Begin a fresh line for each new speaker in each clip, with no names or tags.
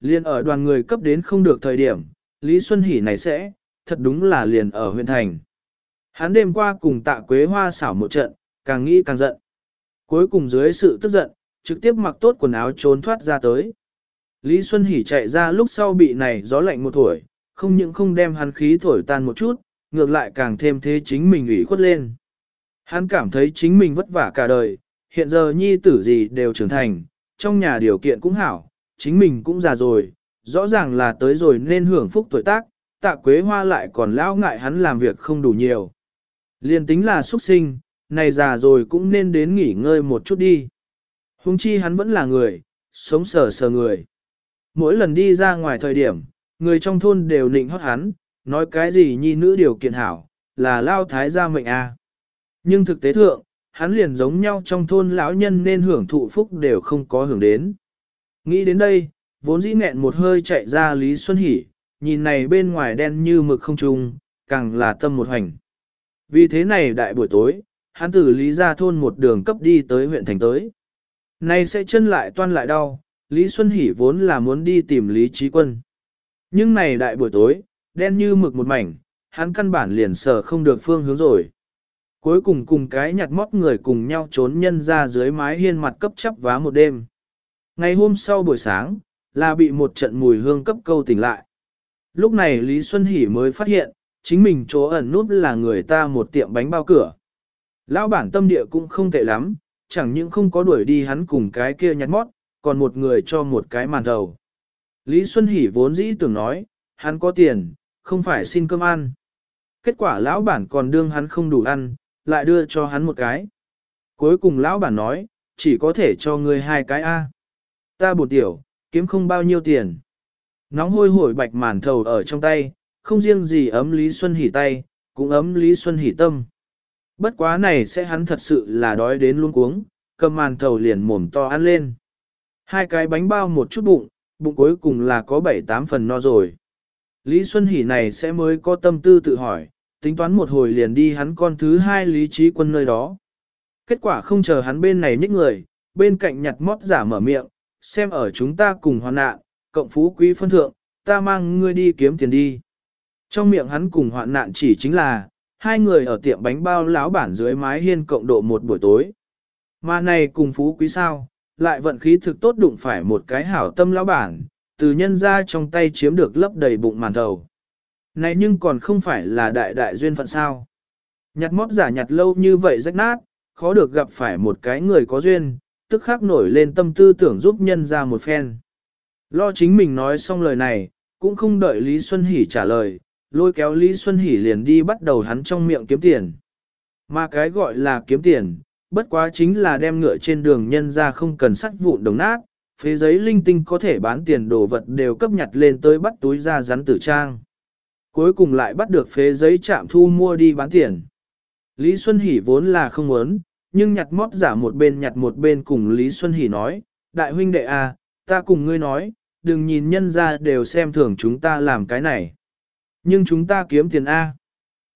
liền ở đoàn người cấp đến không được thời điểm, Lý Xuân Hỷ này sẽ, thật đúng là liền ở huyện thành. Hắn đêm qua cùng tạ quế hoa xảo một trận, càng nghĩ càng giận. Cuối cùng dưới sự tức giận, trực tiếp mặc tốt quần áo trốn thoát ra tới. Lý Xuân Hỷ chạy ra lúc sau bị này gió lạnh một thổi, không những không đem hắn khí thổi tan một chút, ngược lại càng thêm thế chính mình ủy khuất lên. Hắn cảm thấy chính mình vất vả cả đời, hiện giờ nhi tử gì đều trưởng thành, trong nhà điều kiện cũng hảo, chính mình cũng già rồi, rõ ràng là tới rồi nên hưởng phúc tuổi tác, tạ quế hoa lại còn lão ngại hắn làm việc không đủ nhiều. Liên tính là xuất sinh, này già rồi cũng nên đến nghỉ ngơi một chút đi. Hùng chi hắn vẫn là người, sống sờ sờ người. Mỗi lần đi ra ngoài thời điểm, người trong thôn đều nịnh hót hắn, nói cái gì nhi nữ điều kiện hảo, là lao thái gia mệnh a. À. Nhưng thực tế thượng, hắn liền giống nhau trong thôn lão nhân nên hưởng thụ phúc đều không có hưởng đến. Nghĩ đến đây, vốn dĩ nghẹn một hơi chạy ra Lý Xuân Hỷ, nhìn này bên ngoài đen như mực không trùng càng là tâm một hành. Vì thế này đại buổi tối, hắn từ Lý ra thôn một đường cấp đi tới huyện thành tới. Này sẽ chân lại toan lại đau, Lý Xuân Hỷ vốn là muốn đi tìm Lý Trí Quân. Nhưng này đại buổi tối, đen như mực một mảnh, hắn căn bản liền sở không được phương hướng rồi. Cuối cùng cùng cái nhặt mót người cùng nhau trốn nhân ra dưới mái hiên mặt cấp chấp vá một đêm. Ngày hôm sau buổi sáng, là bị một trận mùi hương cấp câu tỉnh lại. Lúc này Lý Xuân Hỷ mới phát hiện, chính mình chỗ ẩn núp là người ta một tiệm bánh bao cửa. Lão bản tâm địa cũng không tệ lắm, chẳng những không có đuổi đi hắn cùng cái kia nhặt mót, còn một người cho một cái màn đầu. Lý Xuân Hỷ vốn dĩ tưởng nói, hắn có tiền, không phải xin cơm ăn. Kết quả lão bản còn đương hắn không đủ ăn, lại đưa cho hắn một cái. Cuối cùng lão bản nói, chỉ có thể cho ngươi hai cái A. Ta buồn tiểu, kiếm không bao nhiêu tiền. Nóng hôi hổi bạch màn thầu ở trong tay, không riêng gì ấm Lý Xuân hỉ tay, cũng ấm Lý Xuân hỉ tâm. Bất quá này sẽ hắn thật sự là đói đến luôn cuống, cầm màn thầu liền mồm to ăn lên. Hai cái bánh bao một chút bụng, bụng cuối cùng là có bảy tám phần no rồi. Lý Xuân Hỷ này sẽ mới có tâm tư tự hỏi, tính toán một hồi liền đi hắn con thứ hai Lý Trí Quân nơi đó. Kết quả không chờ hắn bên này nhích người, bên cạnh nhặt mót giả mở miệng, xem ở chúng ta cùng hoạn nạn, cộng phú quý phân thượng, ta mang ngươi đi kiếm tiền đi. Trong miệng hắn cùng hoạn nạn chỉ chính là, hai người ở tiệm bánh bao lão bản dưới mái hiên cộng độ một buổi tối. Mà này cùng phú quý sao, lại vận khí thực tốt đụng phải một cái hảo tâm lão bản, từ nhân ra trong tay chiếm được lấp đầy bụng màn đầu. Này nhưng còn không phải là đại đại duyên phận sao. Nhặt mót giả nhặt lâu như vậy rách nát, khó được gặp phải một cái người có duyên, tức khắc nổi lên tâm tư tưởng giúp nhân ra một phen. Lo chính mình nói xong lời này, cũng không đợi Lý Xuân Hỷ trả lời, lôi kéo Lý Xuân Hỷ liền đi bắt đầu hắn trong miệng kiếm tiền. Mà cái gọi là kiếm tiền, bất quá chính là đem ngựa trên đường nhân ra không cần sắt vụn đồng nát, phế giấy linh tinh có thể bán tiền đồ vật đều cấp nhặt lên tới bắt túi ra rắn tử trang. Cuối cùng lại bắt được phế giấy chạm thu mua đi bán tiền. Lý Xuân Hỷ vốn là không muốn, nhưng nhặt mót giả một bên nhặt một bên cùng Lý Xuân Hỷ nói, đại huynh đệ à, ta cùng ngươi nói, đừng nhìn nhân ra đều xem thường chúng ta làm cái này. Nhưng chúng ta kiếm tiền A.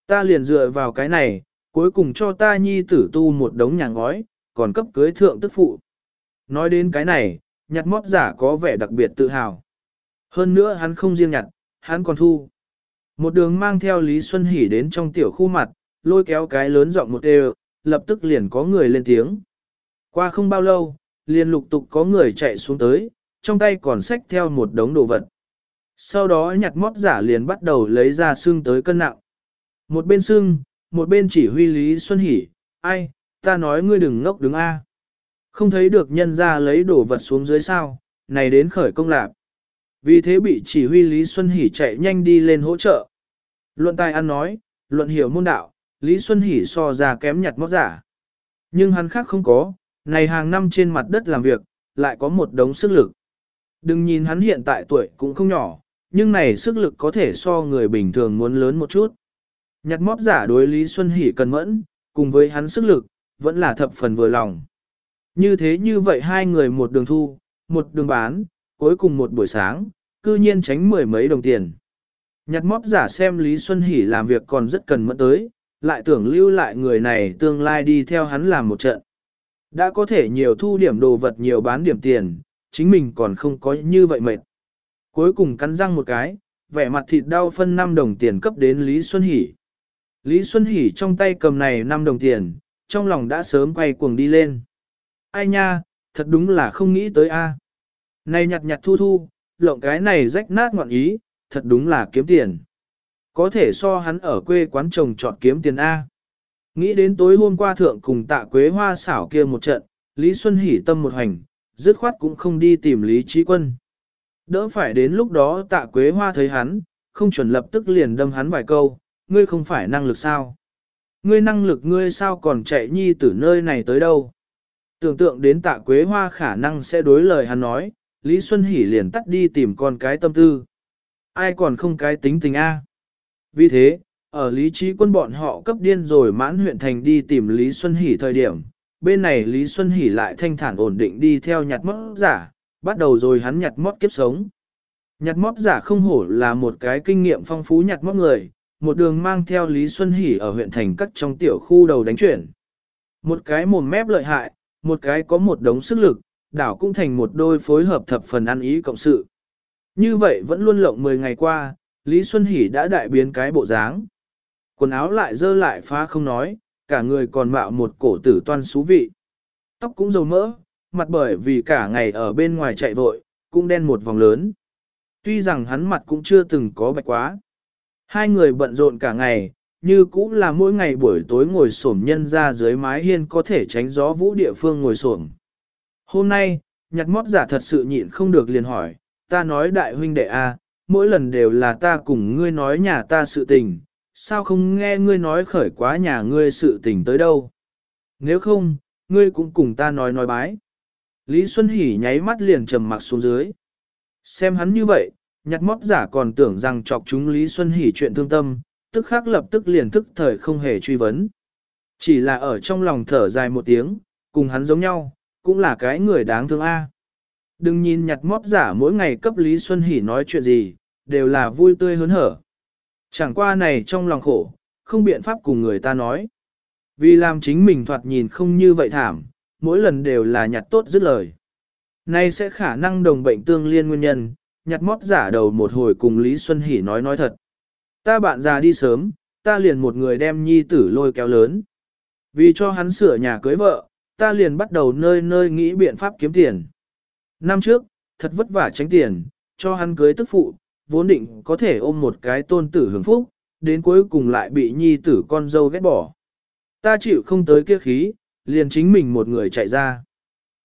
Ta liền dựa vào cái này, cuối cùng cho ta nhi tử tu một đống nhà ngói, còn cấp cưới thượng tức phụ. Nói đến cái này, nhặt mót giả có vẻ đặc biệt tự hào. Hơn nữa hắn không riêng nhặt, hắn còn thu. Một đường mang theo Lý Xuân Hỷ đến trong tiểu khu mặt, lôi kéo cái lớn giọng một đều, lập tức liền có người lên tiếng. Qua không bao lâu, liền lục tục có người chạy xuống tới, trong tay còn xách theo một đống đồ vật. Sau đó nhặt mót giả liền bắt đầu lấy ra xương tới cân nặng. Một bên xương, một bên chỉ huy Lý Xuân Hỷ, ai, ta nói ngươi đừng ngốc đứng A. Không thấy được nhân ra lấy đồ vật xuống dưới sao, này đến khởi công lạc. Vì thế bị chỉ huy Lý Xuân Hỷ chạy nhanh đi lên hỗ trợ. Luận tài ăn nói, luận hiểu môn đạo, Lý Xuân Hỷ so ra kém nhặt Móc giả. Nhưng hắn khác không có, này hàng năm trên mặt đất làm việc, lại có một đống sức lực. Đừng nhìn hắn hiện tại tuổi cũng không nhỏ, nhưng này sức lực có thể so người bình thường muốn lớn một chút. Nhặt Móc giả đối Lý Xuân Hỷ cần mẫn, cùng với hắn sức lực, vẫn là thập phần vừa lòng. Như thế như vậy hai người một đường thu, một đường bán, cuối cùng một buổi sáng, cư nhiên tránh mười mấy đồng tiền. Nhặt Móc giả xem Lý Xuân Hỷ làm việc còn rất cần mẫn tới, lại tưởng lưu lại người này tương lai đi theo hắn làm một trận. Đã có thể nhiều thu điểm đồ vật nhiều bán điểm tiền, chính mình còn không có như vậy mệt. Cuối cùng cắn răng một cái, vẻ mặt thịt đau phân 5 đồng tiền cấp đến Lý Xuân Hỷ. Lý Xuân Hỷ trong tay cầm này 5 đồng tiền, trong lòng đã sớm quay cuồng đi lên. Ai nha, thật đúng là không nghĩ tới a. Này nhặt nhặt thu thu, lộng cái này rách nát ngọn ý, thật đúng là kiếm tiền. Có thể so hắn ở quê quán chồng chọn kiếm tiền A. Nghĩ đến tối hôm qua thượng cùng tạ quế hoa xảo kia một trận, Lý Xuân hỉ tâm một hành, dứt khoát cũng không đi tìm Lý Trí Quân. Đỡ phải đến lúc đó tạ quế hoa thấy hắn, không chuẩn lập tức liền đâm hắn vài câu, ngươi không phải năng lực sao? Ngươi năng lực ngươi sao còn chạy nhi từ nơi này tới đâu? Tưởng tượng đến tạ quế hoa khả năng sẽ đối lời hắn nói, Lý Xuân Hỷ liền tắt đi tìm con cái tâm tư. Ai còn không cái tính tình A? Vì thế, ở Lý Trí quân bọn họ cấp điên rồi mãn huyện thành đi tìm Lý Xuân Hỷ thời điểm, bên này Lý Xuân Hỷ lại thanh thản ổn định đi theo nhặt mót giả, bắt đầu rồi hắn nhặt mót kiếp sống. Nhặt mót giả không hổ là một cái kinh nghiệm phong phú nhặt mót người, một đường mang theo Lý Xuân Hỷ ở huyện thành cắt trong tiểu khu đầu đánh chuyển. Một cái mồm mép lợi hại, một cái có một đống sức lực, đảo cũng thành một đôi phối hợp thập phần ăn ý cộng sự. Như vậy vẫn luôn lộng 10 ngày qua, Lý Xuân Hỷ đã đại biến cái bộ dáng. Quần áo lại dơ lại phá không nói, cả người còn mạo một cổ tử toan xú vị. Tóc cũng dầu mỡ, mặt bởi vì cả ngày ở bên ngoài chạy vội, cũng đen một vòng lớn. Tuy rằng hắn mặt cũng chưa từng có bạch quá. Hai người bận rộn cả ngày, như cũng là mỗi ngày buổi tối ngồi xổm nhân ra dưới mái hiên có thể tránh gió vũ địa phương ngồi xổm. Hôm nay, nhặt mót giả thật sự nhịn không được liền hỏi, ta nói đại huynh đệ A, mỗi lần đều là ta cùng ngươi nói nhà ta sự tình, sao không nghe ngươi nói khởi quá nhà ngươi sự tình tới đâu. Nếu không, ngươi cũng cùng ta nói nói bái. Lý Xuân Hỷ nháy mắt liền trầm mặc xuống dưới. Xem hắn như vậy, nhặt Móc giả còn tưởng rằng chọc chúng Lý Xuân Hỷ chuyện thương tâm, tức khắc lập tức liền thức thời không hề truy vấn. Chỉ là ở trong lòng thở dài một tiếng, cùng hắn giống nhau, cũng là cái người đáng thương A. Đừng nhìn nhặt Móc giả mỗi ngày cấp Lý Xuân Hỷ nói chuyện gì, đều là vui tươi hớn hở. Chẳng qua này trong lòng khổ, không biện pháp cùng người ta nói. Vì làm chính mình thoạt nhìn không như vậy thảm, mỗi lần đều là nhặt tốt dứt lời. Nay sẽ khả năng đồng bệnh tương liên nguyên nhân, nhặt mót giả đầu một hồi cùng Lý Xuân Hỷ nói nói thật. Ta bạn già đi sớm, ta liền một người đem nhi tử lôi kéo lớn. Vì cho hắn sửa nhà cưới vợ, ta liền bắt đầu nơi nơi nghĩ biện pháp kiếm tiền. Năm trước, thật vất vả tránh tiền, cho hắn cưới tức phụ, vốn định có thể ôm một cái tôn tử hưởng phúc, đến cuối cùng lại bị nhi tử con dâu ghét bỏ. Ta chịu không tới kia khí, liền chính mình một người chạy ra.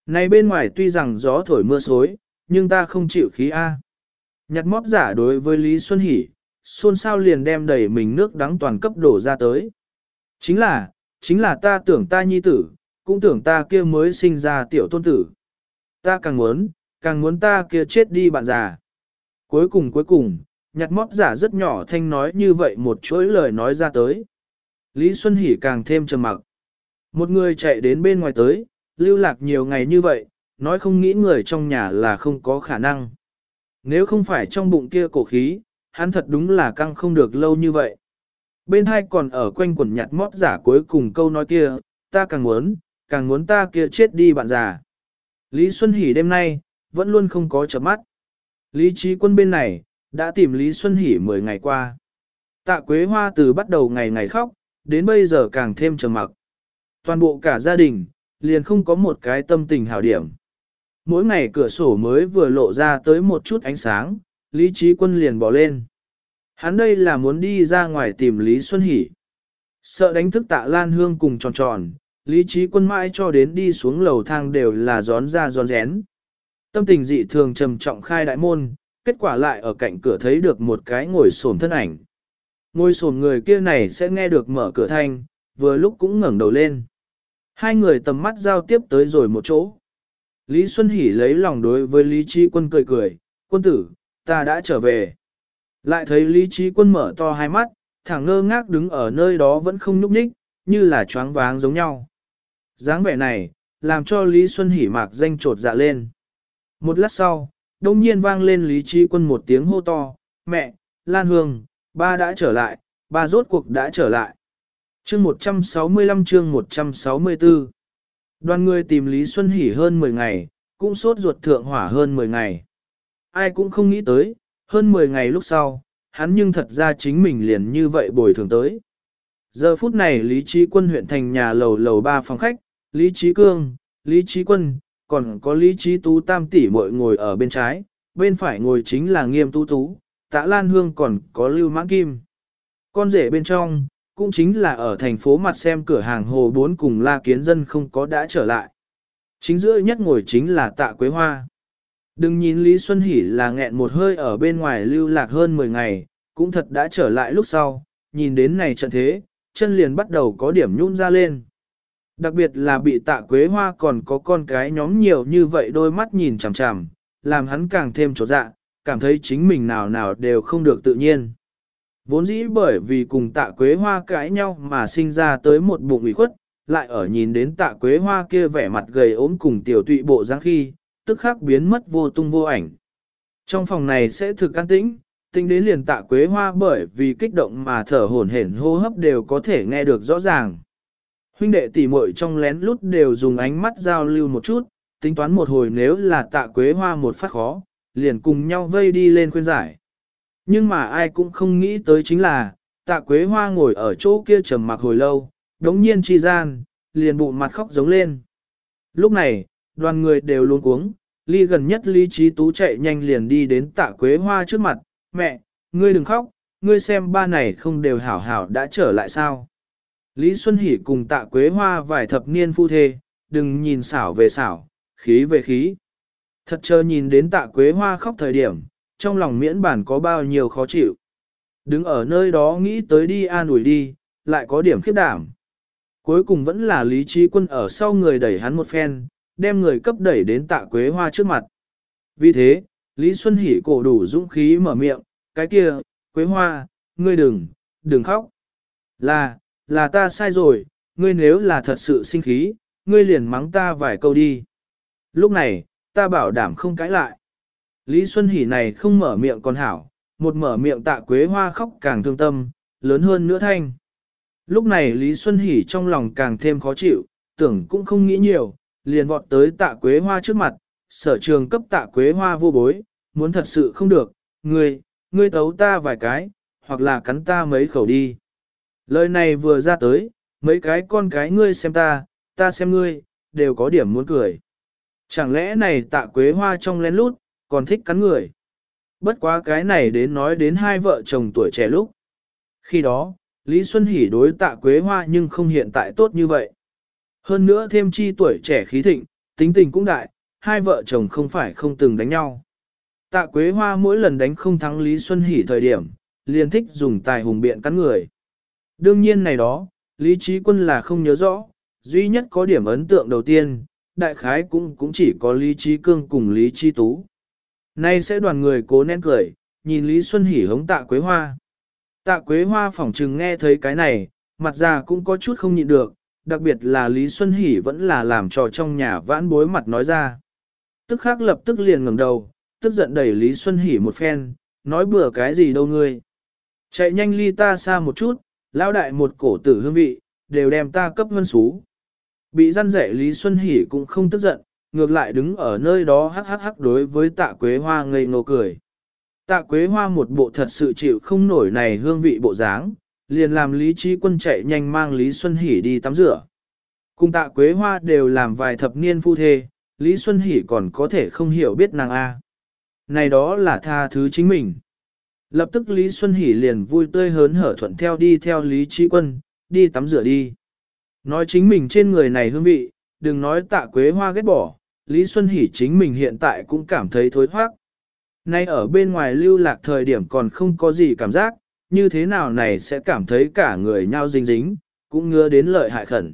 Này bên ngoài tuy rằng gió thổi mưa xối, nhưng ta không chịu khí A. Nhặt móc giả đối với Lý Xuân Hỷ, xôn xao liền đem đầy mình nước đắng toàn cấp đổ ra tới. Chính là, chính là ta tưởng ta nhi tử, cũng tưởng ta kia mới sinh ra tiểu tôn tử. Ta càng muốn, càng muốn ta kia chết đi bạn già. Cuối cùng cuối cùng, nhặt mót giả rất nhỏ thanh nói như vậy một chuỗi lời nói ra tới. Lý Xuân Hỷ càng thêm trầm mặc. Một người chạy đến bên ngoài tới, lưu lạc nhiều ngày như vậy, nói không nghĩ người trong nhà là không có khả năng. Nếu không phải trong bụng kia cổ khí, hắn thật đúng là căng không được lâu như vậy. Bên hai còn ở quanh quần nhặt mót giả cuối cùng câu nói kia, ta càng muốn, càng muốn ta kia chết đi bạn già. Lý Xuân Hỷ đêm nay, vẫn luôn không có chấm mắt. Lý trí quân bên này, đã tìm Lý Xuân Hỷ 10 ngày qua. Tạ Quế Hoa từ bắt đầu ngày ngày khóc, đến bây giờ càng thêm trầm mặc. Toàn bộ cả gia đình, liền không có một cái tâm tình hảo điểm. Mỗi ngày cửa sổ mới vừa lộ ra tới một chút ánh sáng, Lý Trí Quân liền bỏ lên. Hắn đây là muốn đi ra ngoài tìm Lý Xuân Hỷ. Sợ đánh thức tạ Lan Hương cùng tròn tròn, Lý Trí Quân mãi cho đến đi xuống lầu thang đều là gión ra gión rén. Tâm tình dị thường trầm trọng khai đại môn, kết quả lại ở cạnh cửa thấy được một cái ngồi xổm thân ảnh. Ngồi xổm người kia này sẽ nghe được mở cửa thanh, vừa lúc cũng ngẩng đầu lên. Hai người tầm mắt giao tiếp tới rồi một chỗ. Lý Xuân Hỷ lấy lòng đối với Lý Trí Quân cười cười, quân tử, ta đã trở về. Lại thấy Lý Trí Quân mở to hai mắt, thẳng ngơ ngác đứng ở nơi đó vẫn không nhúc nhích, như là choáng váng giống nhau. dáng vẻ này, làm cho Lý Xuân Hỷ mạc danh trột dạ lên. Một lát sau, đông nhiên vang lên Lý Trí Quân một tiếng hô to, mẹ, Lan Hương, ba đã trở lại, ba rốt cuộc đã trở lại. Chương 165 chương 164 Đoàn người tìm Lý Xuân Hỷ hơn 10 ngày, cũng sốt ruột thượng hỏa hơn 10 ngày. ai cũng không nghĩ tới, hơn 10 ngày lúc sau, hắn nhưng thật ra chính mình liền như vậy bồi thường tới. Giờ phút này Lý Trí Quân huyện thành nhà lầu lầu ba phòng khách, Lý Trí Cương, Lý Trí Quân, còn có Lý Trí Tú tam tỷ muội ngồi ở bên trái, bên phải ngồi chính là Nghiêm Tú Tú, Tạ Lan Hương còn có Lưu Mãn Kim. Con rể bên trong, cũng chính là ở thành phố mặt xem cửa hàng hồ bốn cùng La Kiến Dân không có đã trở lại. Chính giữa nhất ngồi chính là Tạ Quế Hoa. Đừng nhìn Lý Xuân Hỷ là nghẹn một hơi ở bên ngoài lưu lạc hơn 10 ngày, cũng thật đã trở lại lúc sau, nhìn đến này trận thế, chân liền bắt đầu có điểm nhún ra lên. Đặc biệt là bị tạ quế hoa còn có con cái nhóm nhiều như vậy đôi mắt nhìn chằm chằm, làm hắn càng thêm trột dạ, cảm thấy chính mình nào nào đều không được tự nhiên. Vốn dĩ bởi vì cùng tạ quế hoa cãi nhau mà sinh ra tới một bụng ủy khuất, lại ở nhìn đến tạ quế hoa kia vẻ mặt gầy ốm cùng tiểu tụy bộ dáng khi, tức khắc biến mất vô tung vô ảnh. Trong phòng này sẽ thực an tĩnh, tính đến liền tạ quế hoa bởi vì kích động mà thở hổn hển hô hấp đều có thể nghe được rõ ràng. Huynh đệ tỷ muội trong lén lút đều dùng ánh mắt giao lưu một chút, tính toán một hồi nếu là tạ quế hoa một phát khó, liền cùng nhau vây đi lên khuyên giải. Nhưng mà ai cũng không nghĩ tới chính là, tạ quế hoa ngồi ở chỗ kia trầm mặc hồi lâu, đống nhiên chi gian, liền bụng mặt khóc giống lên. Lúc này, đoàn người đều luôn cuống, ly gần nhất lý trí tú chạy nhanh liền đi đến tạ quế hoa trước mặt, mẹ, ngươi đừng khóc, ngươi xem ba này không đều hảo hảo đã trở lại sao. Lý Xuân Hỷ cùng tạ quế hoa vài thập niên phu thê, đừng nhìn xảo về xảo, khí về khí. Thật chờ nhìn đến tạ quế hoa khóc thời điểm, trong lòng miễn bản có bao nhiêu khó chịu. Đứng ở nơi đó nghĩ tới đi an ủi đi, lại có điểm khiếp đảm. Cuối cùng vẫn là lý trí quân ở sau người đẩy hắn một phen, đem người cấp đẩy đến tạ quế hoa trước mặt. Vì thế, Lý Xuân Hỷ cổ đủ dũng khí mở miệng, cái kia, quế hoa, ngươi đừng, đừng khóc. Là, là ta sai rồi, ngươi nếu là thật sự sinh khí, ngươi liền mắng ta vài câu đi. Lúc này, ta bảo đảm không cãi lại. Lý Xuân Hỷ này không mở miệng còn hảo, một mở miệng tạ quế hoa khóc càng thương tâm, lớn hơn nữa thanh. Lúc này Lý Xuân Hỷ trong lòng càng thêm khó chịu, tưởng cũng không nghĩ nhiều, liền vọt tới tạ quế hoa trước mặt, sở trường cấp tạ quế hoa vô bối, muốn thật sự không được, ngươi, ngươi tấu ta vài cái, hoặc là cắn ta mấy khẩu đi. Lời này vừa ra tới, mấy cái con cái ngươi xem ta, ta xem ngươi, đều có điểm muốn cười. Chẳng lẽ này tạ quế hoa trong lén lút, còn thích cắn người. Bất quá cái này đến nói đến hai vợ chồng tuổi trẻ lúc. Khi đó, Lý Xuân Hỷ đối tạ quế hoa nhưng không hiện tại tốt như vậy. Hơn nữa thêm chi tuổi trẻ khí thịnh, tính tình cũng đại, hai vợ chồng không phải không từng đánh nhau. Tạ Quế Hoa mỗi lần đánh không thắng Lý Xuân Hỷ thời điểm, liền thích dùng tài hùng biện cắn người. Đương nhiên này đó, Lý Trí Quân là không nhớ rõ, duy nhất có điểm ấn tượng đầu tiên, đại khái cũng cũng chỉ có Lý Trí Cương cùng Lý Trí Tú. Nay sẽ đoàn người cố nén cười, nhìn Lý Xuân hỉ hống tạ Quế Hoa. Tạ Quế Hoa phỏng trừng nghe thấy cái này, mặt già cũng có chút không nhịn được, đặc biệt là Lý Xuân Hỷ vẫn là làm trò trong nhà vãn bối mặt nói ra. Tức khắc lập tức liền ngẩng đầu, tức giận đẩy Lý Xuân Hỷ một phen, nói bừa cái gì đâu ngươi. Chạy nhanh ly ta xa một chút, lao đại một cổ tử hương vị, đều đem ta cấp vân xú. Bị răn rẻ Lý Xuân Hỷ cũng không tức giận, ngược lại đứng ở nơi đó hắc hắc hắc đối với tạ quế hoa ngây ngô cười. Tạ quế hoa một bộ thật sự chịu không nổi này hương vị bộ dáng, liền làm Lý Trí Quân chạy nhanh mang Lý Xuân Hỷ đi tắm rửa. Cùng tạ quế hoa đều làm vài thập niên phu thê, Lý Xuân Hỷ còn có thể không hiểu biết nàng A. Này đó là tha thứ chính mình. Lập tức Lý Xuân Hỷ liền vui tươi hớn hở thuận theo đi theo Lý Trí Quân, đi tắm rửa đi. Nói chính mình trên người này hương vị, đừng nói tạ quế hoa ghét bỏ, Lý Xuân Hỷ chính mình hiện tại cũng cảm thấy thối thoát. Nay ở bên ngoài lưu lạc thời điểm còn không có gì cảm giác, như thế nào này sẽ cảm thấy cả người nhau dính dính, cũng ngứa đến lợi hại khẩn.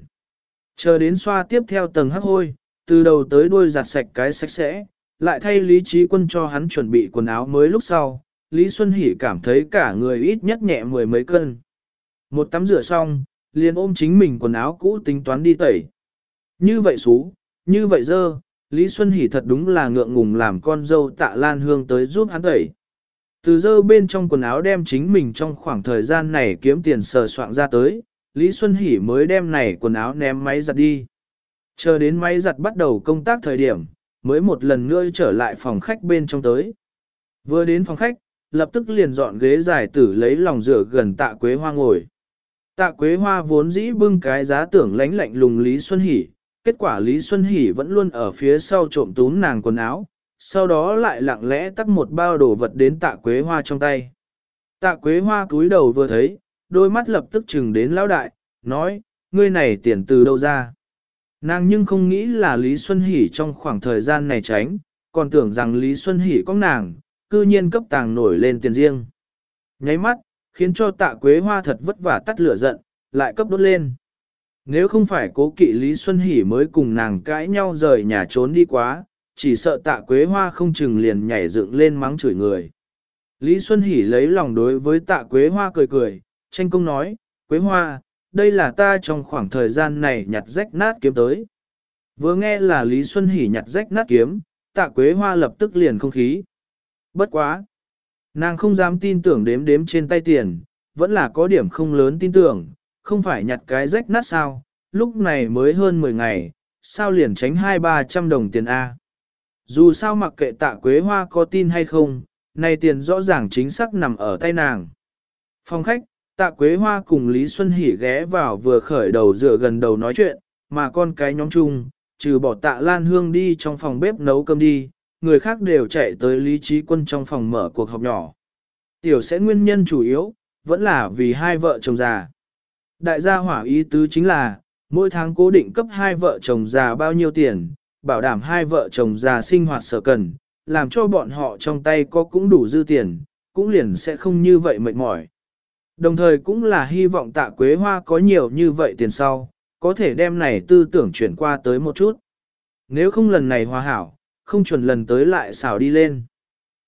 Chờ đến xoa tiếp theo tầng hắc hôi, từ đầu tới đuôi giặt sạch cái sạch sẽ, lại thay Lý Trí Quân cho hắn chuẩn bị quần áo mới lúc sau, Lý Xuân Hỷ cảm thấy cả người ít nhất nhẹ mười mấy cân. Một tắm rửa xong, liền ôm chính mình quần áo cũ tính toán đi tẩy. Như vậy xú, như vậy dơ, Lý Xuân Hỷ thật đúng là ngượng ngùng làm con dâu tạ lan hương tới giúp hắn tẩy. Từ dơ bên trong quần áo đem chính mình trong khoảng thời gian này kiếm tiền sờ soạn ra tới, Lý Xuân Hỷ mới đem này quần áo ném máy giặt đi. Chờ đến máy giặt bắt đầu công tác thời điểm, mới một lần nữa trở lại phòng khách bên trong tới. Vừa đến phòng khách, lập tức liền dọn ghế dài tử lấy lòng rửa gần tạ quế hoa ngồi. Tạ quế hoa vốn dĩ bưng cái giá tưởng lánh lạnh lùng Lý Xuân Hỷ, kết quả Lý Xuân Hỷ vẫn luôn ở phía sau trộm tún nàng quần áo, sau đó lại lặng lẽ tắt một bao đồ vật đến tạ quế hoa trong tay. Tạ quế hoa cúi đầu vừa thấy, đôi mắt lập tức chừng đến lão đại, nói, ngươi này tiền từ đâu ra. Nàng nhưng không nghĩ là Lý Xuân Hỷ trong khoảng thời gian này tránh, còn tưởng rằng Lý Xuân Hỷ có nàng, cư nhiên cấp tàng nổi lên tiền riêng. Nháy mắt, khiến cho tạ quế hoa thật vất vả tắt lửa giận, lại cấp đốt lên. Nếu không phải cố kỵ Lý Xuân Hỷ mới cùng nàng cãi nhau rời nhà trốn đi quá, chỉ sợ tạ quế hoa không chừng liền nhảy dựng lên mắng chửi người. Lý Xuân Hỷ lấy lòng đối với tạ quế hoa cười cười, tranh công nói, quế hoa, đây là ta trong khoảng thời gian này nhặt rách nát kiếm tới. Vừa nghe là Lý Xuân Hỷ nhặt rách nát kiếm, tạ quế hoa lập tức liền không khí. Bất quá! Nàng không dám tin tưởng đếm đếm trên tay tiền, vẫn là có điểm không lớn tin tưởng, không phải nhặt cái rách nát sao, lúc này mới hơn 10 ngày, sao liền tránh hai ba trăm đồng tiền A. Dù sao mặc kệ tạ quế hoa có tin hay không, này tiền rõ ràng chính xác nằm ở tay nàng. Phòng khách, tạ quế hoa cùng Lý Xuân Hỷ ghé vào vừa khởi đầu dựa gần đầu nói chuyện, mà con cái nhóm chung, trừ bỏ tạ Lan Hương đi trong phòng bếp nấu cơm đi, người khác đều chạy tới Lý Trí Quân trong phòng mở cuộc họp nhỏ. Tiểu sẽ nguyên nhân chủ yếu, vẫn là vì hai vợ chồng già. Đại gia hỏa ý tứ chính là, mỗi tháng cố định cấp hai vợ chồng già bao nhiêu tiền, bảo đảm hai vợ chồng già sinh hoạt sở cần, làm cho bọn họ trong tay có cũng đủ dư tiền, cũng liền sẽ không như vậy mệt mỏi. Đồng thời cũng là hy vọng tạ quế hoa có nhiều như vậy tiền sau, có thể đem này tư tưởng chuyển qua tới một chút. Nếu không lần này hòa hảo, không chuẩn lần tới lại xảo đi lên.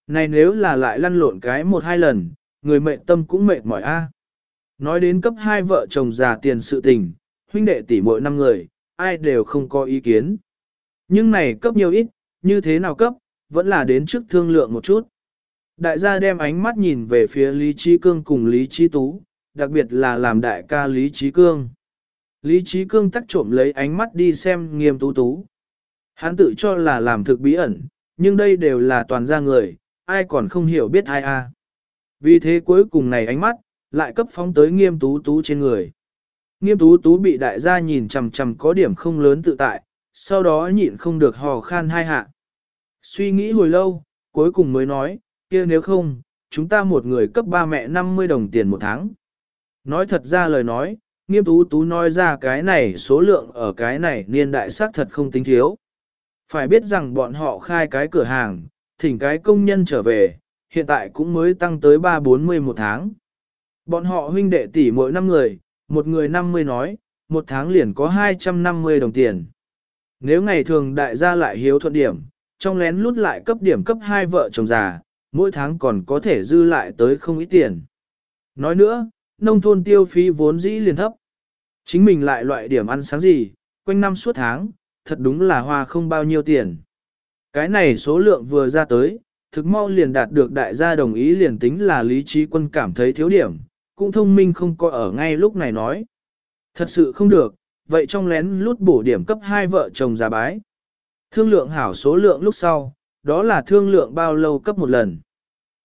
Này nếu là lại lăn lộn cái một hai lần, người mệnh tâm cũng mệt mỏi a. Nói đến cấp hai vợ chồng già tiền sự tình, huynh đệ tỷ mỗi năm người, ai đều không có ý kiến. Nhưng này cấp nhiều ít, như thế nào cấp, vẫn là đến trước thương lượng một chút. Đại gia đem ánh mắt nhìn về phía Lý Trí Cương cùng Lý Trí Tú, đặc biệt là làm đại ca Lý Trí Cương. Lý Trí Cương tắt trộm lấy ánh mắt đi xem nghiêm tú tú. Hắn tự cho là làm thực bí ẩn, nhưng đây đều là toàn gia người, ai còn không hiểu biết ai a. Vì thế cuối cùng này ánh mắt, lại cấp phóng tới nghiêm tú tú trên người. Nghiêm tú tú bị đại gia nhìn chằm chằm có điểm không lớn tự tại, sau đó nhịn không được hò khan hai hạ. Suy nghĩ hồi lâu, cuối cùng mới nói, kia nếu không, chúng ta một người cấp ba mẹ 50 đồng tiền một tháng. Nói thật ra lời nói, nghiêm tú tú nói ra cái này số lượng ở cái này niên đại xác thật không tính thiếu. Phải biết rằng bọn họ khai cái cửa hàng, thỉnh cái công nhân trở về, hiện tại cũng mới tăng tới 3-40 một tháng. Bọn họ huynh đệ tỷ mỗi năm người, một người 50 nói, một tháng liền có 250 đồng tiền. Nếu ngày thường đại gia lại hiếu thuận điểm, trong lén lút lại cấp điểm cấp hai vợ chồng già, mỗi tháng còn có thể dư lại tới không ít tiền. Nói nữa, nông thôn tiêu phí vốn dĩ liền thấp. Chính mình lại loại điểm ăn sáng gì, quanh năm suốt tháng, thật đúng là hoa không bao nhiêu tiền. Cái này số lượng vừa ra tới, thực mau liền đạt được đại gia đồng ý liền tính là lý trí quân cảm thấy thiếu điểm, cũng thông minh không có ở ngay lúc này nói. Thật sự không được, vậy trong lén lút bổ điểm cấp hai vợ chồng già bái. Thương lượng hảo số lượng lúc sau, đó là thương lượng bao lâu cấp một lần.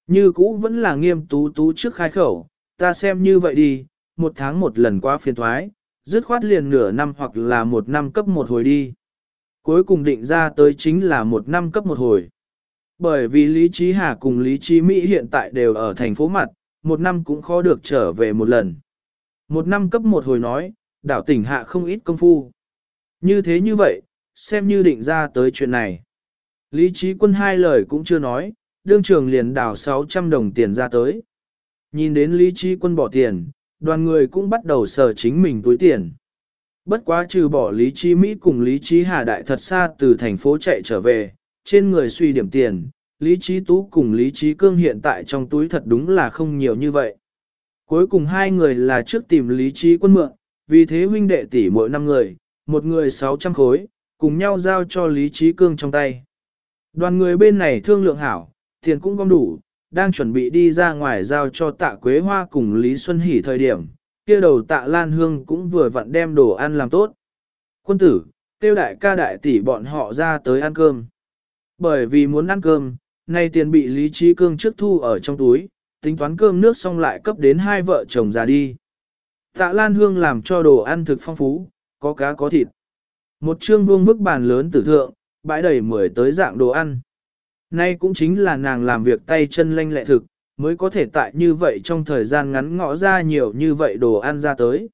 Như cũ vẫn là nghiêm tú tú trước khai khẩu, ta xem như vậy đi, một tháng một lần qua phiền thoái, dứt khoát liền nửa năm hoặc là một năm cấp một hồi đi. Cuối cùng định ra tới chính là một năm cấp một hồi. Bởi vì Lý Trí Hà cùng Lý Trí Mỹ hiện tại đều ở thành phố mặt, một năm cũng khó được trở về một lần. Một năm cấp một hồi nói, đảo tỉnh hạ không ít công phu. Như thế như vậy, xem như định ra tới chuyện này. Lý trí quân hai lời cũng chưa nói, đương trường liền đảo 600 đồng tiền ra tới. Nhìn đến lý trí quân bỏ tiền, đoàn người cũng bắt đầu sờ chính mình túi tiền. Bất quá trừ bỏ lý trí Mỹ cùng lý trí Hà Đại thật xa từ thành phố chạy trở về, trên người suy điểm tiền, lý trí Tú cùng lý trí Cương hiện tại trong túi thật đúng là không nhiều như vậy. Cuối cùng hai người là trước tìm lý trí quân mượn, vì thế huynh đệ tỷ mỗi năm người, một người 600 khối, cùng nhau giao cho Lý Trí Cương trong tay. Đoàn người bên này thương lượng hảo, tiền cũng gom đủ, đang chuẩn bị đi ra ngoài giao cho tạ Quế Hoa cùng Lý Xuân Hỷ thời điểm, kia đầu tạ Lan Hương cũng vừa vặn đem đồ ăn làm tốt. Quân tử, tiêu đại ca đại tỷ bọn họ ra tới ăn cơm. Bởi vì muốn ăn cơm, Nay tiền bị Lý Trí Cương trước thu ở trong túi, tính toán cơm nước xong lại cấp đến hai vợ chồng già đi. Tạ Lan Hương làm cho đồ ăn thực phong phú, có cá có thịt. Một chương vuông bức bàn lớn tử thượng, bãi đầy mười tới dạng đồ ăn. Nay cũng chính là nàng làm việc tay chân lanh lẹ thực, mới có thể tại như vậy trong thời gian ngắn ngõ ra nhiều như vậy đồ ăn ra tới.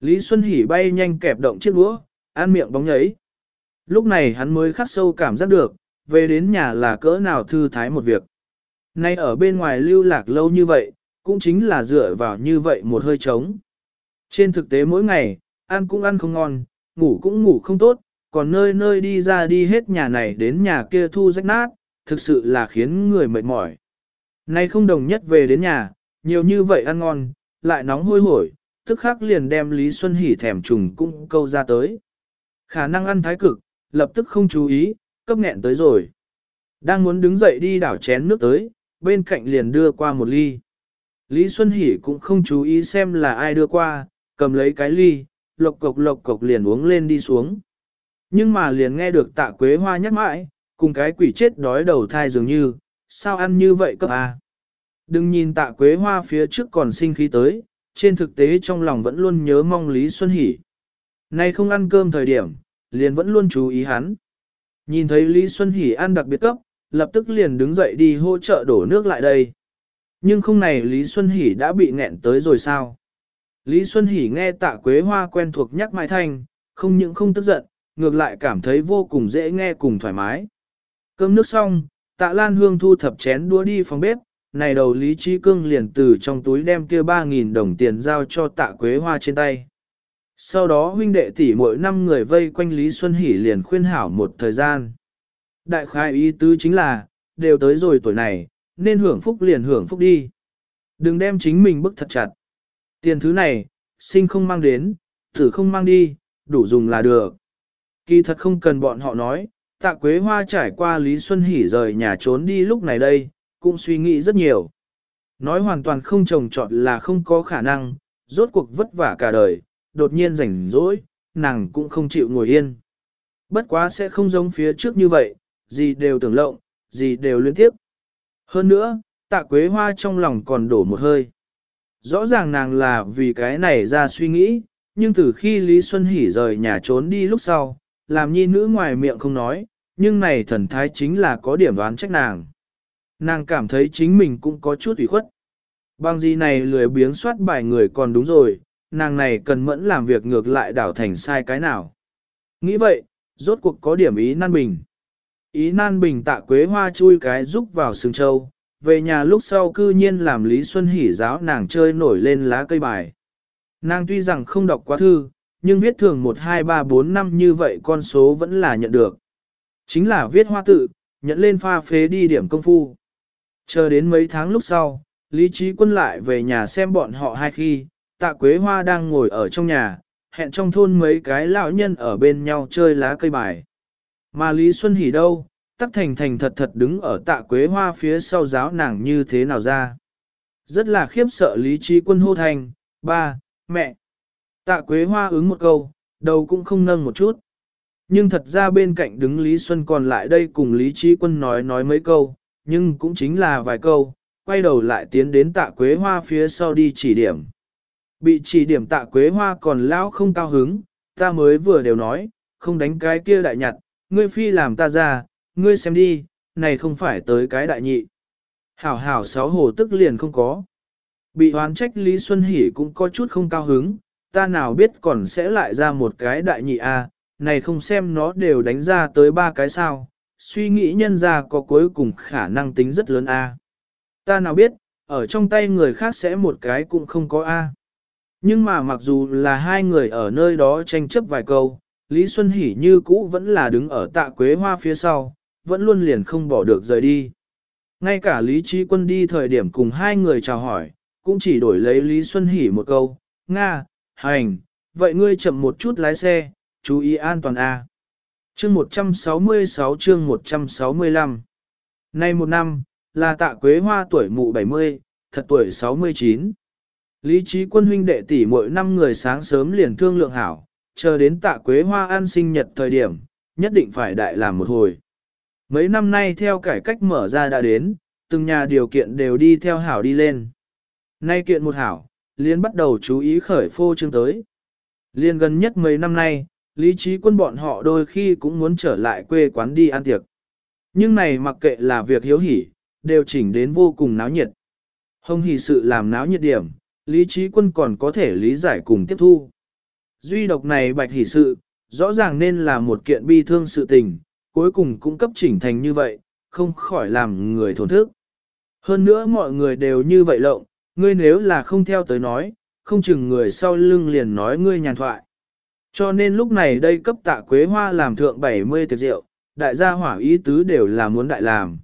Lý Xuân Hỷ bay nhanh kẹp động chiếc đũa, ăn miệng bóng nhấy. Lúc này hắn mới khắc sâu cảm giác được, về đến nhà là cỡ nào thư thái một việc. Nay ở bên ngoài lưu lạc lâu như vậy, cũng chính là dựa vào như vậy một hơi trống. Trên thực tế mỗi ngày, ăn cũng ăn không ngon, ngủ cũng ngủ không tốt, còn nơi nơi đi ra đi hết nhà này đến nhà kia thu rách nát, thực sự là khiến người mệt mỏi. Nay không đồng nhất về đến nhà, nhiều như vậy ăn ngon, lại nóng hôi hổi, tức khắc liền đem Lý Xuân Hỷ thèm trùng cũng câu ra tới. Khả năng ăn thái cực, lập tức không chú ý, cấp nghẹn tới rồi. Đang muốn đứng dậy đi đảo chén nước tới, bên cạnh liền đưa qua một ly. Lý Xuân Hỷ cũng không chú ý xem là ai đưa qua, cầm lấy cái ly, lộc cộc lộc cộc liền uống lên đi xuống. Nhưng mà liền nghe được tạ quế hoa nhắc mãi, cùng cái quỷ chết đói đầu thai dường như, sao ăn như vậy cấp à? Đừng nhìn tạ quế hoa phía trước còn sinh khí tới, trên thực tế trong lòng vẫn luôn nhớ mong Lý Xuân Hỷ. Nay không ăn cơm thời điểm, liền vẫn luôn chú ý hắn. Nhìn thấy Lý Xuân Hỷ ăn đặc biệt cấp, lập tức liền đứng dậy đi hỗ trợ đổ nước lại đây. Nhưng không này Lý Xuân Hỷ đã bị nghẹn tới rồi sao? Lý Xuân Hỷ nghe tạ quế hoa quen thuộc nhắc Mai thanh, không những không tức giận, ngược lại cảm thấy vô cùng dễ nghe cùng thoải mái. Cơm nước xong, tạ Lan Hương thu thập chén đũa đi phòng bếp, này đầu Lý Trí Cương liền từ trong túi đem kia 3.000 đồng tiền giao cho tạ quế hoa trên tay. Sau đó huynh đệ tỷ mỗi năm người vây quanh Lý Xuân Hỷ liền khuyên hảo một thời gian. Đại khai ý tứ chính là, đều tới rồi tuổi này, nên hưởng phúc liền hưởng phúc đi. Đừng đem chính mình bức thật chặt. Tiền thứ này, sinh không mang đến, tử không mang đi, đủ dùng là được. Kỳ thật không cần bọn họ nói, tạ quế hoa trải qua Lý Xuân Hỷ rời nhà trốn đi lúc này đây, cũng suy nghĩ rất nhiều. Nói hoàn toàn không trồng trọt là không có khả năng, rốt cuộc vất vả cả đời, đột nhiên rảnh rỗi, nàng cũng không chịu ngồi yên. Bất quá sẽ không giống phía trước như vậy, gì đều tưởng lộng, gì đều liên tiếp. Hơn nữa, tạ quế hoa trong lòng còn đổ một hơi. Rõ ràng nàng là vì cái này ra suy nghĩ, nhưng từ khi Lý Xuân Hỷ rời nhà trốn đi lúc sau, làm nhi nữ ngoài miệng không nói, nhưng này thần thái chính là có điểm đoán trách nàng. Nàng cảm thấy chính mình cũng có chút ủy khuất. Bằng gì này lười biếng soát bài người còn đúng rồi, nàng này cần mẫn làm việc ngược lại đảo thành sai cái nào. Nghĩ vậy, rốt cuộc có điểm ý nan bình. Ý nan bình tạ quế hoa chui cái rúc vào sừng châu, về nhà lúc sau cư nhiên làm Lý Xuân Hỷ giáo nàng chơi nổi lên lá cây bài. Nàng tuy rằng không đọc quá thư, nhưng viết thường 1, 2, 3, 4, 5 như vậy con số vẫn là nhận được. Chính là viết hoa tự, nhận lên pha phế đi điểm công phu. Chờ đến mấy tháng lúc sau, Lý Trí Quân lại về nhà xem bọn họ hai khi, tạ Quế Hoa đang ngồi ở trong nhà, hẹn trong thôn mấy cái lão nhân ở bên nhau chơi lá cây bài. Mà Lý Xuân Hỷ đâu, tắc thành thành thật thật đứng ở tạ Quế Hoa phía sau giáo nàng như thế nào ra. Rất là khiếp sợ Lý Trí Quân hô thành, ba, mẹ. Tạ Quế Hoa ứng một câu, đầu cũng không nâng một chút. Nhưng thật ra bên cạnh đứng Lý Xuân còn lại đây cùng Lý Trí Quân nói nói mấy câu, nhưng cũng chính là vài câu, quay đầu lại tiến đến tạ quế hoa phía sau đi chỉ điểm. Bị chỉ điểm tạ quế hoa còn lão không cao hứng, ta mới vừa đều nói, không đánh cái kia đại nhặt, ngươi phi làm ta ra, ngươi xem đi, này không phải tới cái đại nhị. Hảo hảo sáu hồ tức liền không có. Bị hoán trách Lý Xuân Hỷ cũng có chút không cao hứng, ta nào biết còn sẽ lại ra một cái đại nhị a, này không xem nó đều đánh ra tới ba cái sao, suy nghĩ nhân ra có cuối cùng khả năng tính rất lớn A. Ta nào biết, ở trong tay người khác sẽ một cái cũng không có A. Nhưng mà mặc dù là hai người ở nơi đó tranh chấp vài câu, Lý Xuân Hỷ như cũ vẫn là đứng ở tạ quế hoa phía sau, vẫn luôn liền không bỏ được rời đi. Ngay cả Lý Trí Quân đi thời điểm cùng hai người chào hỏi, cũng chỉ đổi lấy Lý Xuân Hỷ một câu, Nga, hành, vậy ngươi chậm một chút lái xe, chú ý an toàn A. Chương 166 chương 165 Nay một năm, là tạ quế hoa tuổi mụ 70, thật tuổi 69. Lý trí quân huynh đệ tỷ mỗi năm người sáng sớm liền thương lượng hảo, chờ đến tạ quế hoa an sinh nhật thời điểm, nhất định phải đại làm một hồi. Mấy năm nay theo cải cách mở ra đã đến, từng nhà điều kiện đều đi theo hảo đi lên. Nay kiện một hảo, liên bắt đầu chú ý khởi phô trương tới. Liên gần nhất mấy năm nay, lý trí quân bọn họ đôi khi cũng muốn trở lại quê quán đi ăn tiệc. Nhưng này mặc kệ là việc hiếu hỉ, đều chỉnh đến vô cùng náo nhiệt. Hồng hỉ sự làm náo nhiệt điểm, lý trí quân còn có thể lý giải cùng tiếp thu. Duy độc này bạch hỉ sự, rõ ràng nên là một kiện bi thương sự tình, cuối cùng cũng cấp chỉnh thành như vậy, không khỏi làm người thổn thức. Hơn nữa mọi người đều như vậy lộng, ngươi nếu là không theo tới nói, không chừng người sau lưng liền nói ngươi nhàn thoại. Cho nên lúc này đây cấp tạ quế hoa làm thượng 70 tiệc rượu, đại gia hỏa ý tứ đều là muốn đại làm.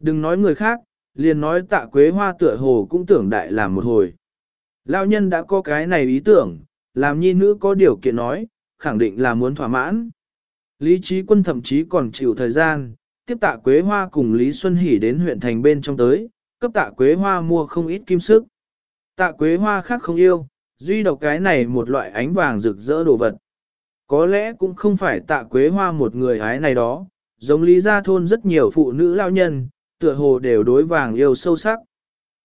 Đừng nói người khác, liền nói tạ quế hoa tựa hồ cũng tưởng đại làm một hồi. Lao nhân đã có cái này ý tưởng, làm nhi nữ có điều kiện nói, khẳng định là muốn thỏa mãn. Lý trí quân thậm chí còn chịu thời gian, tiếp tạ quế hoa cùng Lý Xuân Hỷ đến huyện thành bên trong tới, cấp tạ quế hoa mua không ít kim sức. Tạ quế hoa khác không yêu, duy độc cái này một loại ánh vàng rực rỡ đồ vật. Có lẽ cũng không phải tạ quế hoa một người hái này đó, giống lý gia thôn rất nhiều phụ nữ lao nhân, tựa hồ đều đối vàng yêu sâu sắc.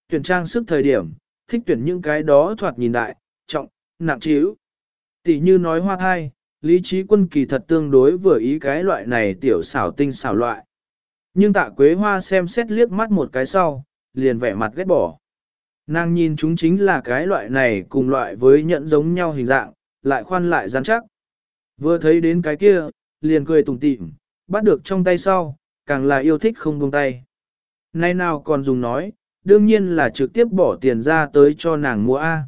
Tuyển trang sức thời điểm, thích tuyển những cái đó thoạt nhìn đại, trọng, nặng trĩu. Tỷ như nói hoa thai, lý trí quân kỳ thật tương đối vừa ý cái loại này tiểu xảo tinh xảo loại. Nhưng tạ quế hoa xem xét liếc mắt một cái sau, liền vẻ mặt ghét bỏ. Nàng nhìn chúng chính là cái loại này cùng loại với nhận giống nhau hình dạng, lại khoan lại rắn chắc. Vừa thấy đến cái kia, liền cười tủm tỉm, bắt được trong tay sau, càng là yêu thích không buông tay. Nay nào còn dùng nói, đương nhiên là trực tiếp bỏ tiền ra tới cho nàng mua A.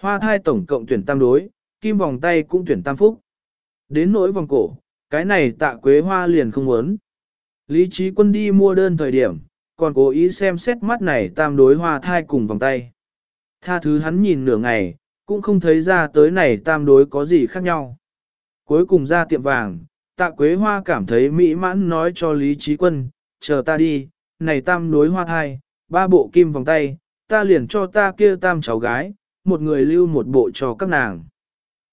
Hoa thai tổng cộng tuyển tam đối, kim vòng tay cũng tuyển tam phúc. Đến nỗi vòng cổ, cái này tạ quế hoa liền không muốn. Lý trí quân đi mua đơn thời điểm, còn cố ý xem xét mắt này tam đối hoa thai cùng vòng tay. Tha thứ hắn nhìn nửa ngày, cũng không thấy ra tới này tam đối có gì khác nhau. Cuối cùng ra tiệm vàng, tạ quế hoa cảm thấy mỹ mãn nói cho Lý Trí Quân, chờ ta đi, này tam đối hoa thai, ba bộ kim vòng tay, ta liền cho ta kia tam cháu gái, một người lưu một bộ cho các nàng.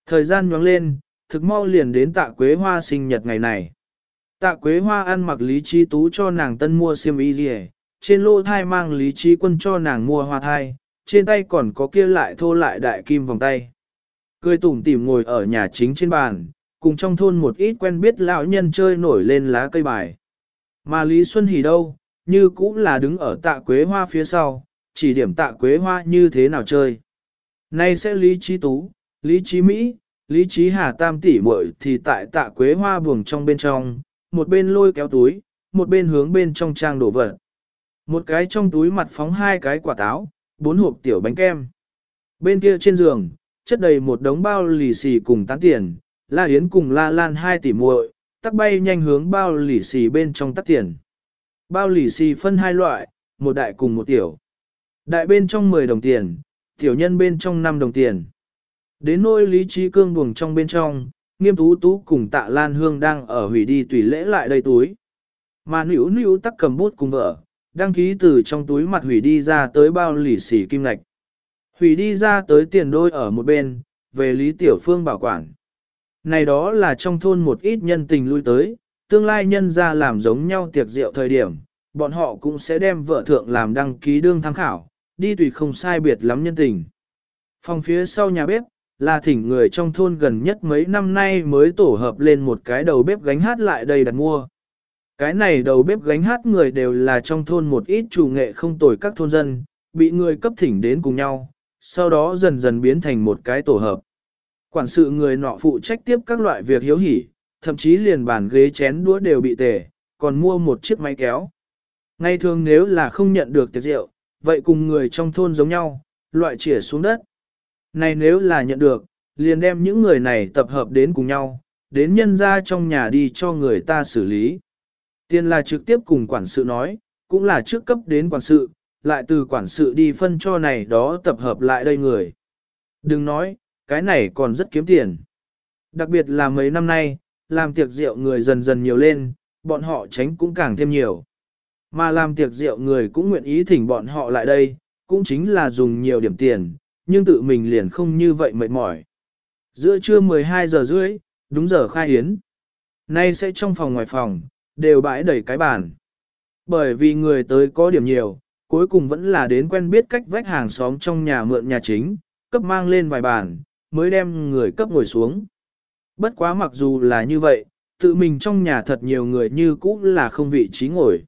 Thời gian nhoáng lên, thực mau liền đến tạ quế hoa sinh nhật ngày này. Tạ Quế Hoa ăn mặc Lý Trí Tú cho nàng tân mua xiêm y gì trên lô thai mang Lý Trí Quân cho nàng mua hoa thai, trên tay còn có kia lại thô lại đại kim vòng tay. Cười tủm tỉm ngồi ở nhà chính trên bàn, cùng trong thôn một ít quen biết lão nhân chơi nổi lên lá cây bài. Mà Lý Xuân Hỷ đâu, như cũng là đứng ở tạ Quế Hoa phía sau, chỉ điểm tạ Quế Hoa như thế nào chơi. Nay sẽ Lý Trí Tú, Lý Trí Mỹ, Lý Trí Hà Tam tỷ muội thì tại tạ Quế Hoa buồng trong bên trong, một bên lôi kéo túi, một bên hướng bên trong trang đổ vật. Một cái trong túi mặt phóng hai cái quả táo, bốn hộp tiểu bánh kem. Bên kia trên giường, chất đầy một đống bao lì xì cùng tán tiền, La Yến cùng La Lan hai tỷ muội, tắc bay nhanh hướng bao lì xì bên trong tắt tiền. Bao lì xì phân hai loại, một đại cùng một tiểu. Đại bên trong 10 đồng tiền, tiểu nhân bên trong 5 đồng tiền. Đến nôi lý trí cương buồng trong bên trong, nghiêm tú tú cùng tạ lan hương đang ở hủy đi tùy lễ lại đây túi. Mà nữ nữ tắc cầm bút cùng vợ, đăng ký từ trong túi mặt hủy đi ra tới bao lì xỉ kim ngạch. Hủy đi ra tới tiền đôi ở một bên, về Lý Tiểu Phương bảo quản. Này đó là trong thôn một ít nhân tình lui tới, tương lai nhân ra làm giống nhau tiệc rượu thời điểm, bọn họ cũng sẽ đem vợ thượng làm đăng ký đương tham khảo, đi tùy không sai biệt lắm nhân tình. Phòng phía sau nhà bếp, là thỉnh người trong thôn gần nhất mấy năm nay mới tổ hợp lên một cái đầu bếp gánh hát lại đây đặt mua. Cái này đầu bếp gánh hát người đều là trong thôn một ít chủ nghệ không tồi các thôn dân, bị người cấp thỉnh đến cùng nhau, sau đó dần dần biến thành một cái tổ hợp. Quản sự người nọ phụ trách tiếp các loại việc hiếu hỉ, thậm chí liền bàn ghế chén đũa đều bị tề, còn mua một chiếc máy kéo. Ngay thường nếu là không nhận được tiệc rượu, vậy cùng người trong thôn giống nhau, loại chỉa xuống đất. Này nếu là nhận được, liền đem những người này tập hợp đến cùng nhau, đến nhân ra trong nhà đi cho người ta xử lý. Tiền là trực tiếp cùng quản sự nói, cũng là trước cấp đến quản sự, lại từ quản sự đi phân cho này đó tập hợp lại đây người. Đừng nói, cái này còn rất kiếm tiền. Đặc biệt là mấy năm nay, làm tiệc rượu người dần dần nhiều lên, bọn họ tránh cũng càng thêm nhiều. Mà làm tiệc rượu người cũng nguyện ý thỉnh bọn họ lại đây, cũng chính là dùng nhiều điểm tiền, nhưng tự mình liền không như vậy mệt mỏi. Giữa trưa 12 giờ rưỡi, đúng giờ khai hiến. Nay sẽ trong phòng ngoài phòng, đều bãi đầy cái bàn. Bởi vì người tới có điểm nhiều, cuối cùng vẫn là đến quen biết cách vách hàng xóm trong nhà mượn nhà chính, cấp mang lên vài bàn, mới đem người cấp ngồi xuống. Bất quá mặc dù là như vậy, tự mình trong nhà thật nhiều người như cũ là không vị trí ngồi.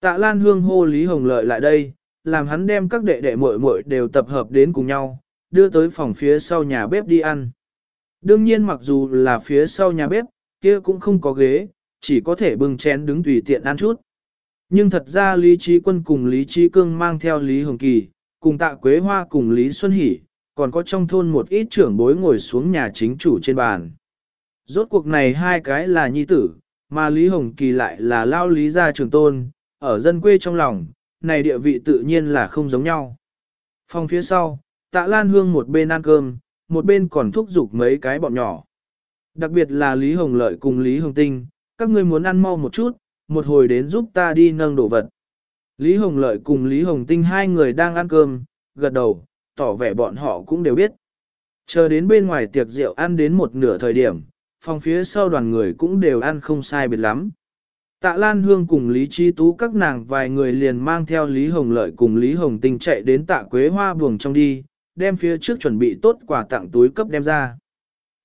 Tạ Lan Hương hô Lý Hồng Lợi lại đây, làm hắn đem các đệ đệ muội muội đều tập hợp đến cùng nhau, đưa tới phòng phía sau nhà bếp đi ăn. Đương nhiên mặc dù là phía sau nhà bếp, kia cũng không có ghế, chỉ có thể bưng chén đứng tùy tiện ăn chút. Nhưng thật ra Lý Trí Quân cùng Lý Trí Cương mang theo Lý Hồng Kỳ, cùng Tạ Quế Hoa cùng Lý Xuân Hỷ, còn có trong thôn một ít trưởng bối ngồi xuống nhà chính chủ trên bàn. Rốt cuộc này hai cái là nhi tử, mà Lý Hồng Kỳ lại là lao lý gia trường tôn, ở dân quê trong lòng, này địa vị tự nhiên là không giống nhau. Phòng phía sau, tạ Lan Hương một bên ăn cơm, một bên còn thúc giục mấy cái bọn nhỏ. Đặc biệt là Lý Hồng Lợi cùng Lý Hồng Tinh, các ngươi muốn ăn mau một chút, một hồi đến giúp ta đi nâng đồ vật. Lý Hồng Lợi cùng Lý Hồng Tinh hai người đang ăn cơm, gật đầu, tỏ vẻ bọn họ cũng đều biết. Chờ đến bên ngoài tiệc rượu ăn đến một nửa thời điểm, phòng phía sau đoàn người cũng đều ăn không sai biệt lắm. Tạ Lan Hương cùng Lý Chi Tú các nàng vài người liền mang theo Lý Hồng Lợi cùng Lý Hồng Tinh chạy đến tạ Quế Hoa buồng trong đi, đem phía trước chuẩn bị tốt quà tặng túi cấp đem ra.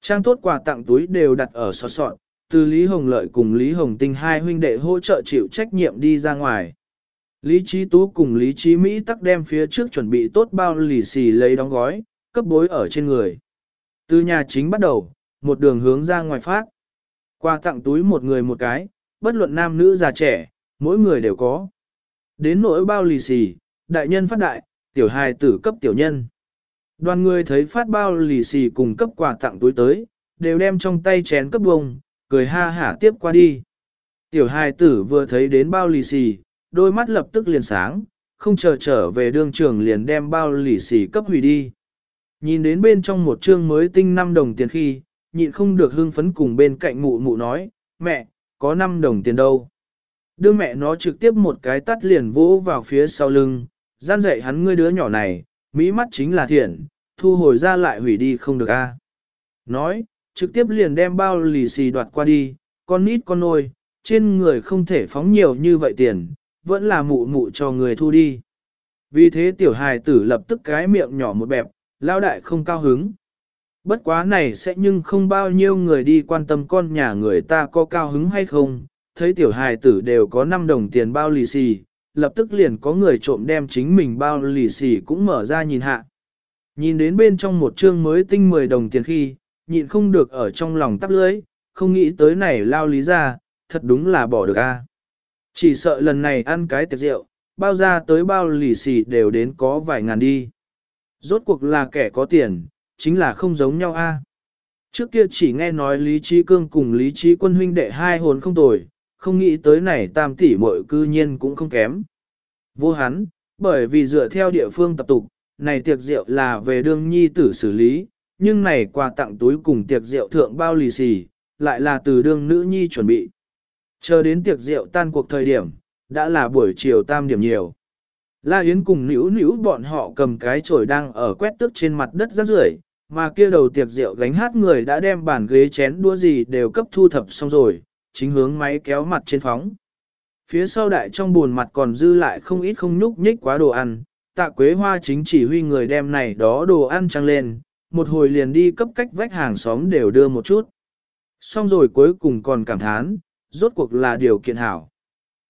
Trang tốt quà tặng túi đều đặt ở sọt sọt, từ Lý Hồng Lợi cùng Lý Hồng Tinh hai huynh đệ hỗ trợ chịu trách nhiệm đi ra ngoài. Lý Trí Tú cùng Lý Trí Mỹ tắc đem phía trước chuẩn bị tốt bao lì xì lấy đóng gói, cấp bối ở trên người. Từ nhà chính bắt đầu, một đường hướng ra ngoài phát. Quà tặng túi một người một cái, bất luận nam nữ già trẻ, mỗi người đều có. Đến nỗi bao lì xì, đại nhân phát đại, tiểu hài tử cấp tiểu nhân. Đoàn người thấy phát bao lì xì cùng cấp quà tặng túi tới, đều đem trong tay chén cấp bông, cười ha hả tiếp qua đi. Tiểu hài tử vừa thấy đến bao lì xì, đôi mắt lập tức liền sáng, không chờ trở về đường trường liền đem bao lì xì cấp hủy đi. Nhìn đến bên trong một chương mới tinh 5 đồng tiền khi, nhịn không được hưng phấn cùng bên cạnh mụ mụ nói, mẹ, có 5 đồng tiền đâu. Đưa mẹ nó trực tiếp một cái tắt liền vỗ vào phía sau lưng, gian dạy hắn ngươi đứa nhỏ này, mỹ mắt chính là thiện, thu hồi ra lại hủy đi không được a. Nói, trực tiếp liền đem bao lì xì đoạt qua đi, con nít con nôi, trên người không thể phóng nhiều như vậy tiền, vẫn là mụ mụ cho người thu đi. Vì thế tiểu hài tử lập tức cái miệng nhỏ một bẹp, lao đại không cao hứng. Bất quá này sẽ nhưng không bao nhiêu người đi quan tâm con nhà người ta có cao hứng hay không, thấy tiểu hài tử đều có 5 đồng tiền bao lì xì, lập tức liền có người trộm đem chính mình bao lì xì cũng mở ra nhìn hạ. Nhìn đến bên trong một chương mới tinh 10 đồng tiền khi, nhịn không được ở trong lòng tắp lưới, không nghĩ tới này lao lý ra, thật đúng là bỏ được a. Chỉ sợ lần này ăn cái tiệc rượu, bao ra tới bao lì xì đều đến có vài ngàn đi. Rốt cuộc là kẻ có tiền, chính là không giống nhau a. Trước kia chỉ nghe nói Lý Trí Cương cùng Lý Trí Quân huynh đệ hai hồn không tồi, không nghĩ tới này tam tỷ muội cư nhiên cũng không kém. Vô hắn, bởi vì dựa theo địa phương tập tục, này tiệc rượu là về đương nhi tử xử lý, nhưng này quà tặng túi cùng tiệc rượu thượng bao lì xì, lại là từ đương nữ nhi chuẩn bị. Chờ đến tiệc rượu tan cuộc thời điểm, đã là buổi chiều tam điểm nhiều. La Yến cùng nữ nữ bọn họ cầm cái chổi đang ở quét tước trên mặt đất rác rưởi, mà kia đầu tiệc rượu gánh hát người đã đem bàn ghế chén đũa gì đều cấp thu thập xong rồi, chính hướng máy kéo mặt trên phóng. Phía sau đại trong buồn mặt còn dư lại không ít không nhúc nhích quá đồ ăn, tạ quế hoa chính chỉ huy người đem này đó đồ ăn trăng lên, một hồi liền đi cấp cách vách hàng xóm đều đưa một chút. Xong rồi cuối cùng còn cảm thán, rốt cuộc là điều kiện hảo.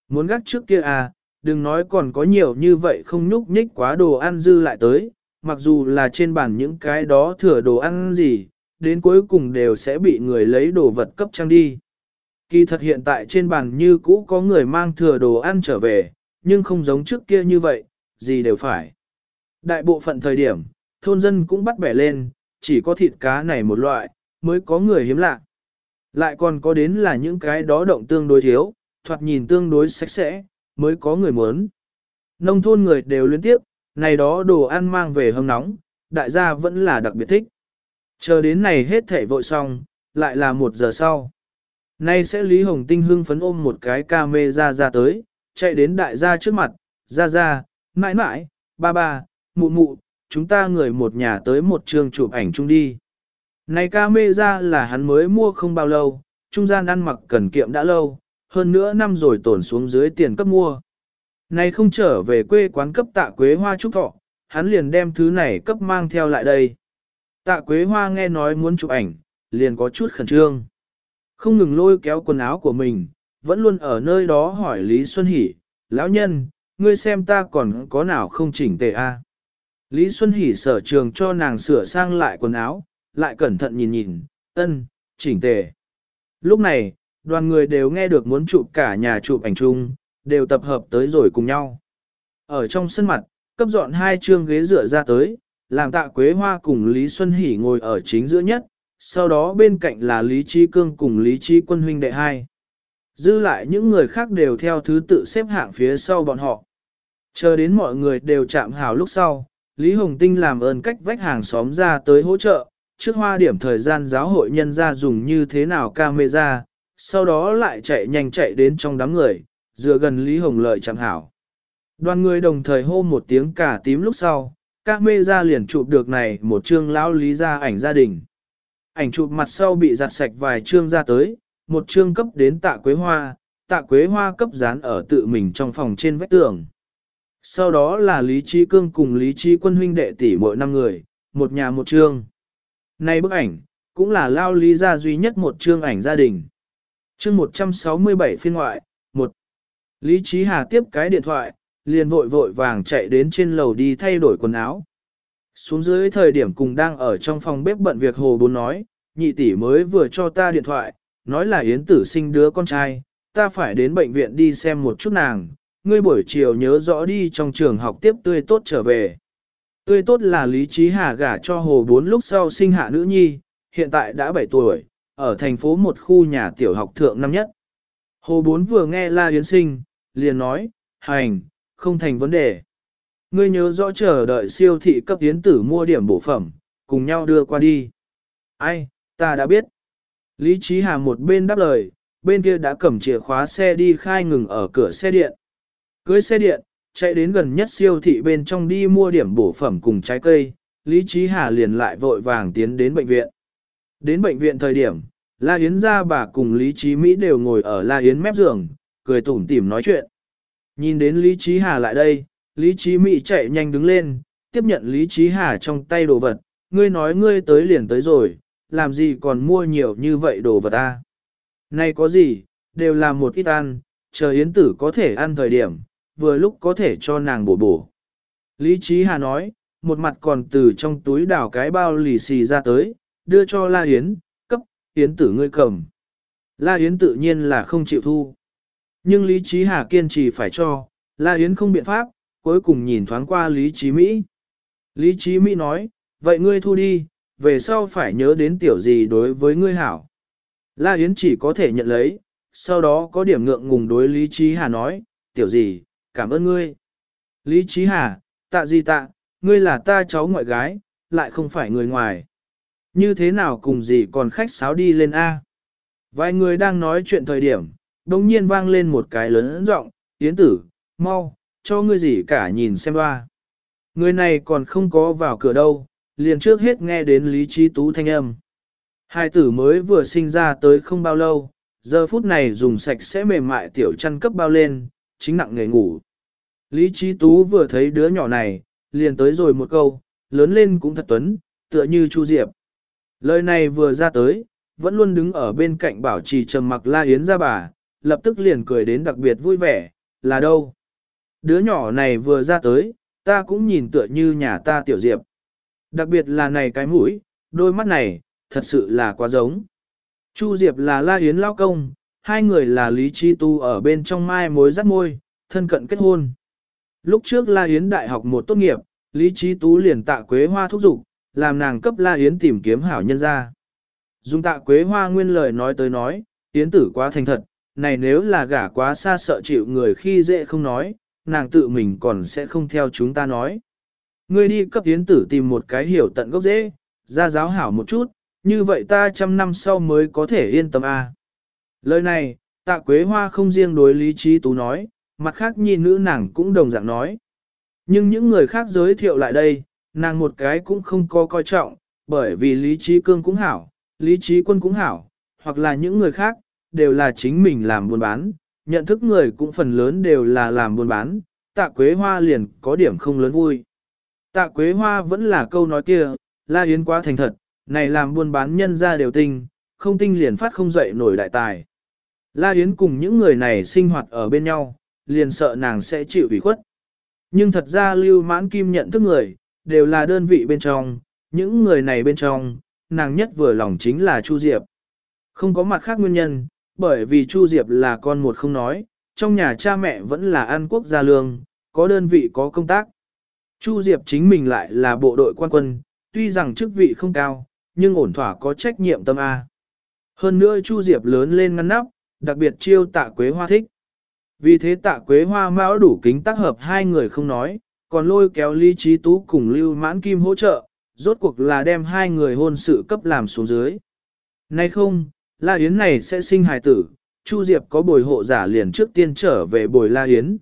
Muốn gác trước kia à, đừng nói còn có nhiều như vậy không nhúc nhích quá đồ ăn dư lại tới, mặc dù là trên bàn những cái đó thừa đồ ăn gì, đến cuối cùng đều sẽ bị người lấy đồ vật cấp trang đi. Kỳ thật hiện tại trên bàn như cũ có người mang thừa đồ ăn trở về, nhưng không giống trước kia như vậy, gì đều phải. Đại bộ phận thời điểm, thôn dân cũng bắt bẻ lên, chỉ có thịt cá này một loại, mới có người hiếm lạ. Lại còn có đến là những cái đó động tương đối thiếu, thoạt nhìn tương đối sạch sẽ, mới có người muốn. Nông thôn người đều liên tiếp, này đó đồ ăn mang về hâm nóng, đại gia vẫn là đặc biệt thích. Chờ đến này hết thể vội xong, lại là một giờ sau. Nay sẽ Lý Hồng Tinh hưng phấn ôm một cái ca mê ra ra tới, chạy đến đại gia trước mặt, ra ra, mãi mãi, ba ba, mụ mụ, chúng ta người một nhà tới một trường chụp ảnh chung đi. Này ca mê ra là hắn mới mua không bao lâu, trung gian ăn mặc cần kiệm đã lâu, hơn nữa năm rồi tổn xuống dưới tiền cấp mua. Này không trở về quê quán cấp tạ quế hoa trúc thọ, hắn liền đem thứ này cấp mang theo lại đây. Tạ quế hoa nghe nói muốn chụp ảnh, liền có chút khẩn trương. Không ngừng lôi kéo quần áo của mình, vẫn luôn ở nơi đó hỏi Lý Xuân Hỷ, lão nhân, ngươi xem ta còn có nào không chỉnh tề a? Lý Xuân Hỷ sở trường cho nàng sửa sang lại quần áo, lại cẩn thận nhìn nhìn, ân, chỉnh tề. Lúc này, đoàn người đều nghe được muốn chụp cả nhà chụp ảnh chung, đều tập hợp tới rồi cùng nhau. Ở trong sân mặt, cấp dọn hai chương ghế dựa ra tới, làm tạ quế hoa cùng Lý Xuân Hỷ ngồi ở chính giữa nhất, sau đó bên cạnh là Lý Trí Cương cùng Lý Trí Quân huynh đệ hai. Dư lại những người khác đều theo thứ tự xếp hạng phía sau bọn họ. Chờ đến mọi người đều chạm hào lúc sau, Lý Hồng Tinh làm ơn cách vách hàng xóm ra tới hỗ trợ, trước hoa điểm thời gian giáo hội nhân ra dùng như thế nào camera, sau đó lại chạy nhanh chạy đến trong đám người, dựa gần Lý Hồng Lợi chẳng hảo. Đoàn người đồng thời hô một tiếng cả tím lúc sau, các mê ra liền chụp được này một chương lão lý ra ảnh gia đình. Ảnh chụp mặt sau bị giặt sạch vài chương ra tới, một chương cấp đến tạ quế hoa, tạ quế hoa cấp dán ở tự mình trong phòng trên vách tường. Sau đó là Lý Trí Cương cùng Lý Trí Quân huynh đệ tỷ mỗi năm người, một nhà một chương. Này bức ảnh, cũng là lao lý ra duy nhất một chương ảnh gia đình. Chương 167 phiên ngoại, 1. Lý Trí Hà tiếp cái điện thoại, liền vội vội vàng chạy đến trên lầu đi thay đổi quần áo. Xuống dưới thời điểm cùng đang ở trong phòng bếp bận việc hồ bốn nói, nhị tỷ mới vừa cho ta điện thoại, nói là Yến tử sinh đứa con trai, ta phải đến bệnh viện đi xem một chút nàng, ngươi buổi chiều nhớ rõ đi trong trường học tiếp tươi tốt trở về. Tươi tốt là Lý Trí Hà gả cho hồ bốn lúc sau sinh hạ nữ nhi, hiện tại đã 7 tuổi, ở thành phố một khu nhà tiểu học thượng năm nhất. Hồ bốn vừa nghe La Yến sinh, liền nói, hành, không thành vấn đề. Ngươi nhớ rõ chờ đợi siêu thị cấp tiến tử mua điểm bổ phẩm, cùng nhau đưa qua đi. Ai, ta đã biết. Lý Trí Hà một bên đáp lời, bên kia đã cầm chìa khóa xe đi khai ngừng ở cửa xe điện. Cưới xe điện, chạy đến gần nhất siêu thị bên trong đi mua điểm bổ phẩm cùng trái cây, Lý Trí Hà liền lại vội vàng tiến đến bệnh viện. Đến bệnh viện thời điểm, La Yến ra bà cùng Lý Trí Mỹ đều ngồi ở La Yến mép giường, cười tủm tỉm nói chuyện. Nhìn đến Lý Trí Hà lại đây, Lý Trí Mỹ chạy nhanh đứng lên, tiếp nhận Lý Trí Hà trong tay đồ vật, ngươi nói ngươi tới liền tới rồi, làm gì còn mua nhiều như vậy đồ vật à? ta. Này có gì, đều là một ít ăn, chờ Yến tử có thể ăn thời điểm, vừa lúc có thể cho nàng bổ bổ. Lý Trí Hà nói, một mặt còn từ trong túi đảo cái bao lì xì ra tới, đưa cho La Yến, cấp, Yến tử ngươi cầm. La Yến tự nhiên là không chịu thu. Nhưng Lý Trí Hà kiên trì phải cho, La Yến không biện pháp, cuối cùng nhìn thoáng qua Lý Trí Mỹ. Lý Trí Mỹ nói, vậy ngươi thu đi, về sau phải nhớ đến tiểu gì đối với ngươi hảo. La Yến chỉ có thể nhận lấy, sau đó có điểm ngượng ngùng đối Lý Trí Hà nói, tiểu gì, cảm ơn ngươi. Lý Trí Hà, tạ gì tạ, ngươi là ta cháu ngoại gái, lại không phải người ngoài. Như thế nào cùng gì còn khách sáo đi lên A. Vài người đang nói chuyện thời điểm, đồng nhiên vang lên một cái lớn giọng, Yến tử, mau, cho ngươi gì cả nhìn xem ba. Người này còn không có vào cửa đâu, liền trước hết nghe đến Lý Trí Tú thanh âm. Hai tử mới vừa sinh ra tới không bao lâu, giờ phút này dùng sạch sẽ mềm mại tiểu chăn cấp bao lên, chính nặng nghề ngủ. Lý Trí Tú vừa thấy đứa nhỏ này, liền tới rồi một câu, lớn lên cũng thật tuấn, tựa như Chu Diệp. Lời này vừa ra tới, vẫn luôn đứng ở bên cạnh bảo trì trầm mặc la yến ra bà, lập tức liền cười đến đặc biệt vui vẻ, là đâu? Đứa nhỏ này vừa ra tới, ta cũng nhìn tựa như nhà ta tiểu diệp. Đặc biệt là này cái mũi, đôi mắt này, thật sự là quá giống. Chu Diệp là La Yến Lao Công, hai người là Lý Chi Tu ở bên trong mai mối dắt môi, thân cận kết hôn. Lúc trước La Yến đại học một tốt nghiệp, Lý Chi tu liền tạ Quế Hoa thúc giục, làm nàng cấp La Yến tìm kiếm hảo nhân ra. Dùng tạ Quế Hoa nguyên lời nói tới nói, Yến tử quá thành thật, này nếu là gả quá xa sợ chịu người khi dễ không nói, nàng tự mình còn sẽ không theo chúng ta nói. Ngươi đi cấp tiến tử tìm một cái hiểu tận gốc dễ, ra giáo hảo một chút, như vậy ta trăm năm sau mới có thể yên tâm a. À. Lời này, tạ quế hoa không riêng đối lý trí tú nói, mặt khác nhi nữ nàng cũng đồng dạng nói. Nhưng những người khác giới thiệu lại đây, nàng một cái cũng không có coi trọng, bởi vì lý trí cương cũng hảo, lý trí quân cũng hảo, hoặc là những người khác, đều là chính mình làm buôn bán, nhận thức người cũng phần lớn đều là làm buôn bán, tạ quế hoa liền có điểm không lớn vui. Tạ quế hoa vẫn là câu nói kia, la yến quá thành thật, này làm buôn bán nhân ra đều tinh, không tinh liền phát không dậy nổi đại tài. La Yến cùng những người này sinh hoạt ở bên nhau, liền sợ nàng sẽ chịu ủy khuất. Nhưng thật ra lưu mãn kim nhận thức người, đều là đơn vị bên trong, những người này bên trong, nàng nhất vừa lòng chính là Chu Diệp. Không có mặt khác nguyên nhân, bởi vì Chu Diệp là con một không nói, trong nhà cha mẹ vẫn là an quốc gia lương, có đơn vị có công tác. Chu Diệp chính mình lại là bộ đội quan quân, tuy rằng chức vị không cao, nhưng ổn thỏa có trách nhiệm tâm A. Hơn nữa Chu Diệp lớn lên ngăn nắp, đặc biệt chiêu tạ quế hoa thích. Vì thế tạ quế hoa mão đủ kính tác hợp hai người không nói, còn lôi kéo Lý Trí Tú cùng Lưu Mãn Kim hỗ trợ, rốt cuộc là đem hai người hôn sự cấp làm xuống dưới. Nay không, La Yến này sẽ sinh hài tử, Chu Diệp có bồi hộ giả liền trước tiên trở về bồi La Yến.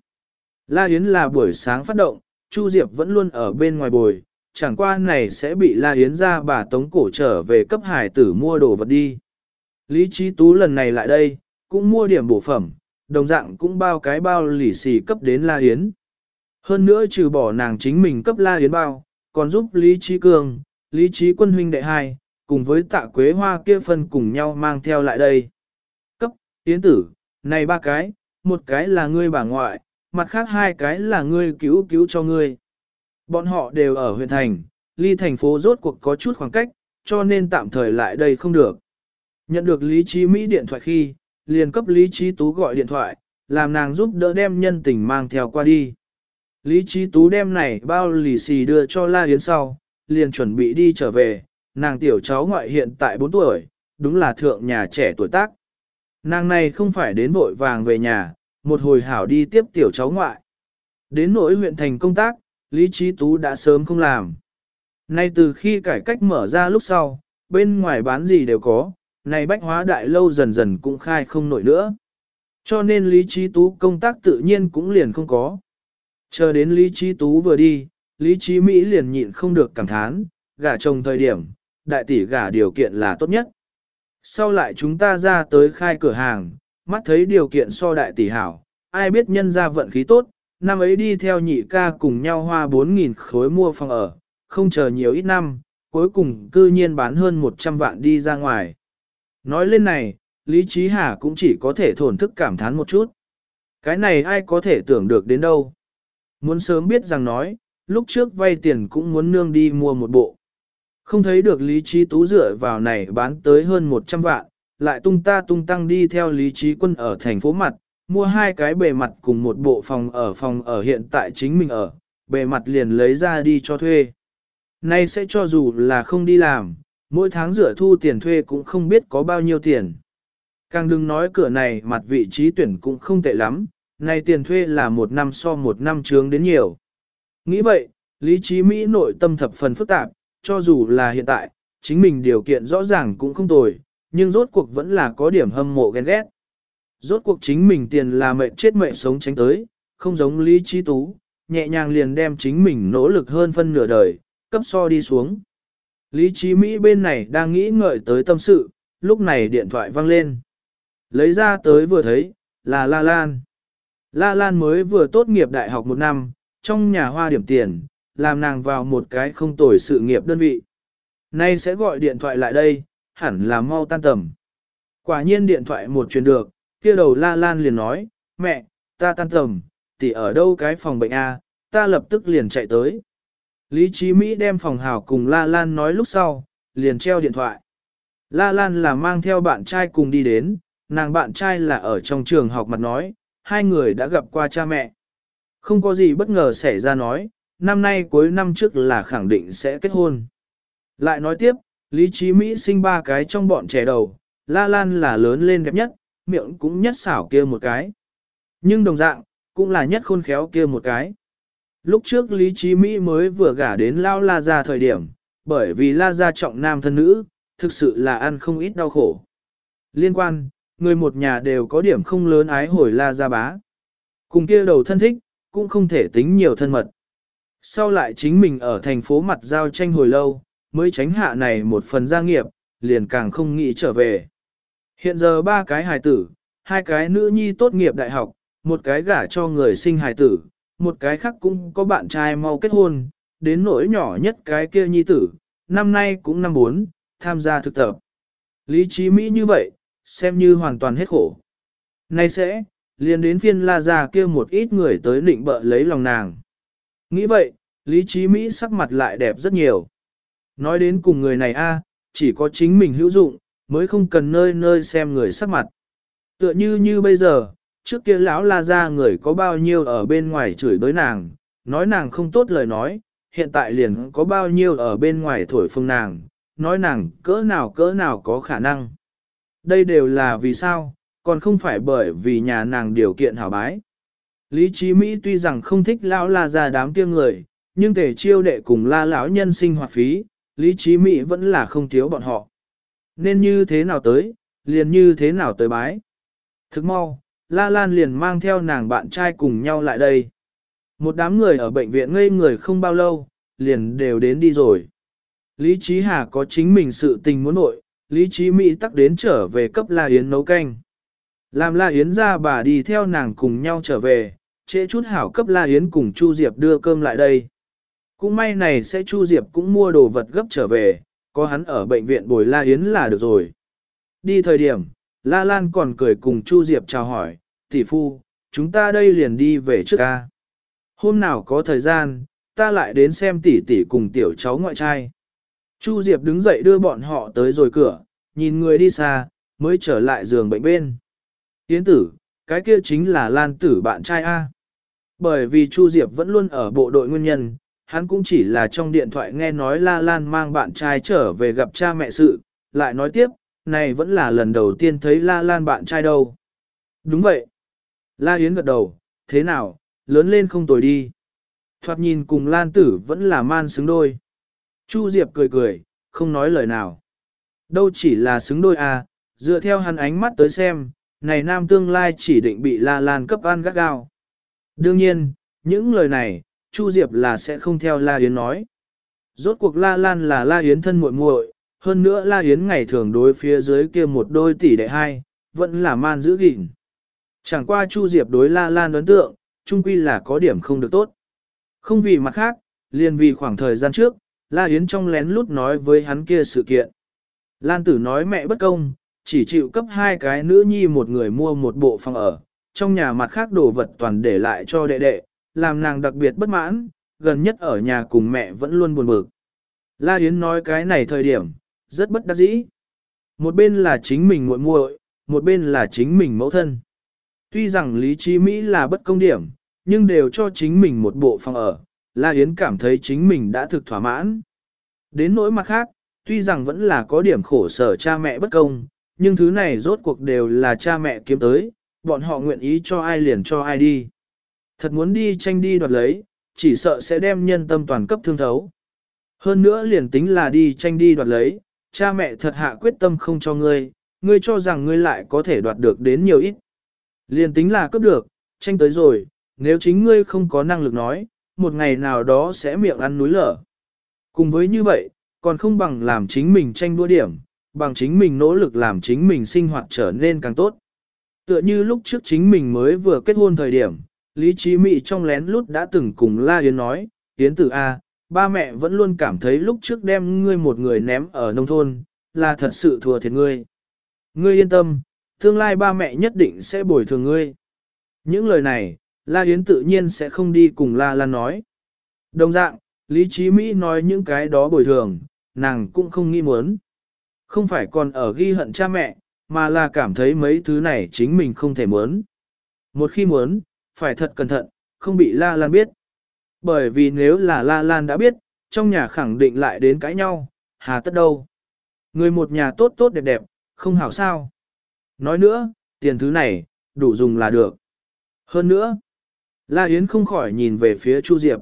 La Yến là buổi sáng phát động, Chu Diệp vẫn luôn ở bên ngoài bồi, chẳng qua này sẽ bị La Yến ra bà tống cổ trở về cấp hài tử mua đồ vật đi. Lý Trí Tú lần này lại đây, cũng mua điểm bổ phẩm, đồng dạng cũng bao cái bao lì xì cấp đến La Yến. Hơn nữa trừ bỏ nàng chính mình cấp La Yến bao, còn giúp Lý Trí Cường, Lý Trí Quân huynh đệ hai, cùng với tạ quế hoa kia phân cùng nhau mang theo lại đây. Cấp, tiến tử, này ba cái, một cái là ngươi bà ngoại, mặt khác hai cái là ngươi cứu cứu cho ngươi. Bọn họ đều ở huyện thành, ly thành phố rốt cuộc có chút khoảng cách, cho nên tạm thời lại đây không được. Nhận được Lý Trí Mỹ điện thoại khi, liền cấp Lý Trí Tú gọi điện thoại, làm nàng giúp đỡ đem nhân tình mang theo qua đi. Lý Trí Tú đem này bao lì xì đưa cho La Yến sau, liền chuẩn bị đi trở về, nàng tiểu cháu ngoại hiện tại 4 tuổi, đúng là thượng nhà trẻ tuổi tác. Nàng này không phải đến vội vàng về nhà, một hồi hảo đi tiếp tiểu cháu ngoại. Đến nỗi huyện thành công tác, Lý Trí Tú đã sớm không làm. Nay từ khi cải cách mở ra lúc sau, bên ngoài bán gì đều có, này bách hóa đại lâu dần dần cũng khai không nổi nữa. Cho nên Lý Trí Tú công tác tự nhiên cũng liền không có. Chờ đến Lý Trí Tú vừa đi, Lý Trí Mỹ liền nhịn không được cảm thán, gả chồng thời điểm, đại tỷ gả điều kiện là tốt nhất. Sau lại chúng ta ra tới khai cửa hàng, mắt thấy điều kiện so đại tỷ hảo, ai biết nhân ra vận khí tốt, năm ấy đi theo nhị ca cùng nhau hoa 4.000 khối mua phòng ở, không chờ nhiều ít năm, cuối cùng cư nhiên bán hơn 100 vạn đi ra ngoài. Nói lên này, Lý Trí Hà cũng chỉ có thể thổn thức cảm thán một chút. Cái này ai có thể tưởng được đến đâu. Muốn sớm biết rằng nói, lúc trước vay tiền cũng muốn nương đi mua một bộ. Không thấy được Lý Trí Tú dựa vào này bán tới hơn 100 vạn, lại tung ta tung tăng đi theo Lý Trí Quân ở thành phố mặt, mua hai cái bề mặt cùng một bộ phòng ở phòng ở hiện tại chính mình ở, bề mặt liền lấy ra đi cho thuê. Nay sẽ cho dù là không đi làm, mỗi tháng rửa thu tiền thuê cũng không biết có bao nhiêu tiền. Càng đừng nói cửa này mặt vị trí tuyển cũng không tệ lắm, nay tiền thuê là một năm so một năm trướng đến nhiều. Nghĩ vậy, lý trí Mỹ nội tâm thập phần phức tạp, cho dù là hiện tại, chính mình điều kiện rõ ràng cũng không tồi, nhưng rốt cuộc vẫn là có điểm hâm mộ ghen ghét. Rốt cuộc chính mình tiền là mệnh chết mệnh sống tránh tới, không giống lý trí tú, nhẹ nhàng liền đem chính mình nỗ lực hơn phân nửa đời, cấp so đi xuống. Lý trí Mỹ bên này đang nghĩ ngợi tới tâm sự, lúc này điện thoại vang lên. Lấy ra tới vừa thấy, là La Lan. La Lan mới vừa tốt nghiệp đại học một năm, trong nhà hoa điểm tiền, làm nàng vào một cái không tồi sự nghiệp đơn vị. Nay sẽ gọi điện thoại lại đây, hẳn là mau tan tầm. Quả nhiên điện thoại một truyền được, kia đầu La Lan liền nói, mẹ, ta tan tầm, tỷ ở đâu cái phòng bệnh A, ta lập tức liền chạy tới. Lý Chí Mỹ đem phòng hào cùng La Lan nói lúc sau, liền treo điện thoại. La Lan là mang theo bạn trai cùng đi đến, nàng bạn trai là ở trong trường học mặt nói, hai người đã gặp qua cha mẹ. Không có gì bất ngờ xảy ra nói, năm nay cuối năm trước là khẳng định sẽ kết hôn. Lại nói tiếp, Lý Chí Mỹ sinh ba cái trong bọn trẻ đầu, La Lan là lớn lên đẹp nhất, miệng cũng nhất xảo kia một cái. Nhưng đồng dạng, cũng là nhất khôn khéo kia một cái. Lúc trước Lý Chí Mỹ mới vừa gả đến Lao La Gia thời điểm, bởi vì La Gia trọng nam thân nữ, thực sự là ăn không ít đau khổ. Liên quan, người một nhà đều có điểm không lớn ái hồi La Gia bá. Cùng kia đầu thân thích, cũng không thể tính nhiều thân mật. Sau lại chính mình ở thành phố mặt giao tranh hồi lâu, mới tránh hạ này một phần gia nghiệp, liền càng không nghĩ trở về. Hiện giờ ba cái hài tử, hai cái nữ nhi tốt nghiệp đại học, một cái gả cho người sinh hài tử, một cái khác cũng có bạn trai mau kết hôn, đến nỗi nhỏ nhất cái kia nhi tử, năm nay cũng năm bốn, tham gia thực tập. Lý trí Mỹ như vậy, xem như hoàn toàn hết khổ. Nay sẽ, liền đến phiên la ra kia một ít người tới định bợ lấy lòng nàng. Nghĩ vậy, Lý trí Mỹ sắc mặt lại đẹp rất nhiều. Nói đến cùng người này a, chỉ có chính mình hữu dụng, mới không cần nơi nơi xem người sắc mặt. Tựa như như bây giờ, trước kia lão la ra người có bao nhiêu ở bên ngoài chửi bới nàng, nói nàng không tốt lời nói, hiện tại liền có bao nhiêu ở bên ngoài thổi phồng nàng, nói nàng cỡ nào cỡ nào có khả năng. Đây đều là vì sao, còn không phải bởi vì nhà nàng điều kiện hảo bái. Lý trí Mỹ tuy rằng không thích lão la ra đám kia người, nhưng thể chiêu đệ cùng la lão nhân sinh hoạt phí, lý trí Mỹ vẫn là không thiếu bọn họ. Nên như thế nào tới, liền như thế nào tới bái. Thức mau, La Lan liền mang theo nàng bạn trai cùng nhau lại đây. Một đám người ở bệnh viện ngây người không bao lâu, liền đều đến đi rồi. Lý Trí Hà có chính mình sự tình muốn nội, Lý Trí Mỹ tắc đến trở về cấp La Yến nấu canh. Làm La Yến ra bà đi theo nàng cùng nhau trở về, trễ chút hảo cấp La Yến cùng Chu Diệp đưa cơm lại đây. Cũng may này sẽ Chu Diệp cũng mua đồ vật gấp trở về, có hắn ở bệnh viện bồi La Yến là được rồi. Đi thời điểm, La Lan còn cười cùng Chu Diệp chào hỏi, tỷ phu, chúng ta đây liền đi về trước ca. Hôm nào có thời gian, ta lại đến xem tỷ tỷ cùng tiểu cháu ngoại trai. Chu Diệp đứng dậy đưa bọn họ tới rồi cửa, nhìn người đi xa, mới trở lại giường bệnh bên. Yến tử, cái kia chính là Lan tử bạn trai A. Bởi vì Chu Diệp vẫn luôn ở bộ đội nguyên nhân, hắn cũng chỉ là trong điện thoại nghe nói La Lan mang bạn trai trở về gặp cha mẹ sự, lại nói tiếp, này vẫn là lần đầu tiên thấy La Lan bạn trai đâu. Đúng vậy. La Yến gật đầu, thế nào, lớn lên không tồi đi. Thoạt nhìn cùng Lan Tử vẫn là man xứng đôi. Chu Diệp cười cười, không nói lời nào. Đâu chỉ là xứng đôi à, dựa theo hắn ánh mắt tới xem, này nam tương lai chỉ định bị La Lan cấp ăn gắt gao. Đương nhiên, những lời này, Chu Diệp là sẽ không theo La Yến nói. Rốt cuộc La Lan là La Yến thân muội muội, hơn nữa La Yến ngày thường đối phía dưới kia một đôi tỷ đệ hai, vẫn là man giữ gìn. Chẳng qua Chu Diệp đối La Lan ấn tượng, chung quy là có điểm không được tốt. Không vì mặt khác, liền vì khoảng thời gian trước, La Yến trong lén lút nói với hắn kia sự kiện. Lan Tử nói mẹ bất công, chỉ chịu cấp hai cái nữ nhi một người mua một bộ phòng ở, trong nhà mặt khác đồ vật toàn để lại cho đệ đệ, làm nàng đặc biệt bất mãn, gần nhất ở nhà cùng mẹ vẫn luôn buồn bực. La Yến nói cái này thời điểm, rất bất đắc dĩ. Một bên là chính mình muội muội, một bên là chính mình mẫu thân. Tuy rằng lý trí Mỹ là bất công điểm, nhưng đều cho chính mình một bộ phòng ở, La Yến cảm thấy chính mình đã thực thỏa mãn. Đến nỗi mặt khác, tuy rằng vẫn là có điểm khổ sở cha mẹ bất công, nhưng thứ này rốt cuộc đều là cha mẹ kiếm tới, bọn họ nguyện ý cho ai liền cho ai đi. Thật muốn đi tranh đi đoạt lấy, chỉ sợ sẽ đem nhân tâm toàn cấp thương thấu. Hơn nữa liền tính là đi tranh đi đoạt lấy, cha mẹ thật hạ quyết tâm không cho ngươi, ngươi cho rằng ngươi lại có thể đoạt được đến nhiều ít. Liền tính là cướp được, tranh tới rồi, nếu chính ngươi không có năng lực nói, một ngày nào đó sẽ miệng ăn núi lở. Cùng với như vậy, còn không bằng làm chính mình tranh đua điểm, bằng chính mình nỗ lực làm chính mình sinh hoạt trở nên càng tốt. Tựa như lúc trước chính mình mới vừa kết hôn thời điểm, Lý Chí Mị trong lén lút đã từng cùng La Yến nói, Yến tử A, ba mẹ vẫn luôn cảm thấy lúc trước đem ngươi một người ném ở nông thôn, là thật sự thua thiệt ngươi. Ngươi yên tâm, tương lai ba mẹ nhất định sẽ bồi thường ngươi. Những lời này, La Yến tự nhiên sẽ không đi cùng La Lan nói. Đồng dạng, Lý Chí Mỹ nói những cái đó bồi thường, nàng cũng không nghĩ muốn. Không phải còn ở ghi hận cha mẹ, mà là cảm thấy mấy thứ này chính mình không thể muốn. Một khi muốn, phải thật cẩn thận, không bị La Lan biết. Bởi vì nếu là La Lan đã biết, trong nhà khẳng định lại đến cãi nhau, hà tất đâu. Người một nhà tốt tốt đẹp đẹp, không hảo sao. Nói nữa, tiền thứ này, đủ dùng là được. Hơn nữa, La Yến không khỏi nhìn về phía Chu Diệp.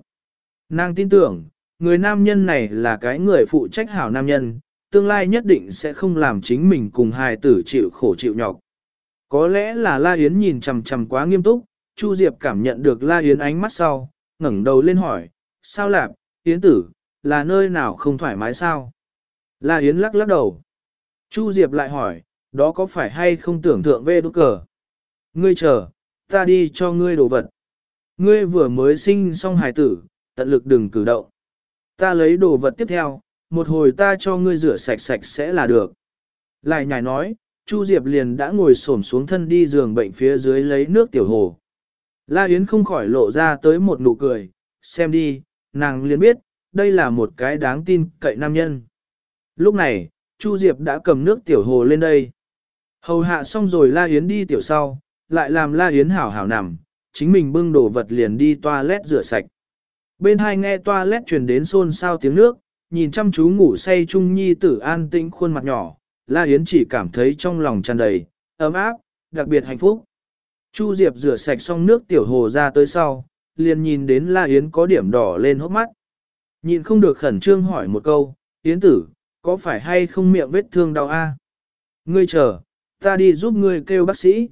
Nàng tin tưởng, người nam nhân này là cái người phụ trách hảo nam nhân, tương lai nhất định sẽ không làm chính mình cùng hài tử chịu khổ chịu nhọc. Có lẽ là La Yến nhìn chằm chằm quá nghiêm túc, Chu Diệp cảm nhận được La Yến ánh mắt sau, ngẩng đầu lên hỏi, sao lạp, Yến tử, là nơi nào không thoải mái sao? La Yến lắc lắc đầu. Chu Diệp lại hỏi, đó có phải hay không tưởng thượng về đốt cờ? Ngươi chờ, ta đi cho ngươi đồ vật. Ngươi vừa mới sinh xong hài tử, tận lực đừng cử động. Ta lấy đồ vật tiếp theo, một hồi ta cho ngươi rửa sạch sạch sẽ là được. Lại nhảy nói, Chu Diệp liền đã ngồi xổm xuống thân đi giường bệnh phía dưới lấy nước tiểu hồ. La Yến không khỏi lộ ra tới một nụ cười, xem đi, nàng liền biết, đây là một cái đáng tin cậy nam nhân. Lúc này, Chu Diệp đã cầm nước tiểu hồ lên đây. Hầu hạ xong rồi La Yến đi tiểu sau, lại làm La Yến hảo hảo nằm, chính mình bưng đồ vật liền đi toilet rửa sạch. Bên hai nghe toilet truyền đến xôn xao tiếng nước, nhìn chăm chú ngủ say Trung Nhi tử an tĩnh khuôn mặt nhỏ, La Yến chỉ cảm thấy trong lòng tràn đầy, ấm áp, đặc biệt hạnh phúc. Chu Diệp rửa sạch xong nước tiểu hồ ra tới sau, liền nhìn đến La Yến có điểm đỏ lên hốc mắt. Nhìn không được khẩn trương hỏi một câu, Yến tử, có phải hay không miệng vết thương đau a? Ngươi chờ, ta đi giúp ngươi kêu bác sĩ.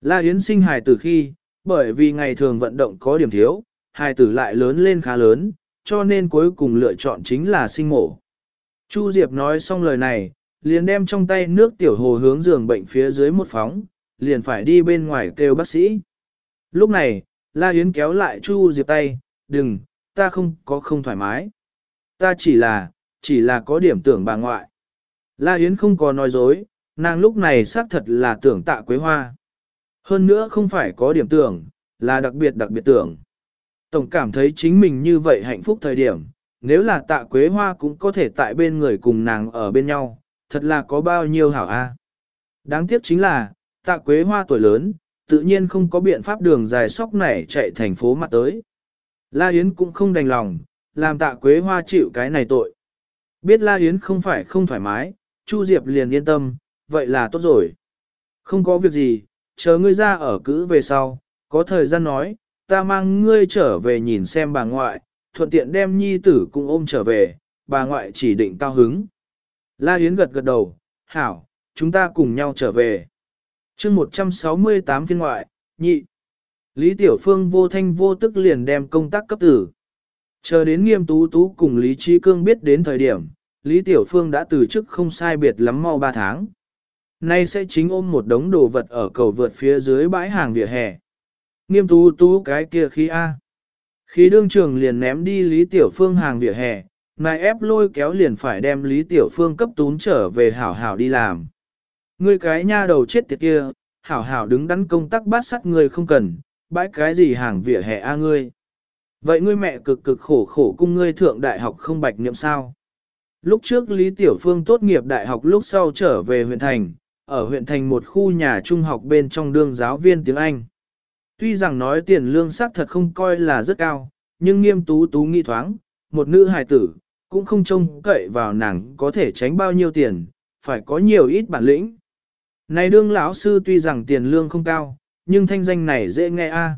La Yến sinh hài tử khi, bởi vì ngày thường vận động có điểm thiếu, hài tử lại lớn lên khá lớn, cho nên cuối cùng lựa chọn chính là sinh mổ. Chu Diệp nói xong lời này, liền đem trong tay nước tiểu hồ hướng giường bệnh phía dưới một phóng, liền phải đi bên ngoài kêu bác sĩ. Lúc này, La Yến kéo lại Chu Diệp tay, đừng, ta không có không thoải mái. Ta chỉ là, chỉ là có điểm tưởng bà ngoại. La Yến không có nói dối, nàng lúc này xác thật là tưởng tạ quế hoa. Hơn nữa không phải có điểm tưởng, là đặc biệt đặc biệt tưởng. Tổng cảm thấy chính mình như vậy hạnh phúc thời điểm, nếu là tạ quế hoa cũng có thể tại bên người cùng nàng ở bên nhau, thật là có bao nhiêu hảo a. Đáng tiếc chính là, tạ quế hoa tuổi lớn, tự nhiên không có biện pháp đường dài sóc này chạy thành phố mặt tới. La Yến cũng không đành lòng, làm tạ quế hoa chịu cái này tội. Biết La Yến không phải không thoải mái, Chu Diệp liền yên tâm, vậy là tốt rồi. Không có việc gì, chờ ngươi ra ở cữ về sau, có thời gian nói, ta mang ngươi trở về nhìn xem bà ngoại, thuận tiện đem nhi tử cùng ôm trở về, bà ngoại chỉ định cao hứng. La Yến gật gật đầu, hảo, chúng ta cùng nhau trở về. chương 168 phiên ngoại, nhị. Lý Tiểu Phương vô thanh vô tức liền đem công tác cấp tử. Chờ đến nghiêm tú tú cùng Lý Trí Cương biết đến thời điểm, Lý Tiểu Phương đã từ chức không sai biệt lắm mau 3 tháng. Nay sẽ chính ôm một đống đồ vật ở cầu vượt phía dưới bãi hàng vỉa hè. Nghiêm tú tú cái kia khí A. Khí đương trường liền ném đi Lý Tiểu Phương hàng vỉa hè, nài ép lôi kéo liền phải đem Lý Tiểu Phương cấp tún trở về hảo hảo đi làm. Ngươi cái nha đầu chết tiệt kia, hảo hảo đứng đắn công tác bát sắt người không cần, bãi cái gì hàng vỉa hè a ngươi. Vậy ngươi mẹ cực cực khổ khổ cung ngươi thượng đại học không bạch niệm sao? Lúc trước Lý Tiểu Phương tốt nghiệp đại học lúc sau trở về huyện thành, ở huyện thành một khu nhà trung học bên trong đương giáo viên tiếng Anh. Tuy rằng nói tiền lương xác thật không coi là rất cao, nhưng nghiêm tú tú nghi thoáng, một nữ hài tử, cũng không trông cậy vào nàng có thể tránh bao nhiêu tiền, phải có nhiều ít bản lĩnh. Này đương lão sư tuy rằng tiền lương không cao, nhưng thanh danh này dễ nghe a.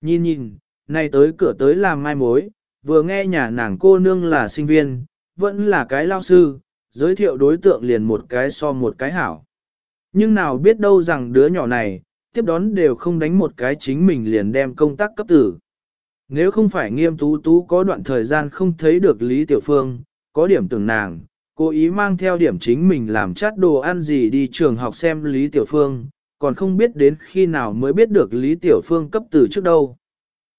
Nhìn nhìn, này tới cửa tới làm mai mối, vừa nghe nhà nàng cô nương là sinh viên, vẫn là cái lao sư, giới thiệu đối tượng liền một cái so một cái hảo. Nhưng nào biết đâu rằng đứa nhỏ này, tiếp đón đều không đánh một cái chính mình liền đem công tác cấp tử. Nếu không phải nghiêm tú tú có đoạn thời gian không thấy được Lý Tiểu Phương, có điểm tưởng nàng, cố ý mang theo điểm chính mình làm chát đồ ăn gì đi trường học xem Lý Tiểu Phương, còn không biết đến khi nào mới biết được Lý Tiểu Phương cấp tử trước đâu.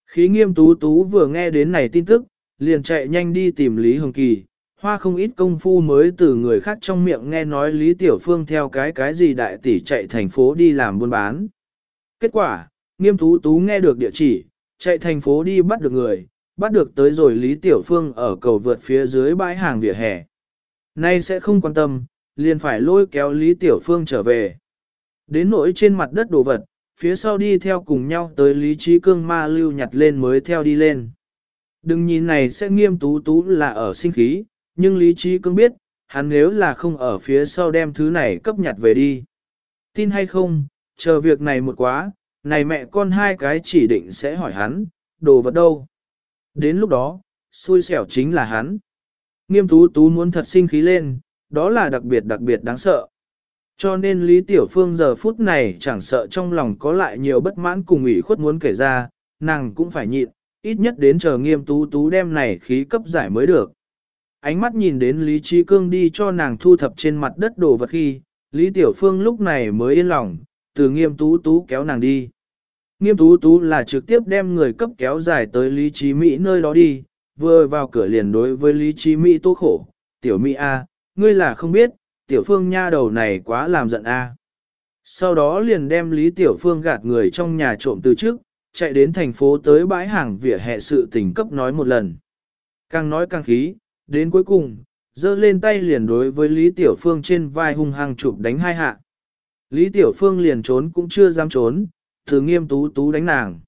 Khí nghiêm tú tú vừa nghe đến này tin tức, liền chạy nhanh đi tìm Lý Hồng Kỳ, hoa không ít công phu mới từ người khác trong miệng nghe nói Lý Tiểu Phương theo cái cái gì đại tỷ chạy thành phố đi làm buôn bán. Kết quả, nghiêm tú tú nghe được địa chỉ, chạy thành phố đi bắt được người, bắt được tới rồi Lý Tiểu Phương ở cầu vượt phía dưới bãi hàng vỉa hè. Nay sẽ không quan tâm, liền phải lôi kéo Lý Tiểu Phương trở về. Đến nỗi trên mặt đất đồ vật, phía sau đi theo cùng nhau tới Lý Trí Cương ma lưu nhặt lên mới theo đi lên. Đừng nhìn này sẽ nghiêm tú tú là ở sinh khí, nhưng Lý Trí Cương biết, hắn nếu là không ở phía sau đem thứ này cấp nhặt về đi. Tin hay không, chờ việc này một quá, này mẹ con hai cái chỉ định sẽ hỏi hắn, đồ vật đâu. Đến lúc đó, xui xẻo chính là hắn. Nghiêm tú tú muốn thật sinh khí lên, đó là đặc biệt đặc biệt đáng sợ. Cho nên Lý Tiểu Phương giờ phút này chẳng sợ trong lòng có lại nhiều bất mãn cùng ủy khuất muốn kể ra, nàng cũng phải nhịn, ít nhất đến chờ nghiêm tú tú đem này khí cấp giải mới được. Ánh mắt nhìn đến Lý Trí Cương đi cho nàng thu thập trên mặt đất đồ vật khi, Lý Tiểu Phương lúc này mới yên lòng, từ nghiêm tú tú kéo nàng đi. Nghiêm tú tú là trực tiếp đem người cấp kéo dài tới Lý Trí Mỹ nơi đó đi, vừa vào cửa liền đối với Lý Trí Mỹ tố khổ, tiểu Mỹ A, ngươi là không biết, tiểu phương nha đầu này quá làm giận A. Sau đó liền đem Lý Tiểu Phương gạt người trong nhà trộm từ trước, chạy đến thành phố tới bãi hàng vỉa hè sự tình cấp nói một lần. Càng nói càng khí, đến cuối cùng, giơ lên tay liền đối với Lý Tiểu Phương trên vai hung hăng chụp đánh hai hạ. Lý Tiểu Phương liền trốn cũng chưa dám trốn, thử nghiêm tú tú đánh nàng.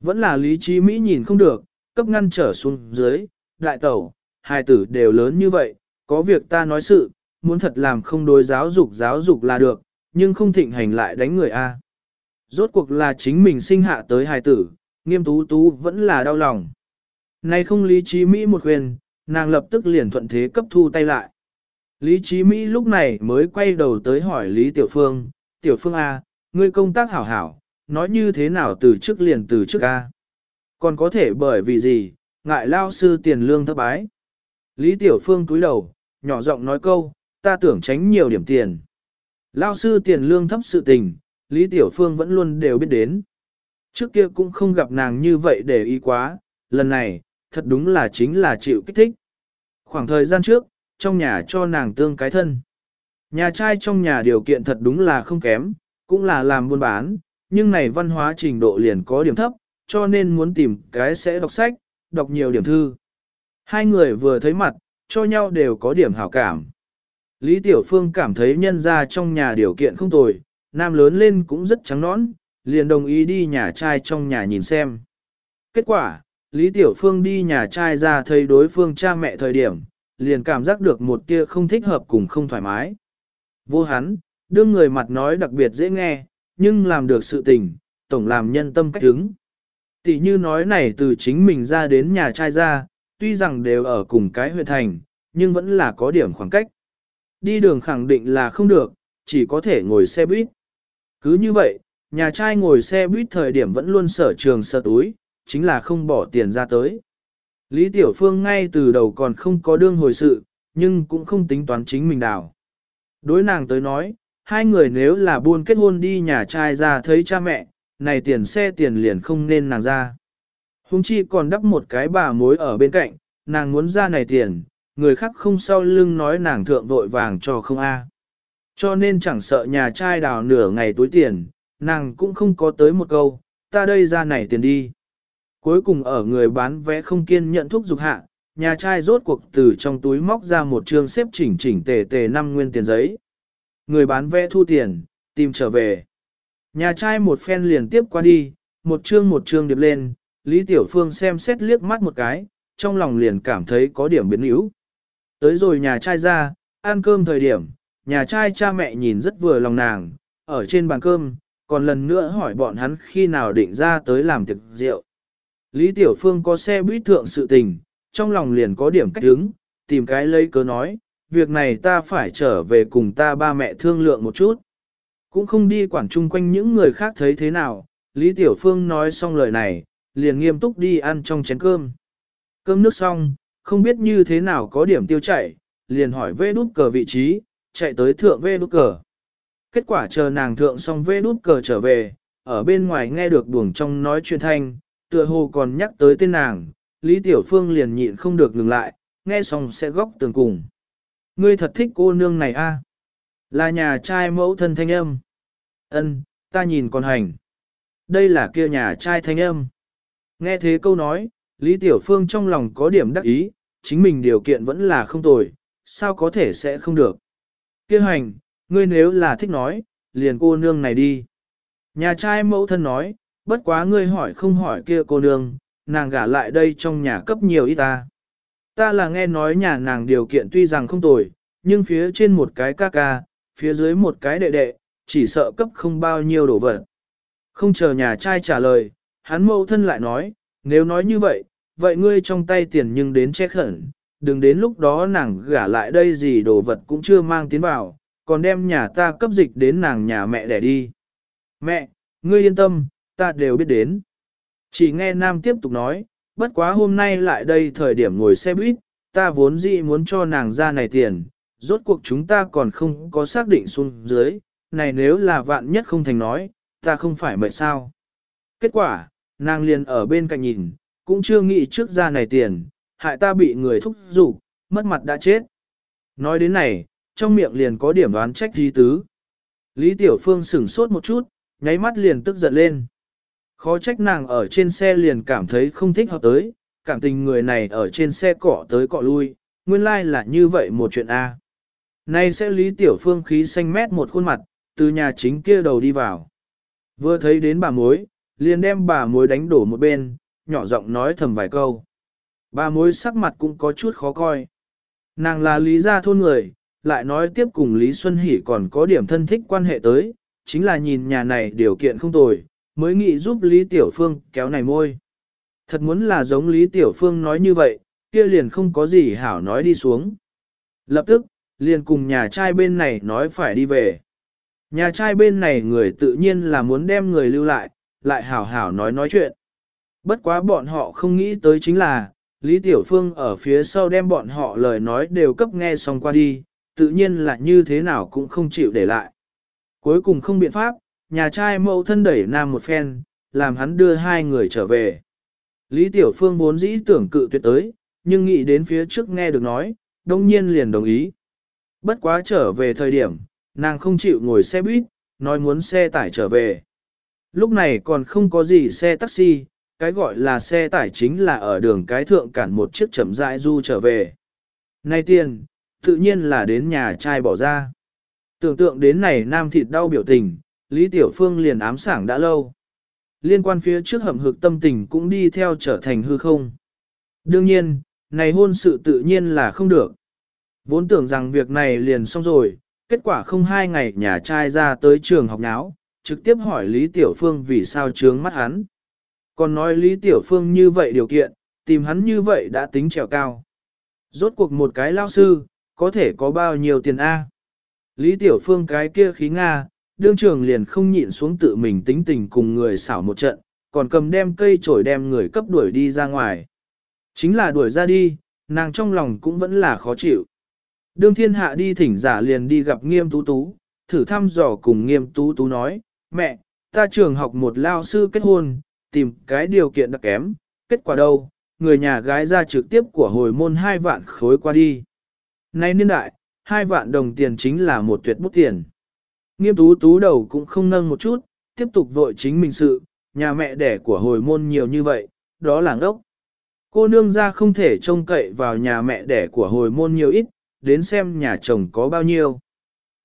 Vẫn là Lý Trí Mỹ nhìn không được, cấp ngăn trở xuống dưới, đại tẩu, hai tử đều lớn như vậy, có việc ta nói sự, muốn thật làm không đối giáo dục giáo dục là được, nhưng không thịnh hành lại đánh người A. Rốt cuộc là chính mình sinh hạ tới hài tử, nghiêm tú tú vẫn là đau lòng. Này không lý trí Mỹ một khuyên, nàng lập tức liền thuận thế cấp thu tay lại. Lý Chí Mỹ lúc này mới quay đầu tới hỏi Lý Tiểu Phương, Tiểu Phương A, ngươi công tác hảo hảo, nói như thế nào từ trước liền từ trước A. Còn có thể bởi vì gì, ngại lao sư tiền lương thấp bái. Lý Tiểu Phương túi đầu, nhỏ giọng nói câu, ta tưởng tránh nhiều điểm tiền. Lao sư tiền lương thấp sự tình, Lý Tiểu Phương vẫn luôn đều biết đến. Trước kia cũng không gặp nàng như vậy để ý quá, lần này, thật đúng là chính là chịu kích thích. Khoảng thời gian trước, trong nhà cho nàng tương cái thân. Nhà trai trong nhà điều kiện thật đúng là không kém, cũng là làm buôn bán, nhưng này văn hóa trình độ liền có điểm thấp, cho nên muốn tìm cái sẽ đọc sách, đọc nhiều điểm thư. Hai người vừa thấy mặt, cho nhau đều có điểm hảo cảm. Lý Tiểu Phương cảm thấy nhân ra trong nhà điều kiện không tồi, nam lớn lên cũng rất trắng nõn, liền đồng ý đi nhà trai trong nhà nhìn xem. Kết quả, Lý Tiểu Phương đi nhà trai ra thấy đối phương cha mẹ thời điểm, liền cảm giác được một tia không thích hợp cùng không thoải mái. Vô hắn, đương người mặt nói đặc biệt dễ nghe, nhưng làm được sự tình, tổng làm nhân tâm cách hứng. Tỷ như nói này từ chính mình ra đến nhà trai ra, tuy rằng đều ở cùng cái huyện thành, nhưng vẫn là có điểm khoảng cách. Đi đường khẳng định là không được, chỉ có thể ngồi xe buýt. Cứ như vậy, nhà trai ngồi xe buýt thời điểm vẫn luôn sở trường sợ túi, chính là không bỏ tiền ra tới. Lý Tiểu Phương ngay từ đầu còn không có đương hồi sự, nhưng cũng không tính toán chính mình đảo. Đối nàng tới nói, hai người nếu là buôn kết hôn đi nhà trai ra thấy cha mẹ, này tiền xe tiền liền không nên nàng ra. Hùng chi còn đắp một cái bà mối ở bên cạnh, nàng muốn ra này tiền, người khác không sau lưng nói nàng thượng vội vàng cho không a. Cho nên chẳng sợ nhà trai đào nửa ngày tối tiền, nàng cũng không có tới một câu, ta đây ra này tiền đi. Cuối cùng ở người bán vé không kiên nhận thuốc dục hạ, nhà trai rốt cuộc từ trong túi móc ra một trương xếp chỉnh chỉnh tề tề năm nguyên tiền giấy. Người bán vé thu tiền, tìm trở về. Nhà trai một phen liền tiếp qua đi, một trương một trương điệp lên, Lý Tiểu Phương xem xét liếc mắt một cái, trong lòng liền cảm thấy có điểm biến yếu. Tới rồi nhà trai ra, ăn cơm thời điểm, nhà trai cha mẹ nhìn rất vừa lòng nàng, ở trên bàn cơm, còn lần nữa hỏi bọn hắn khi nào định ra tới làm tiệc rượu. Lý Tiểu Phương có xe buýt thượng sự tình, trong lòng liền có điểm cách đứng, tìm cái lấy cớ nói, việc này ta phải trở về cùng ta ba mẹ thương lượng một chút. Cũng không đi quản chung quanh những người khác thấy thế nào, Lý Tiểu Phương nói xong lời này, liền nghiêm túc đi ăn trong chén cơm. Cơm nước xong, không biết như thế nào có điểm tiêu chảy, liền hỏi vê đút cờ vị trí, chạy tới thượng vê đút cờ. Kết quả chờ nàng thượng xong vê đút cờ trở về, ở bên ngoài nghe được buồng trong nói chuyện thanh, tựa hồ còn nhắc tới tên nàng, Lý Tiểu Phương liền nhịn không được ngừng lại, nghe xong sẽ góc tường cùng. Ngươi thật thích cô nương này a? Là nhà trai mẫu thân thanh âm. Ân, ta nhìn con hành. Đây là kia nhà trai thanh âm. Nghe thế câu nói, Lý Tiểu Phương trong lòng có điểm đắc ý, chính mình điều kiện vẫn là không tồi, sao có thể sẽ không được. Kia hành, ngươi nếu là thích nói, liền cô nương này đi. Nhà trai mẫu thân nói, bất quá ngươi hỏi không hỏi kia cô nương, nàng gả lại đây trong nhà cấp nhiều ít ta. Ta là nghe nói nhà nàng điều kiện tuy rằng không tồi, nhưng phía trên một cái ca ca, phía dưới một cái đệ đệ, chỉ sợ cấp không bao nhiêu đổ vật. Không chờ nhà trai trả lời, hắn mẫu thân lại nói, nếu nói như vậy, vậy ngươi trong tay tiền nhưng đến che khẩn, đừng đến lúc đó nàng gả lại đây gì đồ vật cũng chưa mang tiến vào, còn đem nhà ta cấp dịch đến nàng nhà mẹ để đi. Mẹ, ngươi yên tâm, ta đều biết đến. Chỉ nghe Nam tiếp tục nói, bất quá hôm nay lại đây thời điểm ngồi xe buýt, ta vốn dĩ muốn cho nàng ra này tiền, rốt cuộc chúng ta còn không có xác định xuống dưới, này nếu là vạn nhất không thành nói, ta không phải mệt sao. Kết quả, nàng liền ở bên cạnh nhìn, cũng chưa nghĩ trước ra này tiền, hại ta bị người thúc giục, mất mặt đã chết. Nói đến này, trong miệng liền có điểm đoán trách di tứ. Lý Tiểu Phương sửng sốt một chút, nháy mắt liền tức giận lên. Khó trách nàng ở trên xe liền cảm thấy không thích hợp tới, cảm tình người này ở trên xe cỏ tới cọ lui, nguyên lai like là như vậy một chuyện A. Nay sẽ Lý Tiểu Phương khí xanh mét một khuôn mặt, từ nhà chính kia đầu đi vào. Vừa thấy đến bà mối, liền đem bà mối đánh đổ một bên, nhỏ giọng nói thầm vài câu. Bà mối sắc mặt cũng có chút khó coi. Nàng là Lý gia thôn người, lại nói tiếp cùng Lý Xuân Hỷ còn có điểm thân thích quan hệ tới, chính là nhìn nhà này điều kiện không tồi, mới nghĩ giúp Lý Tiểu Phương kéo này môi. Thật muốn là giống Lý Tiểu Phương nói như vậy, kia liền không có gì hảo nói đi xuống. Lập tức, liền cùng nhà trai bên này nói phải đi về. Nhà trai bên này người tự nhiên là muốn đem người lưu lại, lại hảo hảo nói nói chuyện. Bất quá bọn họ không nghĩ tới chính là, Lý Tiểu Phương ở phía sau đem bọn họ lời nói đều cấp nghe xong qua đi, tự nhiên là như thế nào cũng không chịu để lại. Cuối cùng không biện pháp, nhà trai mẫu thân đẩy nam một phen, làm hắn đưa hai người trở về. Lý Tiểu Phương vốn dĩ tưởng cự tuyệt tới, nhưng nghĩ đến phía trước nghe được nói, đông nhiên liền đồng ý. Bất quá trở về thời điểm, nàng không chịu ngồi xe buýt, nói muốn xe tải trở về. Lúc này còn không có gì xe taxi, cái gọi là xe tải chính là ở đường cái thượng cản một chiếc chậm rãi du trở về. Nay tiền, tự nhiên là đến nhà trai bỏ ra. Tưởng tượng đến này nam thịt đau biểu tình, Lý Tiểu Phương liền ám sảng đã lâu. Liên quan phía trước hầm hực tâm tình cũng đi theo trở thành hư không. Đương nhiên, này hôn sự tự nhiên là không được. Vốn tưởng rằng việc này liền xong rồi, kết quả không hai ngày nhà trai ra tới trường học nháo, trực tiếp hỏi Lý Tiểu Phương vì sao trướng mắt hắn. Còn nói Lý Tiểu Phương như vậy điều kiện, tìm hắn như vậy đã tính trèo cao. Rốt cuộc một cái lao sư, có thể có bao nhiêu tiền A. Lý Tiểu Phương cái kia khí Nga, đương trường liền không nhịn xuống tự mình tính tình cùng người xảo một trận, còn cầm đem cây chổi đem người cấp đuổi đi ra ngoài. Chính là đuổi ra đi, nàng trong lòng cũng vẫn là khó chịu. Đương thiên hạ đi thỉnh giả liền đi gặp nghiêm tú tú, thử thăm dò cùng nghiêm tú tú nói, mẹ, ta trường học một lao sư kết hôn, tìm cái điều kiện đặc kém, kết quả đâu, người nhà gái ra trực tiếp của hồi môn hai vạn khối qua đi. Nay niên đại, hai vạn đồng tiền chính là một tuyệt bút tiền. Nghiêm tú tú đầu cũng không nâng một chút, tiếp tục vội chính mình sự, nhà mẹ đẻ của hồi môn nhiều như vậy, đó là ngốc. Cô nương ra không thể trông cậy vào nhà mẹ đẻ của hồi môn nhiều ít, đến xem nhà chồng có bao nhiêu.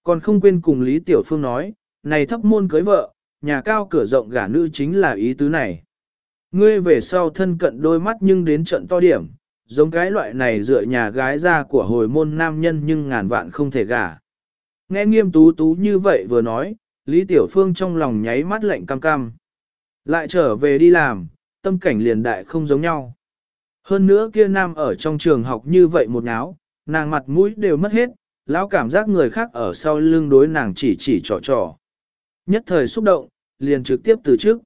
Còn không quên cùng Lý Tiểu Phương nói, này thấp môn cưới vợ, nhà cao cửa rộng gả nữ chính là ý tứ này. Ngươi về sau thân cận đôi mắt nhưng đến trận to điểm, giống cái loại này dựa nhà gái ra của hồi môn nam nhân nhưng ngàn vạn không thể gả. Nghe nghiêm tú tú như vậy vừa nói, Lý Tiểu Phương trong lòng nháy mắt lạnh cam cam. Lại trở về đi làm, tâm cảnh liền đại không giống nhau. Hơn nữa kia nam ở trong trường học như vậy một náo, nàng mặt mũi đều mất hết, lão cảm giác người khác ở sau lưng đối nàng chỉ chỉ trò trò. Nhất thời xúc động, liền trực tiếp từ trước.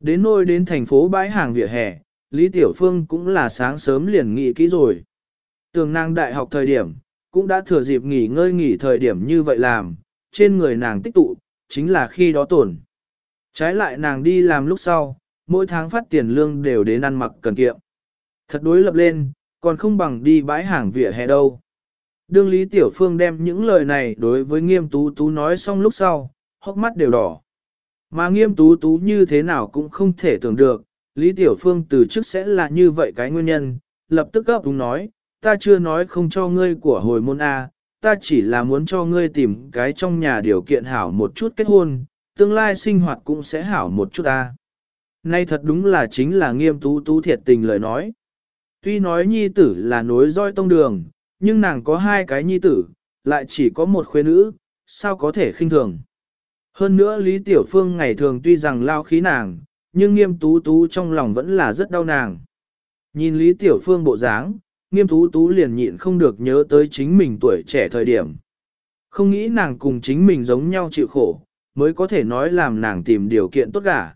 Đến nôi đến thành phố bãi hàng vỉa hè, Lý Tiểu Phương cũng là sáng sớm liền nghị kỹ rồi. Tường nàng đại học thời điểm, cũng đã thừa dịp nghỉ ngơi nghỉ thời điểm như vậy làm, trên người nàng tích tụ, chính là khi đó tổn. Trái lại nàng đi làm lúc sau, mỗi tháng phát tiền lương đều đến ăn mặc cần kiệm. Thật đối lập lên, còn không bằng đi bãi hàng vỉa hè đâu. Đương Lý Tiểu Phương đem những lời này đối với nghiêm tú tú nói xong lúc sau, hốc mắt đều đỏ. Mà nghiêm tú tú như thế nào cũng không thể tưởng được, Lý Tiểu Phương từ trước sẽ là như vậy cái nguyên nhân, lập tức gấp đúng nói, ta chưa nói không cho ngươi của hồi môn A, ta chỉ là muốn cho ngươi tìm cái trong nhà điều kiện hảo một chút kết hôn, tương lai sinh hoạt cũng sẽ hảo một chút A. Nay thật đúng là chính là nghiêm tú tú thiệt tình lời nói. Tuy nói nhi tử là nối roi tông đường, nhưng nàng có hai cái nhi tử, lại chỉ có một khuê nữ, sao có thể khinh thường. Hơn nữa Lý Tiểu Phương ngày thường tuy rằng lao khí nàng, nhưng nghiêm tú tú trong lòng vẫn là rất đau nàng. Nhìn Lý Tiểu Phương bộ dáng, nghiêm tú tú liền nhịn không được nhớ tới chính mình tuổi trẻ thời điểm. Không nghĩ nàng cùng chính mình giống nhau chịu khổ, mới có thể nói làm nàng tìm điều kiện tốt cả.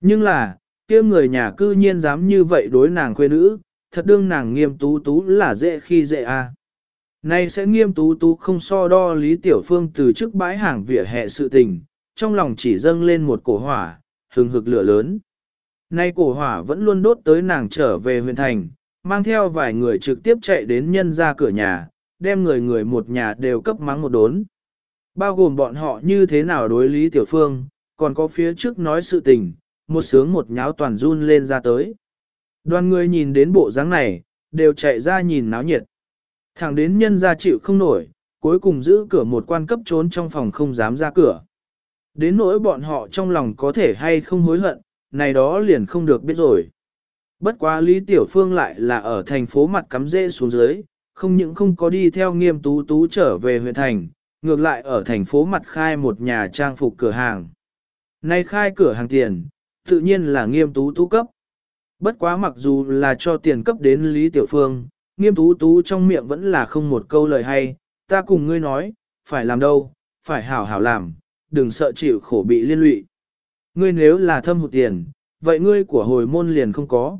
Nhưng là, kia người nhà cư nhiên dám như vậy đối nàng khuê nữ, thật đương nàng nghiêm tú tú là dễ khi dễ a. Nay sẽ nghiêm tú tú không so đo Lý Tiểu Phương từ trước bãi hàng vỉa hè sự tình, trong lòng chỉ dâng lên một cổ hỏa, hừng hực lửa lớn. Nay cổ hỏa vẫn luôn đốt tới nàng trở về huyện thành, mang theo vài người trực tiếp chạy đến nhân ra cửa nhà, đem người người một nhà đều cấp mắng một đốn. Bao gồm bọn họ như thế nào đối Lý Tiểu Phương, còn có phía trước nói sự tình, một sướng một nháo toàn run lên ra tới. Đoàn người nhìn đến bộ dáng này, đều chạy ra nhìn náo nhiệt. Thẳng đến nhân ra chịu không nổi, cuối cùng giữ cửa một quan cấp trốn trong phòng không dám ra cửa. Đến nỗi bọn họ trong lòng có thể hay không hối hận, này đó liền không được biết rồi. Bất quá Lý Tiểu Phương lại là ở thành phố mặt cắm rễ xuống dưới, không những không có đi theo nghiêm tú tú trở về huyện thành, ngược lại ở thành phố mặt khai một nhà trang phục cửa hàng. Nay khai cửa hàng tiền, tự nhiên là nghiêm tú tú cấp. Bất quá mặc dù là cho tiền cấp đến Lý Tiểu Phương, nghiêm tú tú trong miệng vẫn là không một câu lời hay, ta cùng ngươi nói, phải làm đâu, phải hảo hảo làm, đừng sợ chịu khổ bị liên lụy. Ngươi nếu là thâm hụt tiền, vậy ngươi của hồi môn liền không có.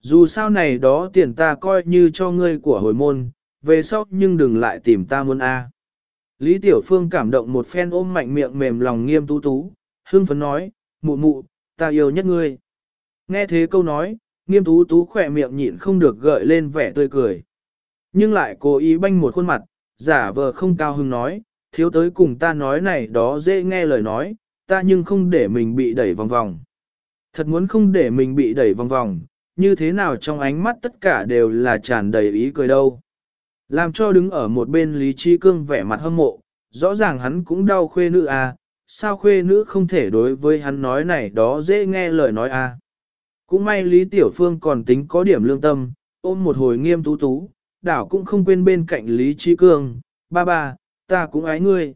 Dù sao này đó tiền ta coi như cho ngươi của hồi môn, về sau nhưng đừng lại tìm ta muốn A. À. Lý Tiểu Phương cảm động một phen ôm mạnh miệng mềm lòng nghiêm tú tú, hương phấn nói, mụ mụ, ta yêu nhất ngươi. Nghe thế câu nói, nghiêm tú tú khỏe miệng nhịn không được gợi lên vẻ tươi cười. Nhưng lại cố ý banh một khuôn mặt, giả vờ không cao hứng nói, thiếu tới cùng ta nói này đó dễ nghe lời nói, ta nhưng không để mình bị đẩy vòng vòng. Thật muốn không để mình bị đẩy vòng vòng, như thế nào trong ánh mắt tất cả đều là tràn đầy ý cười đâu. Làm cho đứng ở một bên Lý Chi Cương vẻ mặt hâm mộ, rõ ràng hắn cũng đau khuê nữ à, sao khuê nữ không thể đối với hắn nói này đó dễ nghe lời nói à. Cũng may Lý Tiểu Phương còn tính có điểm lương tâm, ôm một hồi nghiêm tú tú, đảo cũng không quên bên cạnh Lý Chi Cương, ba ba, ta cũng ái ngươi.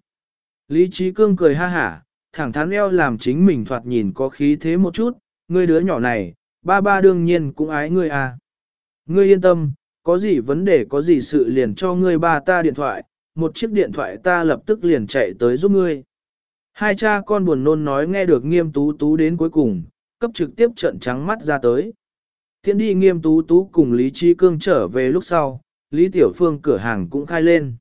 Lý Trí Cương cười ha hả, thẳng thắn eo làm chính mình thoạt nhìn có khí thế một chút, ngươi đứa nhỏ này, ba ba đương nhiên cũng ái ngươi à. Ngươi yên tâm, có gì vấn đề có gì sự liền cho ngươi ba ta điện thoại, một chiếc điện thoại ta lập tức liền chạy tới giúp ngươi. Hai cha con buồn nôn nói nghe được nghiêm tú tú đến cuối cùng, cấp trực tiếp trận trắng mắt ra tới. Thiện đi nghiêm tú tú cùng Lý Trí Cương trở về lúc sau, Lý Tiểu Phương cửa hàng cũng khai lên.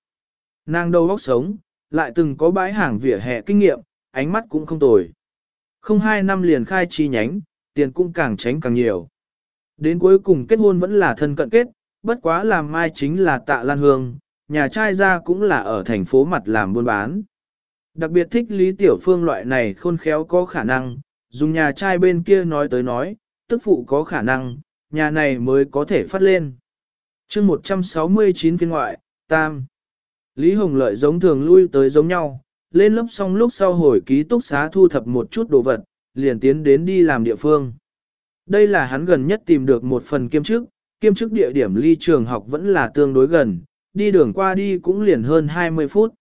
Nàng đầu góc sống, lại từng có bãi hàng vỉa hè kinh nghiệm, ánh mắt cũng không tồi. Không hai năm liền khai chi nhánh, tiền cũng càng tránh càng nhiều. Đến cuối cùng kết hôn vẫn là thân cận kết, bất quá làm mai chính là tạ lan hương, nhà trai ra cũng là ở thành phố mặt làm buôn bán. Đặc biệt thích Lý Tiểu Phương loại này khôn khéo có khả năng, dùng nhà trai bên kia nói tới nói, tức phụ có khả năng, nhà này mới có thể phát lên. chương 169 phiên ngoại, Tam. Lý Hồng Lợi giống thường lui tới giống nhau, lên lớp xong lúc sau hồi ký túc xá thu thập một chút đồ vật, liền tiến đến đi làm địa phương. Đây là hắn gần nhất tìm được một phần kiêm chức, kiêm chức địa điểm ly trường học vẫn là tương đối gần, đi đường qua đi cũng liền hơn 20 phút.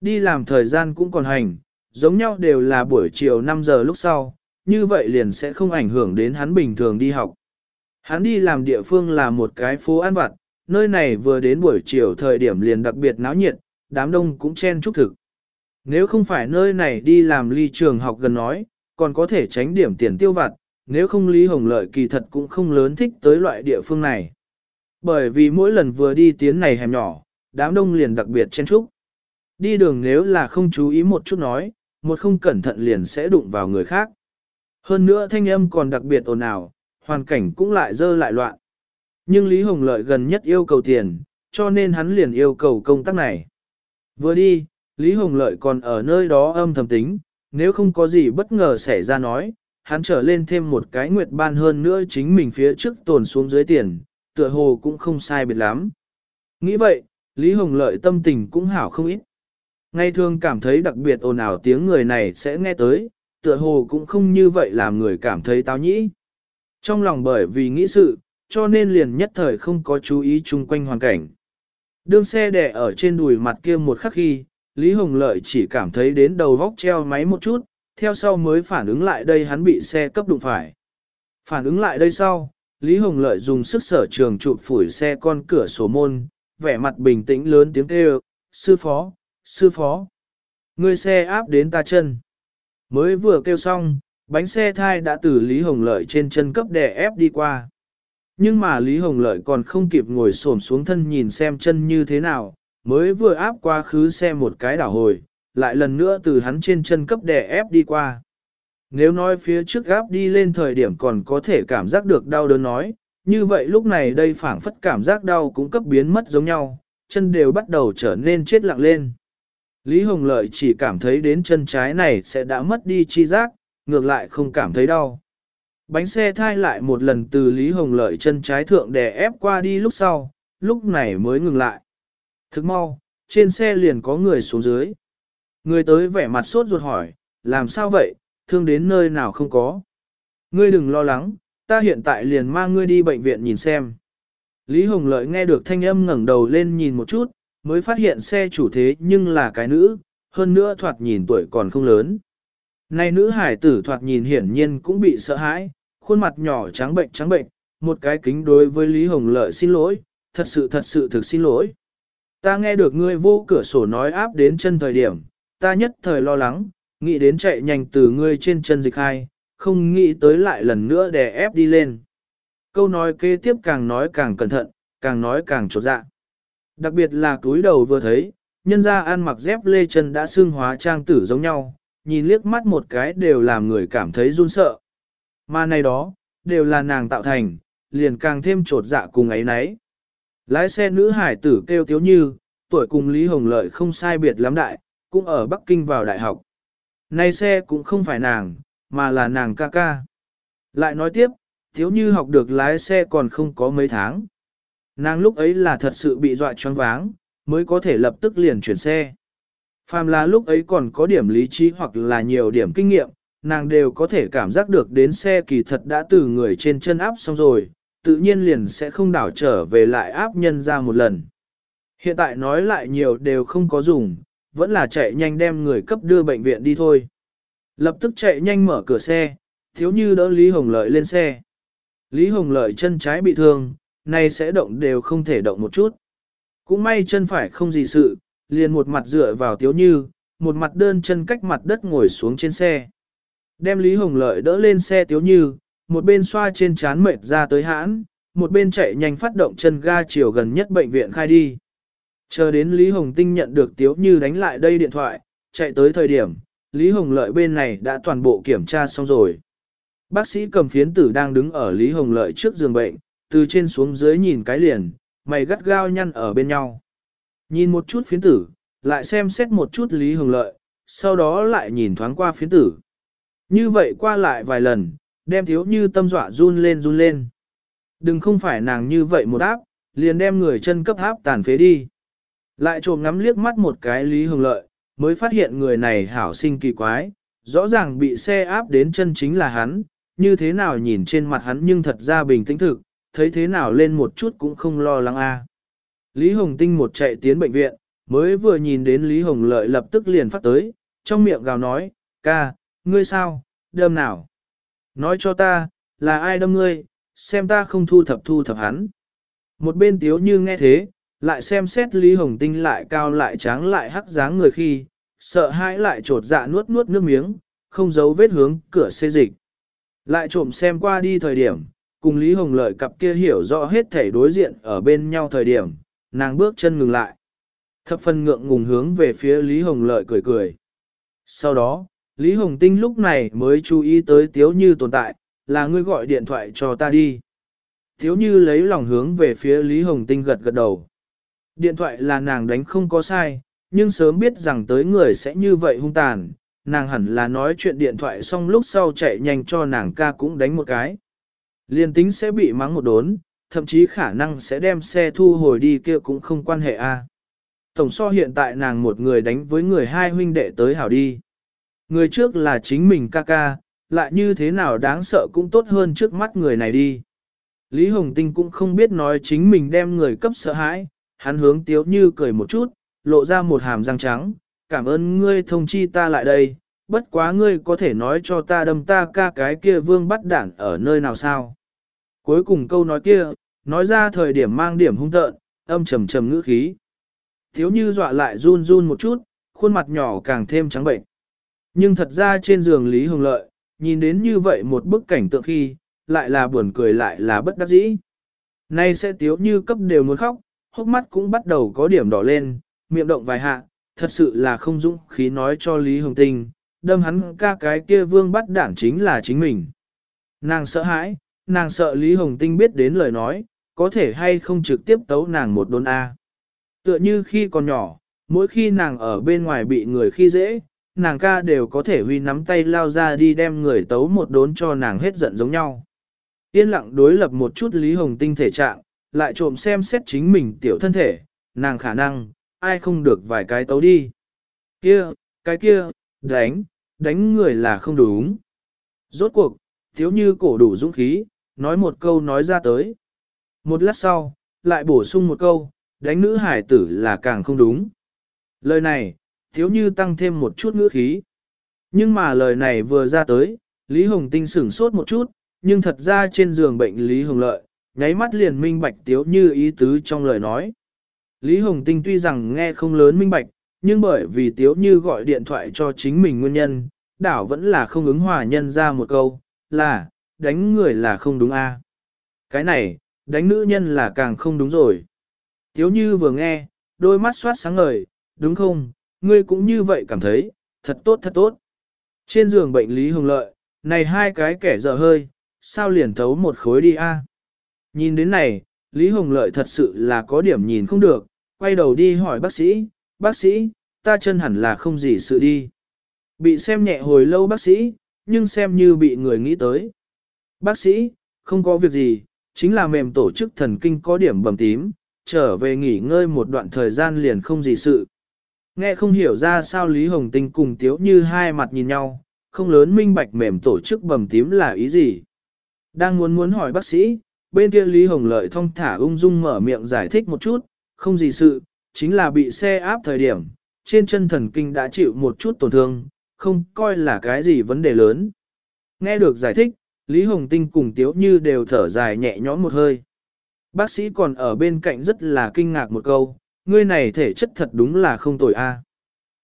Đi làm thời gian cũng còn hành, giống nhau đều là buổi chiều 5 giờ lúc sau, như vậy liền sẽ không ảnh hưởng đến hắn bình thường đi học. Hắn đi làm địa phương là một cái phố ăn vặt, nơi này vừa đến buổi chiều thời điểm liền đặc biệt náo nhiệt, đám đông cũng chen chúc thực. Nếu không phải nơi này đi làm ly trường học gần nói, còn có thể tránh điểm tiền tiêu vặt, nếu không Lý Hồng Lợi kỳ thật cũng không lớn thích tới loại địa phương này. Bởi vì mỗi lần vừa đi tiến này hẻm nhỏ, đám đông liền đặc biệt chen trúc Đi đường nếu là không chú ý một chút nói, một không cẩn thận liền sẽ đụng vào người khác. Hơn nữa thanh âm còn đặc biệt ồn ào, hoàn cảnh cũng lại dơ lại loạn. Nhưng Lý Hồng Lợi gần nhất yêu cầu tiền, cho nên hắn liền yêu cầu công tác này. Vừa đi, Lý Hồng Lợi còn ở nơi đó âm thầm tính, nếu không có gì bất ngờ xảy ra nói, hắn trở lên thêm một cái nguyệt ban hơn nữa chính mình phía trước tồn xuống dưới tiền, tựa hồ cũng không sai biệt lắm. Nghĩ vậy, Lý Hồng Lợi tâm tình cũng hảo không ít. Ngay thường cảm thấy đặc biệt ồn ào tiếng người này sẽ nghe tới, tựa hồ cũng không như vậy làm người cảm thấy táo nhĩ. Trong lòng bởi vì nghĩ sự, cho nên liền nhất thời không có chú ý chung quanh hoàn cảnh. Đương xe đè ở trên đùi mặt kia một khắc khi, Lý Hồng Lợi chỉ cảm thấy đến đầu vóc treo máy một chút, theo sau mới phản ứng lại đây hắn bị xe cấp đụng phải. Phản ứng lại đây sau, Lý Hồng Lợi dùng sức sở trường chụp phủi xe con cửa sổ môn, vẻ mặt bình tĩnh lớn tiếng kêu, sư phó, sư phó. Người xe áp đến ta chân. Mới vừa kêu xong, bánh xe thai đã từ Lý Hồng Lợi trên chân cấp đè ép đi qua. Nhưng mà Lý Hồng Lợi còn không kịp ngồi xổm xuống thân nhìn xem chân như thế nào, mới vừa áp qua khứ xe một cái đảo hồi, lại lần nữa từ hắn trên chân cấp đè ép đi qua. Nếu nói phía trước gáp đi lên thời điểm còn có thể cảm giác được đau đớn nói, như vậy lúc này đây phảng phất cảm giác đau cũng cấp biến mất giống nhau, chân đều bắt đầu trở nên chết lặng lên. Lý Hồng Lợi chỉ cảm thấy đến chân trái này sẽ đã mất đi chi giác, ngược lại không cảm thấy đau. Bánh xe thai lại một lần từ Lý Hồng Lợi chân trái thượng đè ép qua đi lúc sau, lúc này mới ngừng lại. Thức mau, trên xe liền có người xuống dưới. Người tới vẻ mặt sốt ruột hỏi, làm sao vậy, thương đến nơi nào không có. Ngươi đừng lo lắng, ta hiện tại liền mang ngươi đi bệnh viện nhìn xem. Lý Hồng Lợi nghe được thanh âm ngẩng đầu lên nhìn một chút, mới phát hiện xe chủ thế nhưng là cái nữ, hơn nữa thoạt nhìn tuổi còn không lớn. Này nữ hải tử thoạt nhìn hiển nhiên cũng bị sợ hãi, khuôn mặt nhỏ trắng bệnh trắng bệnh, một cái kính đối với Lý Hồng Lợi xin lỗi, thật sự thật sự thực xin lỗi. Ta nghe được ngươi vô cửa sổ nói áp đến chân thời điểm, ta nhất thời lo lắng, nghĩ đến chạy nhanh từ ngươi trên chân dịch hai, không nghĩ tới lại lần nữa đè ép đi lên. Câu nói kế tiếp càng nói càng cẩn thận, càng nói càng trột dạ. Đặc biệt là túi đầu vừa thấy, nhân ra ăn mặc dép lê chân đã xương hóa trang tử giống nhau, nhìn liếc mắt một cái đều làm người cảm thấy run sợ. Mà này đó, đều là nàng tạo thành, liền càng thêm trột dạ cùng ấy nấy. Lái xe nữ hải tử kêu tiếu như, tuổi cùng Lý Hồng Lợi không sai biệt lắm đại, cũng ở Bắc Kinh vào đại học. Này xe cũng không phải nàng, mà là nàng ca ca. Lại nói tiếp, thiếu như học được lái xe còn không có mấy tháng. Nàng lúc ấy là thật sự bị dọa choáng váng, mới có thể lập tức liền chuyển xe. Phàm là lúc ấy còn có điểm lý trí hoặc là nhiều điểm kinh nghiệm, nàng đều có thể cảm giác được đến xe kỳ thật đã từ người trên chân áp xong rồi, tự nhiên liền sẽ không đảo trở về lại áp nhân ra một lần. Hiện tại nói lại nhiều đều không có dùng, vẫn là chạy nhanh đem người cấp đưa bệnh viện đi thôi. Lập tức chạy nhanh mở cửa xe, thiếu như đỡ Lý Hồng Lợi lên xe. Lý Hồng Lợi chân trái bị thương, nay sẽ động đều không thể động một chút. Cũng may chân phải không gì sự, liền một mặt dựa vào tiếu như, một mặt đơn chân cách mặt đất ngồi xuống trên xe. Đem Lý Hồng Lợi đỡ lên xe tiếu như, một bên xoa trên chán mệt ra tới hãn, một bên chạy nhanh phát động chân ga chiều gần nhất bệnh viện khai đi. Chờ đến Lý Hồng Tinh nhận được tiếu như đánh lại đây điện thoại, chạy tới thời điểm, Lý Hồng Lợi bên này đã toàn bộ kiểm tra xong rồi. Bác sĩ cầm phiến tử đang đứng ở Lý Hồng Lợi trước giường bệnh, từ trên xuống dưới nhìn cái liền, mày gắt gao nhăn ở bên nhau. Nhìn một chút phiến tử, lại xem xét một chút Lý Hồng Lợi, sau đó lại nhìn thoáng qua phiến tử. Như vậy qua lại vài lần, đem thiếu như tâm dọa run lên run lên. Đừng không phải nàng như vậy một áp, liền đem người chân cấp áp tàn phế đi. Lại trộm ngắm liếc mắt một cái Lý Hồng Lợi, mới phát hiện người này hảo sinh kỳ quái, rõ ràng bị xe áp đến chân chính là hắn, như thế nào nhìn trên mặt hắn nhưng thật ra bình tĩnh thực, thấy thế nào lên một chút cũng không lo lắng a. Lý Hồng Tinh một chạy tiến bệnh viện, mới vừa nhìn đến Lý Hồng Lợi lập tức liền phát tới, trong miệng gào nói, ca, ngươi sao, đâm nào? Nói cho ta, là ai đâm ngươi, xem ta không thu thập thu thập hắn. Một bên tiếu như nghe thế, lại xem xét Lý Hồng Tinh lại cao lại tráng lại hắc dáng người khi, sợ hãi lại trột dạ nuốt nuốt nước miếng, không giấu vết hướng cửa xê dịch. Lại trộm xem qua đi thời điểm, cùng Lý Hồng Lợi cặp kia hiểu rõ hết thể đối diện ở bên nhau thời điểm, nàng bước chân ngừng lại. Thập phần ngượng ngùng hướng về phía Lý Hồng Lợi cười cười. Sau đó, Lý Hồng Tinh lúc này mới chú ý tới Tiếu Như tồn tại, là ngươi gọi điện thoại cho ta đi. Tiếu Như lấy lòng hướng về phía Lý Hồng Tinh gật gật đầu. Điện thoại là nàng đánh không có sai, nhưng sớm biết rằng tới người sẽ như vậy hung tàn, nàng hẳn là nói chuyện điện thoại xong lúc sau chạy nhanh cho nàng ca cũng đánh một cái. Liên tính sẽ bị mắng một đốn, thậm chí khả năng sẽ đem xe thu hồi đi kia cũng không quan hệ a. Tổng so hiện tại nàng một người đánh với người hai huynh đệ tới hảo đi. Người trước là chính mình ca ca, lại như thế nào đáng sợ cũng tốt hơn trước mắt người này đi. Lý Hồng Tinh cũng không biết nói chính mình đem người cấp sợ hãi, hắn hướng tiếu như cười một chút, lộ ra một hàm răng trắng, cảm ơn ngươi thông chi ta lại đây, bất quá ngươi có thể nói cho ta đâm ta ca cái kia vương bắt đản ở nơi nào sao. Cuối cùng câu nói kia, nói ra thời điểm mang điểm hung tợn, âm trầm trầm ngữ khí. Thiếu như dọa lại run run một chút, khuôn mặt nhỏ càng thêm trắng bệnh. Nhưng thật ra trên giường Lý Hồng Lợi, nhìn đến như vậy một bức cảnh tượng khi, lại là buồn cười lại là bất đắc dĩ. Nay sẽ tiếu như cấp đều muốn khóc, hốc mắt cũng bắt đầu có điểm đỏ lên, miệng động vài hạ, thật sự là không dũng khí nói cho Lý Hồng Tinh, đâm hắn ca cái kia vương bắt đảng chính là chính mình. Nàng sợ hãi, nàng sợ Lý Hồng Tinh biết đến lời nói, có thể hay không trực tiếp tấu nàng một đốn A. Tựa như khi còn nhỏ, mỗi khi nàng ở bên ngoài bị người khi dễ, nàng ca đều có thể huy nắm tay lao ra đi đem người tấu một đốn cho nàng hết giận giống nhau. Yên lặng đối lập một chút Lý Hồng Tinh thể trạng, lại trộm xem xét chính mình tiểu thân thể, nàng khả năng, ai không được vài cái tấu đi. Kia, cái kia, đánh, đánh người là không đúng. Rốt cuộc, thiếu như cổ đủ dũng khí, nói một câu nói ra tới. Một lát sau, lại bổ sung một câu, đánh nữ hải tử là càng không đúng. Lời này, thiếu như tăng thêm một chút ngữ khí. Nhưng mà lời này vừa ra tới, Lý Hồng Tinh sửng sốt một chút, nhưng thật ra trên giường bệnh Lý Hồng Lợi, nháy mắt liền minh bạch tiếu như ý tứ trong lời nói. Lý Hồng Tinh tuy rằng nghe không lớn minh bạch, nhưng bởi vì tiếu như gọi điện thoại cho chính mình nguyên nhân, đảo vẫn là không ứng hòa nhân ra một câu, là, đánh người là không đúng a. Cái này, đánh nữ nhân là càng không đúng rồi. Tiếu như vừa nghe, đôi mắt soát sáng ngời, đúng không, ngươi cũng như vậy cảm thấy, thật tốt thật tốt. Trên giường bệnh Lý Hồng Lợi, này hai cái kẻ dở hơi, sao liền thấu một khối đi a? Nhìn đến này, Lý Hồng Lợi thật sự là có điểm nhìn không được, quay đầu đi hỏi bác sĩ, bác sĩ, ta chân hẳn là không gì sự đi. Bị xem nhẹ hồi lâu bác sĩ, nhưng xem như bị người nghĩ tới. Bác sĩ, không có việc gì, chính là mềm tổ chức thần kinh có điểm bầm tím, trở về nghỉ ngơi một đoạn thời gian liền không gì sự. Nghe không hiểu ra sao Lý Hồng Tinh cùng Tiếu như hai mặt nhìn nhau, không lớn minh bạch mềm tổ chức bầm tím là ý gì. Đang muốn muốn hỏi bác sĩ, bên kia Lý Hồng Lợi thông thả ung dung mở miệng giải thích một chút, không gì sự, chính là bị xe áp thời điểm, trên chân thần kinh đã chịu một chút tổn thương, không coi là cái gì vấn đề lớn. Nghe được giải thích, Lý Hồng Tinh cùng Tiếu Như đều thở dài nhẹ nhõm một hơi. Bác sĩ còn ở bên cạnh rất là kinh ngạc một câu, ngươi này thể chất thật đúng là không tồi a.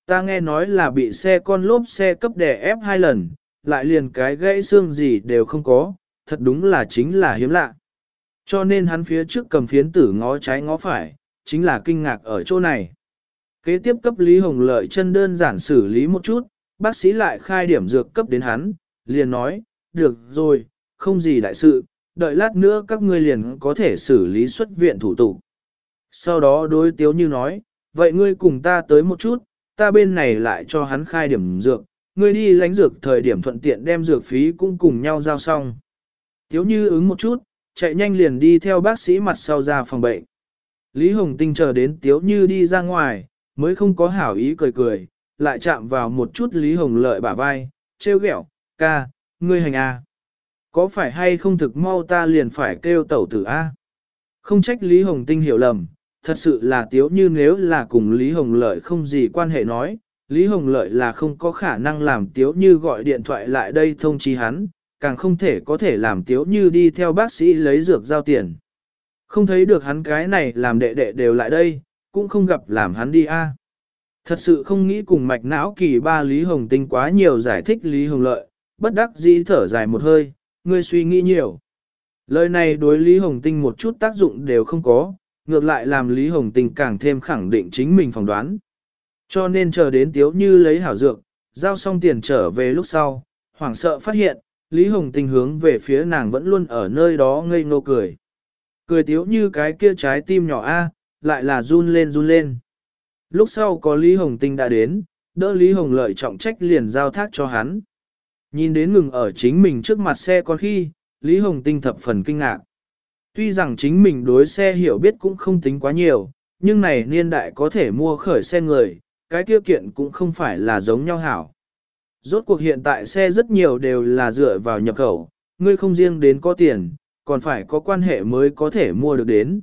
Ta nghe nói là bị xe con lốp xe cấp đè ép hai lần, lại liền cái gãy xương gì đều không có, thật đúng là chính là hiếm lạ. Cho nên hắn phía trước cầm phiến tử ngó trái ngó phải, chính là kinh ngạc ở chỗ này. Kế tiếp cấp Lý Hồng Lợi chân đơn giản xử lý một chút, bác sĩ lại khai điểm dược cấp đến hắn, liền nói, được rồi, không gì đại sự, đợi lát nữa các ngươi liền có thể xử lý xuất viện thủ tục. Sau đó đối tiếu như nói, vậy ngươi cùng ta tới một chút, ta bên này lại cho hắn khai điểm dược, ngươi đi lánh dược thời điểm thuận tiện đem dược phí cũng cùng nhau giao xong. Tiếu như ứng một chút, chạy nhanh liền đi theo bác sĩ mặt sau ra phòng bệnh. Lý Hồng Tinh chờ đến Tiếu Như đi ra ngoài, mới không có hảo ý cười cười, lại chạm vào một chút Lý Hồng Lợi bả vai, trêu ghẹo, ca, ngươi hành a, Có phải hay không thực mau ta liền phải kêu tẩu tử a? Không trách Lý Hồng Tinh hiểu lầm, thật sự là Tiếu Như nếu là cùng Lý Hồng Lợi không gì quan hệ nói, Lý Hồng Lợi là không có khả năng làm Tiếu Như gọi điện thoại lại đây thông chi hắn, càng không thể có thể làm tiếu như đi theo bác sĩ lấy dược giao tiền. Không thấy được hắn cái này làm đệ đệ đều lại đây, cũng không gặp làm hắn đi a. Thật sự không nghĩ cùng mạch não kỳ ba Lý Hồng Tinh quá nhiều giải thích Lý Hồng Lợi, bất đắc dĩ thở dài một hơi, ngươi suy nghĩ nhiều. Lời này đối Lý Hồng Tinh một chút tác dụng đều không có, ngược lại làm Lý Hồng Tinh càng thêm khẳng định chính mình phỏng đoán. Cho nên chờ đến Tiếu Như lấy hảo dược, giao xong tiền trở về lúc sau, hoảng sợ phát hiện, Lý Hồng Tinh hướng về phía nàng vẫn luôn ở nơi đó ngây ngô cười. Cười tiếu như cái kia trái tim nhỏ A, lại là run lên run lên. Lúc sau có Lý Hồng Tinh đã đến, đỡ Lý Hồng lợi trọng trách liền giao thác cho hắn. Nhìn đến ngừng ở chính mình trước mặt xe con khi, Lý Hồng Tinh thập phần kinh ngạc. Tuy rằng chính mình đối xe hiểu biết cũng không tính quá nhiều, nhưng này niên đại có thể mua khởi xe người, cái tiêu kiện cũng không phải là giống nhau hảo. Rốt cuộc hiện tại xe rất nhiều đều là dựa vào nhập khẩu, ngươi không riêng đến có tiền, còn phải có quan hệ mới có thể mua được đến.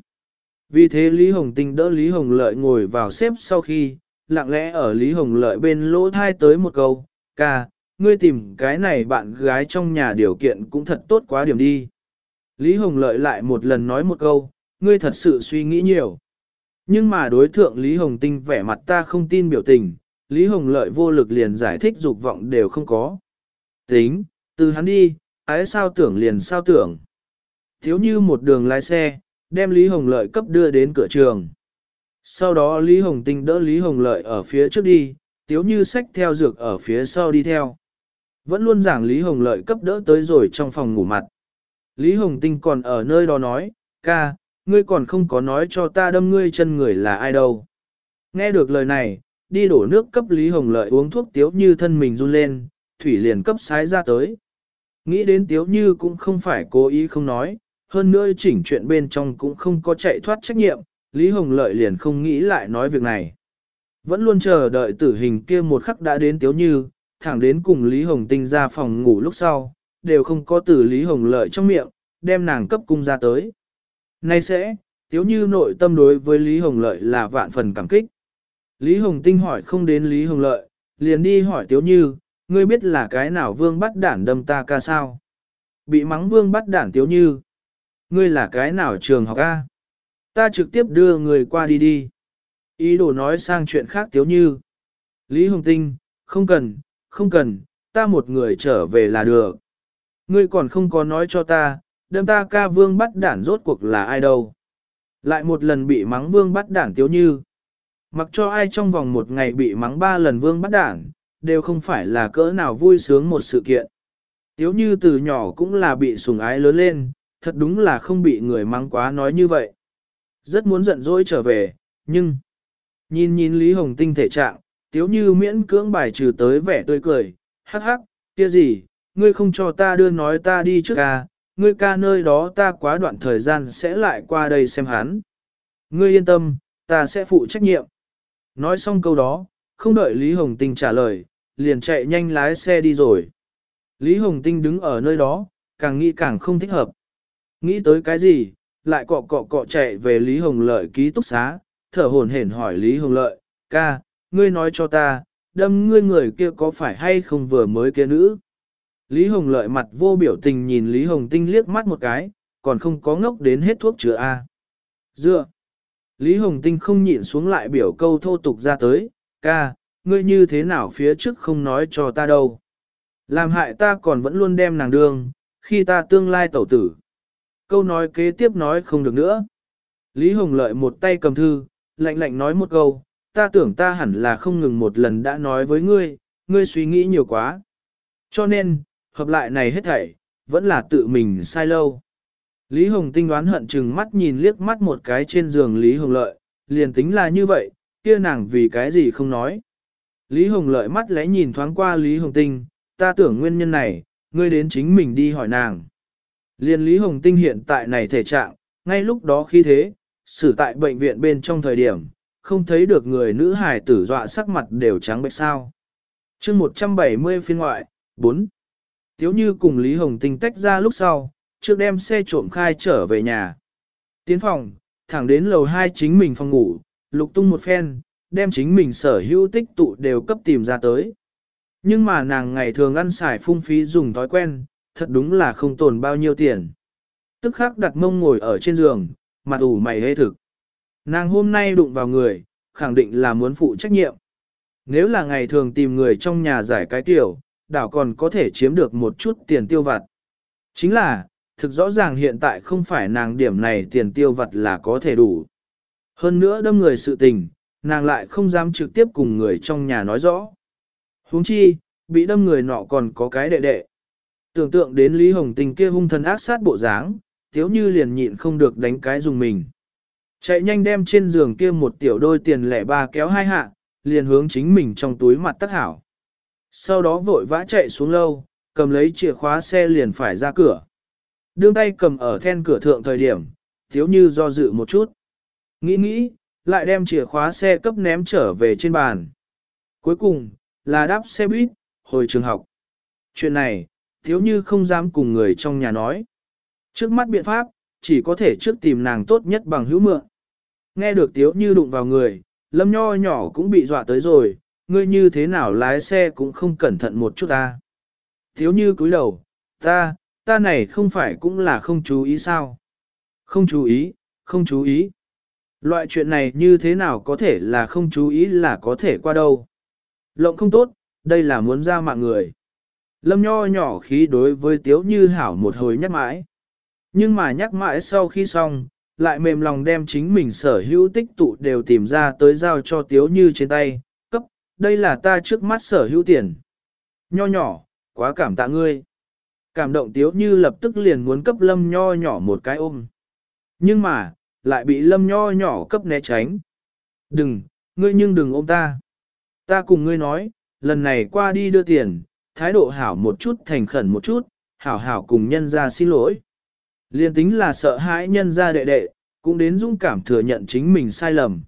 Vì thế Lý Hồng Tinh đỡ Lý Hồng Lợi ngồi vào xếp sau khi, lặng lẽ ở Lý Hồng Lợi bên lỗ thai tới một câu, ca, ngươi tìm cái này bạn gái trong nhà điều kiện cũng thật tốt quá điểm đi. Lý Hồng Lợi lại một lần nói một câu, ngươi thật sự suy nghĩ nhiều. Nhưng mà đối thượng Lý Hồng Tinh vẻ mặt ta không tin biểu tình, Lý Hồng Lợi vô lực liền giải thích dục vọng đều không có. Tính, từ hắn đi, ái sao tưởng liền sao tưởng. Thiếu như một đường lái xe, đem Lý Hồng Lợi cấp đưa đến cửa trường. Sau đó Lý Hồng Tinh đỡ Lý Hồng Lợi ở phía trước đi, tiếu như sách theo dược ở phía sau đi theo. Vẫn luôn giảng Lý Hồng Lợi cấp đỡ tới rồi trong phòng ngủ mặt. Lý Hồng Tinh còn ở nơi đó nói, ca, ngươi còn không có nói cho ta đâm ngươi chân người là ai đâu. Nghe được lời này, đi đổ nước cấp Lý Hồng Lợi uống thuốc tiếu như thân mình run lên, thủy liền cấp sái ra tới. Nghĩ đến tiếu như cũng không phải cố ý không nói, hơn nữa chỉnh chuyện bên trong cũng không có chạy thoát trách nhiệm, Lý Hồng Lợi liền không nghĩ lại nói việc này. Vẫn luôn chờ đợi tử hình kia một khắc đã đến tiếu như, thẳng đến cùng Lý Hồng Tinh ra phòng ngủ lúc sau, đều không có từ Lý Hồng Lợi trong miệng, đem nàng cấp cung ra tới. Nay sẽ, tiếu như nội tâm đối với Lý Hồng Lợi là vạn phần cảm kích. Lý Hồng Tinh hỏi không đến Lý Hồng Lợi, liền đi hỏi tiếu như, ngươi biết là cái nào vương bắt đản đâm ta ca sao? Bị mắng vương bắt đản tiếu như. Ngươi là cái nào trường học A? Ta trực tiếp đưa người qua đi đi. Ý đồ nói sang chuyện khác tiếu như. Lý Hồng Tinh, không cần, không cần, ta một người trở về là được. Ngươi còn không có nói cho ta, đâm ta ca vương bắt đản rốt cuộc là ai đâu. Lại một lần bị mắng vương bắt đản tiếu như. Mặc cho ai trong vòng một ngày bị mắng ba lần vương bắt đản, đều không phải là cỡ nào vui sướng một sự kiện. Tiếu như từ nhỏ cũng là bị sùng ái lớn lên, thật đúng là không bị người mắng quá nói như vậy. Rất muốn giận dỗi trở về, nhưng... Nhìn nhìn Lý Hồng Tinh thể trạng, tiếu như miễn cưỡng bài trừ tới vẻ tươi cười, hắc hắc, kia gì, ngươi không cho ta đưa nói ta đi trước ca, ngươi ca nơi đó ta quá đoạn thời gian sẽ lại qua đây xem hắn. Ngươi yên tâm, ta sẽ phụ trách nhiệm. Nói xong câu đó, không đợi Lý Hồng Tinh trả lời, liền chạy nhanh lái xe đi rồi. Lý Hồng Tinh đứng ở nơi đó, càng nghĩ càng không thích hợp. Nghĩ tới cái gì, lại cọ cọ cọ chạy về Lý Hồng Lợi ký túc xá, thở hổn hển hỏi Lý Hồng Lợi, ca, ngươi nói cho ta, đâm ngươi người kia có phải hay không vừa mới kia nữ. Lý Hồng Lợi mặt vô biểu tình nhìn Lý Hồng Tinh liếc mắt một cái, còn không có ngốc đến hết thuốc chữa A. Dựa. Lý Hồng Tinh không nhịn xuống lại biểu câu thô tục ra tới, ca, ngươi như thế nào phía trước không nói cho ta đâu. Làm hại ta còn vẫn luôn đem nàng đường. khi ta tương lai tẩu tử. Câu nói kế tiếp nói không được nữa. Lý Hồng Lợi một tay cầm thư, lạnh lạnh nói một câu, ta tưởng ta hẳn là không ngừng một lần đã nói với ngươi, ngươi suy nghĩ nhiều quá. Cho nên, hợp lại này hết thảy, vẫn là tự mình sai lâu. Lý Hồng Tinh đoán hận chừng mắt nhìn liếc mắt một cái trên giường Lý Hồng Lợi, liền tính là như vậy, kia nàng vì cái gì không nói. Lý Hồng Lợi mắt lẽ nhìn thoáng qua Lý Hồng Tinh, ta tưởng nguyên nhân này, ngươi đến chính mình đi hỏi nàng. Liên Lý Hồng Tinh hiện tại này thể trạng, ngay lúc đó khi thế, xử tại bệnh viện bên trong thời điểm, không thấy được người nữ hài tử dọa sắc mặt đều trắng bệch sao. chương 170 phiên ngoại, 4. Tiếu như cùng Lý Hồng Tinh tách ra lúc sau, trước đem xe trộm khai trở về nhà. Tiến phòng, thẳng đến lầu 2 chính mình phòng ngủ, lục tung một phen, đem chính mình sở hữu tích tụ đều cấp tìm ra tới. Nhưng mà nàng ngày thường ăn xài phung phí dùng thói quen, thật đúng là không tồn bao nhiêu tiền. Tức khắc đặt mông ngồi ở trên giường, mặt ủ mày hê thực. Nàng hôm nay đụng vào người, khẳng định là muốn phụ trách nhiệm. Nếu là ngày thường tìm người trong nhà giải cái tiểu, đảo còn có thể chiếm được một chút tiền tiêu vặt. Chính là, thực rõ ràng hiện tại không phải nàng điểm này tiền tiêu vặt là có thể đủ. Hơn nữa đâm người sự tình, nàng lại không dám trực tiếp cùng người trong nhà nói rõ. huống chi, bị đâm người nọ còn có cái đệ đệ. Tưởng tượng đến Lý Hồng Tình kia hung thần ác sát bộ dáng, tiếu như liền nhịn không được đánh cái dùng mình. Chạy nhanh đem trên giường kia một tiểu đôi tiền lẻ ba kéo hai hạ, liền hướng chính mình trong túi mặt tắt hảo. Sau đó vội vã chạy xuống lâu, cầm lấy chìa khóa xe liền phải ra cửa. Đương tay cầm ở then cửa thượng thời điểm, thiếu như do dự một chút. Nghĩ nghĩ, lại đem chìa khóa xe cấp ném trở về trên bàn. Cuối cùng, là đáp xe buýt, hồi trường học. Chuyện này, thiếu như không dám cùng người trong nhà nói. Trước mắt biện pháp, chỉ có thể trước tìm nàng tốt nhất bằng hữu mượn. Nghe được tiếu như đụng vào người, lâm nho nhỏ cũng bị dọa tới rồi, ngươi như thế nào lái xe cũng không cẩn thận một chút ta. Tiếu như cúi đầu, ta, ta này không phải cũng là không chú ý sao. Không chú ý, không chú ý. Loại chuyện này như thế nào có thể là không chú ý là có thể qua đâu. Lộng không tốt, đây là muốn ra mạng người. Lâm nho nhỏ khí đối với tiếu như hảo một hồi nhắc mãi. Nhưng mà nhắc mãi sau khi xong, lại mềm lòng đem chính mình sở hữu tích tụ đều tìm ra tới giao cho tiếu như trên tay, đây là ta trước mắt sở hữu tiền. Nho nhỏ, quá cảm tạ ngươi. Cảm động tiếu như lập tức liền muốn cấp lâm nho nhỏ một cái ôm. Nhưng mà, lại bị lâm nho nhỏ cấp né tránh. Đừng, ngươi nhưng đừng ôm ta. Ta cùng ngươi nói, lần này qua đi đưa tiền, thái độ hảo một chút thành khẩn một chút, hảo hảo cùng nhân ra xin lỗi. Liên tính là sợ hãi nhân ra đệ đệ, cũng đến dũng cảm thừa nhận chính mình sai lầm.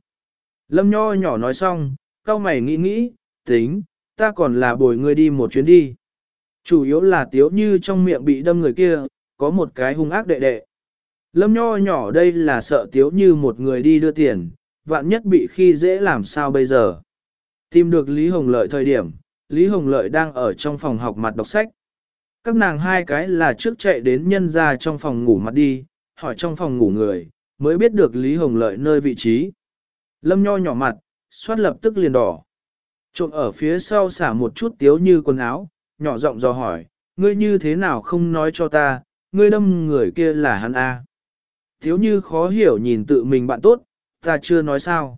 Lâm nho nhỏ nói xong, cao mày nghĩ nghĩ, tính, ta còn là bồi ngươi đi một chuyến đi. Chủ yếu là tiếu như trong miệng bị đâm người kia, có một cái hung ác đệ đệ. Lâm nho nhỏ đây là sợ tiếu như một người đi đưa tiền, vạn nhất bị khi dễ làm sao bây giờ. Tìm được Lý Hồng Lợi thời điểm, Lý Hồng Lợi đang ở trong phòng học mặt đọc sách. Các nàng hai cái là trước chạy đến nhân ra trong phòng ngủ mặt đi, hỏi trong phòng ngủ người, mới biết được Lý Hồng Lợi nơi vị trí. Lâm nho nhỏ mặt, xoát lập tức liền đỏ. Trộm ở phía sau xả một chút tiếu như quần áo, nhỏ giọng dò hỏi, ngươi như thế nào không nói cho ta, ngươi đâm người kia là hắn A. Tiếu như khó hiểu nhìn tự mình bạn tốt, ta chưa nói sao.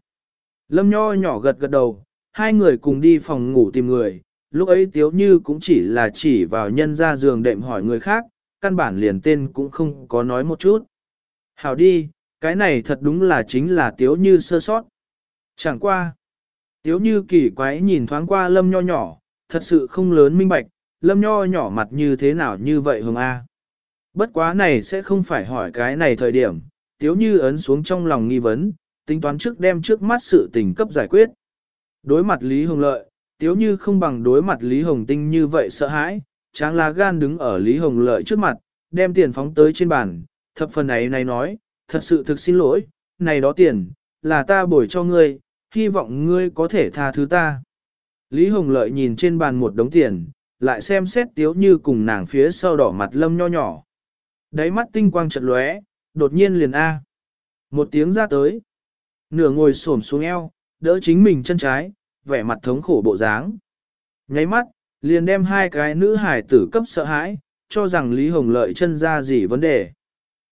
Lâm nho nhỏ gật gật đầu, hai người cùng đi phòng ngủ tìm người, lúc ấy tiếu như cũng chỉ là chỉ vào nhân ra giường đệm hỏi người khác, căn bản liền tên cũng không có nói một chút. Hảo đi, cái này thật đúng là chính là tiếu như sơ sót. Chẳng qua. Tiếu như kỳ quái nhìn thoáng qua lâm nho nhỏ, thật sự không lớn minh bạch, lâm nho nhỏ mặt như thế nào như vậy hồng A. Bất quá này sẽ không phải hỏi cái này thời điểm, tiếu như ấn xuống trong lòng nghi vấn, tính toán trước đem trước mắt sự tình cấp giải quyết. Đối mặt Lý Hồng Lợi, tiếu như không bằng đối mặt Lý Hồng Tinh như vậy sợ hãi, tráng lá gan đứng ở Lý Hồng Lợi trước mặt, đem tiền phóng tới trên bàn, thập phần ấy này nói, thật sự thực xin lỗi, này đó tiền, là ta bồi cho ngươi, hy vọng ngươi có thể tha thứ ta. Lý Hồng Lợi nhìn trên bàn một đống tiền, lại xem xét tiếu như cùng nàng phía sau đỏ mặt lâm nho nhỏ. Đáy mắt tinh quang chật lóe, đột nhiên liền A. Một tiếng ra tới. Nửa ngồi xổm xuống eo, đỡ chính mình chân trái, vẻ mặt thống khổ bộ dáng. Nháy mắt, liền đem hai cái nữ hải tử cấp sợ hãi, cho rằng Lý Hồng Lợi chân ra gì vấn đề.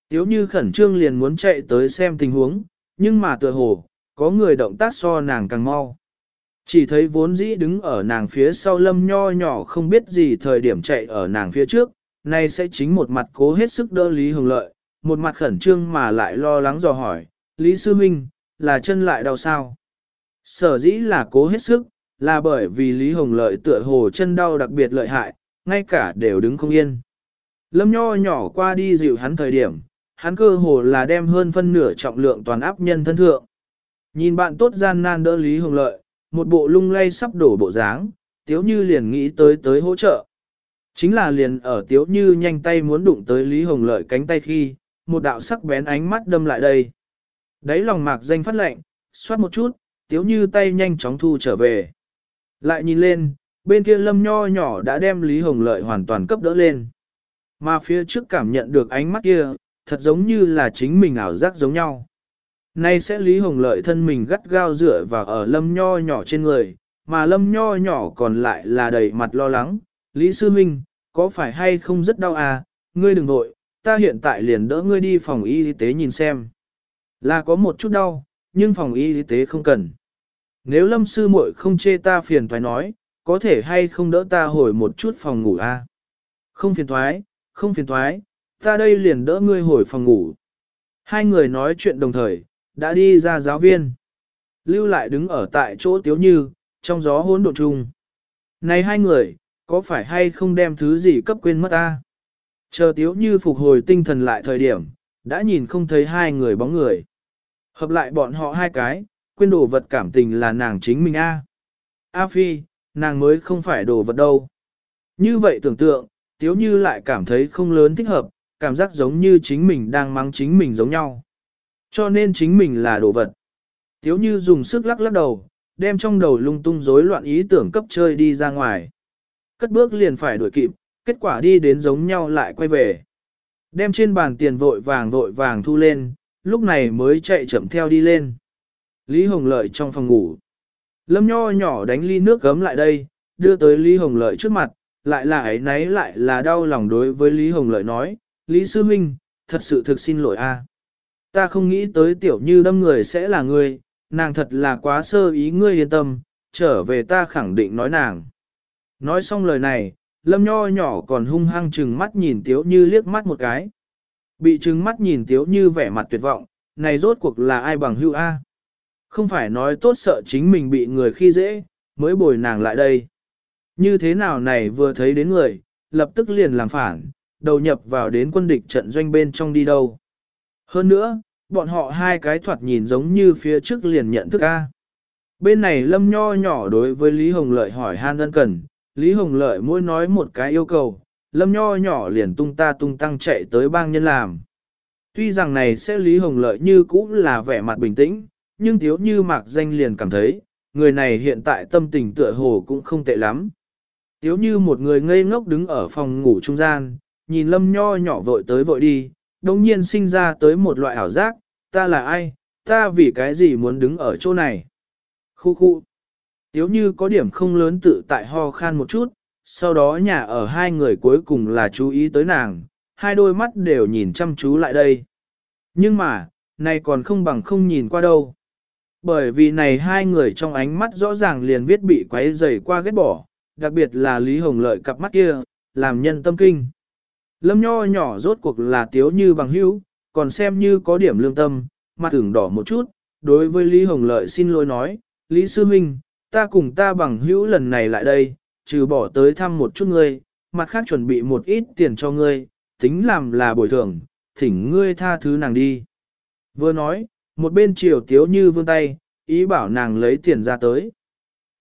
Tiếu như khẩn trương liền muốn chạy tới xem tình huống, nhưng mà tựa hồ, có người động tác so nàng càng mau. Chỉ thấy vốn dĩ đứng ở nàng phía sau lâm nho nhỏ không biết gì thời điểm chạy ở nàng phía trước, nay sẽ chính một mặt cố hết sức đỡ Lý Hồng Lợi, một mặt khẩn trương mà lại lo lắng dò hỏi, Lý Sư Minh, là chân lại đau sao? Sở dĩ là cố hết sức, là bởi vì Lý Hồng Lợi tựa hồ chân đau đặc biệt lợi hại, ngay cả đều đứng không yên. Lâm nho nhỏ qua đi dịu hắn thời điểm, hắn cơ hồ là đem hơn phân nửa trọng lượng toàn áp nhân thân thượng. Nhìn bạn tốt gian nan đỡ Lý Hồng Lợi, một bộ lung lay sắp đổ bộ dáng, tiếu như liền nghĩ tới tới hỗ trợ. Chính là liền ở tiếu như nhanh tay muốn đụng tới Lý Hồng Lợi cánh tay khi, một đạo sắc bén ánh mắt đâm lại đây. Đấy lòng mạc danh phát lệnh, xoát một chút, tiếu như tay nhanh chóng thu trở về. Lại nhìn lên, bên kia lâm nho nhỏ đã đem Lý Hồng Lợi hoàn toàn cấp đỡ lên. Mà phía trước cảm nhận được ánh mắt kia, thật giống như là chính mình ảo giác giống nhau. Nay sẽ Lý Hồng Lợi thân mình gắt gao dựa vào ở lâm nho nhỏ trên người, mà lâm nho nhỏ còn lại là đầy mặt lo lắng. Lý Sư Minh, có phải hay không rất đau à, ngươi đừng vội, ta hiện tại liền đỡ ngươi đi phòng y tế nhìn xem. Là có một chút đau, nhưng phòng y tế không cần. Nếu lâm sư muội không chê ta phiền thoái nói, có thể hay không đỡ ta hồi một chút phòng ngủ a? À? Không phiền thoái, không phiền thoái, ta đây liền đỡ ngươi hồi phòng ngủ. Hai người nói chuyện đồng thời, đã đi ra giáo viên. Lưu lại đứng ở tại chỗ tiếu như, trong gió hỗn độn chung. Này hai người, có phải hay không đem thứ gì cấp quên mất ta? Chờ tiếu như phục hồi tinh thần lại thời điểm, đã nhìn không thấy hai người bóng người. Hợp lại bọn họ hai cái, quên đồ vật cảm tình là nàng chính mình A. A Phi, nàng mới không phải đồ vật đâu. Như vậy tưởng tượng, tiếu như lại cảm thấy không lớn thích hợp, cảm giác giống như chính mình đang mắng chính mình giống nhau. Cho nên chính mình là đồ vật. Tiếu như dùng sức lắc lắc đầu, đem trong đầu lung tung rối loạn ý tưởng cấp chơi đi ra ngoài. Cất bước liền phải đuổi kịp, kết quả đi đến giống nhau lại quay về. Đem trên bàn tiền vội vàng vội vàng thu lên, lúc này mới chạy chậm theo đi lên. Lý Hồng Lợi trong phòng ngủ. Lâm nho nhỏ đánh ly nước gấm lại đây, đưa tới Lý Hồng Lợi trước mặt, lại là ấy nấy lại là đau lòng đối với Lý Hồng Lợi nói, Lý Sư Minh, thật sự thực xin lỗi a. Ta không nghĩ tới tiểu như đâm người sẽ là ngươi, nàng thật là quá sơ ý ngươi yên tâm, trở về ta khẳng định nói nàng. Nói xong lời này, lâm nho nhỏ còn hung hăng chừng mắt nhìn tiếu như liếc mắt một cái. Bị chừng mắt nhìn tiếu như vẻ mặt tuyệt vọng, này rốt cuộc là ai bằng hưu A. Không phải nói tốt sợ chính mình bị người khi dễ, mới bồi nàng lại đây. Như thế nào này vừa thấy đến người, lập tức liền làm phản, đầu nhập vào đến quân địch trận doanh bên trong đi đâu. Hơn nữa, bọn họ hai cái thoạt nhìn giống như phía trước liền nhận thức A. Bên này lâm nho nhỏ đối với Lý Hồng Lợi hỏi han ân cần, Lý Hồng Lợi mỗi nói một cái yêu cầu, lâm nho nhỏ liền tung ta tung tăng chạy tới bang nhân làm. Tuy rằng này sẽ Lý Hồng Lợi như cũ là vẻ mặt bình tĩnh, nhưng thiếu như mạc danh liền cảm thấy, người này hiện tại tâm tình tựa hồ cũng không tệ lắm. Tiếu như một người ngây ngốc đứng ở phòng ngủ trung gian, nhìn lâm nho nhỏ vội tới vội đi, đồng nhiên sinh ra tới một loại ảo giác, ta là ai, ta vì cái gì muốn đứng ở chỗ này. Khu khu. Tiếu như có điểm không lớn tự tại ho khan một chút, sau đó nhà ở hai người cuối cùng là chú ý tới nàng, hai đôi mắt đều nhìn chăm chú lại đây. Nhưng mà, này còn không bằng không nhìn qua đâu. Bởi vì này hai người trong ánh mắt rõ ràng liền viết bị quấy dày qua ghét bỏ, đặc biệt là Lý Hồng Lợi cặp mắt kia, làm nhân tâm kinh. Lâm nho nhỏ rốt cuộc là tiếu như bằng hữu, còn xem như có điểm lương tâm, mặt ửng đỏ một chút, đối với Lý Hồng Lợi xin lỗi nói, Lý Sư Minh, ta cùng ta bằng hữu lần này lại đây, trừ bỏ tới thăm một chút ngươi, mặt khác chuẩn bị một ít tiền cho ngươi, tính làm là bồi thường, thỉnh ngươi tha thứ nàng đi. Vừa nói, một bên chiều tiếu như vươn tay, ý bảo nàng lấy tiền ra tới.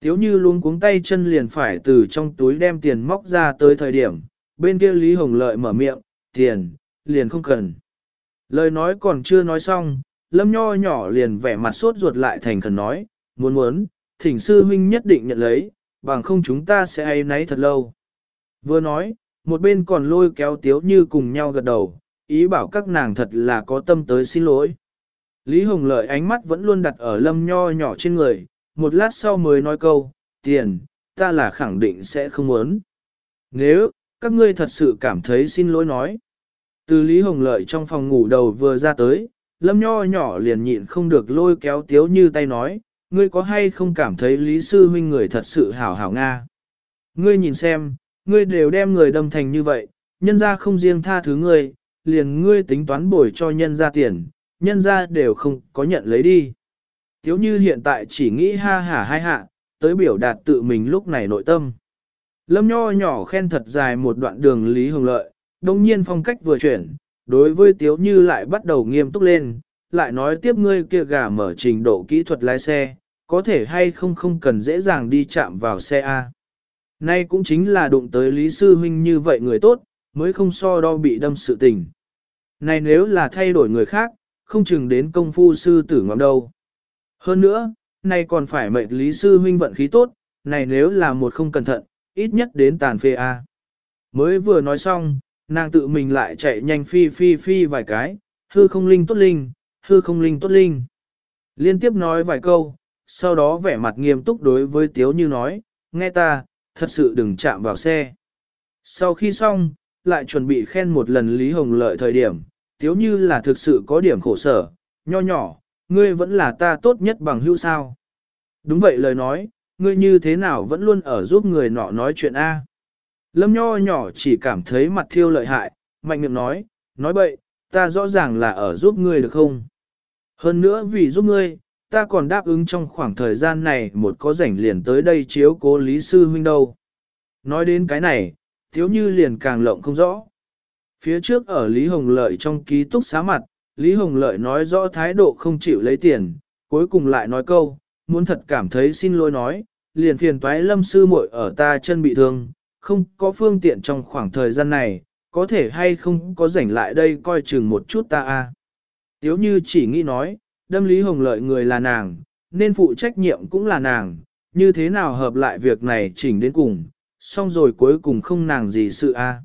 Tiếu như luôn cuống tay chân liền phải từ trong túi đem tiền móc ra tới thời điểm, bên kia Lý Hồng Lợi mở miệng, tiền, liền không cần. Lời nói còn chưa nói xong, lâm nho nhỏ liền vẻ mặt sốt ruột lại thành khẩn nói, muốn muốn, thỉnh sư huynh nhất định nhận lấy, bằng không chúng ta sẽ hay nấy thật lâu. Vừa nói, một bên còn lôi kéo tiếu như cùng nhau gật đầu, ý bảo các nàng thật là có tâm tới xin lỗi. Lý Hồng Lợi ánh mắt vẫn luôn đặt ở lâm nho nhỏ trên người, một lát sau mới nói câu, tiền, ta là khẳng định sẽ không muốn. Nếu, các ngươi thật sự cảm thấy xin lỗi nói. Từ Lý Hồng Lợi trong phòng ngủ đầu vừa ra tới, lâm nho nhỏ liền nhịn không được lôi kéo tiếu như tay nói, ngươi có hay không cảm thấy Lý Sư Huynh người thật sự hảo hảo Nga. Ngươi nhìn xem, ngươi đều đem người đâm thành như vậy, nhân ra không riêng tha thứ ngươi, liền ngươi tính toán bồi cho nhân ra tiền, nhân ra đều không có nhận lấy đi. Tiếu như hiện tại chỉ nghĩ ha hả hai hạ, tới biểu đạt tự mình lúc này nội tâm. Lâm nho nhỏ khen thật dài một đoạn đường Lý Hồng Lợi, đồng nhiên phong cách vừa chuyển, đối với Tiếu Như lại bắt đầu nghiêm túc lên, lại nói tiếp ngươi kia gà mở trình độ kỹ thuật lái xe, có thể hay không không cần dễ dàng đi chạm vào xe A. Nay cũng chính là đụng tới Lý Sư Huynh như vậy người tốt, mới không so đo bị đâm sự tình. Này nếu là thay đổi người khác, không chừng đến công phu sư tử ngọm đâu. Hơn nữa, nay còn phải mệnh Lý Sư Huynh vận khí tốt, này nếu là một không cẩn thận, ít nhất đến tàn phê A. Mới vừa nói xong, nàng tự mình lại chạy nhanh phi phi phi vài cái, hư không linh tốt linh, hư không linh tốt linh. Liên tiếp nói vài câu, sau đó vẻ mặt nghiêm túc đối với Tiếu Như nói, nghe ta, thật sự đừng chạm vào xe. Sau khi xong, lại chuẩn bị khen một lần Lý Hồng Lợi thời điểm, Tiếu Như là thực sự có điểm khổ sở, nho nhỏ, ngươi vẫn là ta tốt nhất bằng hữu sao. Đúng vậy lời nói, ngươi như thế nào vẫn luôn ở giúp người nọ nói chuyện A. Lâm nho nhỏ chỉ cảm thấy mặt thiêu lợi hại, mạnh miệng nói, nói bậy, ta rõ ràng là ở giúp ngươi được không? Hơn nữa vì giúp ngươi, ta còn đáp ứng trong khoảng thời gian này một có rảnh liền tới đây chiếu cố Lý Sư Huynh đâu. Nói đến cái này, thiếu như liền càng lộng không rõ. Phía trước ở Lý Hồng Lợi trong ký túc xá mặt, Lý Hồng Lợi nói rõ thái độ không chịu lấy tiền, cuối cùng lại nói câu, muốn thật cảm thấy xin lỗi nói, liền phiền toái lâm sư muội ở ta chân bị thương, không có phương tiện trong khoảng thời gian này, có thể hay không có rảnh lại đây coi chừng một chút ta a. Tiếu như chỉ nghĩ nói, đâm Lý Hồng Lợi người là nàng, nên phụ trách nhiệm cũng là nàng, như thế nào hợp lại việc này chỉnh đến cùng, xong rồi cuối cùng không nàng gì sự a.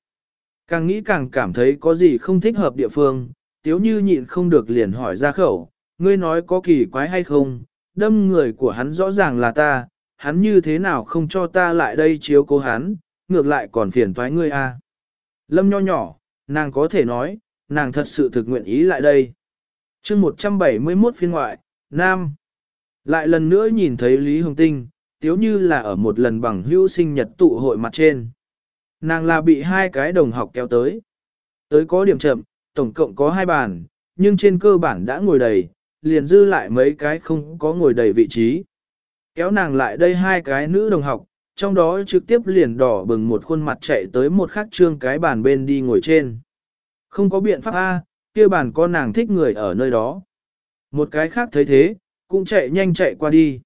Càng nghĩ càng cảm thấy có gì không thích hợp địa phương, tiếu như nhịn không được liền hỏi ra khẩu, ngươi nói có kỳ quái hay không, đâm người của hắn rõ ràng là ta, hắn như thế nào không cho ta lại đây chiếu cố hắn, ngược lại còn phiền toái ngươi a. Lâm nho nhỏ, nàng có thể nói, nàng thật sự thực nguyện ý lại đây. chương 171 phiên ngoại, Nam. Lại lần nữa nhìn thấy Lý Hồng Tinh, tiếu như là ở một lần bằng hữu sinh nhật tụ hội mặt trên. Nàng là bị hai cái đồng học kéo tới. Tới có điểm chậm, tổng cộng có hai bàn, nhưng trên cơ bản đã ngồi đầy, liền dư lại mấy cái không có ngồi đầy vị trí. Kéo nàng lại đây hai cái nữ đồng học, trong đó trực tiếp liền đỏ bừng một khuôn mặt chạy tới một khắc trương cái bàn bên đi ngồi trên. Không có biện pháp A, kia bàn có nàng thích người ở nơi đó. Một cái khác thấy thế, cũng chạy nhanh chạy qua đi.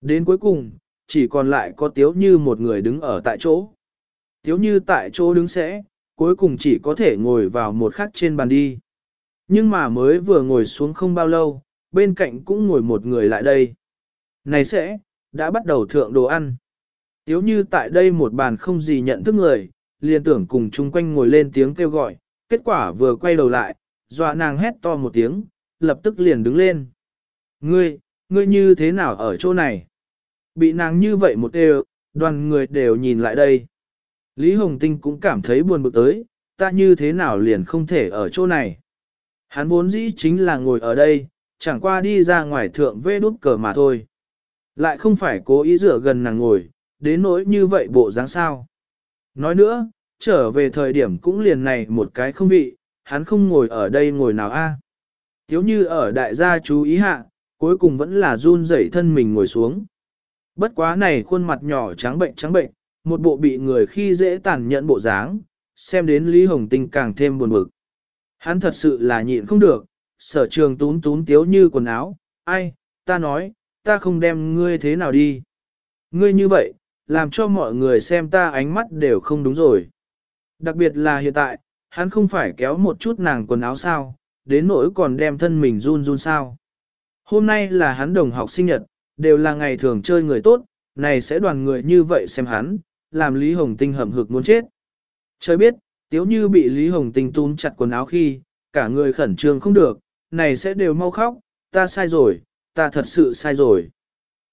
Đến cuối cùng, chỉ còn lại có tiếu như một người đứng ở tại chỗ. Tiếu như tại chỗ đứng sẽ, cuối cùng chỉ có thể ngồi vào một khắc trên bàn đi. Nhưng mà mới vừa ngồi xuống không bao lâu, bên cạnh cũng ngồi một người lại đây. Này sẽ, đã bắt đầu thượng đồ ăn. Tiếu như tại đây một bàn không gì nhận thức người, liền tưởng cùng chung quanh ngồi lên tiếng kêu gọi, kết quả vừa quay đầu lại, dọa nàng hét to một tiếng, lập tức liền đứng lên. Ngươi, ngươi như thế nào ở chỗ này? Bị nàng như vậy một đều, đoàn người đều nhìn lại đây. Lý Hồng Tinh cũng cảm thấy buồn bực tới, ta như thế nào liền không thể ở chỗ này. Hắn vốn dĩ chính là ngồi ở đây, chẳng qua đi ra ngoài thượng vê đút cờ mà thôi. Lại không phải cố ý rửa gần nàng ngồi, đến nỗi như vậy bộ dáng sao. Nói nữa, trở về thời điểm cũng liền này một cái không vị, hắn không ngồi ở đây ngồi nào a? À. Tiếu như ở đại gia chú ý hạ, cuối cùng vẫn là run rẩy thân mình ngồi xuống. Bất quá này khuôn mặt nhỏ trắng bệnh trắng bệnh, một bộ bị người khi dễ tàn nhẫn bộ dáng, xem đến Lý Hồng Tinh càng thêm buồn bực. Hắn thật sự là nhịn không được, sở trường tún tún tiếu như quần áo, ai, ta nói, ta không đem ngươi thế nào đi. Ngươi như vậy, làm cho mọi người xem ta ánh mắt đều không đúng rồi. Đặc biệt là hiện tại, hắn không phải kéo một chút nàng quần áo sao, đến nỗi còn đem thân mình run run sao. Hôm nay là hắn đồng học sinh nhật, đều là ngày thường chơi người tốt, này sẽ đoàn người như vậy xem hắn, làm Lý Hồng Tinh hậm hực muốn chết. Trời biết, tiếu như bị Lý Hồng Tinh túm chặt quần áo khi, cả người khẩn trương không được, này sẽ đều mau khóc, ta sai rồi, ta thật sự sai rồi.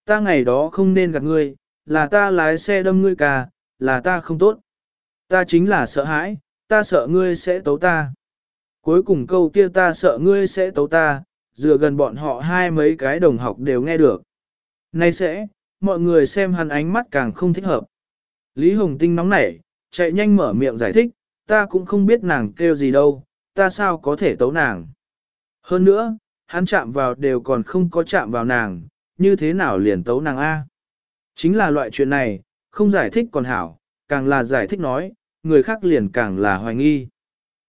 Ta ngày đó không nên gặp ngươi, là ta lái xe đâm ngươi cả, là ta không tốt. Ta chính là sợ hãi, ta sợ ngươi sẽ tấu ta. Cuối cùng câu kia ta sợ ngươi sẽ tấu ta, dựa gần bọn họ hai mấy cái đồng học đều nghe được. Nay sẽ, mọi người xem hắn ánh mắt càng không thích hợp. Lý Hồng Tinh nóng nảy, chạy nhanh mở miệng giải thích, ta cũng không biết nàng kêu gì đâu, ta sao có thể tấu nàng. Hơn nữa, hắn chạm vào đều còn không có chạm vào nàng, như thế nào liền tấu nàng A. Chính là loại chuyện này, không giải thích còn hảo, càng là giải thích nói, người khác liền càng là hoài nghi.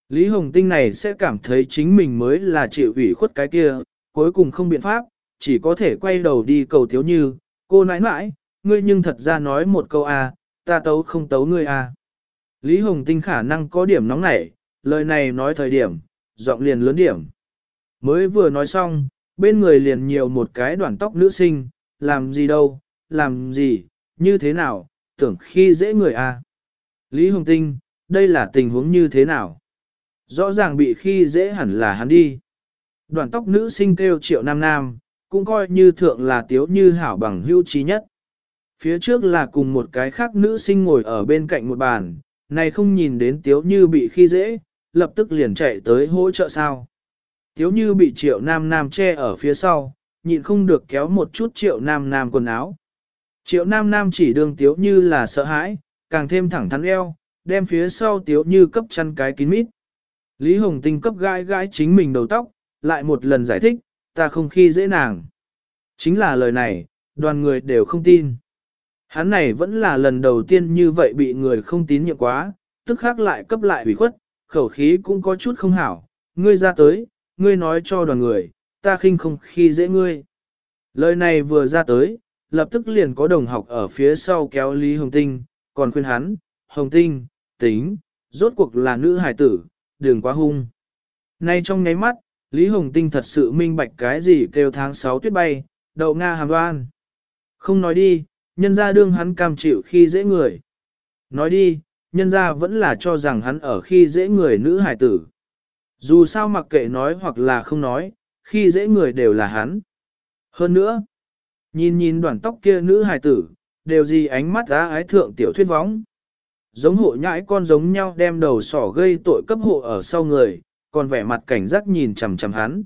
Lý Hồng Tinh này sẽ cảm thấy chính mình mới là chịu ủy khuất cái kia, cuối cùng không biện pháp, chỉ có thể quay đầu đi cầu thiếu như, cô nãi nãi, ngươi nhưng thật ra nói một câu A, ta tấu không tấu ngươi A. Lý Hồng Tinh khả năng có điểm nóng nảy, lời này nói thời điểm, giọng liền lớn điểm. Mới vừa nói xong, bên người liền nhiều một cái đoạn tóc nữ sinh, làm gì đâu, làm gì, như thế nào, tưởng khi dễ người à? Lý Hồng Tinh, đây là tình huống như thế nào? Rõ ràng bị khi dễ hẳn là hắn đi. Đoàn tóc nữ sinh kêu triệu nam nam, cũng coi như thượng là tiếu như hảo bằng hữu trí nhất. Phía trước là cùng một cái khác nữ sinh ngồi ở bên cạnh một bàn, này không nhìn đến tiếu như bị khi dễ, lập tức liền chạy tới hỗ trợ sao. Tiếu như bị triệu nam nam che ở phía sau, nhịn không được kéo một chút triệu nam nam quần áo. Triệu nam nam chỉ đường tiếu như là sợ hãi, càng thêm thẳng thắn eo, đem phía sau tiếu như cấp chăn cái kín mít. Lý Hồng Tinh cấp gãi gãi chính mình đầu tóc, lại một lần giải thích, ta không khi dễ nàng. Chính là lời này, đoàn người đều không tin. Hắn này vẫn là lần đầu tiên như vậy bị người không tín nhiệm quá, tức khác lại cấp lại ủy khuất, khẩu khí cũng có chút không hảo, ngươi ra tới, ngươi nói cho đoàn người, ta khinh không khi dễ ngươi. Lời này vừa ra tới, lập tức liền có đồng học ở phía sau kéo Lý Hồng Tinh, còn khuyên hắn, Hồng Tinh, tính, rốt cuộc là nữ hải tử, đừng quá hung. Nay trong nháy mắt, Lý Hồng Tinh thật sự minh bạch cái gì kêu tháng 6 tuyết bay, đậu Nga hàm đoan. Không nói đi, nhân ra đương hắn cam chịu khi dễ người. Nói đi, nhân ra vẫn là cho rằng hắn ở khi dễ người nữ hải tử. Dù sao mặc kệ nói hoặc là không nói, khi dễ người đều là hắn. Hơn nữa, nhìn nhìn đoạn tóc kia nữ hải tử, đều gì ánh mắt á ái thượng tiểu thuyết võng. Giống hộ nhãi con giống nhau đem đầu sỏ gây tội cấp hộ ở sau người, còn vẻ mặt cảnh giác nhìn chằm chằm hắn.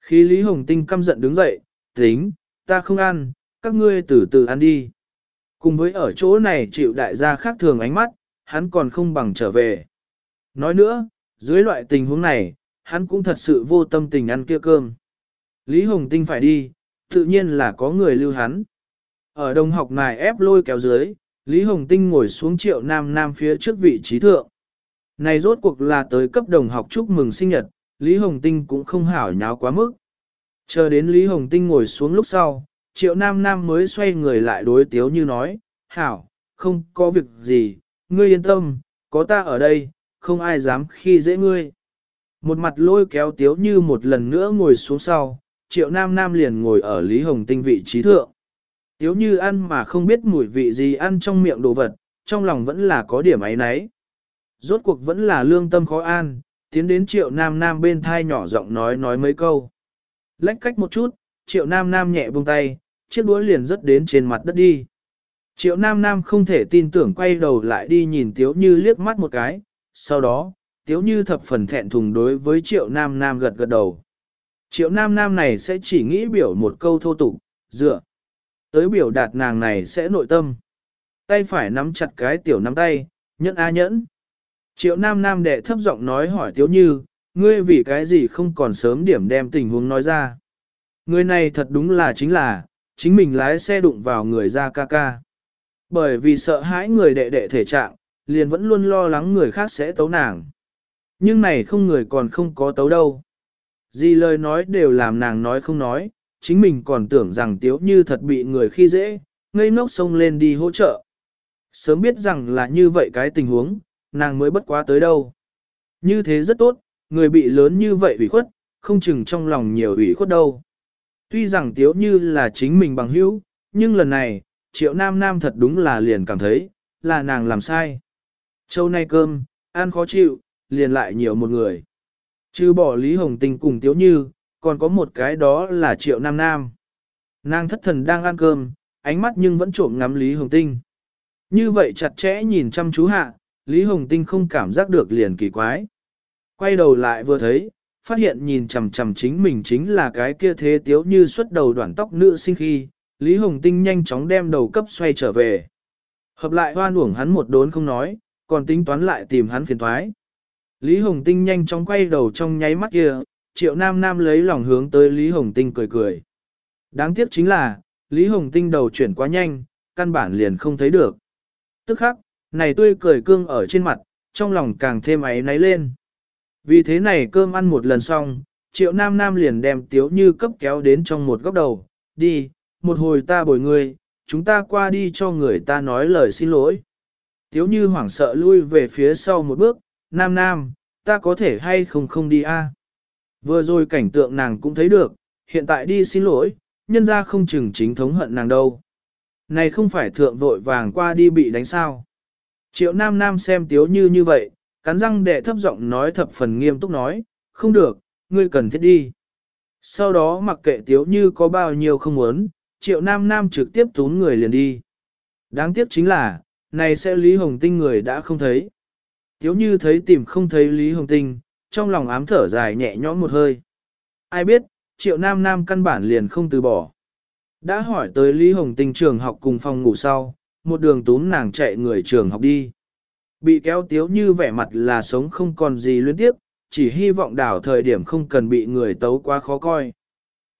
Khi Lý Hồng Tinh căm giận đứng dậy, tính, ta không ăn, các ngươi từ từ ăn đi. Cùng với ở chỗ này chịu đại gia khác thường ánh mắt, hắn còn không bằng trở về. Nói nữa, dưới loại tình huống này, hắn cũng thật sự vô tâm tình ăn kia cơm. Lý Hồng Tinh phải đi, tự nhiên là có người lưu hắn. Ở đồng học này ép lôi kéo dưới, Lý Hồng Tinh ngồi xuống triệu nam nam phía trước vị trí thượng. Này rốt cuộc là tới cấp đồng học chúc mừng sinh nhật, Lý Hồng Tinh cũng không hảo nháo quá mức. Chờ đến Lý Hồng Tinh ngồi xuống lúc sau, triệu nam nam mới xoay người lại đối tiếu như nói, hảo, không có việc gì, ngươi yên tâm, có ta ở đây, không ai dám khi dễ ngươi. Một mặt lôi kéo tiếu như một lần nữa ngồi xuống sau, triệu nam nam liền ngồi ở Lý Hồng Tinh vị trí thượng. Tiếu như ăn mà không biết mùi vị gì ăn trong miệng đồ vật, trong lòng vẫn là có điểm ấy nấy. Rốt cuộc vẫn là lương tâm khó an, tiến đến triệu nam nam bên thai nhỏ giọng nói nói mấy câu. Lách cách một chút, triệu nam nam nhẹ buông tay, chiếc đũa liền rớt đến trên mặt đất đi. Triệu nam nam không thể tin tưởng quay đầu lại đi nhìn tiếu như liếc mắt một cái, sau đó, tiếu như thập phần thẹn thùng đối với triệu nam nam gật gật đầu. Triệu nam nam này sẽ chỉ nghĩ biểu một câu thô tục, dựa. Tới biểu đạt nàng này sẽ nội tâm. Tay phải nắm chặt cái tiểu nắm tay, nhẫn a nhẫn. Triệu nam nam đệ thấp giọng nói hỏi tiếu như, ngươi vì cái gì không còn sớm điểm đem tình huống nói ra. Người này thật đúng là chính là, chính mình lái xe đụng vào người ra ca ca. Bởi vì sợ hãi người đệ đệ thể trạng, liền vẫn luôn lo lắng người khác sẽ tấu nàng. Nhưng này không người còn không có tấu đâu. Gì lời nói đều làm nàng nói không nói, chính mình còn tưởng rằng tiếu như thật bị người khi dễ, ngây ngốc xông lên đi hỗ trợ. Sớm biết rằng là như vậy cái tình huống, nàng mới bất quá tới đâu. Như thế rất tốt, người bị lớn như vậy ủy khuất, không chừng trong lòng nhiều ủy khuất đâu. Tuy rằng tiếu như là chính mình bằng hữu, nhưng lần này, triệu nam nam thật đúng là liền cảm thấy, là nàng làm sai. Châu nay cơm, ăn khó chịu, liền lại nhiều một người. Chứ bỏ Lý Hồng Tình cùng tiếu như, còn có một cái đó là triệu nam nam. Nàng thất thần đang ăn cơm, ánh mắt nhưng vẫn trộm ngắm Lý Hồng Tinh. Như vậy chặt chẽ nhìn chăm chú hạ, Lý Hồng Tinh không cảm giác được liền kỳ quái. Quay đầu lại vừa thấy, phát hiện nhìn chằm chằm chính mình chính là cái kia thế tiếu như xuất đầu đoạn tóc nữ sinh khi, Lý Hồng Tinh nhanh chóng đem đầu cấp xoay trở về. Hợp lại hoan uổng hắn một đốn không nói, còn tính toán lại tìm hắn phiền thoái. Lý Hồng Tinh nhanh chóng quay đầu trong nháy mắt kia, triệu nam nam lấy lòng hướng tới Lý Hồng Tinh cười cười. Đáng tiếc chính là, Lý Hồng Tinh đầu chuyển quá nhanh, căn bản liền không thấy được. Tức khắc, này tươi cười cương ở trên mặt, trong lòng càng thêm ấy náy lên. Vì thế này cơm ăn một lần xong, triệu nam nam liền đem tiếu như cấp kéo đến trong một góc đầu, đi, một hồi ta bồi người, chúng ta qua đi cho người ta nói lời xin lỗi. Tiếu như hoảng sợ lui về phía sau một bước, nam nam, ta có thể hay không không đi a? Vừa rồi cảnh tượng nàng cũng thấy được, hiện tại đi xin lỗi, nhân ra không chừng chính thống hận nàng đâu. Này không phải thượng vội vàng qua đi bị đánh sao. Triệu nam nam xem tiếu như như vậy, cắn răng đệ thấp giọng nói thập phần nghiêm túc nói, không được, ngươi cần thiết đi. Sau đó mặc kệ tiếu như có bao nhiêu không muốn, triệu nam nam trực tiếp tún người liền đi. Đáng tiếc chính là, này sẽ Lý Hồng Tinh người đã không thấy. Tiếu như thấy tìm không thấy Lý Hồng Tinh, trong lòng ám thở dài nhẹ nhõm một hơi. Ai biết, triệu nam nam căn bản liền không từ bỏ. Đã hỏi tới Lý Hồng Tinh trường học cùng phòng ngủ sau, một đường tún nàng chạy người trường học đi. Bị kéo tiếu như vẻ mặt là sống không còn gì luyến tiếp, chỉ hy vọng đảo thời điểm không cần bị người tấu quá khó coi.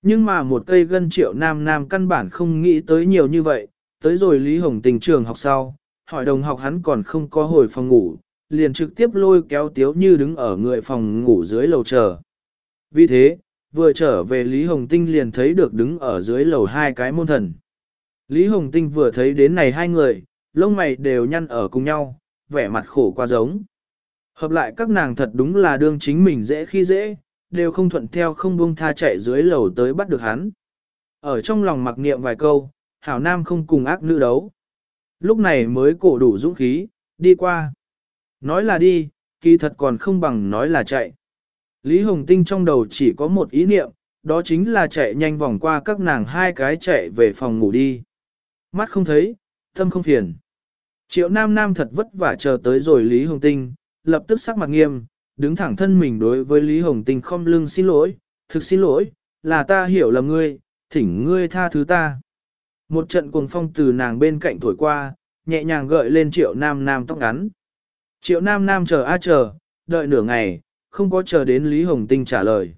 Nhưng mà một cây gân triệu nam nam căn bản không nghĩ tới nhiều như vậy, tới rồi Lý Hồng Tình trường học sau, hỏi đồng học hắn còn không có hồi phòng ngủ, liền trực tiếp lôi kéo tiếu như đứng ở người phòng ngủ dưới lầu chờ. Vì thế, vừa trở về Lý Hồng Tinh liền thấy được đứng ở dưới lầu hai cái môn thần. Lý Hồng Tinh vừa thấy đến này hai người, lông mày đều nhăn ở cùng nhau, vẻ mặt khổ qua giống. Hợp lại các nàng thật đúng là đương chính mình dễ khi dễ, đều không thuận theo không buông tha chạy dưới lầu tới bắt được hắn. Ở trong lòng mặc niệm vài câu, hảo nam không cùng ác nữ đấu. Lúc này mới cổ đủ dũng khí, đi qua. Nói là đi, kỳ thật còn không bằng nói là chạy. Lý Hồng Tinh trong đầu chỉ có một ý niệm, đó chính là chạy nhanh vòng qua các nàng hai cái chạy về phòng ngủ đi. Mắt không thấy, tâm không phiền. Triệu Nam Nam thật vất vả chờ tới rồi Lý Hồng Tinh, lập tức sắc mặt nghiêm, đứng thẳng thân mình đối với Lý Hồng Tinh không lưng xin lỗi, thực xin lỗi, là ta hiểu lầm ngươi, thỉnh ngươi tha thứ ta. Một trận cuồng phong từ nàng bên cạnh thổi qua, nhẹ nhàng gợi lên triệu nam nam tóc ngắn. Triệu nam nam chờ a chờ, đợi nửa ngày, không có chờ đến Lý Hồng Tinh trả lời.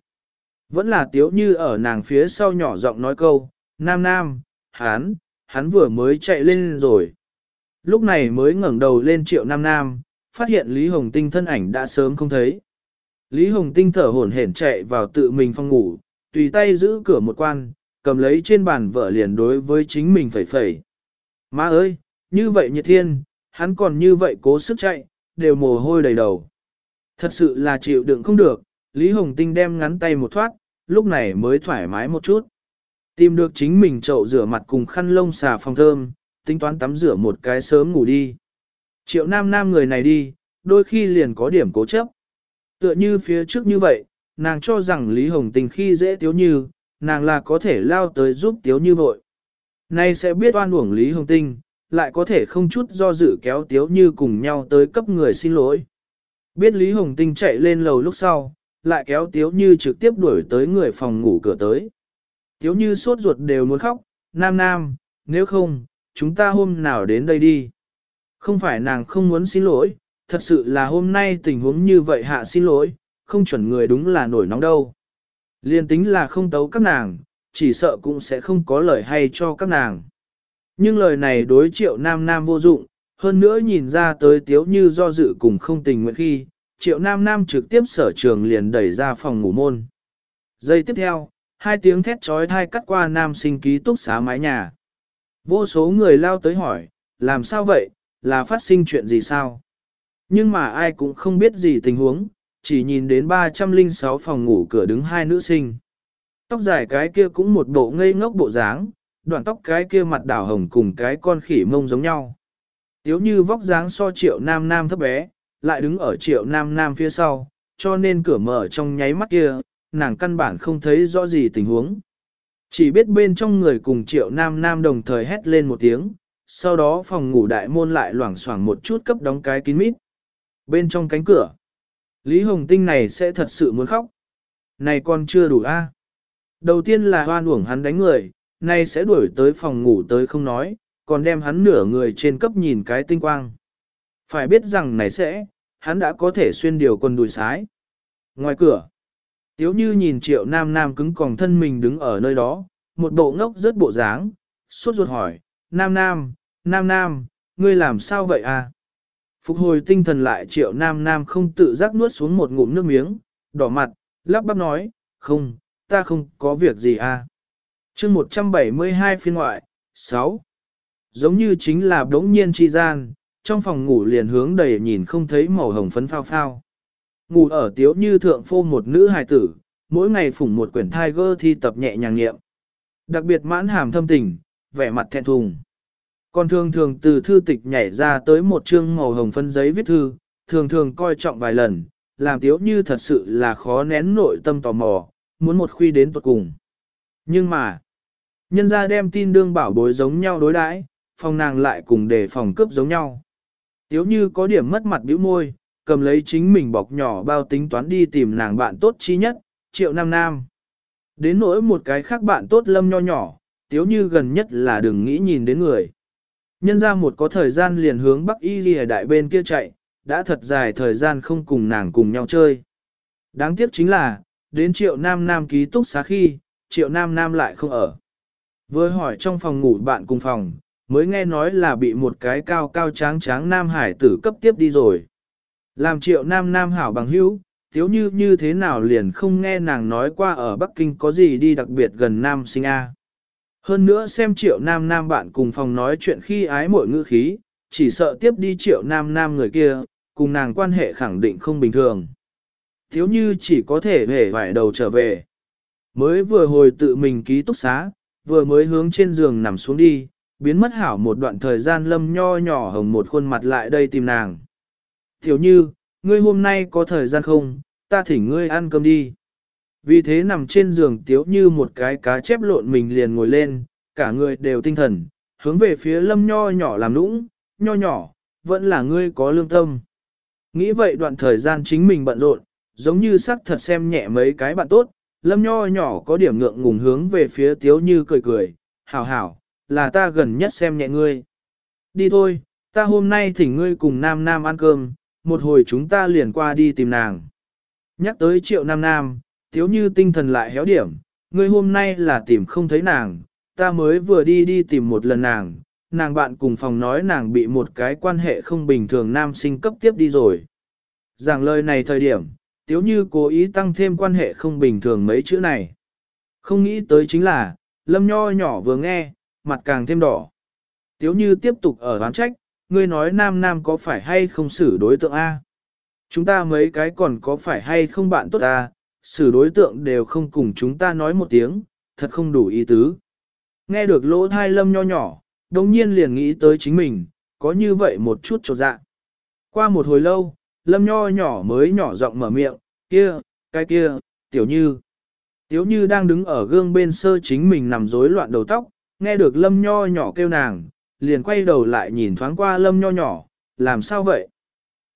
Vẫn là tiếu như ở nàng phía sau nhỏ giọng nói câu, nam nam, hán, hắn vừa mới chạy lên rồi. Lúc này mới ngẩng đầu lên triệu nam nam, phát hiện Lý Hồng Tinh thân ảnh đã sớm không thấy. Lý Hồng Tinh thở hổn hển chạy vào tự mình phòng ngủ, tùy tay giữ cửa một quan, cầm lấy trên bàn vợ liền đối với chính mình phẩy phẩy. Má ơi, như vậy nhiệt thiên, hắn còn như vậy cố sức chạy, đều mồ hôi đầy đầu. Thật sự là chịu đựng không được, Lý Hồng Tinh đem ngắn tay một thoát, lúc này mới thoải mái một chút. Tìm được chính mình chậu rửa mặt cùng khăn lông xà phòng thơm, tính toán tắm rửa một cái sớm ngủ đi. Triệu nam nam người này đi, đôi khi liền có điểm cố chấp. Tựa như phía trước như vậy, nàng cho rằng Lý Hồng Tình khi dễ tiếu như, nàng là có thể lao tới giúp tiếu như vội. Nay sẽ biết oan uổng Lý Hồng Tinh, lại có thể không chút do dự kéo tiếu như cùng nhau tới cấp người xin lỗi. Biết Lý Hồng Tinh chạy lên lầu lúc sau, lại kéo tiếu như trực tiếp đuổi tới người phòng ngủ cửa tới. Tiếu như sốt ruột đều muốn khóc, nam nam, nếu không, chúng ta hôm nào đến đây đi. Không phải nàng không muốn xin lỗi, thật sự là hôm nay tình huống như vậy hạ xin lỗi, không chuẩn người đúng là nổi nóng đâu. Liên tính là không tấu các nàng, chỉ sợ cũng sẽ không có lời hay cho các nàng. Nhưng lời này đối triệu nam nam vô dụng, hơn nữa nhìn ra tới tiếu như do dự cùng không tình nguyện khi, triệu nam nam trực tiếp sở trường liền đẩy ra phòng ngủ môn. Giây tiếp theo, hai tiếng thét trói thai cắt qua nam sinh ký túc xá mái nhà. Vô số người lao tới hỏi, làm sao vậy, là phát sinh chuyện gì sao? Nhưng mà ai cũng không biết gì tình huống, chỉ nhìn đến 306 phòng ngủ cửa đứng hai nữ sinh. Tóc dài cái kia cũng một bộ ngây ngốc bộ dáng, đoạn tóc cái kia mặt đảo hồng cùng cái con khỉ mông giống nhau. Tiếu như vóc dáng so triệu nam nam thấp bé, lại đứng ở triệu nam nam phía sau, cho nên cửa mở trong nháy mắt kia, nàng căn bản không thấy rõ gì tình huống. Chỉ biết bên trong người cùng triệu nam nam đồng thời hét lên một tiếng, sau đó phòng ngủ đại môn lại loảng xoảng một chút cấp đóng cái kín mít. Bên trong cánh cửa, Lý Hồng Tinh này sẽ thật sự muốn khóc. Này còn chưa đủ a. À? Đầu tiên là hoan uổng hắn đánh người, nay sẽ đuổi tới phòng ngủ tới không nói, còn đem hắn nửa người trên cấp nhìn cái tinh quang. Phải biết rằng này sẽ, hắn đã có thể xuyên điều quần đùi sái. Ngoài cửa, tiếu như nhìn triệu nam nam cứng còng thân mình đứng ở nơi đó, một bộ ngốc rất bộ dáng, suốt ruột hỏi, nam nam, nam nam, ngươi làm sao vậy à? Phục hồi tinh thần lại triệu nam nam không tự giác nuốt xuống một ngụm nước miếng, đỏ mặt, lắp bắp nói, không, ta không có việc gì à. chương 172 phiên ngoại, 6. Giống như chính là đống nhiên chi gian, trong phòng ngủ liền hướng đầy nhìn không thấy màu hồng phấn phao phao. Ngủ ở tiếu như thượng phô một nữ hài tử, mỗi ngày phủng một quyển Tiger thi tập nhẹ nhàng nghiệm. Đặc biệt mãn hàm thâm tình, vẻ mặt thẹn thùng. Còn thường thường từ thư tịch nhảy ra tới một chương màu hồng phân giấy viết thư, thường thường coi trọng vài lần, làm tiếu như thật sự là khó nén nội tâm tò mò, muốn một khuy đến tuột cùng. Nhưng mà, nhân ra đem tin đương bảo bối giống nhau đối đãi, phòng nàng lại cùng để phòng cướp giống nhau. Tiếu như có điểm mất mặt bĩu môi, cầm lấy chính mình bọc nhỏ bao tính toán đi tìm nàng bạn tốt chi nhất, triệu nam nam. Đến nỗi một cái khác bạn tốt lâm nho nhỏ, tiếu như gần nhất là đừng nghĩ nhìn đến người. Nhân ra một có thời gian liền hướng Bắc Y Ghi đại bên kia chạy, đã thật dài thời gian không cùng nàng cùng nhau chơi. Đáng tiếc chính là, đến triệu nam nam ký túc xá khi, triệu nam nam lại không ở. Vừa hỏi trong phòng ngủ bạn cùng phòng, mới nghe nói là bị một cái cao cao tráng tráng nam hải tử cấp tiếp đi rồi. Làm triệu nam nam hảo bằng hữu, tiếu như như thế nào liền không nghe nàng nói qua ở Bắc Kinh có gì đi đặc biệt gần nam sinh A. Hơn nữa xem triệu nam nam bạn cùng phòng nói chuyện khi ái mội ngữ khí, chỉ sợ tiếp đi triệu nam nam người kia, cùng nàng quan hệ khẳng định không bình thường. Thiếu như chỉ có thể hề vải đầu trở về. Mới vừa hồi tự mình ký túc xá, vừa mới hướng trên giường nằm xuống đi, biến mất hảo một đoạn thời gian lâm nho nhỏ hồng một khuôn mặt lại đây tìm nàng. Tiểu như, ngươi hôm nay có thời gian không, ta thỉnh ngươi ăn cơm đi. Vì thế nằm trên giường tiếu như một cái cá chép lộn mình liền ngồi lên, cả người đều tinh thần, hướng về phía lâm nho nhỏ làm nũng, nho nhỏ, vẫn là ngươi có lương tâm. Nghĩ vậy đoạn thời gian chính mình bận rộn, giống như sắc thật xem nhẹ mấy cái bạn tốt, Lâm nho nhỏ có điểm ngượng ngùng hướng về phía tiếu như cười cười, hảo hảo, là ta gần nhất xem nhẹ ngươi. Đi thôi, ta hôm nay thỉnh ngươi cùng nam nam ăn cơm, một hồi chúng ta liền qua đi tìm nàng. Nhắc tới triệu nam nam, tiếu như tinh thần lại héo điểm, ngươi hôm nay là tìm không thấy nàng, ta mới vừa đi đi tìm một lần nàng, nàng bạn cùng phòng nói nàng bị một cái quan hệ không bình thường nam sinh cấp tiếp đi rồi. Giảng lời này thời điểm, tiếu như cố ý tăng thêm quan hệ không bình thường mấy chữ này. Không nghĩ tới chính là, lâm nho nhỏ vừa nghe, mặt càng thêm đỏ. Tiếu như tiếp tục ở đoán trách, ngươi nói nam nam có phải hay không xử đối tượng A. Chúng ta mấy cái còn có phải hay không bạn tốt A, xử đối tượng đều không cùng chúng ta nói một tiếng, thật không đủ ý tứ. Nghe được lỗ thai lâm nho nhỏ, đồng nhiên liền nghĩ tới chính mình, có như vậy một chút trột dạ. Qua một hồi lâu, lâm nho nhỏ mới nhỏ giọng mở miệng, kia, cái kia, tiểu như. Tiểu như đang đứng ở gương bên sơ chính mình nằm rối loạn đầu tóc, nghe được lâm nho nhỏ kêu nàng, liền quay đầu lại nhìn thoáng qua lâm nho nhỏ, làm sao vậy?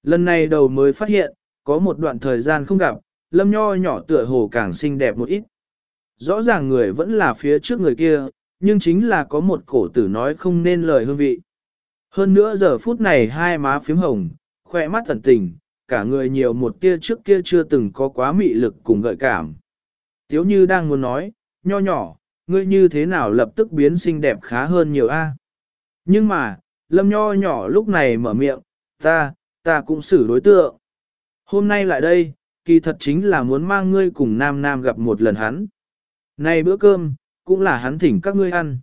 Lần này đầu mới phát hiện, có một đoạn thời gian không gặp, lâm nho nhỏ tựa hồ càng xinh đẹp một ít. Rõ ràng người vẫn là phía trước người kia, nhưng chính là có một cổ tử nói không nên lời hương vị. Hơn nữa giờ phút này hai má phím hồng, khỏe mắt thần tình, cả người nhiều một tia trước kia chưa từng có quá mị lực cùng gợi cảm. Tiếu như đang muốn nói, nho nhỏ, ngươi như thế nào lập tức biến xinh đẹp khá hơn nhiều a? Nhưng mà, lâm nho nhỏ lúc này mở miệng, ta, ta cũng xử đối tượng. Hôm nay lại đây, kỳ thật chính là muốn mang ngươi cùng nam nam gặp một lần hắn. Này bữa cơm, cũng là hắn thỉnh các ngươi ăn.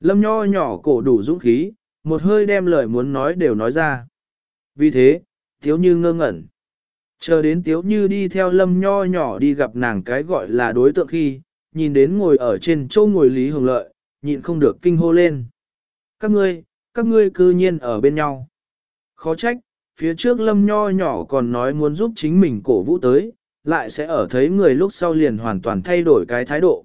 Lâm nho nhỏ cổ đủ dũng khí, một hơi đem lời muốn nói đều nói ra. Vì thế, Tiếu Như ngơ ngẩn. Chờ đến Tiếu Như đi theo Lâm nho nhỏ đi gặp nàng cái gọi là đối tượng khi, nhìn đến ngồi ở trên châu ngồi Lý Hồng Lợi, nhịn không được kinh hô lên. Các ngươi, các ngươi cư nhiên ở bên nhau. Khó trách, phía trước Lâm nho nhỏ còn nói muốn giúp chính mình cổ vũ tới, lại sẽ ở thấy người lúc sau liền hoàn toàn thay đổi cái thái độ.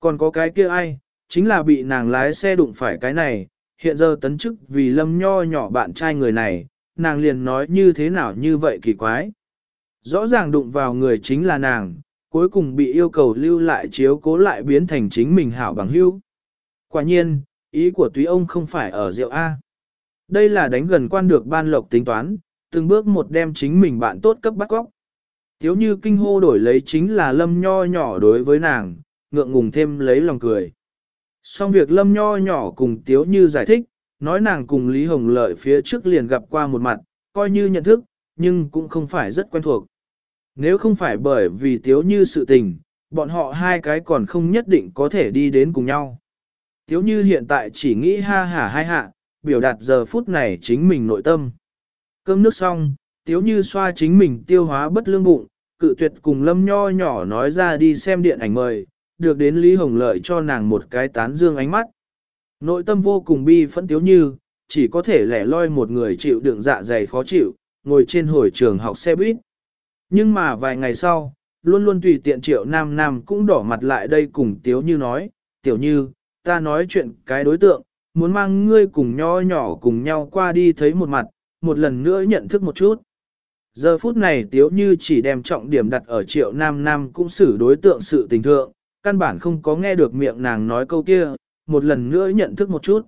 Còn có cái kia ai, chính là bị nàng lái xe đụng phải cái này, hiện giờ tấn chức vì lâm nho nhỏ bạn trai người này, nàng liền nói như thế nào như vậy kỳ quái. Rõ ràng đụng vào người chính là nàng, cuối cùng bị yêu cầu lưu lại chiếu cố lại biến thành chính mình hảo bằng hữu. Quả nhiên, ý của túy ông không phải ở rượu A. Đây là đánh gần quan được ban lộc tính toán, từng bước một đem chính mình bạn tốt cấp bắt góc. Tiếu như kinh hô đổi lấy chính là lâm nho nhỏ đối với nàng, ngượng ngùng thêm lấy lòng cười. Xong việc lâm nho nhỏ cùng tiếu như giải thích, nói nàng cùng Lý Hồng Lợi phía trước liền gặp qua một mặt, coi như nhận thức, nhưng cũng không phải rất quen thuộc. Nếu không phải bởi vì tiếu như sự tình, bọn họ hai cái còn không nhất định có thể đi đến cùng nhau. Tiếu như hiện tại chỉ nghĩ ha hả hai hạ, biểu đạt giờ phút này chính mình nội tâm. Cơm nước xong, tiếu như xoa chính mình tiêu hóa bất lương bụng, cự tuyệt cùng lâm nho nhỏ nói ra đi xem điện ảnh mời, được đến Lý Hồng Lợi cho nàng một cái tán dương ánh mắt. Nội tâm vô cùng bi phẫn tiếu như, chỉ có thể lẻ loi một người chịu đựng dạ dày khó chịu, ngồi trên hồi trường học xe buýt. Nhưng mà vài ngày sau, luôn luôn tùy tiện triệu nam nam cũng đỏ mặt lại đây cùng tiếu như nói, tiểu như, ta nói chuyện cái đối tượng, muốn mang ngươi cùng nho nhỏ cùng nhau qua đi thấy một mặt, một lần nữa nhận thức một chút. Giờ phút này tiếu như chỉ đem trọng điểm đặt ở triệu nam nam cũng xử đối tượng sự tình thượng, căn bản không có nghe được miệng nàng nói câu kia, một lần nữa nhận thức một chút.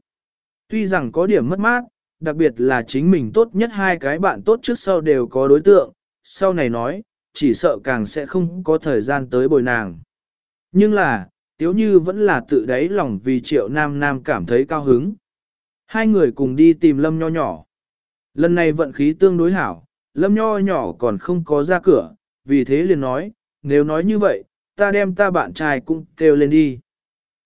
Tuy rằng có điểm mất mát, đặc biệt là chính mình tốt nhất hai cái bạn tốt trước sau đều có đối tượng, sau này nói, chỉ sợ càng sẽ không có thời gian tới bồi nàng. Nhưng là, tiếu như vẫn là tự đáy lòng vì triệu nam nam cảm thấy cao hứng. Hai người cùng đi tìm lâm nho nhỏ. Lần này vận khí tương đối hảo, lâm nho nhỏ còn không có ra cửa, vì thế liền nói, nếu nói như vậy, ta đem ta bạn trai cũng kêu lên đi.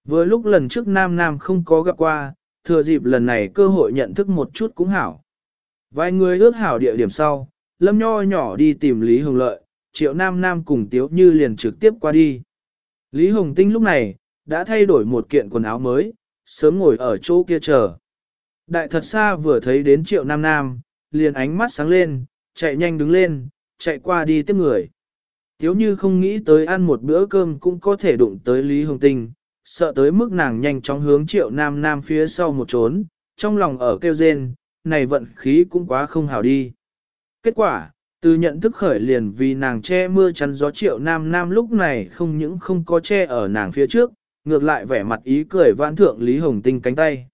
Vừa lúc lần trước Nam Nam không có gặp qua, thừa dịp lần này cơ hội nhận thức một chút cũng hảo. Vài người ước hảo địa điểm sau, Lâm Nho nhỏ đi tìm Lý Hồng Lợi, Triệu Nam Nam cùng Tiếu Như liền trực tiếp qua đi. Lý Hồng Tinh lúc này, đã thay đổi một kiện quần áo mới, sớm ngồi ở chỗ kia chờ. Đại thật xa vừa thấy đến Triệu Nam Nam, liền ánh mắt sáng lên, chạy nhanh đứng lên, chạy qua đi tiếp người. Tiếu như không nghĩ tới ăn một bữa cơm cũng có thể đụng tới Lý Hồng Tinh, sợ tới mức nàng nhanh chóng hướng triệu nam nam phía sau một trốn, trong lòng ở kêu rên, này vận khí cũng quá không hảo đi. Kết quả, từ nhận thức khởi liền vì nàng che mưa chắn gió triệu nam nam lúc này không những không có che ở nàng phía trước, ngược lại vẻ mặt ý cười vãn thượng Lý Hồng Tinh cánh tay.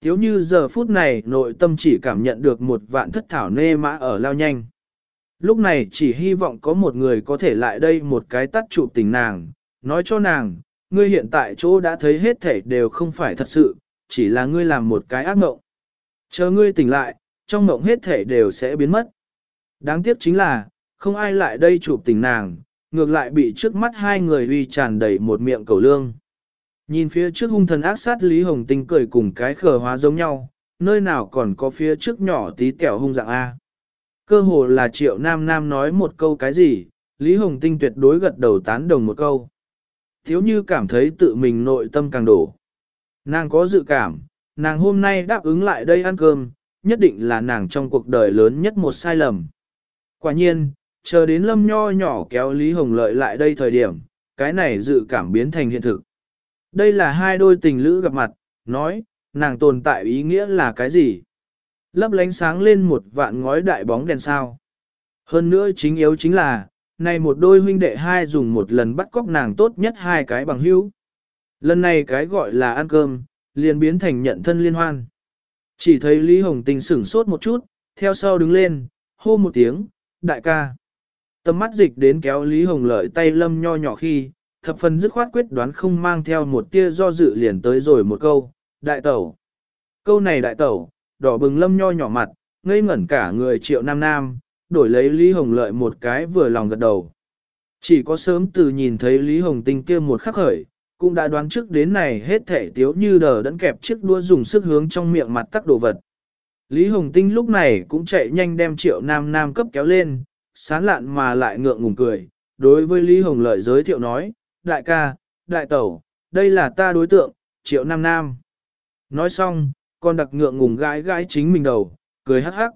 Thiếu như giờ phút này nội tâm chỉ cảm nhận được một vạn thất thảo nê mã ở lao nhanh. Lúc này chỉ hy vọng có một người có thể lại đây một cái tắt chụp tình nàng, nói cho nàng, ngươi hiện tại chỗ đã thấy hết thể đều không phải thật sự, chỉ là ngươi làm một cái ác mộng. Chờ ngươi tỉnh lại, trong mộng hết thể đều sẽ biến mất. Đáng tiếc chính là, không ai lại đây chụp tình nàng, ngược lại bị trước mắt hai người uy tràn đầy một miệng cầu lương. Nhìn phía trước hung thần ác sát Lý Hồng Tinh cười cùng cái khờ hóa giống nhau, nơi nào còn có phía trước nhỏ tí tẹo hung dạng A. Cơ hồ là triệu nam nam nói một câu cái gì, Lý Hồng Tinh tuyệt đối gật đầu tán đồng một câu. Thiếu như cảm thấy tự mình nội tâm càng đổ. Nàng có dự cảm, nàng hôm nay đáp ứng lại đây ăn cơm, nhất định là nàng trong cuộc đời lớn nhất một sai lầm. Quả nhiên, chờ đến lâm nho nhỏ kéo Lý Hồng Lợi lại đây thời điểm, cái này dự cảm biến thành hiện thực. Đây là hai đôi tình lữ gặp mặt, nói, nàng tồn tại ý nghĩa là cái gì? Lấp lánh sáng lên một vạn ngói đại bóng đèn sao. Hơn nữa chính yếu chính là, này một đôi huynh đệ hai dùng một lần bắt cóc nàng tốt nhất hai cái bằng hữu. Lần này cái gọi là ăn cơm, liền biến thành nhận thân liên hoan. Chỉ thấy Lý Hồng Tình sửng sốt một chút, theo sau đứng lên, hô một tiếng, đại ca. Tầm mắt dịch đến kéo Lý Hồng lợi tay lâm nho nhỏ khi, thập phần dứt khoát quyết đoán không mang theo một tia do dự liền tới rồi một câu, đại tẩu. Câu này đại tẩu, đỏ bừng lâm nho nhỏ mặt, ngây ngẩn cả người triệu nam nam, đổi lấy Lý Hồng lợi một cái vừa lòng gật đầu. Chỉ có sớm từ nhìn thấy Lý Hồng tinh kia một khắc khởi, cũng đã đoán trước đến này hết thể tiếu như đờ đẫn kẹp chiếc đua dùng sức hướng trong miệng mặt tắc đồ vật. Lý Hồng Tinh lúc này cũng chạy nhanh đem triệu nam nam cấp kéo lên, sán lạn mà lại ngượng ngùng cười. Đối với Lý Hồng Lợi giới thiệu nói, đại ca, đại tẩu, đây là ta đối tượng, triệu nam nam. Nói xong, con đặc ngượng ngùng gãi gãi chính mình đầu, cười hắc hắc.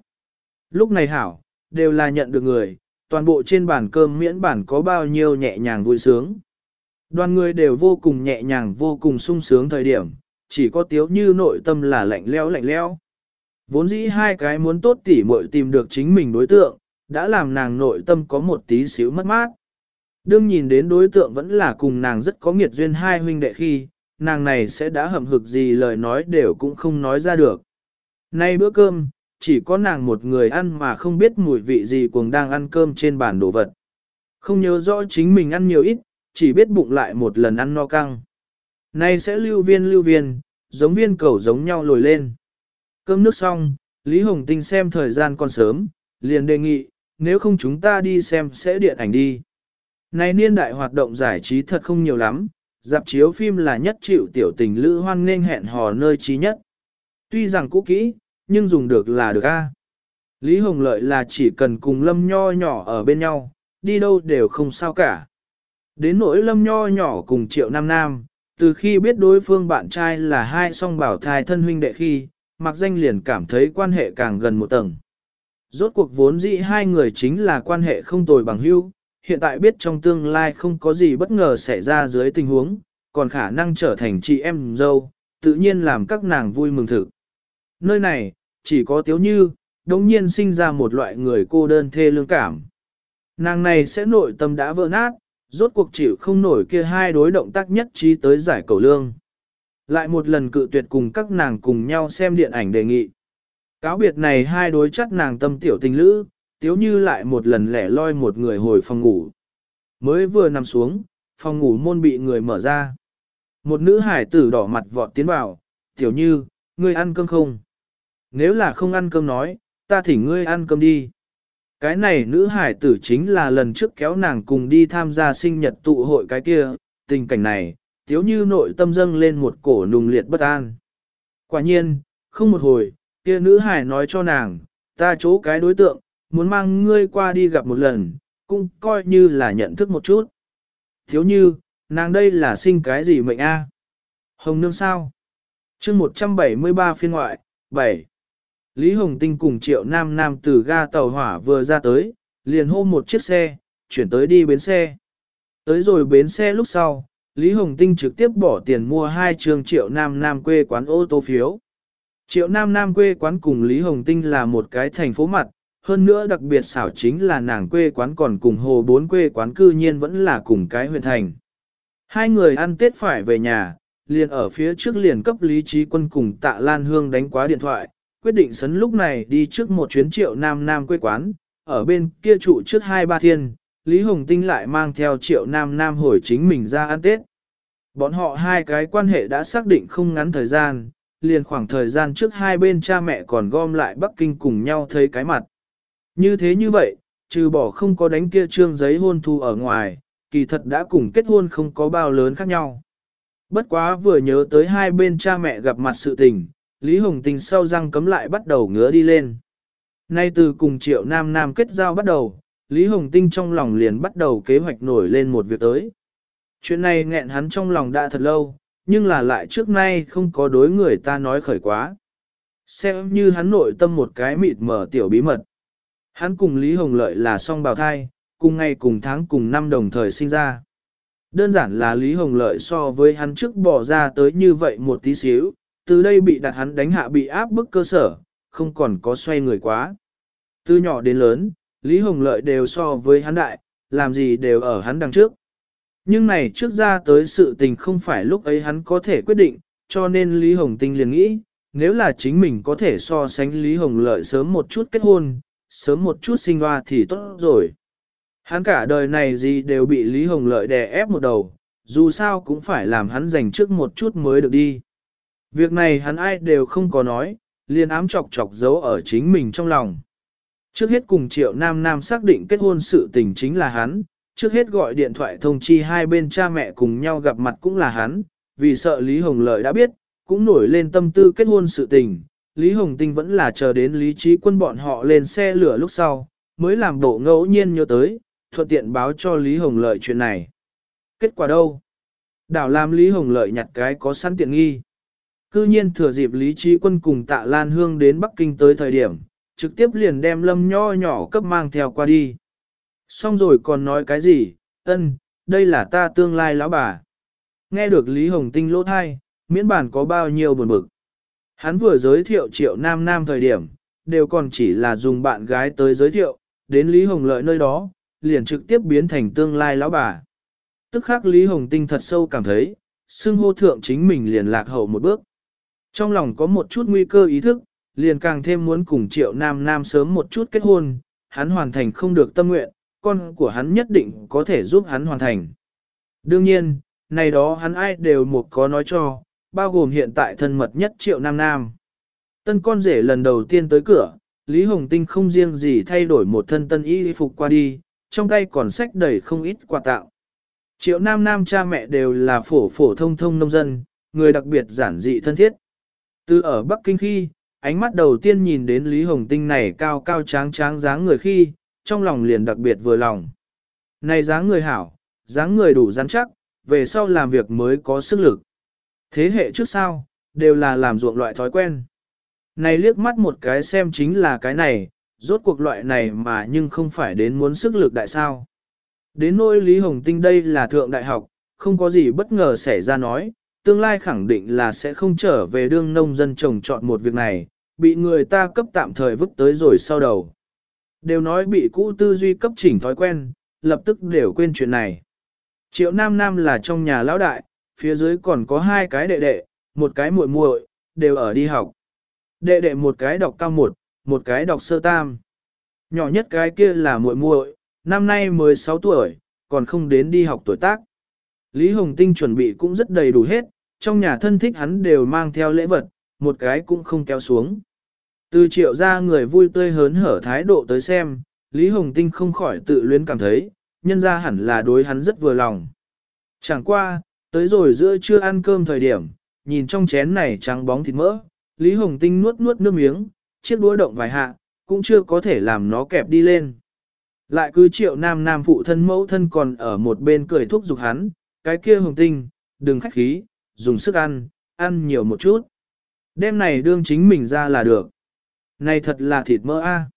Lúc này hảo, đều là nhận được người, toàn bộ trên bàn cơm miễn bản có bao nhiêu nhẹ nhàng vui sướng. Đoàn người đều vô cùng nhẹ nhàng vô cùng sung sướng thời điểm, chỉ có tiếu như nội tâm là lạnh leo lạnh leo. Vốn dĩ hai cái muốn tốt tỉ muội tìm được chính mình đối tượng, đã làm nàng nội tâm có một tí xíu mất mát. Đương nhìn đến đối tượng vẫn là cùng nàng rất có nghiệt duyên hai huynh đệ khi, nàng này sẽ đã hậm hực gì lời nói đều cũng không nói ra được. Nay bữa cơm, chỉ có nàng một người ăn mà không biết mùi vị gì cuồng đang ăn cơm trên bàn đồ vật. Không nhớ rõ chính mình ăn nhiều ít, chỉ biết bụng lại một lần ăn no căng. Nay sẽ lưu viên lưu viên, giống viên cầu giống nhau lồi lên. Cơm nước xong, Lý Hồng Tinh xem thời gian còn sớm, liền đề nghị, nếu không chúng ta đi xem sẽ điện ảnh đi. Này niên đại hoạt động giải trí thật không nhiều lắm, dạp chiếu phim là nhất chịu tiểu tình lữ hoan nên hẹn hò nơi trí nhất. Tuy rằng cũ kỹ, nhưng dùng được là được a. Lý Hồng Lợi là chỉ cần cùng Lâm Nho nhỏ ở bên nhau, đi đâu đều không sao cả. Đến nỗi Lâm Nho nhỏ cùng Triệu Nam Nam, từ khi biết đối phương bạn trai là hai song bảo thai thân huynh đệ khi, Mạc Danh liền cảm thấy quan hệ càng gần một tầng. Rốt cuộc vốn dĩ hai người chính là quan hệ không tồi bằng hữu, hiện tại biết trong tương lai không có gì bất ngờ xảy ra dưới tình huống, còn khả năng trở thành chị em dâu, tự nhiên làm các nàng vui mừng thực. Nơi này, chỉ có tiếu như, đồng nhiên sinh ra một loại người cô đơn thê lương cảm. Nàng này sẽ nội tâm đã vỡ nát, rốt cuộc chịu không nổi kia hai đối động tác nhất trí tới giải cầu lương. Lại một lần cự tuyệt cùng các nàng cùng nhau xem điện ảnh đề nghị. Cáo biệt này hai đối chất nàng tâm tiểu tình lữ, tiếu như lại một lần lẻ loi một người hồi phòng ngủ. Mới vừa nằm xuống, phòng ngủ môn bị người mở ra. Một nữ hải tử đỏ mặt vọt tiến vào, tiểu như, ngươi ăn cơm không? Nếu là không ăn cơm nói, ta thỉnh ngươi ăn cơm đi. Cái này nữ hải tử chính là lần trước kéo nàng cùng đi tham gia sinh nhật tụ hội cái kia, tình cảnh này, tiếu như nội tâm dâng lên một cổ nùng liệt bất an. Quả nhiên, không một hồi, kia nữ hải nói cho nàng, ta chỗ cái đối tượng, muốn mang ngươi qua đi gặp một lần, cũng coi như là nhận thức một chút. Thiếu như, nàng đây là sinh cái gì mệnh a? Hồng nương sao? chương 173 phiên ngoại, 7. Lý Hồng Tinh cùng triệu nam nam từ ga tàu hỏa vừa ra tới, liền hô một chiếc xe, chuyển tới đi bến xe. Tới rồi bến xe lúc sau, Lý Hồng Tinh trực tiếp bỏ tiền mua hai trường triệu nam nam quê quán ô tô phiếu. Triệu nam nam quê quán cùng Lý Hồng Tinh là một cái thành phố mặt, hơn nữa đặc biệt xảo chính là nàng quê quán còn cùng hồ bốn quê quán cư nhiên vẫn là cùng cái huyện thành. Hai người ăn tết phải về nhà, liền ở phía trước liền cấp lý trí quân cùng tạ Lan Hương đánh quá điện thoại, quyết định sấn lúc này đi trước một chuyến triệu nam nam quê quán, ở bên kia trụ trước hai ba thiên, Lý Hồng Tinh lại mang theo triệu nam nam hồi chính mình ra ăn tết. Bọn họ hai cái quan hệ đã xác định không ngắn thời gian, liền khoảng thời gian trước hai bên cha mẹ còn gom lại Bắc Kinh cùng nhau thấy cái mặt. Như thế như vậy, trừ bỏ không có đánh kia trương giấy hôn thu ở ngoài, kỳ thật đã cùng kết hôn không có bao lớn khác nhau. Bất quá vừa nhớ tới hai bên cha mẹ gặp mặt sự tình, Lý Hồng Tình sau răng cấm lại bắt đầu ngứa đi lên. Nay từ cùng triệu nam nam kết giao bắt đầu, Lý Hồng Tinh trong lòng liền bắt đầu kế hoạch nổi lên một việc tới. Chuyện này nghẹn hắn trong lòng đã thật lâu, nhưng là lại trước nay không có đối người ta nói khởi quá. Xem như hắn nội tâm một cái mịt mở tiểu bí mật. Hắn cùng Lý Hồng Lợi là song bào thai, cùng ngày cùng tháng cùng năm đồng thời sinh ra. Đơn giản là Lý Hồng Lợi so với hắn trước bỏ ra tới như vậy một tí xíu, từ đây bị đặt hắn đánh hạ bị áp bức cơ sở, không còn có xoay người quá. Từ nhỏ đến lớn, Lý Hồng Lợi đều so với hắn đại, làm gì đều ở hắn đằng trước. Nhưng này trước ra tới sự tình không phải lúc ấy hắn có thể quyết định, cho nên Lý Hồng Tinh liền nghĩ, nếu là chính mình có thể so sánh Lý Hồng Lợi sớm một chút kết hôn, sớm một chút sinh hoa thì tốt rồi. Hắn cả đời này gì đều bị Lý Hồng Lợi đè ép một đầu, dù sao cũng phải làm hắn dành trước một chút mới được đi. Việc này hắn ai đều không có nói, liền ám chọc chọc giấu ở chính mình trong lòng. Trước hết cùng Triệu Nam Nam xác định kết hôn sự tình chính là hắn, trước hết gọi điện thoại thông chi hai bên cha mẹ cùng nhau gặp mặt cũng là hắn, vì sợ Lý Hồng Lợi đã biết, cũng nổi lên tâm tư kết hôn sự tình. Lý Hồng Tinh vẫn là chờ đến lý trí quân bọn họ lên xe lửa lúc sau, mới làm bộ ngẫu nhiên nhớ tới, thuận tiện báo cho Lý Hồng Lợi chuyện này. Kết quả đâu? Đảo làm Lý Hồng Lợi nhặt cái có sẵn tiện nghi. Cư nhiên thừa dịp Lý Trí Quân cùng Tạ Lan Hương đến Bắc Kinh tới thời điểm, trực tiếp liền đem lâm nho nhỏ cấp mang theo qua đi. Xong rồi còn nói cái gì, ân, đây là ta tương lai lão bà. Nghe được Lý Hồng Tinh lỗ thai, miễn bản có bao nhiêu buồn bực. Hắn vừa giới thiệu triệu nam nam thời điểm, đều còn chỉ là dùng bạn gái tới giới thiệu, đến Lý Hồng Lợi nơi đó, liền trực tiếp biến thành tương lai lão bà. Tức khắc Lý Hồng Tinh thật sâu cảm thấy, xưng hô thượng chính mình liền lạc hậu một bước. Trong lòng có một chút nguy cơ ý thức, liền càng thêm muốn cùng triệu nam nam sớm một chút kết hôn, hắn hoàn thành không được tâm nguyện, con của hắn nhất định có thể giúp hắn hoàn thành. Đương nhiên, này đó hắn ai đều một có nói cho, bao gồm hiện tại thân mật nhất triệu nam nam. Tân con rể lần đầu tiên tới cửa, Lý Hồng Tinh không riêng gì thay đổi một thân tân y phục qua đi, trong tay còn sách đầy không ít quà tạo. Triệu nam nam cha mẹ đều là phổ phổ thông thông nông dân, người đặc biệt giản dị thân thiết. Từ ở Bắc Kinh khi, ánh mắt đầu tiên nhìn đến Lý Hồng Tinh này cao cao tráng tráng dáng người khi, trong lòng liền đặc biệt vừa lòng. Này dáng người hảo, dáng người đủ rắn chắc, về sau làm việc mới có sức lực. Thế hệ trước sau, đều là làm ruộng loại thói quen. Này liếc mắt một cái xem chính là cái này, rốt cuộc loại này mà nhưng không phải đến muốn sức lực đại sao. Đến nỗi Lý Hồng Tinh đây là thượng đại học, không có gì bất ngờ xảy ra nói, tương lai khẳng định là sẽ không trở về đương nông dân trồng chọn một việc này, bị người ta cấp tạm thời vứt tới rồi sau đầu. Đều nói bị cũ tư duy cấp chỉnh thói quen, lập tức đều quên chuyện này. Triệu Nam Nam là trong nhà lão đại, phía dưới còn có hai cái đệ đệ, một cái muội muội, đều ở đi học. Đệ đệ một cái đọc cao một, một cái đọc sơ tam. Nhỏ nhất cái kia là muội muội, năm nay 16 tuổi, còn không đến đi học tuổi tác. Lý Hồng Tinh chuẩn bị cũng rất đầy đủ hết, trong nhà thân thích hắn đều mang theo lễ vật, một cái cũng không kéo xuống. Từ triệu ra người vui tươi hớn hở thái độ tới xem, Lý Hồng Tinh không khỏi tự luyến cảm thấy, nhân ra hẳn là đối hắn rất vừa lòng. Chẳng qua, tới rồi giữa trưa ăn cơm thời điểm, nhìn trong chén này trắng bóng thịt mỡ, Lý Hồng Tinh nuốt nuốt nước miếng, chiếc đũa động vài hạ, cũng chưa có thể làm nó kẹp đi lên. Lại cứ triệu nam nam phụ thân mẫu thân còn ở một bên cười thúc giục hắn, cái kia Hồng Tinh, đừng khách khí, dùng sức ăn, ăn nhiều một chút. Đêm này đương chính mình ra là được. Này thật là thịt mỡ a.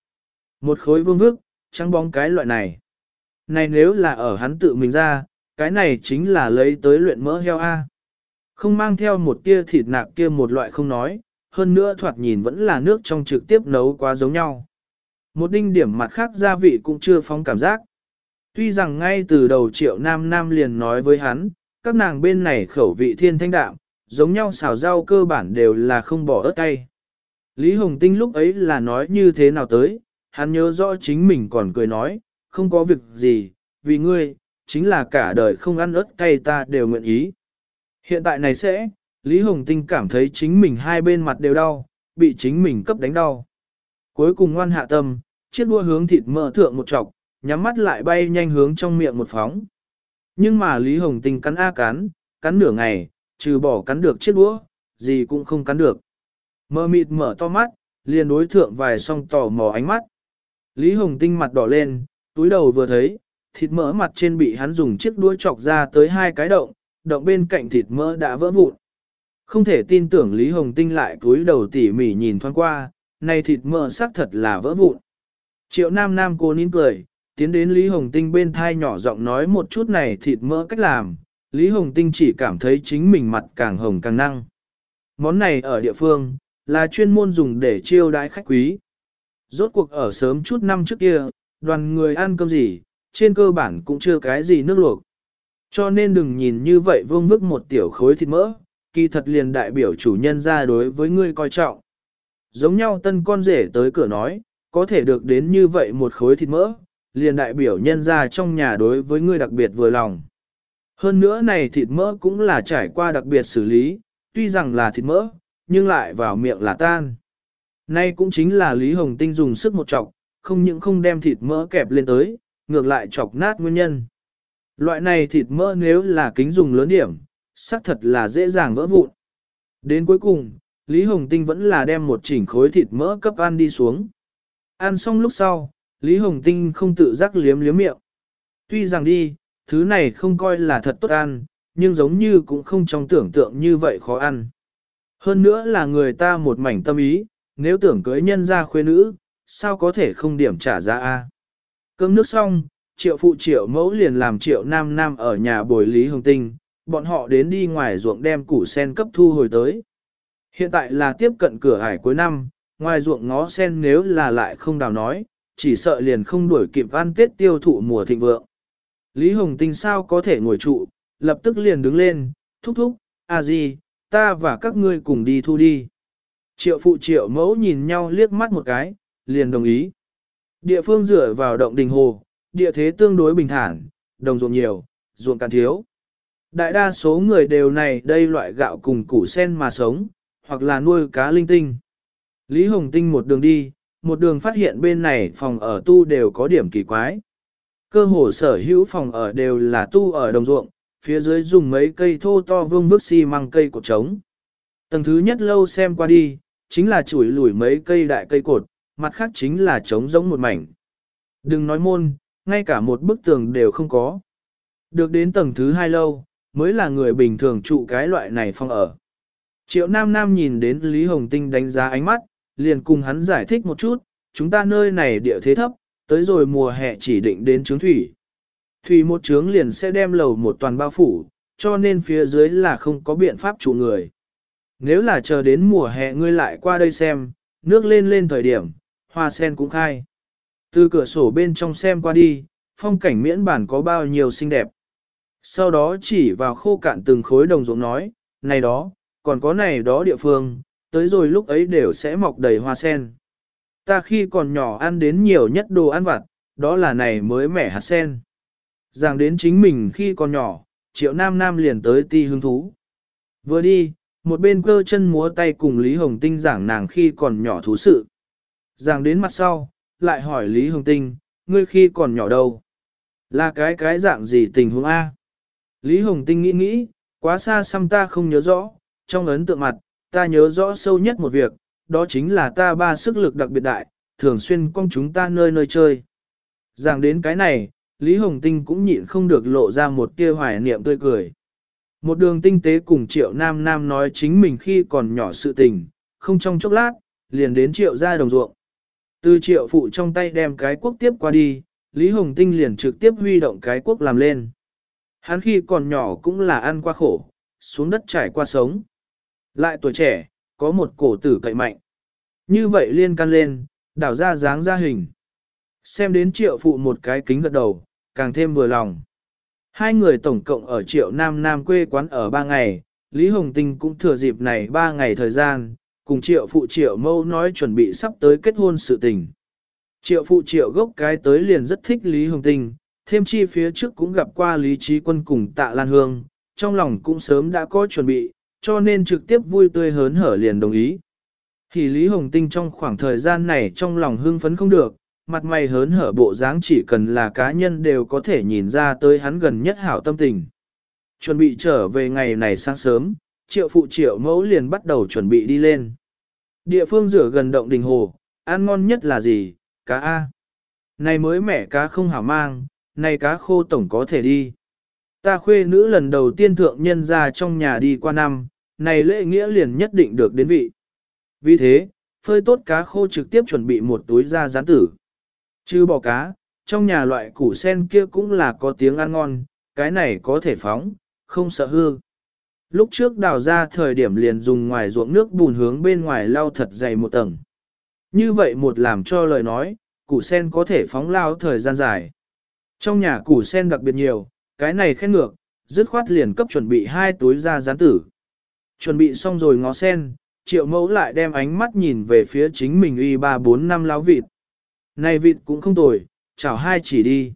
Một khối vương vức, trắng bóng cái loại này. Này nếu là ở hắn tự mình ra, cái này chính là lấy tới luyện mỡ heo a. Không mang theo một tia thịt nạc kia một loại không nói, hơn nữa thoạt nhìn vẫn là nước trong trực tiếp nấu quá giống nhau. một đinh điểm mặt khác gia vị cũng chưa phóng cảm giác. Tuy rằng ngay từ đầu triệu nam nam liền nói với hắn, các nàng bên này khẩu vị thiên thanh đạm, giống nhau xào rau cơ bản đều là không bỏ ớt cay. Lý Hồng Tinh lúc ấy là nói như thế nào tới, hắn nhớ rõ chính mình còn cười nói, không có việc gì, vì ngươi, chính là cả đời không ăn ớt cay ta đều nguyện ý. Hiện tại này sẽ, Lý Hồng Tinh cảm thấy chính mình hai bên mặt đều đau, bị chính mình cấp đánh đau. Cuối cùng ngoan hạ tâm, chiếc đua hướng thịt mỡ thượng một trọc, nhắm mắt lại bay nhanh hướng trong miệng một phóng. Nhưng mà Lý Hồng Tinh cắn a cắn, cắn nửa ngày, trừ bỏ cắn được chiếc đũa, gì cũng không cắn được. Mơ mịt mở to mắt, liền đối thượng vài song tò mò ánh mắt. Lý Hồng Tinh mặt đỏ lên, túi đầu vừa thấy, thịt mỡ mặt trên bị hắn dùng chiếc đuôi chọc ra tới hai cái động, động bên cạnh thịt mỡ đã vỡ vụn. Không thể tin tưởng Lý Hồng Tinh lại túi đầu tỉ mỉ nhìn thoáng qua, này thịt mỡ xác thật là vỡ vụn. Triệu Nam Nam cô nín cười, tiến đến Lý Hồng Tinh bên thai nhỏ giọng nói một chút này thịt mỡ cách làm, Lý Hồng Tinh chỉ cảm thấy chính mình mặt càng hồng càng năng. Món này ở địa phương, là chuyên môn dùng để chiêu đãi khách quý. Rốt cuộc ở sớm chút năm trước kia, đoàn người ăn cơm gì, trên cơ bản cũng chưa cái gì nước luộc. Cho nên đừng nhìn như vậy vương vức một tiểu khối thịt mỡ, kỳ thật liền đại biểu chủ nhân ra đối với ngươi coi trọng. Giống nhau tân con rể tới cửa nói, có thể được đến như vậy một khối thịt mỡ, liền đại biểu nhân ra trong nhà đối với ngươi đặc biệt vừa lòng. Hơn nữa này thịt mỡ cũng là trải qua đặc biệt xử lý, tuy rằng là thịt mỡ, nhưng lại vào miệng là tan. Nay cũng chính là Lý Hồng Tinh dùng sức một chọc, không những không đem thịt mỡ kẹp lên tới, ngược lại chọc nát nguyên nhân. Loại này thịt mỡ nếu là kính dùng lớn điểm, xác thật là dễ dàng vỡ vụn. Đến cuối cùng, Lý Hồng Tinh vẫn là đem một chỉnh khối thịt mỡ cấp ăn đi xuống. Ăn xong lúc sau, Lý Hồng Tinh không tự giác liếm liếm miệng. Tuy rằng đi, thứ này không coi là thật tốt ăn, nhưng giống như cũng không trong tưởng tượng như vậy khó ăn. Hơn nữa là người ta một mảnh tâm ý, nếu tưởng cưới nhân ra khuê nữ, sao có thể không điểm trả ra a? Cơm nước xong, triệu phụ triệu mẫu liền làm triệu nam nam ở nhà bồi Lý Hồng Tinh, bọn họ đến đi ngoài ruộng đem củ sen cấp thu hồi tới. Hiện tại là tiếp cận cửa hải cuối năm, ngoài ruộng ngó sen nếu là lại không đào nói, chỉ sợ liền không đuổi kịp ăn tết tiêu thụ mùa thịnh vượng. Lý Hồng Tinh sao có thể ngồi trụ, lập tức liền đứng lên, thúc thúc, a à gì, ta và các ngươi cùng đi thu đi. Triệu phụ triệu mẫu nhìn nhau liếc mắt một cái, liền đồng ý. Địa phương dựa vào động đình hồ, địa thế tương đối bình thản, đồng ruộng nhiều, ruộng càng thiếu. Đại đa số người đều này đây loại gạo cùng củ sen mà sống, hoặc là nuôi cá linh tinh. Lý Hồng Tinh một đường đi, một đường phát hiện bên này phòng ở tu đều có điểm kỳ quái. Cơ hồ sở hữu phòng ở đều là tu ở đồng ruộng, phía dưới dùng mấy cây thô to vương bước xi măng cây cột trống. Tầng thứ nhất lâu xem qua đi, chính là chuỗi lủi mấy cây đại cây cột, mặt khác chính là trống giống một mảnh. Đừng nói môn, ngay cả một bức tường đều không có. Được đến tầng thứ hai lâu, mới là người bình thường trụ cái loại này phong ở. Triệu Nam Nam nhìn đến Lý Hồng Tinh đánh giá ánh mắt, liền cùng hắn giải thích một chút, chúng ta nơi này địa thế thấp, tới rồi mùa hè chỉ định đến trướng thủy. Thủy một trướng liền sẽ đem lầu một toàn bao phủ, cho nên phía dưới là không có biện pháp chủ người. Nếu là chờ đến mùa hè ngươi lại qua đây xem, nước lên lên thời điểm, hoa sen cũng khai. Từ cửa sổ bên trong xem qua đi, phong cảnh miễn bản có bao nhiêu xinh đẹp. Sau đó chỉ vào khô cạn từng khối đồng ruộng nói, này đó, còn có này đó địa phương, tới rồi lúc ấy đều sẽ mọc đầy hoa sen. Ta khi còn nhỏ ăn đến nhiều nhất đồ ăn vặt, đó là này mới mẻ hạt sen. giảng đến chính mình khi còn nhỏ, triệu nam nam liền tới ti hứng thú. Vừa đi, một bên cơ chân múa tay cùng Lý Hồng Tinh giảng nàng khi còn nhỏ thú sự. Giảng đến mặt sau, lại hỏi Lý Hồng Tinh, ngươi khi còn nhỏ đâu? Là cái cái dạng gì tình huống A? Lý Hồng Tinh nghĩ nghĩ, quá xa xăm ta không nhớ rõ, trong ấn tượng mặt, ta nhớ rõ sâu nhất một việc, đó chính là ta ba sức lực đặc biệt đại, thường xuyên con chúng ta nơi nơi chơi. Giảng đến cái này, Lý Hồng Tinh cũng nhịn không được lộ ra một tia hoài niệm tươi cười. Một đường tinh tế cùng triệu nam nam nói chính mình khi còn nhỏ sự tình, không trong chốc lát, liền đến triệu ra đồng ruộng. Từ triệu phụ trong tay đem cái quốc tiếp qua đi, Lý Hồng Tinh liền trực tiếp huy động cái quốc làm lên. Hắn khi còn nhỏ cũng là ăn qua khổ, xuống đất trải qua sống. Lại tuổi trẻ, có một cổ tử cậy mạnh. Như vậy liên can lên, đảo ra dáng ra hình. Xem đến triệu phụ một cái kính gật đầu, càng thêm vừa lòng. Hai người tổng cộng ở triệu nam nam quê quán ở ba ngày, Lý Hồng Tinh cũng thừa dịp này ba ngày thời gian, cùng triệu phụ triệu mâu nói chuẩn bị sắp tới kết hôn sự tình. Triệu phụ triệu gốc cái tới liền rất thích Lý Hồng Tinh, thêm chi phía trước cũng gặp qua Lý Trí Quân cùng tạ Lan Hương, trong lòng cũng sớm đã có chuẩn bị, cho nên trực tiếp vui tươi hớn hở liền đồng ý. Thì Lý Hồng Tinh trong khoảng thời gian này trong lòng hưng phấn không được, mặt mày hớn hở bộ dáng chỉ cần là cá nhân đều có thể nhìn ra tới hắn gần nhất hảo tâm tình. Chuẩn bị trở về ngày này sáng sớm, triệu phụ triệu mẫu liền bắt đầu chuẩn bị đi lên. Địa phương rửa gần động đình hồ, ăn ngon nhất là gì, cá A. Này mới mẻ cá không hảo mang, này cá khô tổng có thể đi. Ta khuê nữ lần đầu tiên thượng nhân ra trong nhà đi qua năm, này lễ nghĩa liền nhất định được đến vị. Vì thế, phơi tốt cá khô trực tiếp chuẩn bị một túi da rán tử. Chứ bỏ cá, trong nhà loại củ sen kia cũng là có tiếng ăn ngon, cái này có thể phóng, không sợ hư. Lúc trước đào ra thời điểm liền dùng ngoài ruộng nước bùn hướng bên ngoài lau thật dày một tầng. Như vậy một làm cho lời nói, củ sen có thể phóng lao thời gian dài. Trong nhà củ sen đặc biệt nhiều, cái này khen ngược, dứt khoát liền cấp chuẩn bị hai túi da rán tử. Chuẩn bị xong rồi ngó sen, triệu mẫu lại đem ánh mắt nhìn về phía chính mình uy ba bốn năm láo vịt. Này vịt cũng không tồi, chào hai chỉ đi.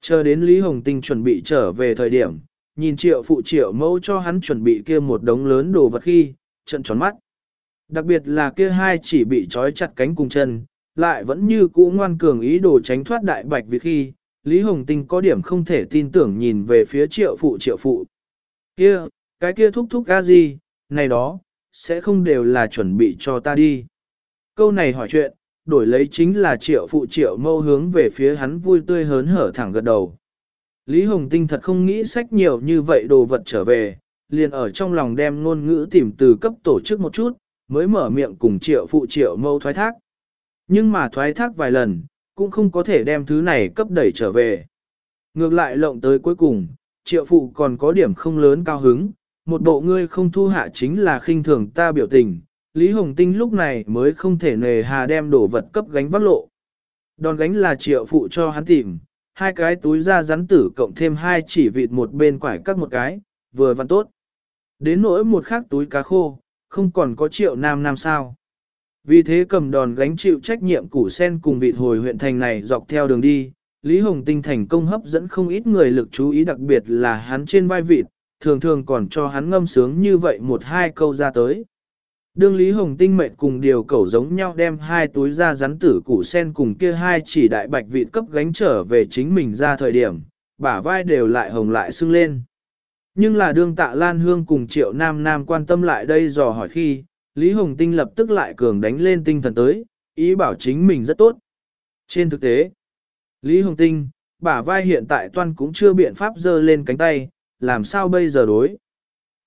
Chờ đến Lý Hồng Tinh chuẩn bị trở về thời điểm, nhìn triệu phụ triệu mẫu cho hắn chuẩn bị kia một đống lớn đồ vật khi, trận tròn mắt. Đặc biệt là kia hai chỉ bị trói chặt cánh cùng chân, lại vẫn như cũ ngoan cường ý đồ tránh thoát đại bạch việc khi, Lý Hồng Tinh có điểm không thể tin tưởng nhìn về phía triệu phụ triệu phụ. Kia, cái kia thúc thúc ca gì, này đó, sẽ không đều là chuẩn bị cho ta đi. Câu này hỏi chuyện, đổi lấy chính là triệu phụ triệu mâu hướng về phía hắn vui tươi hớn hở thẳng gật đầu. Lý Hồng Tinh thật không nghĩ sách nhiều như vậy đồ vật trở về, liền ở trong lòng đem ngôn ngữ tìm từ cấp tổ chức một chút, mới mở miệng cùng triệu phụ triệu mâu thoái thác. Nhưng mà thoái thác vài lần, cũng không có thể đem thứ này cấp đẩy trở về. Ngược lại lộng tới cuối cùng, triệu phụ còn có điểm không lớn cao hứng, một bộ ngươi không thu hạ chính là khinh thường ta biểu tình, Lý Hồng Tinh lúc này mới không thể nề hà đem đổ vật cấp gánh vác lộ. Đòn gánh là triệu phụ cho hắn tìm, hai cái túi da rắn tử cộng thêm hai chỉ vịt một bên quải các một cái, vừa văn tốt. Đến nỗi một khác túi cá khô, không còn có triệu nam nam sao. Vì thế cầm đòn gánh chịu trách nhiệm củ sen cùng vịt hồi huyện thành này dọc theo đường đi, Lý Hồng Tinh thành công hấp dẫn không ít người lực chú ý đặc biệt là hắn trên vai vịt, thường thường còn cho hắn ngâm sướng như vậy một hai câu ra tới. Đương Lý Hồng Tinh mệt cùng điều cẩu giống nhau đem hai túi da rắn tử củ sen cùng kia hai chỉ đại bạch vịt cấp gánh trở về chính mình ra thời điểm, bả vai đều lại hồng lại sưng lên. Nhưng là đương tạ Lan Hương cùng triệu nam nam quan tâm lại đây dò hỏi khi, Lý Hồng Tinh lập tức lại cường đánh lên tinh thần tới, ý bảo chính mình rất tốt. Trên thực tế, Lý Hồng Tinh, bả vai hiện tại toan cũng chưa biện pháp dơ lên cánh tay, làm sao bây giờ đối.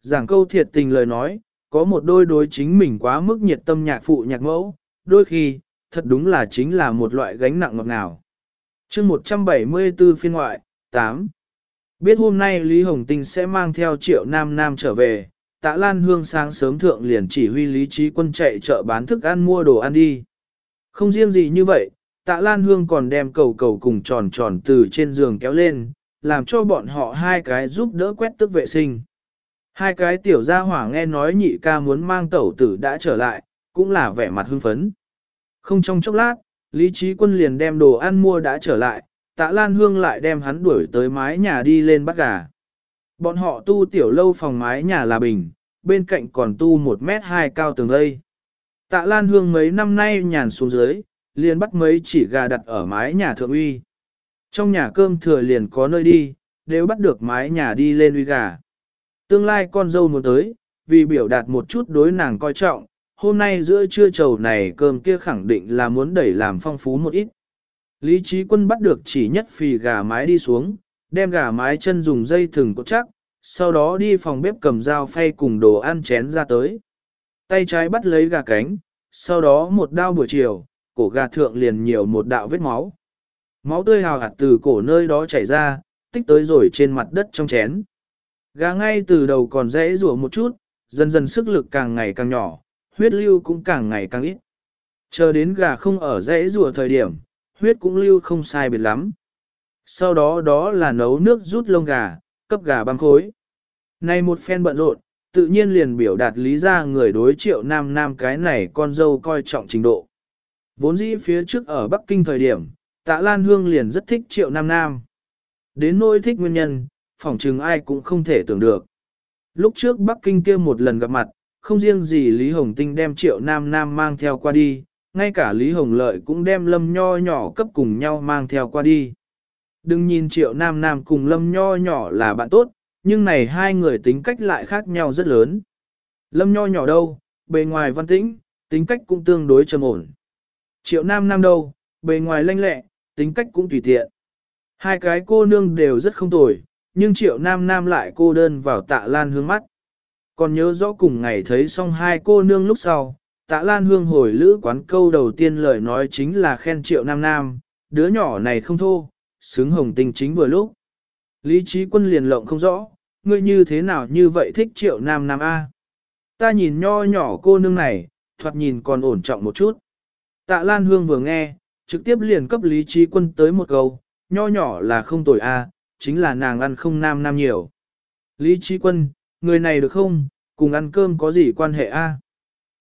Giảng câu thiệt tình lời nói, có một đôi đối chính mình quá mức nhiệt tâm nhạc phụ nhạc mẫu, đôi khi, thật đúng là chính là một loại gánh nặng ngọt ngào. chương 174 phiên ngoại, 8. Biết hôm nay Lý Hồng Tinh sẽ mang theo triệu nam nam trở về, tạ Lan Hương sáng sớm thượng liền chỉ huy Lý Trí Quân chạy chợ bán thức ăn mua đồ ăn đi. Không riêng gì như vậy, tạ Lan Hương còn đem cầu cầu cùng tròn tròn từ trên giường kéo lên, làm cho bọn họ hai cái giúp đỡ quét tức vệ sinh. Hai cái tiểu gia hỏa nghe nói nhị ca muốn mang tẩu tử đã trở lại, cũng là vẻ mặt hưng phấn. Không trong chốc lát, Lý Trí Quân liền đem đồ ăn mua đã trở lại, tạ Lan Hương lại đem hắn đuổi tới mái nhà đi lên bắt gà. Bọn họ tu tiểu lâu phòng mái nhà là bình, bên cạnh còn tu một mét hai cao tường lây. Tạ Lan Hương mấy năm nay nhàn xuống dưới, liền bắt mấy chỉ gà đặt ở mái nhà thượng uy. Trong nhà cơm thừa liền có nơi đi, đều bắt được mái nhà đi lên uy gà. Tương lai con dâu muốn tới, vì biểu đạt một chút đối nàng coi trọng, hôm nay giữa trưa trầu này cơm kia khẳng định là muốn đẩy làm phong phú một ít. Lý trí quân bắt được chỉ nhất phì gà mái đi xuống, đem gà mái chân dùng dây thừng cột chắc, sau đó đi phòng bếp cầm dao phay cùng đồ ăn chén ra tới. Tay trái bắt lấy gà cánh, sau đó một đao buổi chiều, cổ gà thượng liền nhiều một đạo vết máu. Máu tươi hào hạt từ cổ nơi đó chảy ra, tích tới rồi trên mặt đất trong chén. Gà ngay từ đầu còn dễ rủa một chút, dần dần sức lực càng ngày càng nhỏ, huyết lưu cũng càng ngày càng ít. Chờ đến gà không ở dễ rủa thời điểm, huyết cũng lưu không sai biệt lắm. Sau đó đó là nấu nước rút lông gà, cấp gà băng khối. Này một phen bận rộn, tự nhiên liền biểu đạt lý ra người đối triệu nam nam cái này con dâu coi trọng trình độ. Vốn dĩ phía trước ở Bắc Kinh thời điểm, tạ Lan Hương liền rất thích triệu nam nam. Đến nỗi thích nguyên nhân, phỏng chừng ai cũng không thể tưởng được. Lúc trước Bắc Kinh kia một lần gặp mặt, không riêng gì Lý Hồng Tinh đem triệu nam nam mang theo qua đi, ngay cả Lý Hồng Lợi cũng đem lâm nho nhỏ cấp cùng nhau mang theo qua đi. Đừng nhìn triệu nam nam cùng lâm nho nhỏ là bạn tốt, nhưng này hai người tính cách lại khác nhau rất lớn. Lâm nho nhỏ đâu, bề ngoài văn tĩnh, tính cách cũng tương đối trầm ổn. Triệu nam nam đâu, bề ngoài lanh lẹ, tính cách cũng tùy tiện. Hai cái cô nương đều rất không tồi, nhưng triệu nam nam lại cô đơn vào tạ lan hương mắt. Còn nhớ rõ cùng ngày thấy xong hai cô nương lúc sau, tạ lan hương hồi lữ quán câu đầu tiên lời nói chính là khen triệu nam nam, đứa nhỏ này không thô, xứng hồng tình chính vừa lúc. Lý trí quân liền lộng không rõ, ngươi như thế nào như vậy thích triệu nam nam A. Ta nhìn nho nhỏ cô nương này, thoạt nhìn còn ổn trọng một chút. Tạ Lan Hương vừa nghe, trực tiếp liền cấp lý trí quân tới một câu, nho nhỏ là không tồi A, chính là nàng ăn không nam nam nhiều. Lý trí quân, người này được không, cùng ăn cơm có gì quan hệ A.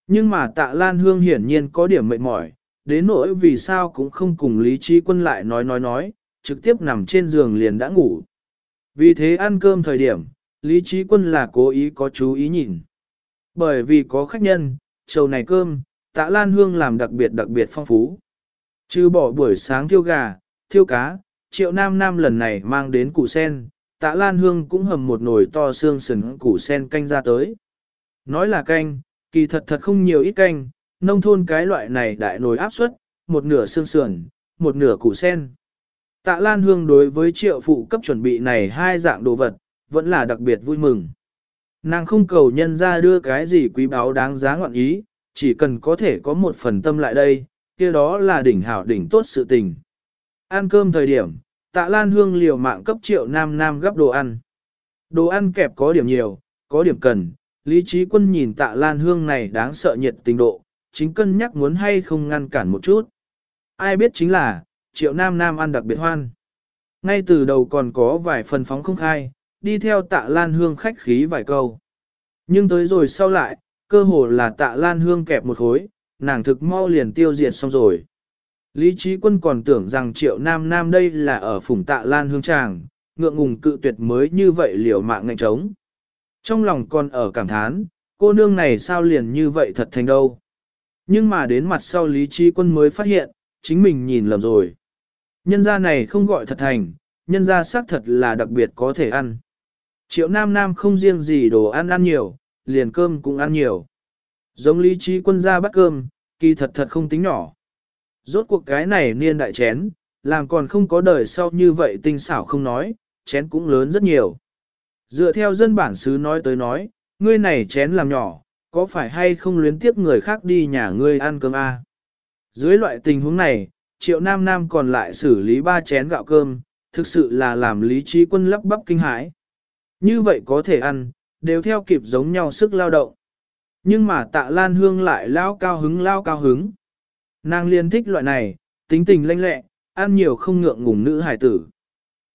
Nhưng mà tạ Lan Hương hiển nhiên có điểm mệt mỏi, đến nỗi vì sao cũng không cùng Lý Trí Quân lại nói nói nói, trực tiếp nằm trên giường liền đã ngủ. Vì thế ăn cơm thời điểm, Lý Trí Quân là cố ý có chú ý nhìn. Bởi vì có khách nhân, trầu này cơm, tạ Lan Hương làm đặc biệt đặc biệt phong phú. Chứ bỏ buổi sáng thiêu gà, thiêu cá, triệu nam nam lần này mang đến củ sen, tạ Lan Hương cũng hầm một nồi to xương sừng củ sen canh ra tới. Nói là canh, kỳ thật thật không nhiều ít canh, nông thôn cái loại này đại nồi áp suất, một nửa xương sườn, một nửa củ sen. Tạ Lan Hương đối với triệu phụ cấp chuẩn bị này hai dạng đồ vật, vẫn là đặc biệt vui mừng. Nàng không cầu nhân ra đưa cái gì quý báu đáng giá ngọn ý, chỉ cần có thể có một phần tâm lại đây, kia đó là đỉnh hảo đỉnh tốt sự tình. Ăn cơm thời điểm, tạ Lan Hương liều mạng cấp triệu nam nam gấp đồ ăn. Đồ ăn kẹp có điểm nhiều, có điểm cần, Lý Trí Quân nhìn tạ Lan Hương này đáng sợ nhiệt tình độ, chính cân nhắc muốn hay không ngăn cản một chút. Ai biết chính là, triệu nam nam ăn đặc biệt hoan. Ngay từ đầu còn có vài phần phóng không khai, đi theo tạ lan hương khách khí vài câu. Nhưng tới rồi sau lại, cơ hồ là tạ lan hương kẹp một khối, nàng thực mau liền tiêu diệt xong rồi. Lý trí quân còn tưởng rằng triệu nam nam đây là ở phùng tạ lan hương tràng, ngượng ngùng cự tuyệt mới như vậy liều mạng ngạnh trống. Trong lòng còn ở cảm thán, cô nương này sao liền như vậy thật thành đâu. Nhưng mà đến mặt sau lý trí quân mới phát hiện, chính mình nhìn lầm rồi. Nhân gia này không gọi thật thành, nhân gia xác thật là đặc biệt có thể ăn. Triệu nam nam không riêng gì đồ ăn ăn nhiều, liền cơm cũng ăn nhiều. Giống lý trí quân gia bắt cơm, kỳ thật thật không tính nhỏ. Rốt cuộc cái này niên đại chén, làm còn không có đời sau như vậy tinh xảo không nói, chén cũng lớn rất nhiều. Dựa theo dân bản xứ nói tới nói, ngươi này chén làm nhỏ, có phải hay không luyến tiếp người khác đi nhà ngươi ăn cơm a? À? Dưới loại tình huống này, triệu nam nam còn lại xử lý ba chén gạo cơm, thực sự là làm lý trí quân lắp bắp kinh hãi. Như vậy có thể ăn, đều theo kịp giống nhau sức lao động. Nhưng mà tạ lan hương lại lao cao hứng lao cao hứng. Nàng liên thích loại này, tính tình lanh lẹ, ăn nhiều không ngượng ngùng nữ hải tử.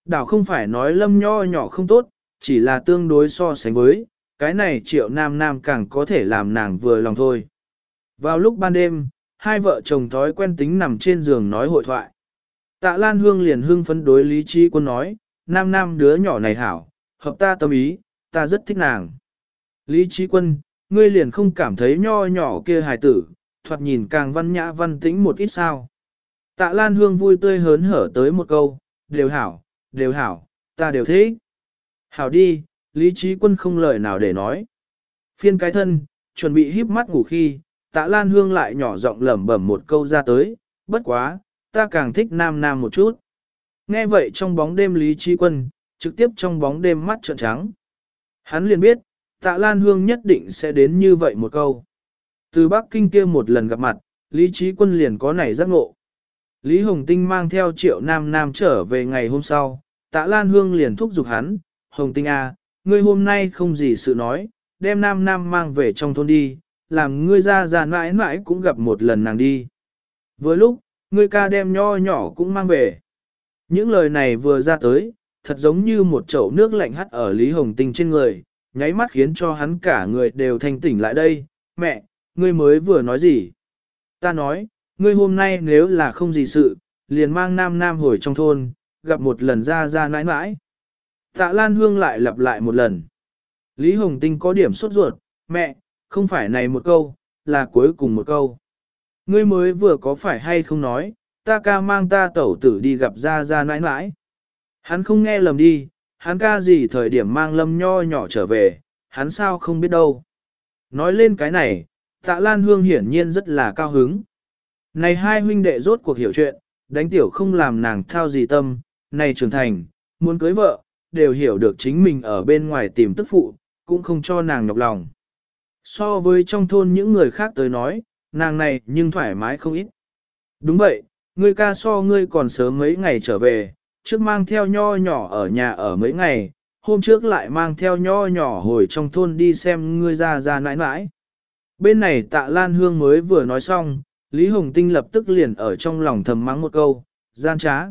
Đảo không phải nói lâm nho nhỏ không tốt, chỉ là tương đối so sánh với, cái này triệu nam nam càng có thể làm nàng vừa lòng thôi. Vào lúc ban đêm, hai vợ chồng thói quen tính nằm trên giường nói hội thoại. Tạ Lan Hương liền hưng phấn đối lý trí quân nói, nam nam đứa nhỏ này hảo, hợp ta tâm ý, ta rất thích nàng. Lý trí quân, ngươi liền không cảm thấy nho nhỏ kia hài tử, thoạt nhìn càng văn nhã văn tĩnh một ít sao. Tạ Lan Hương vui tươi hớn hở tới một câu, đều hảo, đều hảo, ta đều thế. Hảo đi, lý trí quân không lời nào để nói. Phiên cái thân, chuẩn bị híp mắt ngủ khi, tạ Lan Hương lại nhỏ giọng lẩm bẩm một câu ra tới, bất quá, ta càng thích nam nam một chút. Nghe vậy trong bóng đêm Lý Trí Quân, trực tiếp trong bóng đêm mắt trợn trắng. Hắn liền biết, tạ Lan Hương nhất định sẽ đến như vậy một câu. Từ Bắc Kinh kia một lần gặp mặt, Lý Trí Quân liền có nảy giác ngộ. Lý Hồng Tinh mang theo triệu nam nam trở về ngày hôm sau, tạ Lan Hương liền thúc giục hắn, Hồng Tinh à, ngươi hôm nay không gì sự nói, đem nam nam mang về trong thôn đi, làm ngươi ra già mãi mãi cũng gặp một lần nàng đi. Với lúc, ngươi ca đem nho nhỏ cũng mang về. Những lời này vừa ra tới, thật giống như một chậu nước lạnh hắt ở Lý Hồng Tinh trên người, nháy mắt khiến cho hắn cả người đều thanh tỉnh lại đây. Mẹ, ngươi mới vừa nói gì? Ta nói, ngươi hôm nay nếu là không gì sự, liền mang nam nam hồi trong thôn, gặp một lần ra ra nãi nãi. Tạ Lan Hương lại lặp lại một lần. Lý Hồng Tinh có điểm sốt ruột, mẹ, không phải này một câu, là cuối cùng một câu. Ngươi mới vừa có phải hay không nói, ta ca mang ta tẩu tử đi gặp ra ra nãi nãi. Hắn không nghe lầm đi, hắn ca gì thời điểm mang lâm nho nhỏ trở về, hắn sao không biết đâu. Nói lên cái này, tạ Lan Hương hiển nhiên rất là cao hứng. Này hai huynh đệ rốt cuộc hiểu chuyện, đánh tiểu không làm nàng thao gì tâm, này trưởng thành, muốn cưới vợ, đều hiểu được chính mình ở bên ngoài tìm tức phụ, cũng không cho nàng nhọc lòng. So với trong thôn những người khác tới nói, nàng này nhưng thoải mái không ít. Đúng vậy, ngươi ca so ngươi còn sớm mấy ngày trở về, trước mang theo nho nhỏ ở nhà ở mấy ngày, hôm trước lại mang theo nho nhỏ hồi trong thôn đi xem ngươi ra ra nãi nãi. Bên này tạ Lan Hương mới vừa nói xong, Lý Hồng Tinh lập tức liền ở trong lòng thầm mắng một câu, gian trá.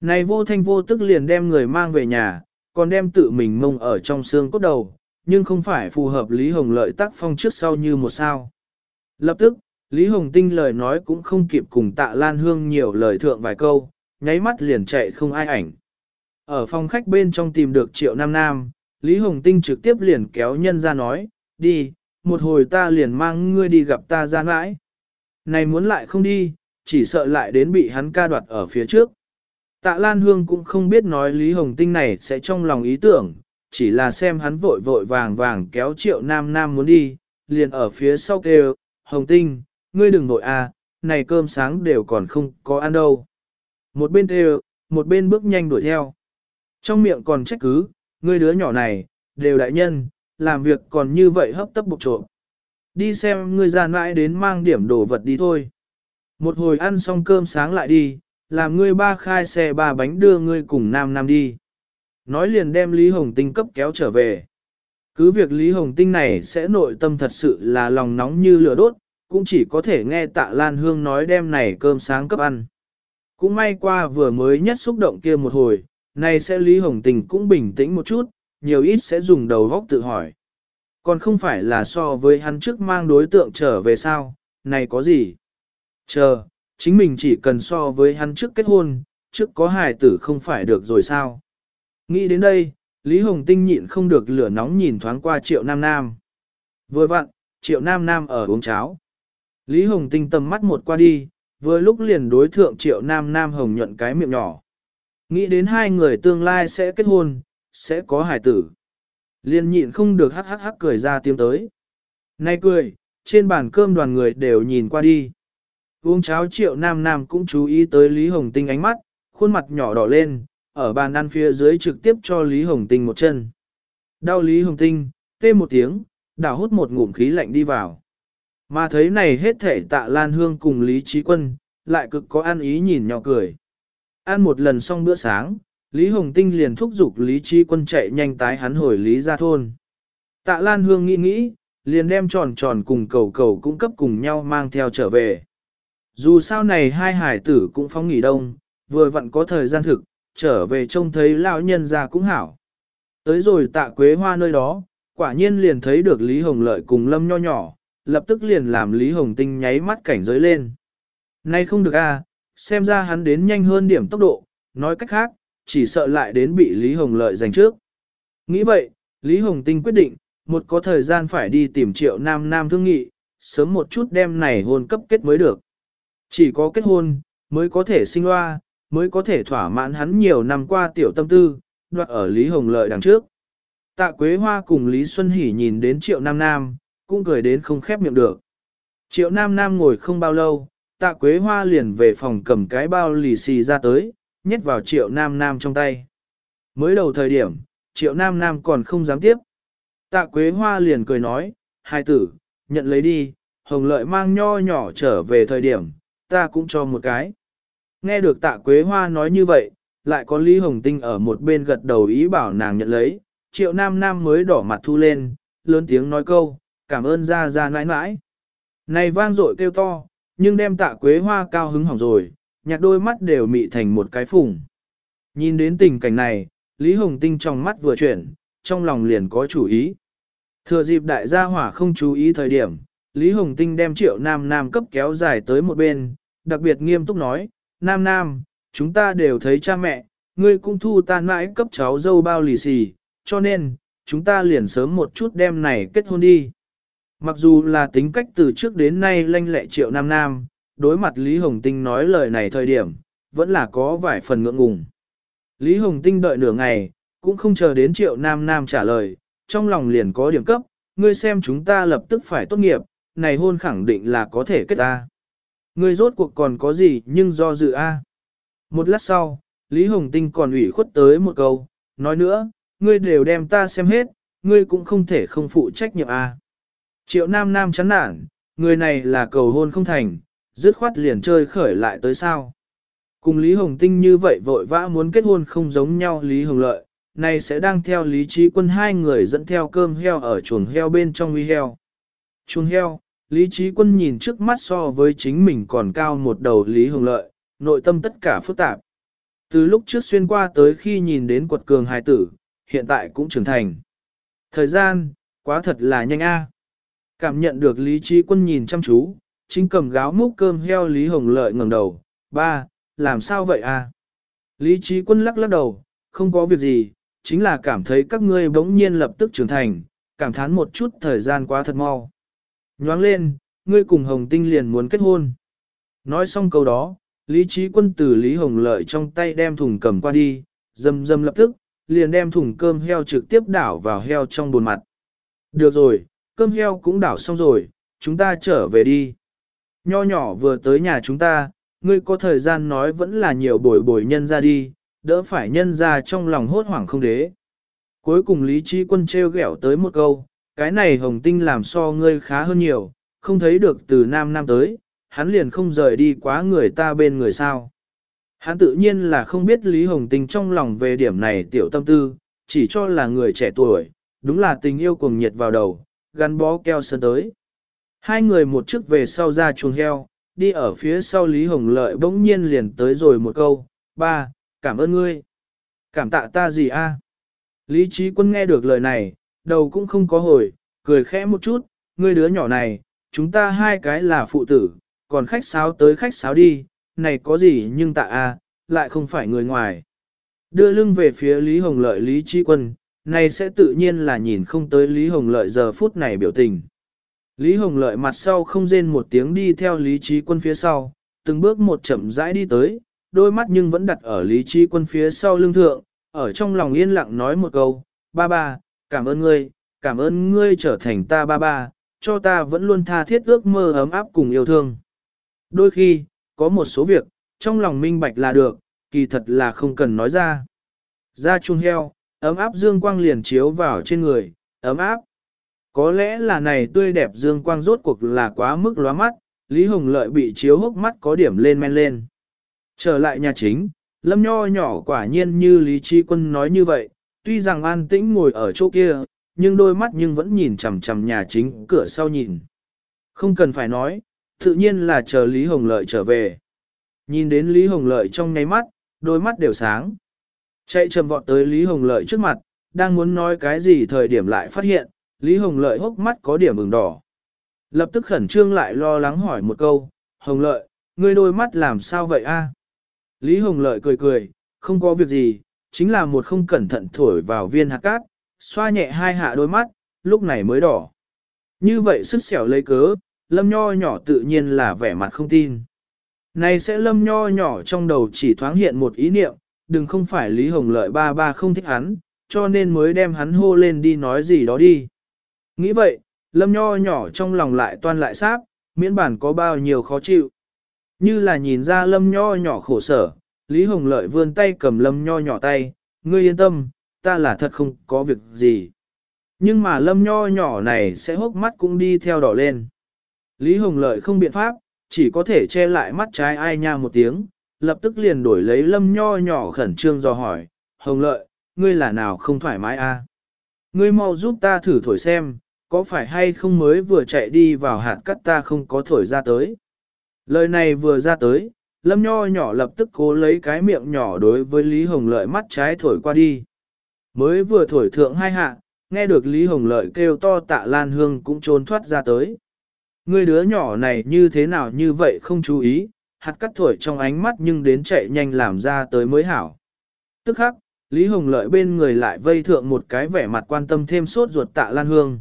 Này vô thanh vô tức liền đem người mang về nhà, còn đem tự mình mông ở trong xương cốt đầu, nhưng không phải phù hợp Lý Hồng lợi tác phong trước sau như một sao. Lập tức, Lý Hồng Tinh lời nói cũng không kịp cùng tạ Lan Hương nhiều lời thượng vài câu, nháy mắt liền chạy không ai ảnh. Ở phòng khách bên trong tìm được triệu nam nam, Lý Hồng Tinh trực tiếp liền kéo nhân ra nói, đi, một hồi ta liền mang ngươi đi gặp ta ra mãi. Này muốn lại không đi, chỉ sợ lại đến bị hắn ca đoạt ở phía trước. Tạ Lan Hương cũng không biết nói Lý Hồng Tinh này sẽ trong lòng ý tưởng, chỉ là xem hắn vội vội vàng vàng kéo triệu nam nam muốn đi, liền ở phía sau kêu, Hồng Tinh, ngươi đừng vội à, này cơm sáng đều còn không có ăn đâu. Một bên đều, một bên bước nhanh đuổi theo. Trong miệng còn trách cứ, ngươi đứa nhỏ này, đều đại nhân, làm việc còn như vậy hấp tấp bục trộm. Đi xem ngươi già mãi đến mang điểm đồ vật đi thôi. Một hồi ăn xong cơm sáng lại đi, làm ngươi ba khai xe ba bánh đưa ngươi cùng nam nam đi. Nói liền đem Lý Hồng Tinh cấp kéo trở về. Cứ việc Lý Hồng Tinh này sẽ nội tâm thật sự là lòng nóng như lửa đốt, cũng chỉ có thể nghe tạ Lan Hương nói đem này cơm sáng cấp ăn. Cũng may qua vừa mới nhất xúc động kia một hồi, này sẽ Lý Hồng Tinh cũng bình tĩnh một chút, nhiều ít sẽ dùng đầu góc tự hỏi. Còn không phải là so với hắn trước mang đối tượng trở về sao, này có gì? Chờ, chính mình chỉ cần so với hắn trước kết hôn, trước có hài tử không phải được rồi sao? Nghĩ đến đây, Lý Hồng Tinh nhịn không được lửa nóng nhìn thoáng qua Triệu Nam Nam. Vừa vặn, Triệu Nam Nam ở uống cháo. Lý Hồng Tinh tầm mắt một qua đi, vừa lúc liền đối thượng Triệu Nam Nam hồng nhuận cái miệng nhỏ. Nghĩ đến hai người tương lai sẽ kết hôn, sẽ có hài tử. Liền nhịn không được hắc hắc hắc cười ra tiếng tới. Nay cười, trên bàn cơm đoàn người đều nhìn qua đi. Uống cháo Triệu Nam Nam cũng chú ý tới Lý Hồng Tinh ánh mắt, khuôn mặt nhỏ đỏ lên, ở bàn ăn phía dưới trực tiếp cho Lý Hồng Tinh một chân. Đau Lý Hồng Tinh, tê một tiếng, đảo hút một ngụm khí lạnh đi vào. Mà thấy này hết thể tạ Lan Hương cùng Lý Trí Quân, lại cực có ăn ý nhìn nhỏ cười. Ăn một lần xong bữa sáng, Lý Hồng Tinh liền thúc giục Lý Trí Quân chạy nhanh tái hắn hồi Lý ra thôn. Tạ Lan Hương nghĩ nghĩ, liền đem tròn tròn cùng cầu cầu cung cấp cùng nhau mang theo trở về. Dù sao này hai hải tử cũng phóng nghỉ đông, vừa vặn có thời gian thực, trở về trông thấy lão nhân ra cũng hảo. Tới rồi tạ quế hoa nơi đó, quả nhiên liền thấy được Lý Hồng Lợi cùng Lâm nho nhỏ, lập tức liền làm Lý Hồng Tinh nháy mắt cảnh giới lên. Nay không được a, à, xem ra hắn đến nhanh hơn điểm tốc độ, nói cách khác, chỉ sợ lại đến bị Lý Hồng Lợi giành trước. Nghĩ vậy, Lý Hồng Tinh quyết định, một có thời gian phải đi tìm triệu nam nam thương nghị, sớm một chút đem này hôn cấp kết mới được. Chỉ có kết hôn, mới có thể sinh loa, mới có thể thỏa mãn hắn nhiều năm qua tiểu tâm tư, đoạt ở Lý Hồng Lợi đằng trước. Tạ Quế Hoa cùng Lý Xuân Hỷ nhìn đến Triệu Nam Nam, cũng cười đến không khép miệng được. Triệu Nam Nam ngồi không bao lâu, Tạ Quế Hoa liền về phòng cầm cái bao lì xì ra tới, nhét vào Triệu Nam Nam trong tay. Mới đầu thời điểm, Triệu Nam Nam còn không dám tiếp. Tạ Quế Hoa liền cười nói, hai tử, nhận lấy đi, Hồng Lợi mang nho nhỏ trở về thời điểm, ta cũng cho một cái. Nghe được tạ quế hoa nói như vậy, lại có Lý Hồng Tinh ở một bên gật đầu ý bảo nàng nhận lấy, triệu nam nam mới đỏ mặt thu lên, lớn tiếng nói câu, cảm ơn ra ra nãi nãi. Này vang dội kêu to, nhưng đem tạ quế hoa cao hứng hỏng rồi, nhạc đôi mắt đều mị thành một cái phùng. Nhìn đến tình cảnh này, Lý Hồng Tinh trong mắt vừa chuyển, trong lòng liền có chủ ý. Thừa dịp đại gia hỏa không chú ý thời điểm, Lý Hồng Tinh đem triệu nam nam cấp kéo dài tới một bên, đặc biệt nghiêm túc nói, nam nam, chúng ta đều thấy cha mẹ, ngươi cũng thu tan mãi cấp cháu dâu bao lì xì, cho nên, chúng ta liền sớm một chút đem này kết hôn đi. Mặc dù là tính cách từ trước đến nay lanh lẹ triệu nam nam, đối mặt Lý Hồng Tinh nói lời này thời điểm, vẫn là có vài phần ngượng ngùng. Lý Hồng Tinh đợi nửa ngày, cũng không chờ đến triệu nam nam trả lời, trong lòng liền có điểm cấp, ngươi xem chúng ta lập tức phải tốt nghiệp, này hôn khẳng định là có thể kết ta. Ngươi rốt cuộc còn có gì nhưng do dự a. Một lát sau, Lý Hồng Tinh còn ủy khuất tới một câu, nói nữa, ngươi đều đem ta xem hết, ngươi cũng không thể không phụ trách nhiệm a. Triệu Nam Nam chán nản, người này là cầu hôn không thành, dứt khoát liền chơi khởi lại tới sao. Cùng Lý Hồng Tinh như vậy vội vã muốn kết hôn không giống nhau Lý Hồng Lợi, này sẽ đang theo Lý Trí Quân hai người dẫn theo cơm heo ở chuồng heo bên trong uy heo. Chuồng heo, Lý Trí Quân nhìn trước mắt so với chính mình còn cao một đầu Lý Hồng Lợi, nội tâm tất cả phức tạp. Từ lúc trước xuyên qua tới khi nhìn đến quật cường hài tử, hiện tại cũng trưởng thành. Thời gian, quá thật là nhanh a. Cảm nhận được Lý Trí Quân nhìn chăm chú, chính cầm gáo múc cơm heo Lý Hồng Lợi ngẩng đầu, ba, làm sao vậy à? Lý Trí Quân lắc lắc đầu, không có việc gì, chính là cảm thấy các ngươi bỗng nhiên lập tức trưởng thành, cảm thán một chút thời gian quá thật mau. Nhoáng lên, ngươi cùng Hồng Tinh liền muốn kết hôn. Nói xong câu đó, Lý Trí Quân từ Lý Hồng Lợi trong tay đem thùng cầm qua đi, dầm dầm lập tức, liền đem thùng cơm heo trực tiếp đảo vào heo trong bồn mặt. Được rồi, cơm heo cũng đảo xong rồi, chúng ta trở về đi. Nho nhỏ vừa tới nhà chúng ta, ngươi có thời gian nói vẫn là nhiều bồi bồi nhân ra đi, đỡ phải nhân ra trong lòng hốt hoảng không đế. Cuối cùng Lý Trí Quân treo gẹo tới một câu, cái này hồng tinh làm so ngươi khá hơn nhiều, không thấy được từ nam nam tới, hắn liền không rời đi quá người ta bên người sao. Hắn tự nhiên là không biết Lý Hồng Tinh trong lòng về điểm này tiểu tâm tư, chỉ cho là người trẻ tuổi, đúng là tình yêu cuồng nhiệt vào đầu, gắn bó keo sơn tới. Hai người một trước về sau ra chuồng heo, đi ở phía sau Lý Hồng Lợi bỗng nhiên liền tới rồi một câu, ba, cảm ơn ngươi. Cảm tạ ta gì a? Lý Trí Quân nghe được lời này, đầu cũng không có hồi, cười khẽ một chút, ngươi đứa nhỏ này, chúng ta hai cái là phụ tử, còn khách sáo tới khách sáo đi, này có gì nhưng tạ a, lại không phải người ngoài. Đưa lưng về phía Lý Hồng Lợi Lý Trí Quân, này sẽ tự nhiên là nhìn không tới Lý Hồng Lợi giờ phút này biểu tình. Lý Hồng Lợi mặt sau không rên một tiếng đi theo Lý Trí Quân phía sau, từng bước một chậm rãi đi tới, đôi mắt nhưng vẫn đặt ở Lý Trí Quân phía sau lưng thượng, ở trong lòng yên lặng nói một câu, ba ba, cảm ơn ngươi, cảm ơn ngươi trở thành ta ba ba, cho ta vẫn luôn tha thiết ước mơ ấm áp cùng yêu thương. Đôi khi, có một số việc, trong lòng minh bạch là được, kỳ thật là không cần nói ra. Ra chung heo, ấm áp dương quang liền chiếu vào trên người, ấm áp. Có lẽ là này tươi đẹp dương quang rốt cuộc là quá mức lóa mắt, Lý Hồng Lợi bị chiếu hốc mắt có điểm lên men lên. Trở lại nhà chính, Lâm Nho nhỏ quả nhiên như Lý chi Quân nói như vậy, tuy rằng an tĩnh ngồi ở chỗ kia, nhưng đôi mắt nhưng vẫn nhìn chằm chằm nhà chính cửa sau nhìn. Không cần phải nói, tự nhiên là chờ Lý Hồng Lợi trở về. Nhìn đến Lý Hồng Lợi trong nháy mắt, đôi mắt đều sáng. Chạy trầm vọt tới Lý Hồng Lợi trước mặt, đang muốn nói cái gì thời điểm lại phát hiện, Lý Hồng Lợi hốc mắt có điểm ửng đỏ. Lập tức khẩn trương lại lo lắng hỏi một câu, Hồng Lợi, ngươi đôi mắt làm sao vậy a? Lý Hồng Lợi cười cười, không có việc gì, chính là một không cẩn thận thổi vào viên hạt cát, xoa nhẹ hai hạ đôi mắt, lúc này mới đỏ. Như vậy sức xẻo lấy cớ, lâm nho nhỏ tự nhiên là vẻ mặt không tin. Này sẽ lâm nho nhỏ trong đầu chỉ thoáng hiện một ý niệm, đừng không phải Lý Hồng Lợi ba ba không thích hắn, cho nên mới đem hắn hô lên đi nói gì đó đi. Nghĩ vậy, lâm nho nhỏ trong lòng lại toan lại sáp, miễn bản có bao nhiêu khó chịu. Như là nhìn ra lâm nho nhỏ khổ sở, Lý Hồng Lợi vươn tay cầm lâm nho nhỏ tay, ngươi yên tâm, ta là thật không có việc gì. Nhưng mà lâm nho nhỏ này sẽ hốc mắt cũng đi theo đỏ lên. Lý Hồng Lợi không biện pháp, chỉ có thể che lại mắt trái ai nha một tiếng, lập tức liền đổi lấy lâm nho nhỏ khẩn trương do hỏi, Hồng Lợi, ngươi là nào không thoải mái a? À? Ngươi mau giúp ta thử thổi xem, có phải hay không mới vừa chạy đi vào hạt cắt ta không có thổi ra tới. Lời này vừa ra tới, lâm nho nhỏ lập tức cố lấy cái miệng nhỏ đối với Lý Hồng Lợi mắt trái thổi qua đi. Mới vừa thổi thượng hai hạ, nghe được Lý Hồng Lợi kêu to tạ Lan Hương cũng trốn thoát ra tới. ngươi đứa nhỏ này như thế nào như vậy không chú ý, hạt cắt thổi trong ánh mắt nhưng đến chạy nhanh làm ra tới mới hảo. Tức khắc, Lý Hồng Lợi bên người lại vây thượng một cái vẻ mặt quan tâm thêm sốt ruột tạ Lan Hương.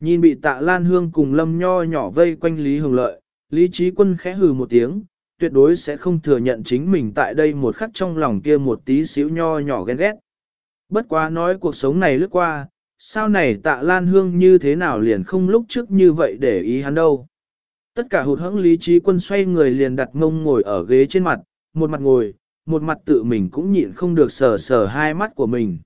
Nhìn bị tạ Lan Hương cùng lâm nho nhỏ vây quanh Lý Hồng Lợi, Lý Trí Quân khẽ hừ một tiếng, tuyệt đối sẽ không thừa nhận chính mình tại đây một khắc trong lòng kia một tí xíu nho nhỏ ghen ghét. Bất quá nói cuộc sống này lướt qua, sao này tạ Lan Hương như thế nào liền không lúc trước như vậy để ý hắn đâu. Tất cả hụt hẫng Lý Trí Quân xoay người liền đặt mông ngồi ở ghế trên mặt, một mặt ngồi, một mặt tự mình cũng nhịn không được sờ sờ hai mắt của mình.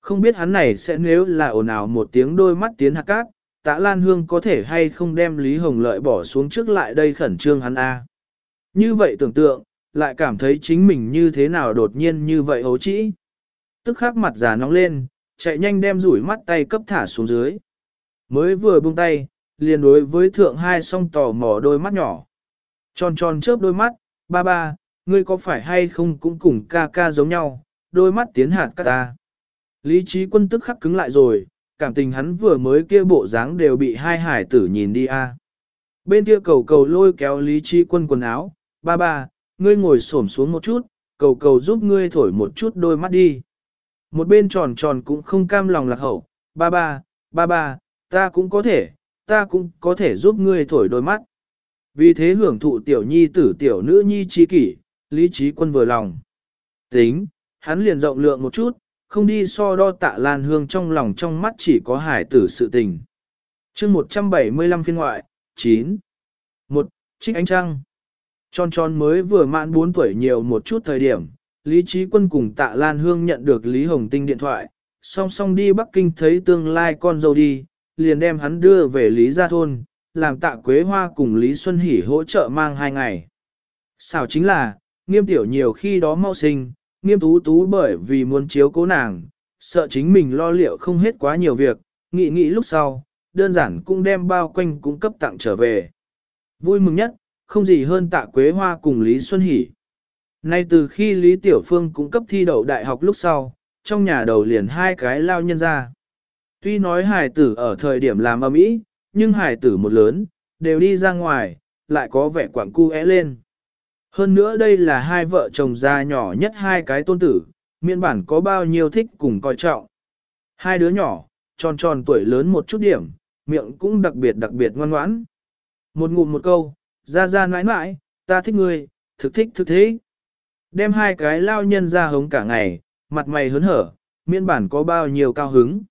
Không biết hắn này sẽ nếu là ồn ào một tiếng đôi mắt tiến hạt cát, tạ Lan Hương có thể hay không đem Lý Hồng Lợi bỏ xuống trước lại đây khẩn trương hắn A. Như vậy tưởng tượng, lại cảm thấy chính mình như thế nào đột nhiên như vậy hấu trĩ. Tức khắc mặt già nóng lên, chạy nhanh đem rủi mắt tay cấp thả xuống dưới. Mới vừa buông tay, liền đối với thượng hai song tò mò đôi mắt nhỏ. Tròn tròn chớp đôi mắt, ba ba, ngươi có phải hay không cũng cùng ca ca giống nhau, đôi mắt tiến hạt ca ta. Lý trí quân tức khắc cứng lại rồi, cảm tình hắn vừa mới kia bộ dáng đều bị hai hải tử nhìn đi a. Bên kia cầu cầu lôi kéo lý trí quân quần áo, ba ba, ngươi ngồi xổm xuống một chút, cầu cầu giúp ngươi thổi một chút đôi mắt đi. Một bên tròn tròn cũng không cam lòng lạc hậu, ba ba, ba ba, ta cũng có thể, ta cũng có thể giúp ngươi thổi đôi mắt. Vì thế hưởng thụ tiểu nhi tử tiểu nữ nhi trí kỷ, lý trí quân vừa lòng. Tính, hắn liền rộng lượng một chút, không đi so đo tạ lan hương trong lòng trong mắt chỉ có hải tử sự tình. chương 175 phiên ngoại, 9. 1. Trích ánh trăng. Tròn tròn mới vừa mãn 4 tuổi nhiều một chút thời điểm, Lý Trí Quân cùng tạ Lan Hương nhận được Lý Hồng Tinh điện thoại, song song đi Bắc Kinh thấy tương lai con dâu đi, liền đem hắn đưa về Lý Gia Thôn, làm tạ Quế Hoa cùng Lý Xuân Hỷ hỗ trợ mang hai ngày. Xảo chính là, nghiêm tiểu nhiều khi đó mau sinh, nghiêm tú tú bởi vì muốn chiếu cố nàng, sợ chính mình lo liệu không hết quá nhiều việc, nghĩ nghĩ lúc sau, đơn giản cũng đem bao quanh cung cấp tặng trở về. Vui mừng nhất, không gì hơn tạ Quế Hoa cùng Lý Xuân Hỷ. Nay từ khi Lý Tiểu Phương cũng cấp thi đậu đại học lúc sau, trong nhà đầu liền hai cái lao nhân ra. Tuy nói hải tử ở thời điểm làm âm ý, nhưng hải tử một lớn, đều đi ra ngoài, lại có vẻ quảng cu é lên. Hơn nữa đây là hai vợ chồng già nhỏ nhất hai cái tôn tử, miễn bản có bao nhiêu thích cùng coi trọng. Hai đứa nhỏ, tròn tròn tuổi lớn một chút điểm, miệng cũng đặc biệt đặc biệt ngoan ngoãn. Một ngụm một câu, ra ra nãi nãi, ta thích ngươi, thực thích thực thế. Đem hai cái lao nhân ra hống cả ngày, mặt mày hớn hở, miễn bản có bao nhiêu cao hứng.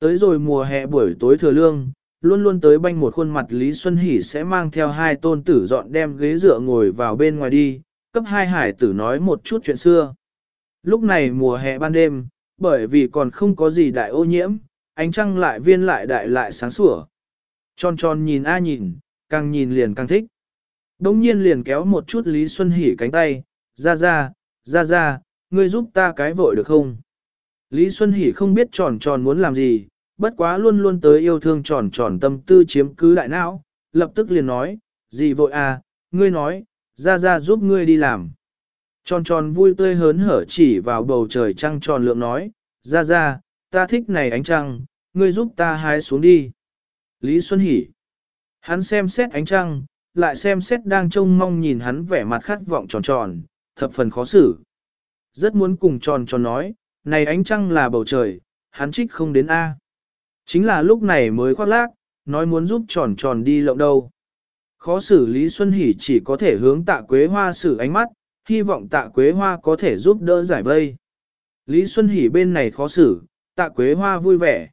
Tới rồi mùa hè buổi tối thừa lương, luôn luôn tới banh một khuôn mặt Lý Xuân Hỷ sẽ mang theo hai tôn tử dọn đem ghế dựa ngồi vào bên ngoài đi, cấp hai hải tử nói một chút chuyện xưa. Lúc này mùa hè ban đêm, bởi vì còn không có gì đại ô nhiễm, ánh trăng lại viên lại đại lại sáng sủa. Tròn tròn nhìn a nhìn, càng nhìn liền càng thích. Đông nhiên liền kéo một chút Lý Xuân Hỷ cánh tay, ra ra, ra ra, ngươi giúp ta cái vội được không? Lý Xuân Hỷ không biết tròn tròn muốn làm gì, bất quá luôn luôn tới yêu thương tròn tròn tâm tư chiếm cứ đại não, lập tức liền nói, gì vội à, ngươi nói, ra ra giúp ngươi đi làm. Tròn tròn vui tươi hớn hở chỉ vào bầu trời trăng tròn lượng nói, ra ra, ta thích này ánh trăng, ngươi giúp ta hái xuống đi. Lý Xuân Hỷ. Hắn xem xét ánh trăng, lại xem xét đang trông mong nhìn hắn vẻ mặt khát vọng tròn tròn, thập phần khó xử. Rất muốn cùng tròn tròn nói, này ánh trăng là bầu trời, hắn trích không đến A. Chính là lúc này mới khoác lác, nói muốn giúp tròn tròn đi lộng đâu. Khó xử Lý Xuân Hỷ chỉ có thể hướng tạ quế hoa xử ánh mắt, hy vọng tạ quế hoa có thể giúp đỡ giải vây. Lý Xuân Hỷ bên này khó xử, tạ quế hoa vui vẻ.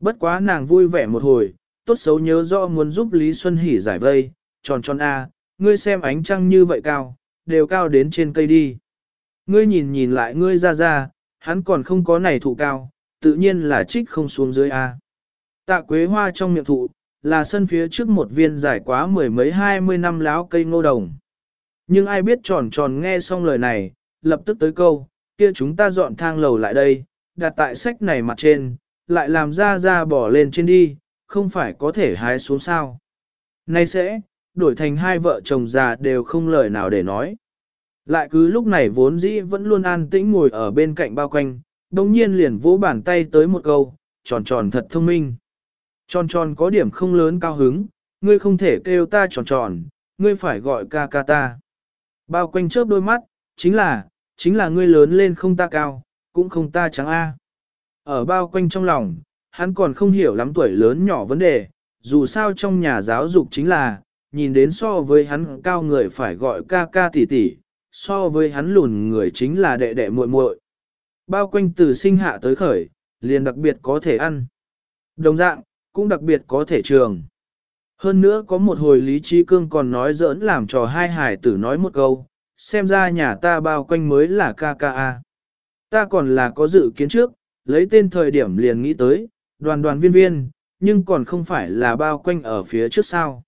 Bất quá nàng vui vẻ một hồi, tốt xấu nhớ rõ muốn giúp Lý Xuân Hỷ giải vây, tròn tròn A, ngươi xem ánh trăng như vậy cao, đều cao đến trên cây đi. Ngươi nhìn nhìn lại ngươi ra ra, hắn còn không có này thụ cao, tự nhiên là trích không xuống dưới A. Tạ quế hoa trong miệng thụ, là sân phía trước một viên dài quá mười mấy hai mươi năm láo cây ngô đồng. Nhưng ai biết tròn tròn nghe xong lời này, lập tức tới câu, kia chúng ta dọn thang lầu lại đây, đặt tại sách này mặt trên, lại làm ra ra bỏ lên trên đi, không phải có thể hái xuống sao. Nay sẽ, đổi thành hai vợ chồng già đều không lời nào để nói. Lại cứ lúc này vốn dĩ vẫn luôn an tĩnh ngồi ở bên cạnh bao quanh, đồng nhiên liền vỗ bàn tay tới một câu, tròn tròn thật thông minh. Tròn tròn có điểm không lớn cao hứng, ngươi không thể kêu ta tròn tròn, ngươi phải gọi ca ca ta. Bao quanh chớp đôi mắt, chính là, chính là ngươi lớn lên không ta cao, cũng không ta trắng A. Ở bao quanh trong lòng, hắn còn không hiểu lắm tuổi lớn nhỏ vấn đề, dù sao trong nhà giáo dục chính là, nhìn đến so với hắn cao người phải gọi ca ca tỷ tỷ, so với hắn lùn người chính là đệ đệ muội muội. Bao quanh từ sinh hạ tới khởi, liền đặc biệt có thể ăn. Đồng dạng, cũng đặc biệt có thể trường. Hơn nữa có một hồi Lý Trí Cương còn nói giỡn làm trò hai hải tử nói một câu, xem ra nhà ta bao quanh mới là KKA. Ta còn là có dự kiến trước, lấy tên thời điểm liền nghĩ tới, đoàn đoàn viên viên, nhưng còn không phải là bao quanh ở phía trước sao.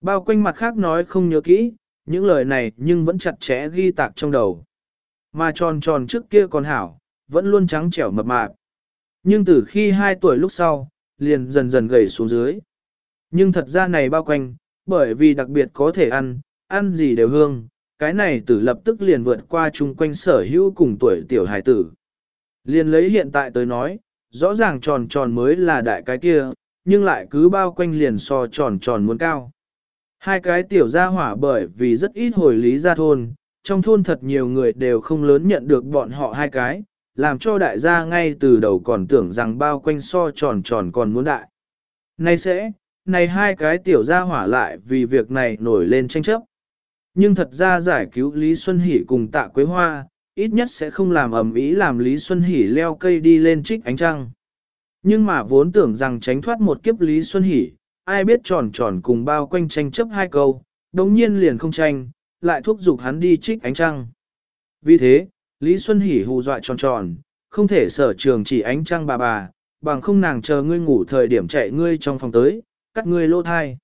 Bao quanh mặt khác nói không nhớ kỹ, những lời này nhưng vẫn chặt chẽ ghi tạc trong đầu. Mà tròn tròn trước kia còn hảo, vẫn luôn trắng trẻo mập mạp. Nhưng từ khi 2 tuổi lúc sau, liền dần dần gầy xuống dưới. Nhưng thật ra này bao quanh, bởi vì đặc biệt có thể ăn, ăn gì đều hương, cái này tử lập tức liền vượt qua chung quanh sở hữu cùng tuổi tiểu hải tử. Liền lấy hiện tại tới nói, rõ ràng tròn tròn mới là đại cái kia, nhưng lại cứ bao quanh liền so tròn tròn muốn cao. Hai cái tiểu gia hỏa bởi vì rất ít hồi lý ra thôn, trong thôn thật nhiều người đều không lớn nhận được bọn họ hai cái, làm cho đại gia ngay từ đầu còn tưởng rằng bao quanh so tròn tròn còn muốn đại. Nay sẽ, này hai cái tiểu gia hỏa lại vì việc này nổi lên tranh chấp. Nhưng thật ra giải cứu Lý Xuân Hỷ cùng tạ Quế Hoa, ít nhất sẽ không làm ầm ĩ làm Lý Xuân Hỷ leo cây đi lên trích ánh trăng. Nhưng mà vốn tưởng rằng tránh thoát một kiếp Lý Xuân Hỷ, ai biết tròn tròn cùng bao quanh tranh chấp hai câu, đồng nhiên liền không tranh, lại thúc giục hắn đi trích ánh trăng. Vì thế, Lý Xuân Hỷ hù dọa tròn tròn, không thể sở trường chỉ ánh trăng bà bà, bằng không nàng chờ ngươi ngủ thời điểm chạy ngươi trong phòng tới, cắt ngươi lô thai.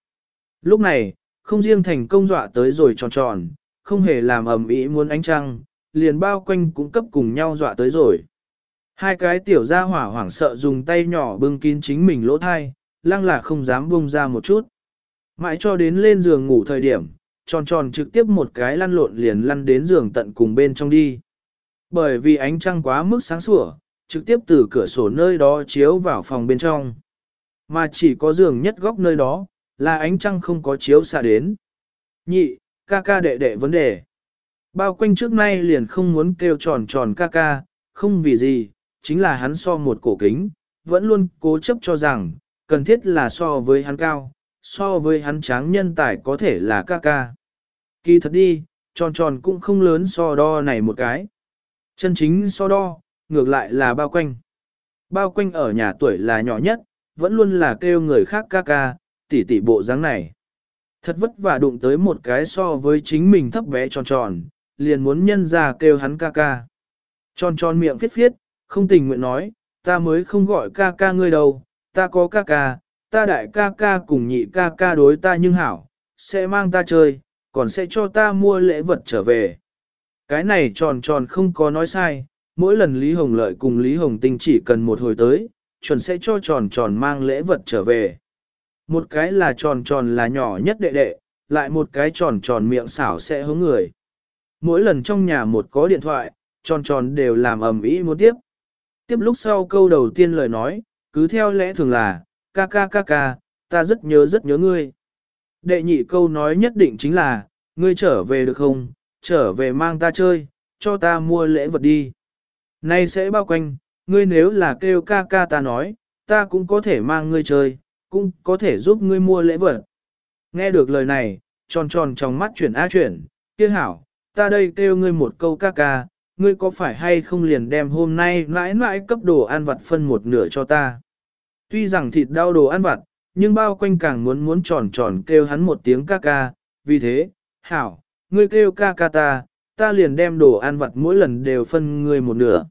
Lúc này, không riêng thành công dọa tới rồi tròn tròn, không hề làm ầm ĩ muốn ánh trăng, liền bao quanh cũng cấp cùng nhau dọa tới rồi. Hai cái tiểu gia hỏa hoảng sợ dùng tay nhỏ bưng kín chính mình lỗ thai, lăng là không dám buông ra một chút. Mãi cho đến lên giường ngủ thời điểm, tròn tròn trực tiếp một cái lăn lộn liền lăn đến giường tận cùng bên trong đi. Bởi vì ánh trăng quá mức sáng sủa, trực tiếp từ cửa sổ nơi đó chiếu vào phòng bên trong. Mà chỉ có giường nhất góc nơi đó, là ánh trăng không có chiếu xa đến. Nhị, ca ca đệ đệ vấn đề. Bao quanh trước nay liền không muốn kêu tròn tròn ca ca, không vì gì, chính là hắn so một cổ kính, vẫn luôn cố chấp cho rằng, cần thiết là so với hắn cao, so với hắn tráng nhân tài có thể là ca ca. Kỳ thật đi, tròn tròn cũng không lớn so đo này một cái. Chân chính so đo, ngược lại là bao quanh. Bao quanh ở nhà tuổi là nhỏ nhất, vẫn luôn là kêu người khác ca ca, tỷ tỷ bộ dáng này. Thật vất vả đụng tới một cái so với chính mình thấp bé tròn tròn, liền muốn nhân ra kêu hắn ca ca. Tròn tròn miệng phiết phiết, không tình nguyện nói, ta mới không gọi ca ca ngươi đâu, ta có ca ca, ta đại ca ca cùng nhị ca ca đối ta nhưng hảo, sẽ mang ta chơi, còn sẽ cho ta mua lễ vật trở về. Cái này tròn tròn không có nói sai, mỗi lần Lý Hồng Lợi cùng Lý Hồng Tinh chỉ cần một hồi tới, chuẩn sẽ cho tròn tròn mang lễ vật trở về. Một cái là tròn tròn là nhỏ nhất đệ đệ, lại một cái tròn tròn miệng xảo sẽ hướng người. Mỗi lần trong nhà một có điện thoại, tròn tròn đều làm ầm ĩ muốn tiếp. Tiếp lúc sau câu đầu tiên lời nói, cứ theo lẽ thường là, ca ca ca ca, ta rất nhớ rất nhớ ngươi. Đệ nhị câu nói nhất định chính là, ngươi trở về được không, trở về mang ta chơi, cho ta mua lễ vật đi. Nay sẽ bao quanh, ngươi nếu là kêu ca ca ta nói, ta cũng có thể mang ngươi chơi, cũng có thể giúp ngươi mua lễ vật. Nghe được lời này, tròn tròn trong mắt chuyển á chuyển, kia hảo, ta đây kêu ngươi một câu ca ca, ngươi có phải hay không liền đem hôm nay mãi mãi cấp đồ ăn vặt phân một nửa cho ta. Tuy rằng thịt đau đồ ăn vặt, nhưng bao quanh càng muốn muốn tròn tròn kêu hắn một tiếng ca ca, vì thế, hảo, ngươi kêu ca ca ta, ta liền đem đồ ăn vặt mỗi lần đều phân ngươi một nửa.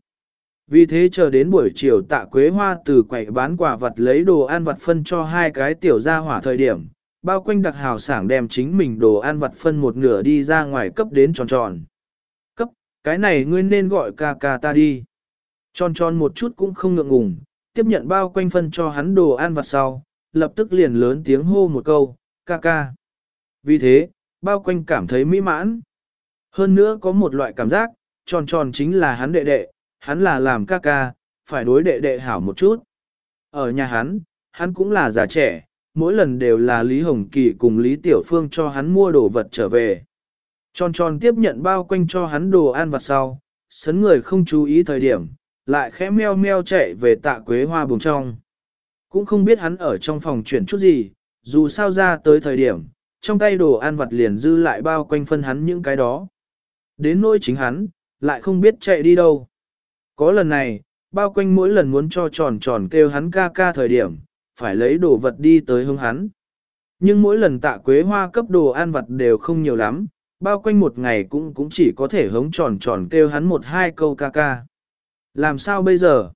Vì thế chờ đến buổi chiều tạ quế hoa từ quầy bán quả vật lấy đồ ăn vặt phân cho hai cái tiểu gia hỏa thời điểm, bao quanh đặc hào sảng đem chính mình đồ ăn vặt phân một nửa đi ra ngoài cấp đến tròn tròn. Cái này ngươi nên gọi ca ca ta đi. Tròn tròn một chút cũng không ngượng ngùng, tiếp nhận bao quanh phân cho hắn đồ ăn vặt sau, lập tức liền lớn tiếng hô một câu, ca ca. Vì thế, bao quanh cảm thấy mỹ mãn. Hơn nữa có một loại cảm giác, tròn tròn chính là hắn đệ đệ, hắn là làm ca ca, phải đối đệ đệ hảo một chút. Ở nhà hắn, hắn cũng là già trẻ, mỗi lần đều là Lý Hồng Kỳ cùng Lý Tiểu Phương cho hắn mua đồ vật trở về. Tròn tròn tiếp nhận bao quanh cho hắn đồ ăn vặt sau, sấn người không chú ý thời điểm, lại khẽ meo meo chạy về tạ quế hoa bùng trong. Cũng không biết hắn ở trong phòng chuyển chút gì, dù sao ra tới thời điểm, trong tay đồ ăn vặt liền dư lại bao quanh phân hắn những cái đó. Đến nỗi chính hắn, lại không biết chạy đi đâu. Có lần này, bao quanh mỗi lần muốn cho tròn tròn kêu hắn ca ca thời điểm, phải lấy đồ vật đi tới hướng hắn. Nhưng mỗi lần tạ quế hoa cấp đồ ăn vặt đều không nhiều lắm, bao quanh một ngày cũng cũng chỉ có thể hống tròn tròn kêu hắn một hai câu ca ca. Làm sao bây giờ?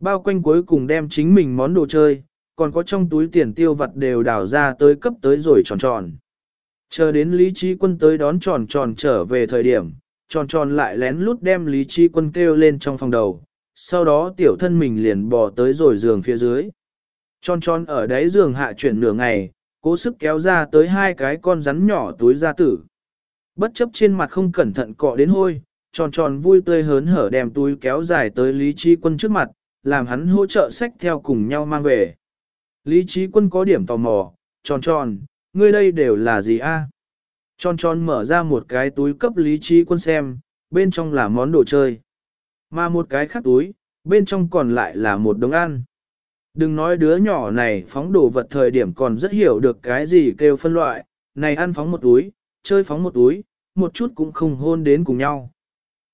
Bao quanh cuối cùng đem chính mình món đồ chơi, còn có trong túi tiền tiêu vặt đều đào ra tới cấp tới rồi tròn tròn. Chờ đến Lý Trí Quân tới đón tròn tròn trở về thời điểm, tròn tròn lại lén lút đem Lý Trí Quân kêu lên trong phòng đầu, sau đó tiểu thân mình liền bò tới rồi giường phía dưới. Tròn tròn ở đáy giường hạ chuyển nửa ngày, cố sức kéo ra tới hai cái con rắn nhỏ túi ra tử. Bất chấp trên mặt không cẩn thận cọ đến hôi, tròn tròn vui tươi hớn hở đem túi kéo dài tới Lý Trí Quân trước mặt, làm hắn hỗ trợ sách theo cùng nhau mang về. Lý Trí Quân có điểm tò mò, tròn tròn, ngươi đây đều là gì a? Tròn tròn mở ra một cái túi cấp Lý Trí Quân xem, bên trong là món đồ chơi. Mà một cái khác túi, bên trong còn lại là một đống ăn. Đừng nói đứa nhỏ này phóng đồ vật thời điểm còn rất hiểu được cái gì kêu phân loại, này ăn phóng một túi, chơi phóng một túi, một chút cũng không hôn đến cùng nhau.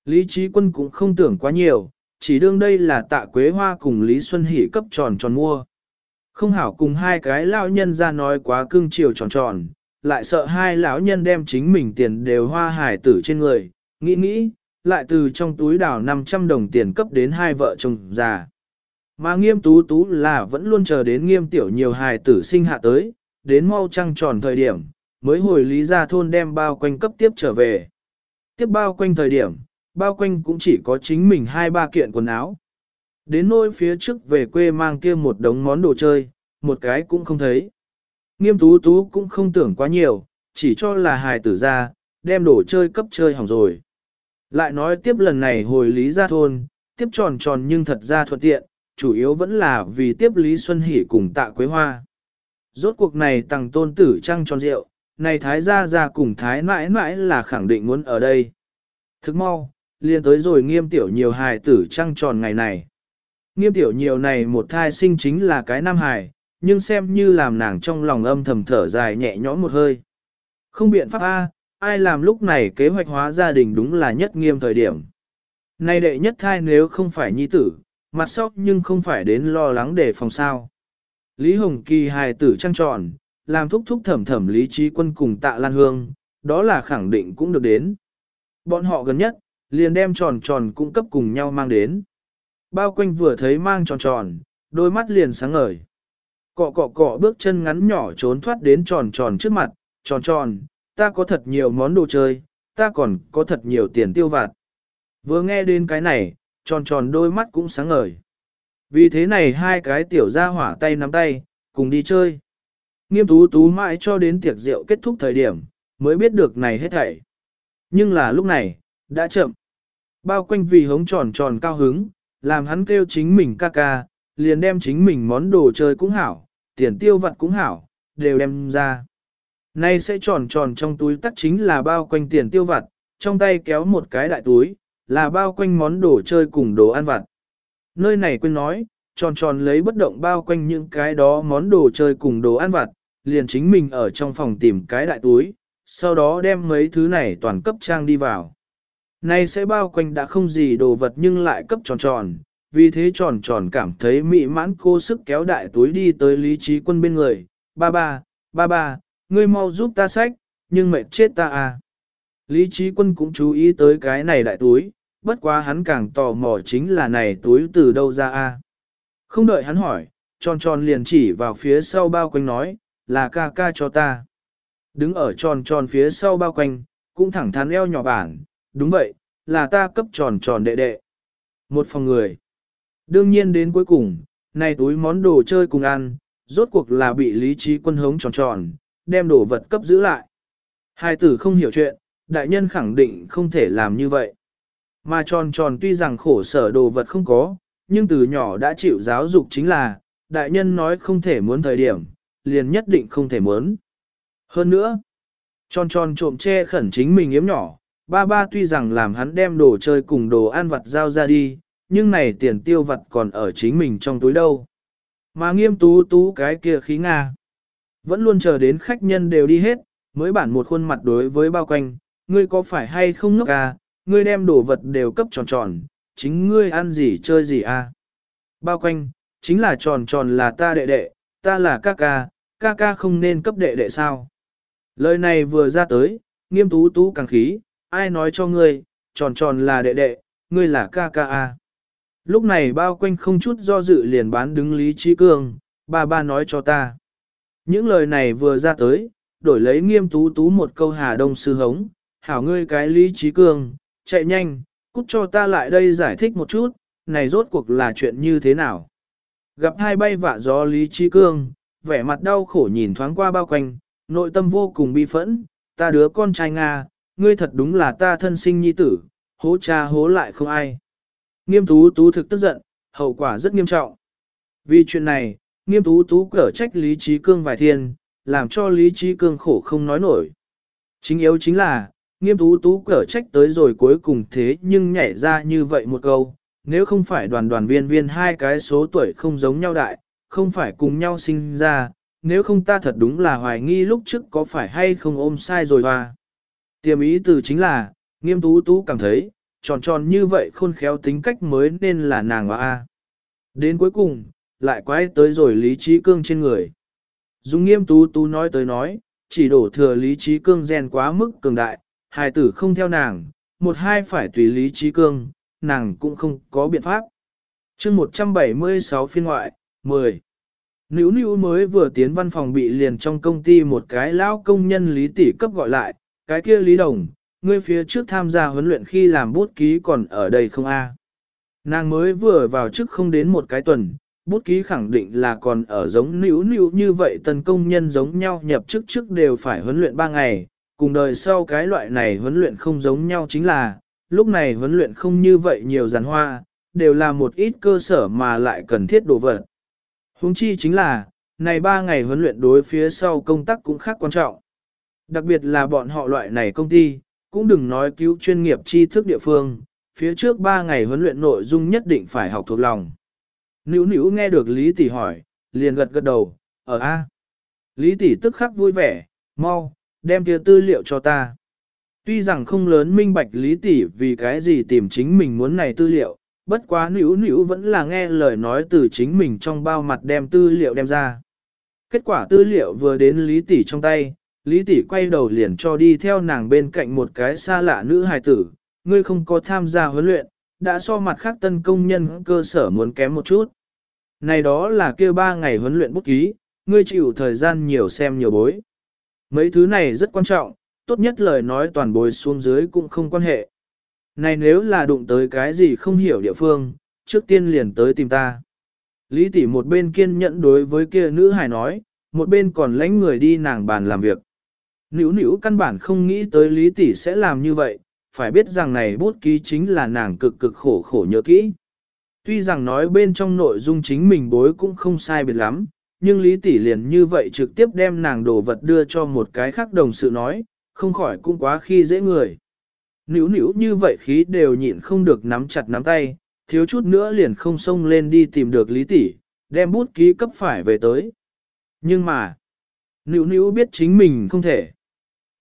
Lý Trí Quân cũng không tưởng quá nhiều, chỉ đương đây là tạ quế hoa cùng Lý Xuân Hỷ cấp tròn tròn mua. Không hảo cùng hai cái lão nhân ra nói quá cưng chiều tròn tròn, lại sợ hai lão nhân đem chính mình tiền đều hoa hải tử trên người, nghĩ nghĩ, lại từ trong túi đào 500 đồng tiền cấp đến hai vợ chồng già. Mà nghiêm tú tú là vẫn luôn chờ đến nghiêm tiểu nhiều hài tử sinh hạ tới, đến mau trăng tròn thời điểm, mới hồi lý ra thôn đem bao quanh cấp tiếp trở về. Tiếp bao quanh thời điểm, bao quanh cũng chỉ có chính mình hai ba kiện quần áo. Đến nôi phía trước về quê mang kia một đống món đồ chơi, một cái cũng không thấy. Nghiêm tú tú cũng không tưởng quá nhiều, chỉ cho là hài tử ra, đem đồ chơi cấp chơi hỏng rồi. Lại nói tiếp lần này hồi lý ra thôn, tiếp tròn tròn nhưng thật ra thuận tiện, chủ yếu vẫn là vì tiếp Lý Xuân Hỷ cùng tạ Quế Hoa. Rốt cuộc này tăng tôn tử trăng tròn rượu, này thái gia gia cùng thái mãi mãi là khẳng định muốn ở đây. Thức mau, liền tới rồi nghiêm tiểu nhiều hài tử trăng tròn ngày này. Nghiêm tiểu nhiều này một thai sinh chính là cái nam hài, nhưng xem như làm nàng trong lòng âm thầm thở dài nhẹ nhõm một hơi. Không biện pháp A, ai làm lúc này kế hoạch hóa gia đình đúng là nhất nghiêm thời điểm. Này đệ nhất thai nếu không phải nhi tử, mặt sóc nhưng không phải đến lo lắng để phòng sao. Lý Hồng Kỳ hài tử trăng tròn, làm thúc thúc thẩm thẩm lý trí quân cùng tạ lan hương, đó là khẳng định cũng được đến. Bọn họ gần nhất, liền đem tròn tròn cung cấp cùng nhau mang đến. Bao quanh vừa thấy mang tròn tròn, đôi mắt liền sáng ngời. Cọ cọ cọ bước chân ngắn nhỏ trốn thoát đến tròn tròn trước mặt, tròn tròn, ta có thật nhiều món đồ chơi, ta còn có thật nhiều tiền tiêu vặt. Vừa nghe đến cái này, tròn tròn đôi mắt cũng sáng ngời. Vì thế này hai cái tiểu ra hỏa tay nắm tay, cùng đi chơi. Nghiêm tú tú mãi cho đến tiệc rượu kết thúc thời điểm, mới biết được này hết thảy. Nhưng là lúc này, đã chậm. Bao quanh vì hống tròn tròn cao hứng, làm hắn kêu chính mình ca ca, liền đem chính mình món đồ chơi cũng hảo, tiền tiêu vặt cũng hảo, đều đem ra. Nay sẽ tròn tròn trong túi tắt chính là bao quanh tiền tiêu vặt, trong tay kéo một cái đại túi, là bao quanh món đồ chơi cùng đồ ăn vặt. Nơi này quên nói, tròn tròn lấy bất động bao quanh những cái đó món đồ chơi cùng đồ ăn vặt, liền chính mình ở trong phòng tìm cái đại túi, sau đó đem mấy thứ này toàn cấp trang đi vào. Này sẽ bao quanh đã không gì đồ vật nhưng lại cấp tròn tròn, vì thế tròn tròn cảm thấy mị mãn cô sức kéo đại túi đi tới lý trí quân bên người, ba ba, ba ba, ngươi mau giúp ta xách, nhưng mệt chết ta à. Lý trí quân cũng chú ý tới cái này đại túi, bất quá hắn càng tò mò chính là này túi từ đâu ra a à. Không đợi hắn hỏi, tròn tròn liền chỉ vào phía sau bao quanh nói, là ca ca cho ta. Đứng ở tròn tròn phía sau bao quanh, cũng thẳng thắn eo nhỏ bản, đúng vậy, là ta cấp tròn tròn đệ đệ. Một phòng người. Đương nhiên đến cuối cùng, này túi món đồ chơi cùng ăn, rốt cuộc là bị lý trí quân hống tròn tròn, đem đồ vật cấp giữ lại. Hai tử không hiểu chuyện, đại nhân khẳng định không thể làm như vậy. Mà tròn tròn tuy rằng khổ sở đồ vật không có, nhưng từ nhỏ đã chịu giáo dục chính là, đại nhân nói không thể muốn thời điểm, liền nhất định không thể muốn. Hơn nữa, tròn tròn trộm che khẩn chính mình yếm nhỏ, ba ba tuy rằng làm hắn đem đồ chơi cùng đồ ăn vặt giao ra đi, nhưng này tiền tiêu vặt còn ở chính mình trong túi đâu. Mà nghiêm tú tú cái kia khí Nga. Vẫn luôn chờ đến khách nhân đều đi hết, mới bản một khuôn mặt đối với bao quanh, ngươi có phải hay không ngốc à, ngươi đem đồ vật đều cấp tròn tròn, chính ngươi ăn gì chơi gì à. Bao quanh, chính là tròn tròn là ta đệ đệ, ta là ca ca, ca ca không nên cấp đệ đệ sao. Lời này vừa ra tới, nghiêm tú tú càng khí, ai nói cho ngươi, tròn tròn là đệ đệ, ngươi là ca ca à. Lúc này bao quanh không chút do dự liền bán đứng Lý Trí Cương, ba ba nói cho ta. Những lời này vừa ra tới, đổi lấy nghiêm tú tú một câu hà đông sư hống, hảo ngươi cái Lý Trí Cương, chạy nhanh, cút cho ta lại đây giải thích một chút, này rốt cuộc là chuyện như thế nào. Gặp hai bay vạ gió Lý Trí Cương, vẻ mặt đau khổ nhìn thoáng qua bao quanh, nội tâm vô cùng bi phẫn, ta đứa con trai Nga, ngươi thật đúng là ta thân sinh nhi tử, hố cha hố lại không ai. Nghiêm tú tú thực tức giận, hậu quả rất nghiêm trọng. Vì chuyện này, nghiêm tú tú cở trách Lý Trí Cương vài thiên, làm cho Lý Trí Cương khổ không nói nổi. Chính yếu chính là, nghiêm tú tú cở trách tới rồi cuối cùng thế nhưng nhảy ra như vậy một câu, nếu không phải đoàn đoàn viên viên hai cái số tuổi không giống nhau đại, không phải cùng nhau sinh ra, nếu không ta thật đúng là hoài nghi lúc trước có phải hay không ôm sai rồi hoa. Tiềm ý từ chính là, nghiêm tú tú cảm thấy, tròn tròn như vậy khôn khéo tính cách mới nên là nàng hoa A. Đến cuối cùng, lại quay tới rồi lý trí cương trên người. Dùng nghiêm tú tú nói tới nói, chỉ đổ thừa lý trí cương gen quá mức cường đại, hài tử không theo nàng, một hai phải tùy lý trí cương, nàng cũng không có biện pháp. chương 176 phiên ngoại, 10. Nữ nữ mới vừa tiến văn phòng bị liền trong công ty một cái lão công nhân lý tỷ cấp gọi lại, cái kia lý đồng, ngươi phía trước tham gia huấn luyện khi làm bút ký còn ở đây không a? Nàng mới vừa vào chức không đến một cái tuần, bút ký khẳng định là còn ở giống nữ nữ như vậy tần công nhân giống nhau nhập chức trước đều phải huấn luyện 3 ngày, cùng đời sau cái loại này huấn luyện không giống nhau chính là, lúc này huấn luyện không như vậy nhiều giàn hoa, đều là một ít cơ sở mà lại cần thiết đồ vật. Huống chi chính là, này 3 ngày huấn luyện đối phía sau công tác cũng khác quan trọng. Đặc biệt là bọn họ loại này công ty, cũng đừng nói cứu chuyên nghiệp tri thức địa phương, phía trước 3 ngày huấn luyện nội dung nhất định phải học thuộc lòng. Nữu nữu nghe được Lý Tỷ hỏi, liền gật gật đầu, ở A. Lý Tỷ tức khắc vui vẻ, mau, đem kia tư liệu cho ta. Tuy rằng không lớn minh bạch Lý Tỷ vì cái gì tìm chính mình muốn này tư liệu, bất quá nữu nữu vẫn là nghe lời nói từ chính mình trong bao mặt đem tư liệu đem ra. Kết quả tư liệu vừa đến Lý Tỷ trong tay, Lý Tỷ quay đầu liền cho đi theo nàng bên cạnh một cái xa lạ nữ hài tử, ngươi không có tham gia huấn luyện, đã so mặt khác tân công nhân cơ sở muốn kém một chút. Này đó là kêu ba ngày huấn luyện bút ký, ngươi chịu thời gian nhiều xem nhiều bối. Mấy thứ này rất quan trọng, tốt nhất lời nói toàn bồi xuống dưới cũng không quan hệ. Này nếu là đụng tới cái gì không hiểu địa phương, trước tiên liền tới tìm ta. Lý tỷ một bên kiên nhẫn đối với kia nữ hài nói, một bên còn lãnh người đi nàng bàn làm việc. Nữu nữu căn bản không nghĩ tới Lý tỷ sẽ làm như vậy, phải biết rằng này bút ký chính là nàng cực cực khổ khổ nhớ kỹ. Tuy rằng nói bên trong nội dung chính mình bối cũng không sai biệt lắm, nhưng Lý tỷ liền như vậy trực tiếp đem nàng đồ vật đưa cho một cái khác đồng sự nói, không khỏi cũng quá khi dễ người. Nữu nữu như vậy khí đều nhịn không được nắm chặt nắm tay, thiếu chút nữa liền không xông lên đi tìm được lý tỷ, đem bút ký cấp phải về tới. Nhưng mà, nữu nữu biết chính mình không thể.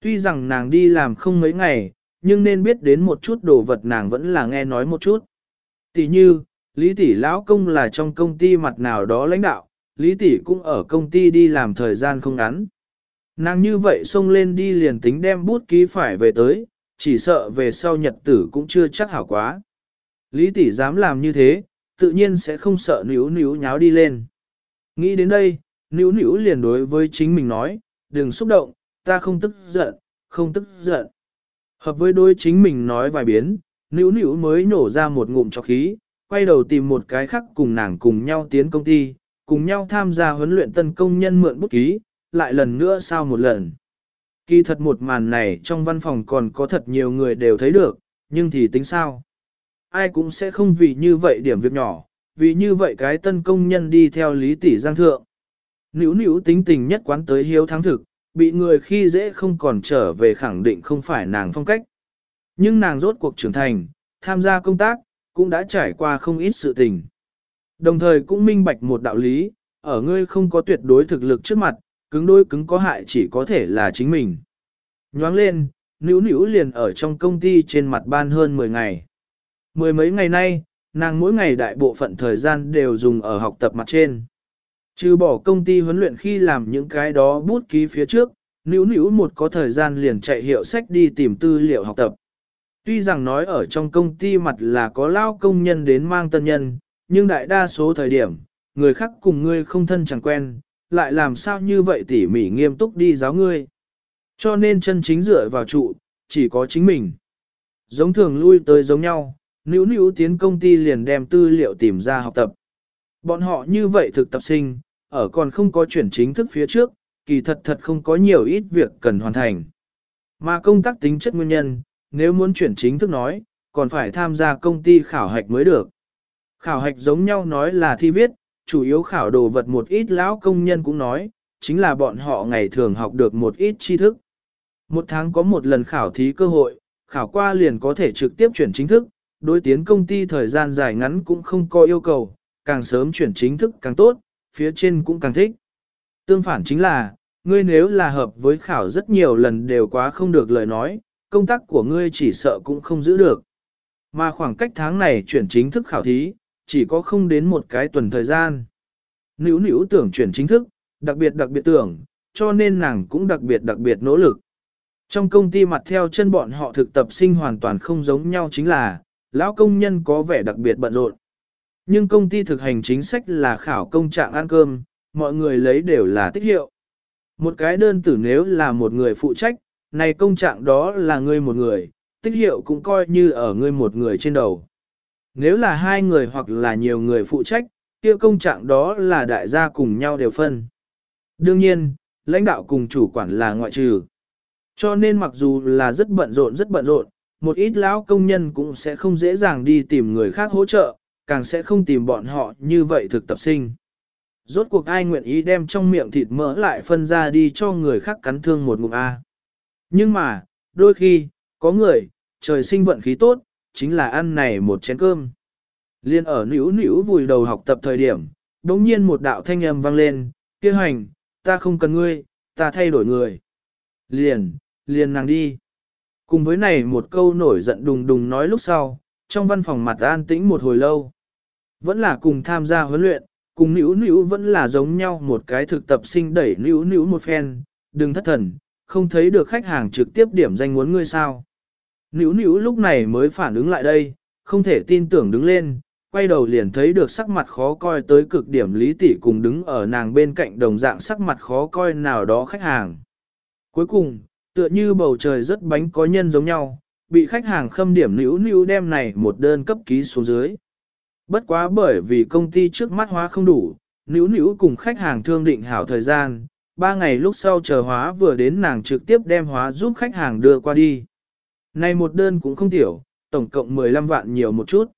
Tuy rằng nàng đi làm không mấy ngày, nhưng nên biết đến một chút đồ vật nàng vẫn là nghe nói một chút. Tỷ như, lý tỷ lão công là trong công ty mặt nào đó lãnh đạo, lý tỷ cũng ở công ty đi làm thời gian không ngắn. Nàng như vậy xông lên đi liền tính đem bút ký phải về tới, chỉ sợ về sau nhật tử cũng chưa chắc hảo quá. Lý tỷ dám làm như thế, tự nhiên sẽ không sợ níu níu nháo đi lên. Nghĩ đến đây, níu níu liền đối với chính mình nói, đừng xúc động, ta không tức giận, không tức giận. Hợp với đôi chính mình nói vài biến, níu níu mới nổ ra một ngụm cho khí, quay đầu tìm một cái khác cùng nàng cùng nhau tiến công ty, cùng nhau tham gia huấn luyện tân công nhân mượn bút ký, lại lần nữa sao một lần. Kỳ thật một màn này trong văn phòng còn có thật nhiều người đều thấy được, nhưng thì tính sao? Ai cũng sẽ không vì như vậy điểm việc nhỏ, vì như vậy cái tân công nhân đi theo lý tỷ giang thượng. Nữ nữ tính tình nhất quán tới hiếu thắng thực, bị người khi dễ không còn trở về khẳng định không phải nàng phong cách. Nhưng nàng rốt cuộc trưởng thành, tham gia công tác, cũng đã trải qua không ít sự tình. Đồng thời cũng minh bạch một đạo lý, ở ngươi không có tuyệt đối thực lực trước mặt, cứng đôi cứng có hại chỉ có thể là chính mình. Nhoáng lên, nữ nữ liền ở trong công ty trên mặt ban hơn 10 ngày. Mười mấy ngày nay, nàng mỗi ngày đại bộ phận thời gian đều dùng ở học tập mặt trên. Trừ bỏ công ty huấn luyện khi làm những cái đó bút ký phía trước, nữ nữ một có thời gian liền chạy hiệu sách đi tìm tư liệu học tập. Tuy rằng nói ở trong công ty mặt là có lao công nhân đến mang tân nhân, nhưng đại đa số thời điểm, người khác cùng ngươi không thân chẳng quen, lại làm sao như vậy tỉ mỉ nghiêm túc đi giáo ngươi. Cho nên chân chính dựa vào trụ, chỉ có chính mình. Giống thường lui tới giống nhau, nữ nữ tiến công ty liền đem tư liệu tìm ra học tập. Bọn họ như vậy thực tập sinh, ở còn không có chuyển chính thức phía trước, kỳ thật thật không có nhiều ít việc cần hoàn thành. Mà công tác tính chất nguyên nhân, nếu muốn chuyển chính thức nói, còn phải tham gia công ty khảo hạch mới được. Khảo hạch giống nhau nói là thi viết, chủ yếu khảo đồ vật một ít lão công nhân cũng nói, chính là bọn họ ngày thường học được một ít tri thức. Một tháng có một lần khảo thí cơ hội, khảo qua liền có thể trực tiếp chuyển chính thức, đối tiến công ty thời gian dài ngắn cũng không có yêu cầu, càng sớm chuyển chính thức càng tốt, phía trên cũng càng thích. Tương phản chính là, ngươi nếu là hợp với khảo rất nhiều lần đều quá không được lời nói, công tác của ngươi chỉ sợ cũng không giữ được. Mà khoảng cách tháng này chuyển chính thức khảo thí, chỉ có không đến một cái tuần thời gian. Nữ nữ tưởng chuyển chính thức, đặc biệt đặc biệt tưởng, cho nên nàng cũng đặc biệt đặc biệt nỗ lực. Trong công ty mặt theo chân bọn họ thực tập sinh hoàn toàn không giống nhau chính là, lão công nhân có vẻ đặc biệt bận rộn. Nhưng công ty thực hành chính sách là khảo công trạng ăn cơm, mọi người lấy đều là tích hiệu. Một cái đơn tử nếu là một người phụ trách, này công trạng đó là ngươi một người, tích hiệu cũng coi như ở ngươi một người trên đầu. Nếu là hai người hoặc là nhiều người phụ trách, kia công trạng đó là đại gia cùng nhau đều phân. Đương nhiên, lãnh đạo cùng chủ quản là ngoại trừ. Cho nên mặc dù là rất bận rộn rất bận rộn, một ít lão công nhân cũng sẽ không dễ dàng đi tìm người khác hỗ trợ, càng sẽ không tìm bọn họ như vậy thực tập sinh. Rốt cuộc ai nguyện ý đem trong miệng thịt mỡ lại phân ra đi cho người khác cắn thương một ngụm A. Nhưng mà, đôi khi, có người, trời sinh vận khí tốt, chính là ăn này một chén cơm. Liên ở nữ nữ vùi đầu học tập thời điểm, đống nhiên một đạo thanh âm vang lên, kia hành, ta không cần ngươi, ta thay đổi người. Liền, liền nàng đi. Cùng với này một câu nổi giận đùng đùng nói lúc sau, trong văn phòng mặt an tĩnh một hồi lâu. Vẫn là cùng tham gia huấn luyện, cùng nữ nữ vẫn là giống nhau một cái thực tập sinh đẩy nữ nữ một phen, đừng thất thần, không thấy được khách hàng trực tiếp điểm danh muốn ngươi sao. Nữu nữu lúc này mới phản ứng lại đây, không thể tin tưởng đứng lên, quay đầu liền thấy được sắc mặt khó coi tới cực điểm lý tỷ cùng đứng ở nàng bên cạnh đồng dạng sắc mặt khó coi nào đó khách hàng. Cuối cùng, tựa như bầu trời rất bánh có nhân giống nhau, bị khách hàng khâm điểm nữu nữu đem này một đơn cấp ký xuống dưới. Bất quá bởi vì công ty trước mắt hóa không đủ, nữu nữu cùng khách hàng thương định hảo thời gian, ba ngày lúc sau chờ hóa vừa đến nàng trực tiếp đem hóa giúp khách hàng đưa qua đi. Này một đơn cũng không tiểu, tổng cộng 15 vạn nhiều một chút.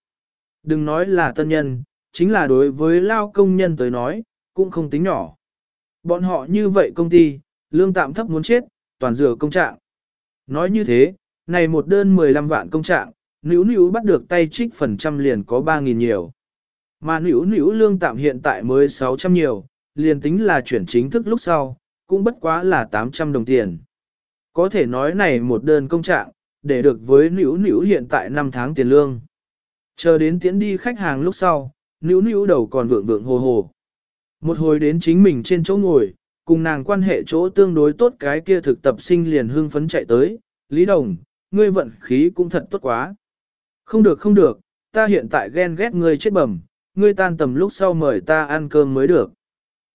Đừng nói là tân nhân, chính là đối với lao công nhân tới nói, cũng không tính nhỏ. Bọn họ như vậy công ty, lương tạm thấp muốn chết, toàn dừa công trạng. Nói như thế, này một đơn 15 vạn công trạng, nữ nữ bắt được tay trích phần trăm liền có 3.000 nhiều. Mà nữ nữ lương tạm hiện tại mới 600 nhiều, liền tính là chuyển chính thức lúc sau, cũng bất quá là 800 đồng tiền. Có thể nói này một đơn công trạng, để được với nữ nữ hiện tại 5 tháng tiền lương. Chờ đến tiến đi khách hàng lúc sau, nữ nữ đầu còn vượng vượng hồ hồ. Một hồi đến chính mình trên chỗ ngồi, cùng nàng quan hệ chỗ tương đối tốt cái kia thực tập sinh liền hưng phấn chạy tới, Lý Đồng, ngươi vận khí cũng thật tốt quá. Không được không được, ta hiện tại ghen ghét ngươi chết bẩm, ngươi tan tầm lúc sau mời ta ăn cơm mới được.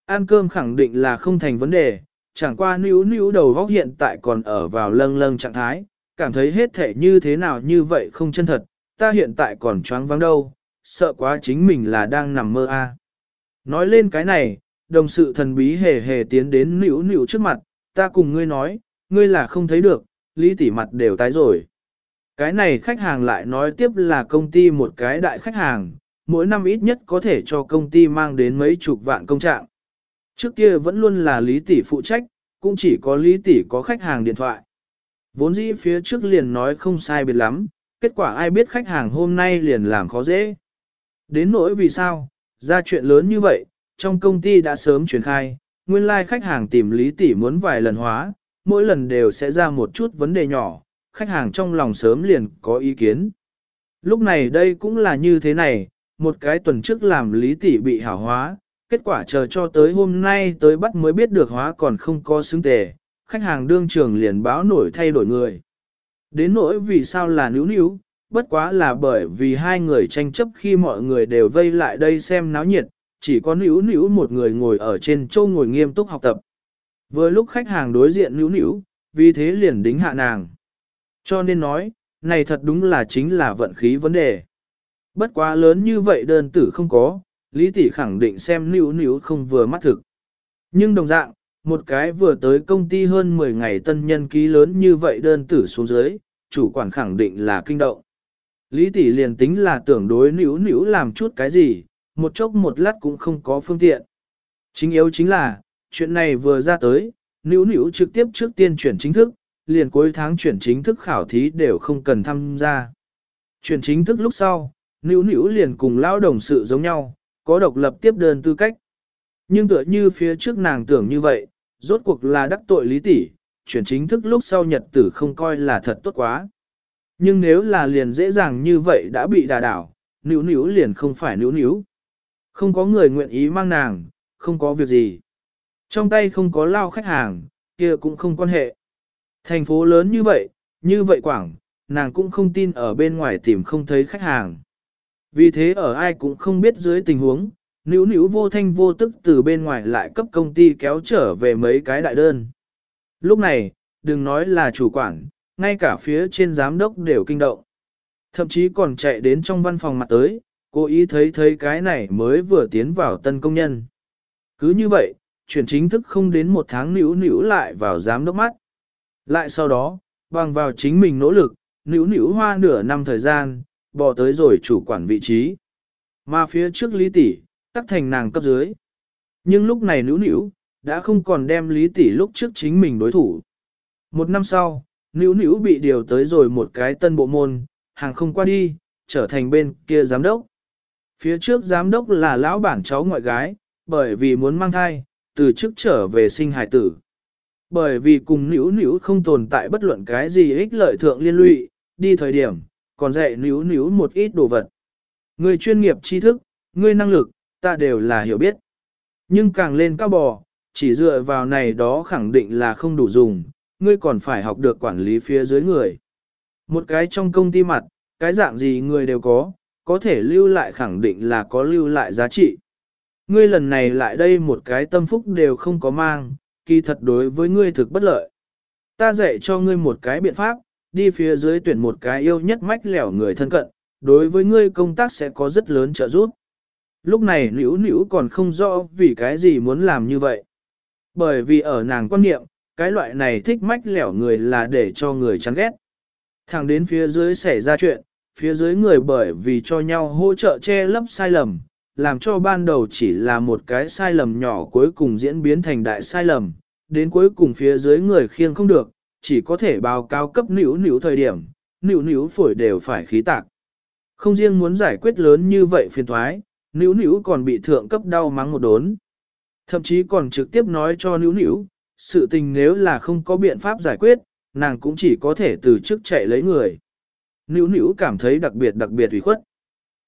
Ăn cơm khẳng định là không thành vấn đề, chẳng qua níu níu đầu góc hiện tại còn ở vào lâng lâng trạng thái, cảm thấy hết thể như thế nào như vậy không chân thật, ta hiện tại còn choáng vắng đâu, sợ quá chính mình là đang nằm mơ a. À. Nói lên cái này, đồng sự thần bí hề hề tiến đến nữu nữu trước mặt, ta cùng ngươi nói, ngươi là không thấy được, lý tỷ mặt đều tái rồi. Cái này khách hàng lại nói tiếp là công ty một cái đại khách hàng, mỗi năm ít nhất có thể cho công ty mang đến mấy chục vạn công trạng. Trước kia vẫn luôn là lý tỷ phụ trách, cũng chỉ có lý tỷ có khách hàng điện thoại. Vốn dĩ phía trước liền nói không sai biệt lắm, kết quả ai biết khách hàng hôm nay liền làm khó dễ. Đến nỗi vì sao, ra chuyện lớn như vậy, trong công ty đã sớm truyền khai, nguyên lai like khách hàng tìm lý tỷ muốn vài lần hóa, mỗi lần đều sẽ ra một chút vấn đề nhỏ, khách hàng trong lòng sớm liền có ý kiến. Lúc này đây cũng là như thế này, một cái tuần trước làm lý tỷ bị hảo hóa, kết quả chờ cho tới hôm nay tới bắt mới biết được hóa còn không có xứng tề, khách hàng đương trường liền báo nổi thay đổi người. Đến nỗi vì sao là níu níu, bất quá là bởi vì hai người tranh chấp khi mọi người đều vây lại đây xem náo nhiệt, chỉ có níu níu một người ngồi ở trên châu ngồi nghiêm túc học tập. Vừa lúc khách hàng đối diện níu níu, vì thế liền đính hạ nàng. Cho nên nói, này thật đúng là chính là vận khí vấn đề. Bất quá lớn như vậy đơn tử không có, Lý Tỷ khẳng định xem níu níu không vừa mắt thực. Nhưng đồng dạng, một cái vừa tới công ty hơn 10 ngày tân nhân ký lớn như vậy đơn tử xuống dưới, chủ quản khẳng định là kinh động. Lý tỷ liền tính là tưởng đối nữ nữ làm chút cái gì, một chốc một lát cũng không có phương tiện. Chính yếu chính là, chuyện này vừa ra tới, nữ nữ trực tiếp trước tiên chuyển chính thức, liền cuối tháng chuyển chính thức khảo thí đều không cần tham gia. Chuyển chính thức lúc sau, nữ nữ liền cùng lao đồng sự giống nhau, có độc lập tiếp đơn tư cách. Nhưng tựa như phía trước nàng tưởng như vậy, rốt cuộc là đắc tội lý tỷ, chuyển chính thức lúc sau nhật tử không coi là thật tốt quá. Nhưng nếu là liền dễ dàng như vậy đã bị đà đảo, níu níu liền không phải níu níu. Không có người nguyện ý mang nàng, không có việc gì. Trong tay không có lao khách hàng, kia cũng không quan hệ. Thành phố lớn như vậy, như vậy quảng, nàng cũng không tin ở bên ngoài tìm không thấy khách hàng. Vì thế ở ai cũng không biết dưới tình huống, Nữ nữ vô thanh vô tức từ bên ngoài lại cấp công ty kéo trở về mấy cái đại đơn. Lúc này, đừng nói là chủ quản, ngay cả phía trên giám đốc đều kinh động. Thậm chí còn chạy đến trong văn phòng mặt tới, cố ý thấy thấy cái này mới vừa tiến vào tân công nhân. Cứ như vậy, chuyển chính thức không đến một tháng nữ nữ lại vào giám đốc mắt. Lại sau đó, bằng vào chính mình nỗ lực, nữ nữ hoa nửa năm thời gian, bỏ tới rồi chủ quản vị trí. Mà phía trước lý tỷ, tắc thành nàng cấp dưới. Nhưng lúc này nữ nữ, đã không còn đem lý tỷ lúc trước chính mình đối thủ. Một năm sau, nữ nữ bị điều tới rồi một cái tân bộ môn, hàng không qua đi, trở thành bên kia giám đốc. Phía trước giám đốc là lão bản cháu ngoại gái, bởi vì muốn mang thai, từ trước trở về sinh hài tử. Bởi vì cùng nữ nữ không tồn tại bất luận cái gì ích lợi thượng liên lụy, đi thời điểm, còn dạy nữ nữ một ít đồ vật. Người chuyên nghiệp tri thức, người năng lực, ta đều là hiểu biết. Nhưng càng lên cao bò, chỉ dựa vào này đó khẳng định là không đủ dùng, ngươi còn phải học được quản lý phía dưới người. Một cái trong công ty mặt, cái dạng gì người đều có, có thể lưu lại khẳng định là có lưu lại giá trị. Ngươi lần này lại đây một cái tâm phúc đều không có mang, kỳ thật đối với ngươi thực bất lợi. Ta dạy cho ngươi một cái biện pháp, đi phía dưới tuyển một cái yêu nhất mách lẻo người thân cận, đối với ngươi công tác sẽ có rất lớn trợ giúp. Lúc này nữ nữ còn không rõ vì cái gì muốn làm như vậy. Bởi vì ở nàng quan niệm, cái loại này thích mách lẻo người là để cho người chán ghét. Thẳng đến phía dưới xảy ra chuyện, phía dưới người bởi vì cho nhau hỗ trợ che lấp sai lầm, làm cho ban đầu chỉ là một cái sai lầm nhỏ cuối cùng diễn biến thành đại sai lầm, đến cuối cùng phía dưới người khiêng không được, chỉ có thể báo cáo cấp nữ nữ thời điểm, nữ nữ phổi đều phải khí tạc. Không riêng muốn giải quyết lớn như vậy phiền thoái, Nữu nữu còn bị thượng cấp đau mắng một đốn. Thậm chí còn trực tiếp nói cho nữu nữu, sự tình nếu là không có biện pháp giải quyết, nàng cũng chỉ có thể từ chức chạy lấy người. Nữu nữu cảm thấy đặc biệt đặc biệt ủy khuất.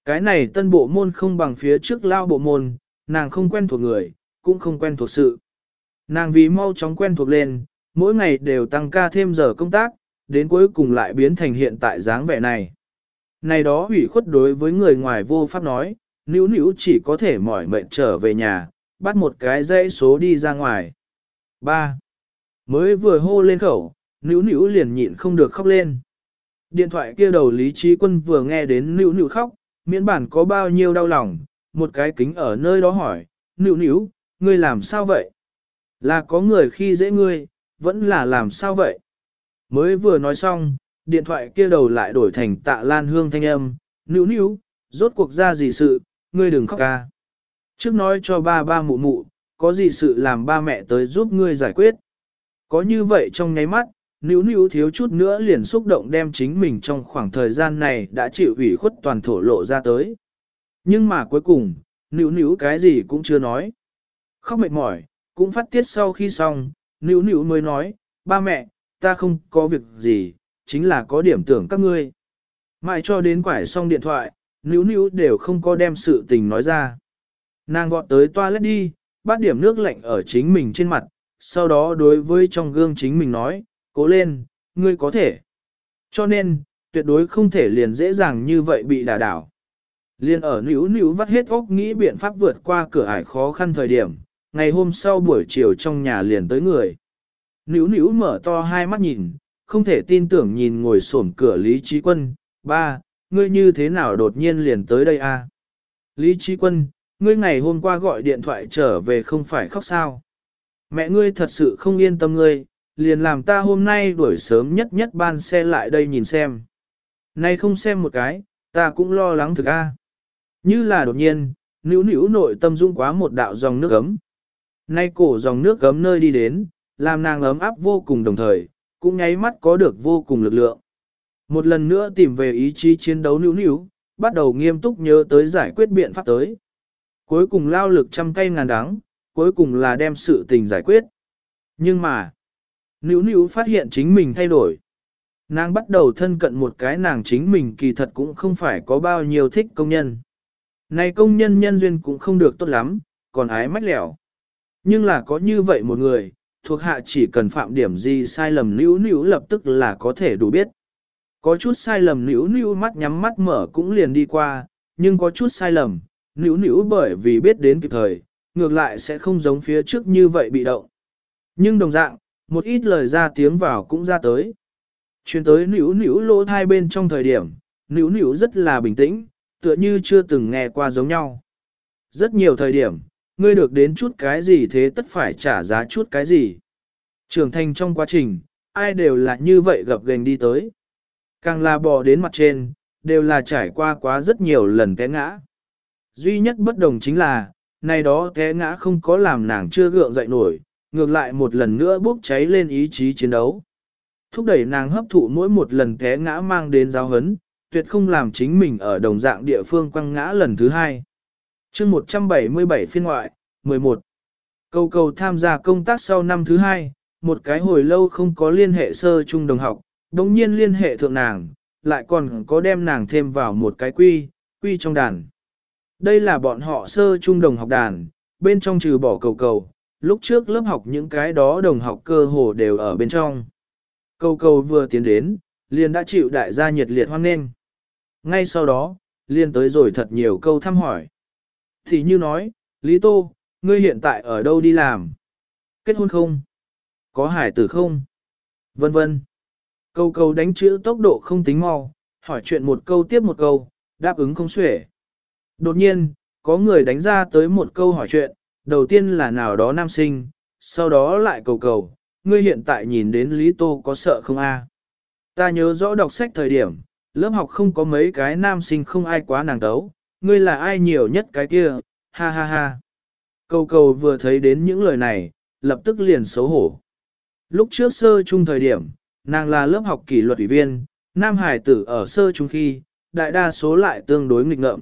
Cái này tân bộ môn không bằng phía trước lao bộ môn, nàng không quen thuộc người, cũng không quen thuộc sự. Nàng vì mau chóng quen thuộc lên, mỗi ngày đều tăng ca thêm giờ công tác, đến cuối cùng lại biến thành hiện tại dáng vẻ này. Này đó ủy khuất đối với người ngoài vô pháp nói, nữ nữu chỉ có thể mỏi mệt trở về nhà, bắt một cái dãy số đi ra ngoài. 3. Mới vừa hô lên khẩu, nữ nữu liền nhịn không được khóc lên. Điện thoại kia đầu Lý Trí Quân vừa nghe đến nữ nữu khóc, miễn bản có bao nhiêu đau lòng, một cái kính ở nơi đó hỏi, nữ nữu, ngươi làm sao vậy? Là có người khi dễ ngươi, vẫn là làm sao vậy? Mới vừa nói xong, điện thoại kia đầu lại đổi thành tạ lan hương thanh âm, nữ nữ, rốt cuộc ra gì sự, ngươi đừng khóc ca. Trước nói cho ba ba mụ mụ, có gì sự làm ba mẹ tới giúp ngươi giải quyết. Có như vậy trong nháy mắt, níu níu thiếu chút nữa liền xúc động đem chính mình trong khoảng thời gian này đã chịu ủy khuất toàn thổ lộ ra tới. Nhưng mà cuối cùng, níu níu cái gì cũng chưa nói. Khóc mệt mỏi, cũng phát tiết sau khi xong, níu níu mới nói, ba mẹ, ta không có việc gì, chính là có điểm tưởng các ngươi. Mãi cho đến quải xong điện thoại, níu níu đều không có đem sự tình nói ra. Nàng vọt tới toilet đi, bắt điểm nước lạnh ở chính mình trên mặt, sau đó đối với trong gương chính mình nói, cố lên, ngươi có thể. Cho nên, tuyệt đối không thể liền dễ dàng như vậy bị đả đảo. Liên ở níu níu vắt hết óc nghĩ biện pháp vượt qua cửa ải khó khăn thời điểm, ngày hôm sau buổi chiều trong nhà liền tới người. Níu níu mở to hai mắt nhìn, không thể tin tưởng nhìn ngồi xổm cửa Lý Trí Quân, ba, ngươi như thế nào đột nhiên liền tới đây a? Lý Trí Quân, ngươi ngày hôm qua gọi điện thoại trở về không phải khóc sao? Mẹ ngươi thật sự không yên tâm ngươi, liền làm ta hôm nay đuổi sớm nhất nhất ban xe lại đây nhìn xem. Nay không xem một cái, ta cũng lo lắng thực a. Như là đột nhiên, nữ nữ nội tâm dung quá một đạo dòng nước ấm. Nay cổ dòng nước ấm nơi đi đến, làm nàng ấm áp vô cùng đồng thời, cũng nháy mắt có được vô cùng lực lượng. Một lần nữa tìm về ý chí chiến đấu nữ nữ, bắt đầu nghiêm túc nhớ tới giải quyết biện pháp tới. Cuối cùng lao lực trăm cây ngàn đắng, cuối cùng là đem sự tình giải quyết. Nhưng mà, Nữu nữu phát hiện chính mình thay đổi. Nàng bắt đầu thân cận một cái nàng chính mình kỳ thật cũng không phải có bao nhiêu thích công nhân. Này công nhân nhân duyên cũng không được tốt lắm, còn ái mách lẻo. Nhưng là có như vậy một người, thuộc hạ chỉ cần phạm điểm gì sai lầm nữu nữu lập tức là có thể đủ biết. Có chút sai lầm nữ nữ mắt nhắm mắt mở cũng liền đi qua, nhưng có chút sai lầm, nữ nữ bởi vì biết đến kịp thời, ngược lại sẽ không giống phía trước như vậy bị động. Nhưng đồng dạng, một ít lời ra tiếng vào cũng ra tới. Chuyên tới nữ nữ lỗ thai bên trong thời điểm, nữ nữ rất là bình tĩnh, tựa như chưa từng nghe qua giống nhau. Rất nhiều thời điểm, ngươi được đến chút cái gì thế tất phải trả giá chút cái gì. Trưởng thành trong quá trình, ai đều là như vậy gặp gành đi tới. Càng là bò đến mặt trên, đều là trải qua quá rất nhiều lần té ngã. Duy nhất bất đồng chính là, này đó té ngã không có làm nàng chưa gượng dậy nổi, ngược lại một lần nữa bốc cháy lên ý chí chiến đấu. Thúc đẩy nàng hấp thụ mỗi một lần té ngã mang đến giáo hấn, tuyệt không làm chính mình ở đồng dạng địa phương quăng ngã lần thứ hai. chương 177 phiên ngoại, 11. Câu cầu tham gia công tác sau năm thứ hai, một cái hồi lâu không có liên hệ sơ trung đồng học, đồng nhiên liên hệ thượng nàng, lại còn có đem nàng thêm vào một cái quy, quy trong đàn. Đây là bọn họ sơ trung đồng học đàn, bên trong trừ bỏ cầu cầu, lúc trước lớp học những cái đó đồng học cơ hồ đều ở bên trong. Cầu cầu vừa tiến đến, liền đã chịu đại gia nhiệt liệt hoan nghênh. Ngay sau đó, liền tới rồi thật nhiều câu thăm hỏi. Thì như nói, Lý Tô, ngươi hiện tại ở đâu đi làm? Kết hôn không? Có hải tử không? Vân vân. Câu câu đánh chữ tốc độ không tính mau, hỏi chuyện một câu tiếp một câu, đáp ứng không xuể. Đột nhiên, có người đánh ra tới một câu hỏi chuyện, đầu tiên là nào đó nam sinh, sau đó lại cầu cầu, ngươi hiện tại nhìn đến Lý Tô có sợ không a? Ta nhớ rõ đọc sách thời điểm, lớp học không có mấy cái nam sinh không ai quá nàng tấu, ngươi là ai nhiều nhất cái kia, ha ha ha. Cầu cầu vừa thấy đến những lời này, lập tức liền xấu hổ. Lúc trước sơ trung thời điểm, nàng là lớp học kỷ luật ủy viên, nam hải tử ở sơ trung khi, đại đa số lại tương đối nghịch ngợm.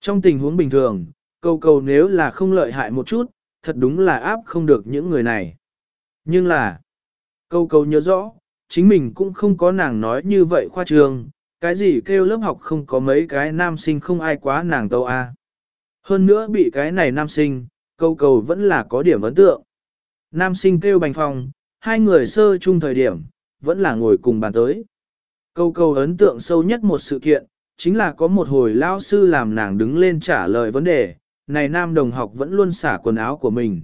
Trong tình huống bình thường, câu cầu nếu là không lợi hại một chút, thật đúng là áp không được những người này. Nhưng là, câu cầu nhớ rõ, chính mình cũng không có nàng nói như vậy khoa trường, cái gì kêu lớp học không có mấy cái nam sinh không ai quá nàng tâu a. Hơn nữa bị cái này nam sinh, câu cầu vẫn là có điểm ấn tượng. Nam sinh kêu bành phòng, hai người sơ chung thời điểm, vẫn là ngồi cùng bàn tới. Câu câu ấn tượng sâu nhất một sự kiện, chính là có một hồi lao sư làm nàng đứng lên trả lời vấn đề, này nam đồng học vẫn luôn xả quần áo của mình.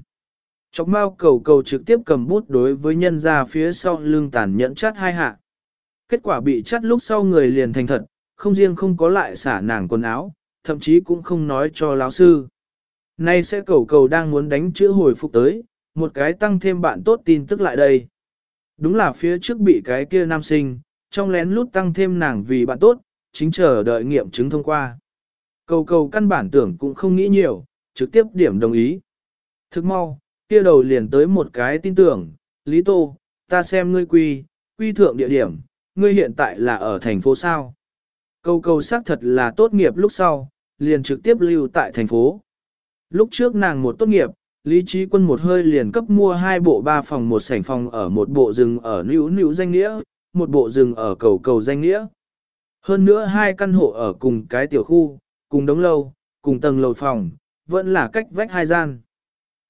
Chọc mau cầu cầu trực tiếp cầm bút đối với nhân ra phía sau lưng tàn nhẫn chắt hai hạ. Kết quả bị chắt lúc sau người liền thành thật, không riêng không có lại xả nàng quần áo, thậm chí cũng không nói cho lão sư. Nay sẽ cầu cầu đang muốn đánh chữ hồi phục tới, một cái tăng thêm bạn tốt tin tức lại đây. Đúng là phía trước bị cái kia nam sinh, trong lén lút tăng thêm nàng vì bạn tốt, chính chờ đợi nghiệm chứng thông qua. Cầu cầu căn bản tưởng cũng không nghĩ nhiều, trực tiếp điểm đồng ý. Thức mau, kia đầu liền tới một cái tin tưởng, Lý Tô, ta xem ngươi quy, quy thượng địa điểm, ngươi hiện tại là ở thành phố sao. Cầu cầu xác thật là tốt nghiệp lúc sau, liền trực tiếp lưu tại thành phố. Lúc trước nàng một tốt nghiệp, Lý Trí Quân một hơi liền cấp mua hai bộ ba phòng một sảnh phòng ở một bộ rừng ở nữ nữ danh nghĩa, một bộ rừng ở cầu cầu danh nghĩa. Hơn nữa hai căn hộ ở cùng cái tiểu khu, cùng đống lâu, cùng tầng lầu phòng, vẫn là cách vách hai gian.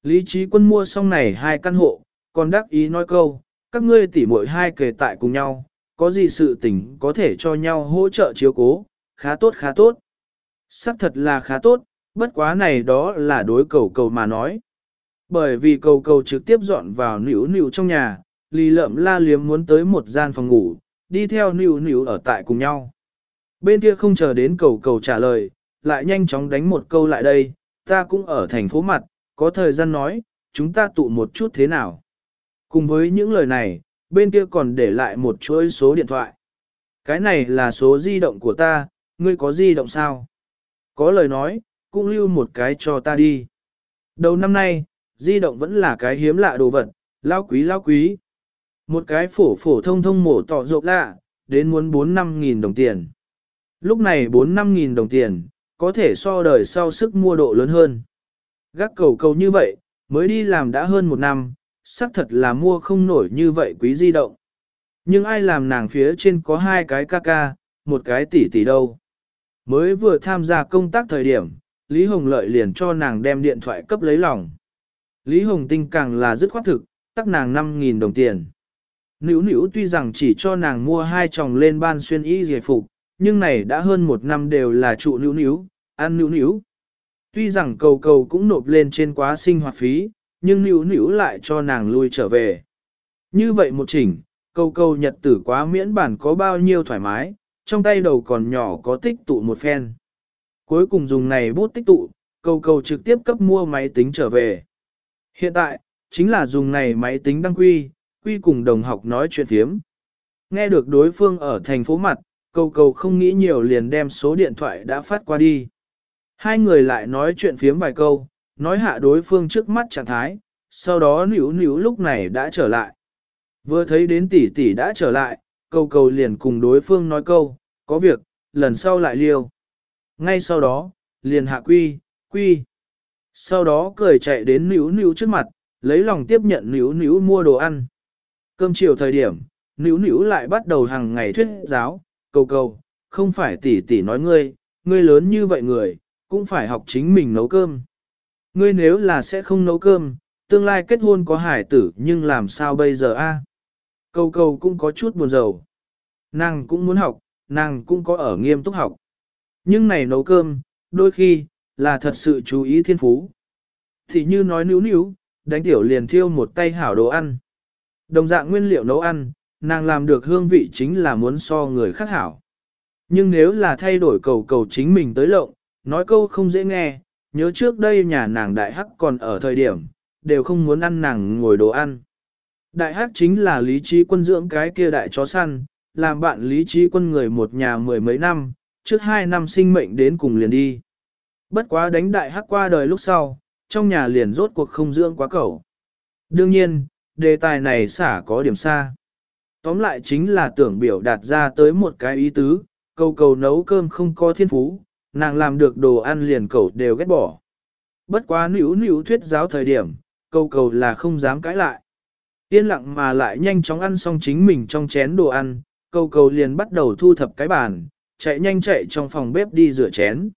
Lý Trí Quân mua xong này hai căn hộ, còn đắc ý nói câu, các ngươi tỉ muội hai kề tại cùng nhau, có gì sự tình có thể cho nhau hỗ trợ chiếu cố, khá tốt khá tốt. Sắc thật là khá tốt, bất quá này đó là đối cầu cầu mà nói. Bởi vì cầu cầu trực tiếp dọn vào nỉu nỉu trong nhà, lì lợm la liếm muốn tới một gian phòng ngủ, đi theo nỉu nỉu ở tại cùng nhau. Bên kia không chờ đến cầu cầu trả lời, lại nhanh chóng đánh một câu lại đây, ta cũng ở thành phố mặt, có thời gian nói, chúng ta tụ một chút thế nào. Cùng với những lời này, bên kia còn để lại một chuỗi số điện thoại. Cái này là số di động của ta, ngươi có di động sao? Có lời nói, cũng lưu một cái cho ta đi. Đầu năm nay, di động vẫn là cái hiếm lạ đồ vật, lao quý lao quý. Một cái phổ phổ thông thông mổ tỏ rộng lạ, đến muốn 4-5 nghìn đồng tiền. Lúc này 4-5 nghìn đồng tiền, có thể so đời sau sức mua độ lớn hơn. Gác cầu cầu như vậy, mới đi làm đã hơn một năm, xác thật là mua không nổi như vậy quý di động. Nhưng ai làm nàng phía trên có hai cái ca ca, một cái tỷ tỷ đâu. Mới vừa tham gia công tác thời điểm, Lý Hồng Lợi liền cho nàng đem điện thoại cấp lấy lòng. Lý Hồng Tinh càng là dứt khoát thực, tắc nàng 5.000 đồng tiền. Nữu nữu tuy rằng chỉ cho nàng mua hai chồng lên ban xuyên y giải phục, nhưng này đã hơn một năm đều là trụ nữu nữu, ăn nữu nữu. Tuy rằng cầu cầu cũng nộp lên trên quá sinh hoạt phí, nhưng nữu nữu lại cho nàng lui trở về. Như vậy một chỉnh, cầu cầu nhật tử quá miễn bản có bao nhiêu thoải mái, trong tay đầu còn nhỏ có tích tụ một phen. Cuối cùng dùng này bút tích tụ, cầu cầu trực tiếp cấp mua máy tính trở về. Hiện tại, chính là dùng này máy tính đăng quy, quy cùng đồng học nói chuyện thiếm. Nghe được đối phương ở thành phố mặt, cầu cầu không nghĩ nhiều liền đem số điện thoại đã phát qua đi. Hai người lại nói chuyện phiếm vài câu, nói hạ đối phương trước mắt trạng thái, sau đó nữ nữ lúc này đã trở lại. Vừa thấy đến tỷ tỷ đã trở lại, cầu cầu liền cùng đối phương nói câu, có việc, lần sau lại liêu. Ngay sau đó, liền hạ quy, quy. Sau đó cười chạy đến níu níu trước mặt, lấy lòng tiếp nhận níu níu mua đồ ăn. Cơm chiều thời điểm, níu níu lại bắt đầu hàng ngày thuyết giáo, cầu cầu, không phải tỷ tỷ nói ngươi, ngươi lớn như vậy người, cũng phải học chính mình nấu cơm. Ngươi nếu là sẽ không nấu cơm, tương lai kết hôn có hải tử nhưng làm sao bây giờ a? Cầu cầu cũng có chút buồn rầu. Nàng cũng muốn học, nàng cũng có ở nghiêm túc học. Nhưng này nấu cơm, đôi khi, là thật sự chú ý thiên phú. Thì như nói níu níu, đánh tiểu liền thiêu một tay hảo đồ ăn. Đồng dạng nguyên liệu nấu ăn, nàng làm được hương vị chính là muốn so người khác hảo. Nhưng nếu là thay đổi cầu cầu chính mình tới lộng, nói câu không dễ nghe, nhớ trước đây nhà nàng đại hắc còn ở thời điểm, đều không muốn ăn nàng ngồi đồ ăn. Đại hắc chính là lý trí quân dưỡng cái kia đại chó săn, làm bạn lý trí quân người một nhà mười mấy năm, trước hai năm sinh mệnh đến cùng liền đi. Bất quá đánh đại hắc qua đời lúc sau, trong nhà liền rốt cuộc không dưỡng quá cẩu. Đương nhiên, đề tài này xả có điểm xa. Tóm lại chính là tưởng biểu đạt ra tới một cái ý tứ, cầu cầu nấu cơm không có thiên phú, nàng làm được đồ ăn liền cầu đều ghét bỏ. Bất quá nữ nữ thuyết giáo thời điểm, cầu cầu là không dám cãi lại. Yên lặng mà lại nhanh chóng ăn xong chính mình trong chén đồ ăn, cầu cầu liền bắt đầu thu thập cái bàn, chạy nhanh chạy trong phòng bếp đi rửa chén.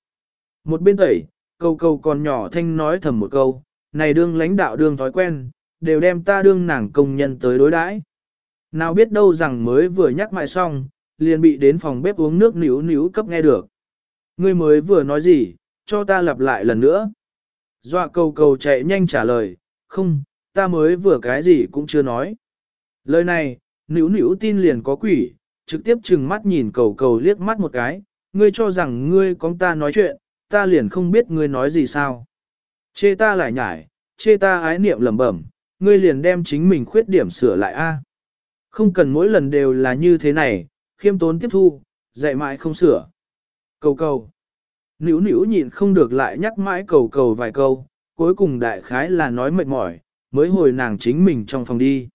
Một bên tẩy, cầu cầu còn nhỏ thanh nói thầm một câu, này đương lãnh đạo đương thói quen, đều đem ta đương nàng công nhân tới đối đãi. Nào biết đâu rằng mới vừa nhắc mại xong, liền bị đến phòng bếp uống nước níu níu cấp nghe được. Ngươi mới vừa nói gì, cho ta lặp lại lần nữa. Dọa cầu cầu chạy nhanh trả lời, không, ta mới vừa cái gì cũng chưa nói. Lời này, níu níu tin liền có quỷ, trực tiếp chừng mắt nhìn cầu cầu liếc mắt một cái, ngươi cho rằng ngươi có ta nói chuyện, ta liền không biết ngươi nói gì sao. Chê ta lại nhải, chê ta ái niệm lẩm bẩm, ngươi liền đem chính mình khuyết điểm sửa lại a. Không cần mỗi lần đều là như thế này, khiêm tốn tiếp thu, dạy mãi không sửa. Cầu cầu. Nữu nữu nhịn không được lại nhắc mãi cầu cầu vài câu, cuối cùng đại khái là nói mệt mỏi, mới hồi nàng chính mình trong phòng đi.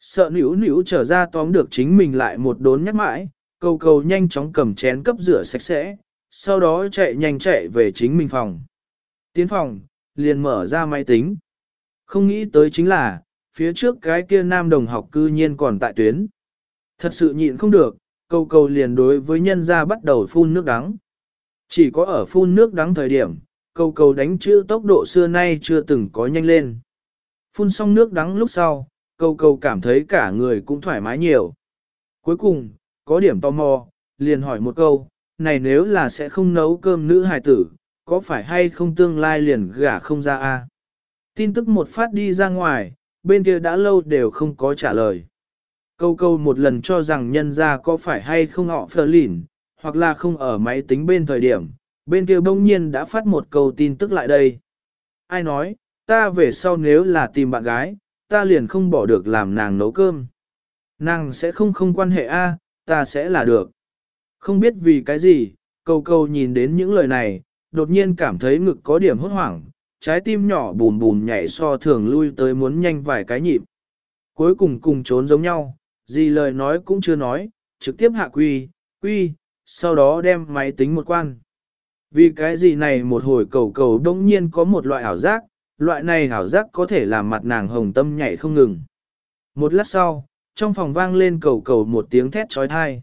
Sợ nữu nữu trở ra tóm được chính mình lại một đốn nhắc mãi, cầu cầu nhanh chóng cầm chén cấp rửa sạch sẽ, sau đó chạy nhanh chạy về chính mình phòng. Tiến phòng, liền mở ra máy tính. Không nghĩ tới chính là, phía trước cái kia nam đồng học cư nhiên còn tại tuyến. Thật sự nhịn không được, câu câu liền đối với nhân gia bắt đầu phun nước đắng. Chỉ có ở phun nước đắng thời điểm, câu câu đánh chữ tốc độ xưa nay chưa từng có nhanh lên. Phun xong nước đắng lúc sau, câu câu cảm thấy cả người cũng thoải mái nhiều. Cuối cùng, có điểm tò mò, liền hỏi một câu, này nếu là sẽ không nấu cơm nữ hài tử, có phải hay không tương lai liền gả không ra a? Tin tức một phát đi ra ngoài, bên kia đã lâu đều không có trả lời. Câu câu một lần cho rằng nhân ra có phải hay không họ phờ lỉn, hoặc là không ở máy tính bên thời điểm, bên kia bỗng nhiên đã phát một câu tin tức lại đây. Ai nói, ta về sau nếu là tìm bạn gái, ta liền không bỏ được làm nàng nấu cơm. Nàng sẽ không không quan hệ a, ta sẽ là được. Không biết vì cái gì, Cầu Cầu nhìn đến những lời này, đột nhiên cảm thấy ngực có điểm hốt hoảng, trái tim nhỏ bùn bùn nhảy so thường lui tới muốn nhanh vài cái nhịp. Cuối cùng cùng trốn giống nhau, gì lời nói cũng chưa nói, trực tiếp hạ quy, quy, sau đó đem máy tính một quan. Vì cái gì này một hồi cầu cầu đông nhiên có một loại ảo giác, loại này ảo giác có thể làm mặt nàng hồng tâm nhảy không ngừng. Một lát sau, trong phòng vang lên cầu cầu một tiếng thét trói thai.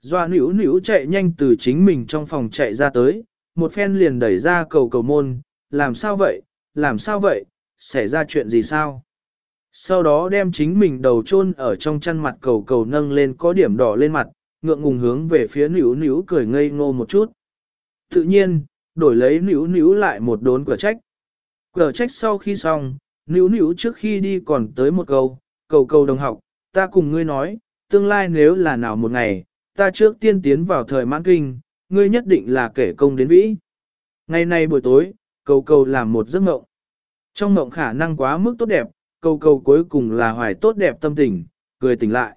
Doa nữ nữ chạy nhanh từ chính mình trong phòng chạy ra tới, một phen liền đẩy ra cầu cầu môn, làm sao vậy, làm sao vậy, xảy ra chuyện gì sao? Sau đó đem chính mình đầu chôn ở trong chăn mặt cầu cầu nâng lên có điểm đỏ lên mặt, ngượng ngùng hướng về phía nữ nữ cười ngây ngô một chút. Tự nhiên, đổi lấy nữ nữ lại một đốn cửa trách. Cửa trách sau khi xong, nữ nữ trước khi đi còn tới một câu, cầu cầu đồng học, ta cùng ngươi nói, tương lai nếu là nào một ngày, ta trước tiên tiến vào thời mãn kinh, ngươi nhất định là kể công đến vĩ. Ngày nay buổi tối, cầu cầu làm một giấc mộng. Trong mộng khả năng quá mức tốt đẹp, cầu cầu cuối cùng là hoài tốt đẹp tâm tình, cười tỉnh lại.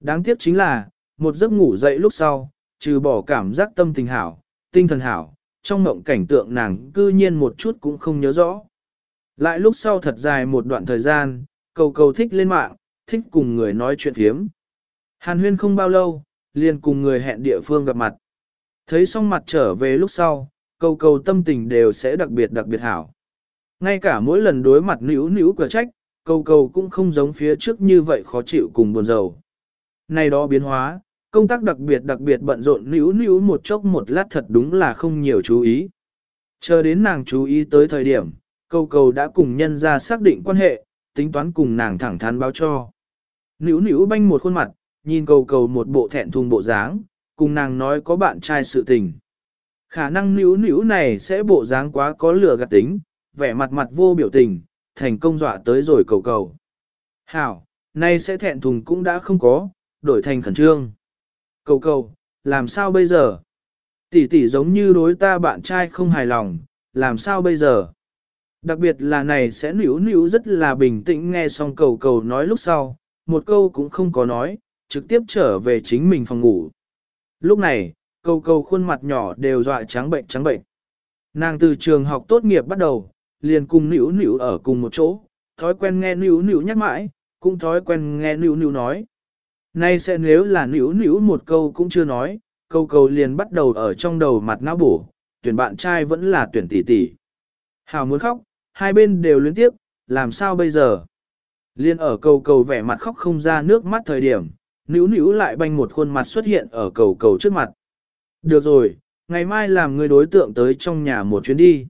Đáng tiếc chính là, một giấc ngủ dậy lúc sau, trừ bỏ cảm giác tâm tình hảo, tinh thần hảo, trong mộng cảnh tượng nàng cư nhiên một chút cũng không nhớ rõ. Lại lúc sau thật dài một đoạn thời gian, cầu cầu thích lên mạng, thích cùng người nói chuyện phiếm. Hàn huyên không bao lâu, liền cùng người hẹn địa phương gặp mặt. Thấy xong mặt trở về lúc sau, cầu cầu tâm tình đều sẽ đặc biệt đặc biệt hảo. Ngay cả mỗi lần đối mặt nữ nữ cửa trách, cầu cầu cũng không giống phía trước như vậy khó chịu cùng buồn rầu. Này đó biến hóa, công tác đặc biệt đặc biệt bận rộn nữ nữ một chốc một lát thật đúng là không nhiều chú ý. Chờ đến nàng chú ý tới thời điểm, cầu cầu đã cùng nhân ra xác định quan hệ, tính toán cùng nàng thẳng thắn báo cho. Nữ nữ banh một khuôn mặt, nhìn cầu cầu một bộ thẹn thùng bộ dáng, cùng nàng nói có bạn trai sự tình. Khả năng nữ nữ này sẽ bộ dáng quá có lửa gạt tính, vẻ mặt mặt vô biểu tình, thành công dọa tới rồi cầu cầu. Hảo, nay sẽ thẹn thùng cũng đã không có, đổi thành khẩn trương. Cầu cầu, làm sao bây giờ? Tỷ tỷ giống như đối ta bạn trai không hài lòng, làm sao bây giờ? Đặc biệt là này sẽ nữ nữ rất là bình tĩnh nghe xong cầu cầu nói lúc sau, một câu cũng không có nói, trực tiếp trở về chính mình phòng ngủ. Lúc này, cầu cầu khuôn mặt nhỏ đều dọa trắng bệnh trắng bệnh. Nàng từ trường học tốt nghiệp bắt đầu, liền cùng nữ nữ ở cùng một chỗ, thói quen nghe nữ nữ nhắc mãi, cũng thói quen nghe nữ nữ nói. Nay sẽ nếu là nữ nữ một câu cũng chưa nói, câu cầu liền bắt đầu ở trong đầu mặt não bổ, tuyển bạn trai vẫn là tuyển tỷ tỷ. Hào muốn khóc, hai bên đều luyến tiếp, làm sao bây giờ? Liên ở cầu cầu vẻ mặt khóc không ra nước mắt thời điểm, nữu nữu lại banh một khuôn mặt xuất hiện ở cầu cầu trước mặt. Được rồi, ngày mai làm người đối tượng tới trong nhà một chuyến đi.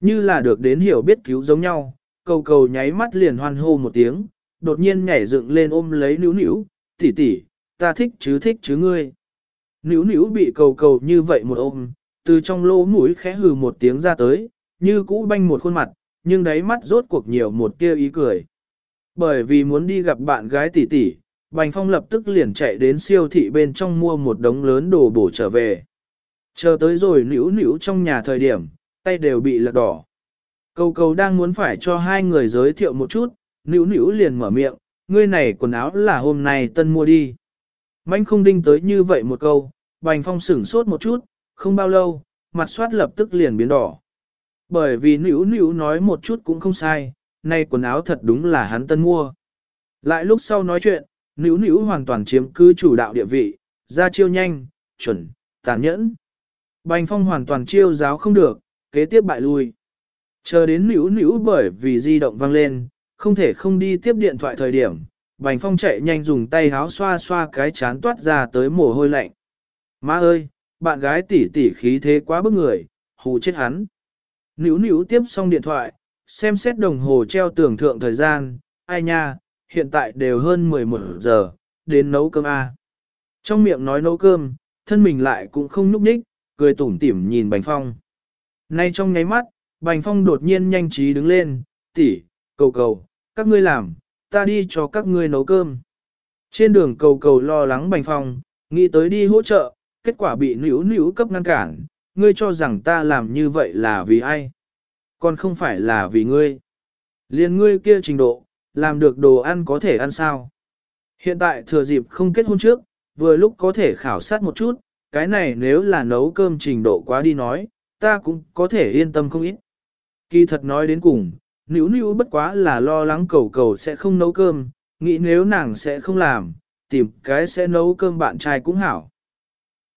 Như là được đến hiểu biết cứu giống nhau, cầu cầu nháy mắt liền hoan hô một tiếng, đột nhiên nhảy dựng lên ôm lấy nữu nữu, tỷ tỷ, ta thích chứ thích chứ ngươi. Nữu nữu bị cầu cầu như vậy một ôm, từ trong lỗ mũi khẽ hừ một tiếng ra tới, như cũ banh một khuôn mặt, nhưng đáy mắt rốt cuộc nhiều một tia ý cười. Bởi vì muốn đi gặp bạn gái tỷ tỷ, Bành Phong lập tức liền chạy đến siêu thị bên trong mua một đống lớn đồ bổ trở về. Chờ tới rồi nữu nữu trong nhà thời điểm, tay đều bị lật đỏ. Cầu cầu đang muốn phải cho hai người giới thiệu một chút, nữu nữu liền mở miệng, ngươi này quần áo là hôm nay tân mua đi. Mạnh không đinh tới như vậy một câu, bành phong sửng sốt một chút, không bao lâu, mặt soát lập tức liền biến đỏ. Bởi vì nữ nữ nói một chút cũng không sai, nay quần áo thật đúng là hắn tân mua. Lại lúc sau nói chuyện, nữ nữ hoàn toàn chiếm cứ chủ đạo địa vị, ra chiêu nhanh, chuẩn, tàn nhẫn. Bành phong hoàn toàn chiêu giáo không được, kế tiếp bại lui. Chờ đến nữ nữ bởi vì di động vang lên, không thể không đi tiếp điện thoại thời điểm. Bành phong chạy nhanh dùng tay háo xoa xoa cái chán toát ra tới mồ hôi lạnh. Má ơi, bạn gái tỷ tỷ khí thế quá bức người, hù chết hắn. Nữ nữu tiếp xong điện thoại, xem xét đồng hồ treo tưởng thượng thời gian, ai nha, hiện tại đều hơn 11 giờ, đến nấu cơm A. Trong miệng nói nấu cơm, thân mình lại cũng không núp ních, cười tủm tỉm nhìn Bành Phong. Nay trong nháy mắt, Bành Phong đột nhiên nhanh trí đứng lên, tỷ, cầu cầu, các ngươi làm, ta đi cho các ngươi nấu cơm. Trên đường cầu cầu lo lắng Bành Phong, nghĩ tới đi hỗ trợ, kết quả bị nữ nữ cấp ngăn cản, ngươi cho rằng ta làm như vậy là vì ai? Còn không phải là vì ngươi. Liên ngươi kia trình độ, làm được đồ ăn có thể ăn sao? Hiện tại thừa dịp không kết hôn trước, vừa lúc có thể khảo sát một chút, cái này nếu là nấu cơm trình độ quá đi nói, ta cũng có thể yên tâm không ít. Kỳ thật nói đến cùng, nữ nữ bất quá là lo lắng cầu cầu sẽ không nấu cơm, nghĩ nếu nàng sẽ không làm, tìm cái sẽ nấu cơm bạn trai cũng hảo.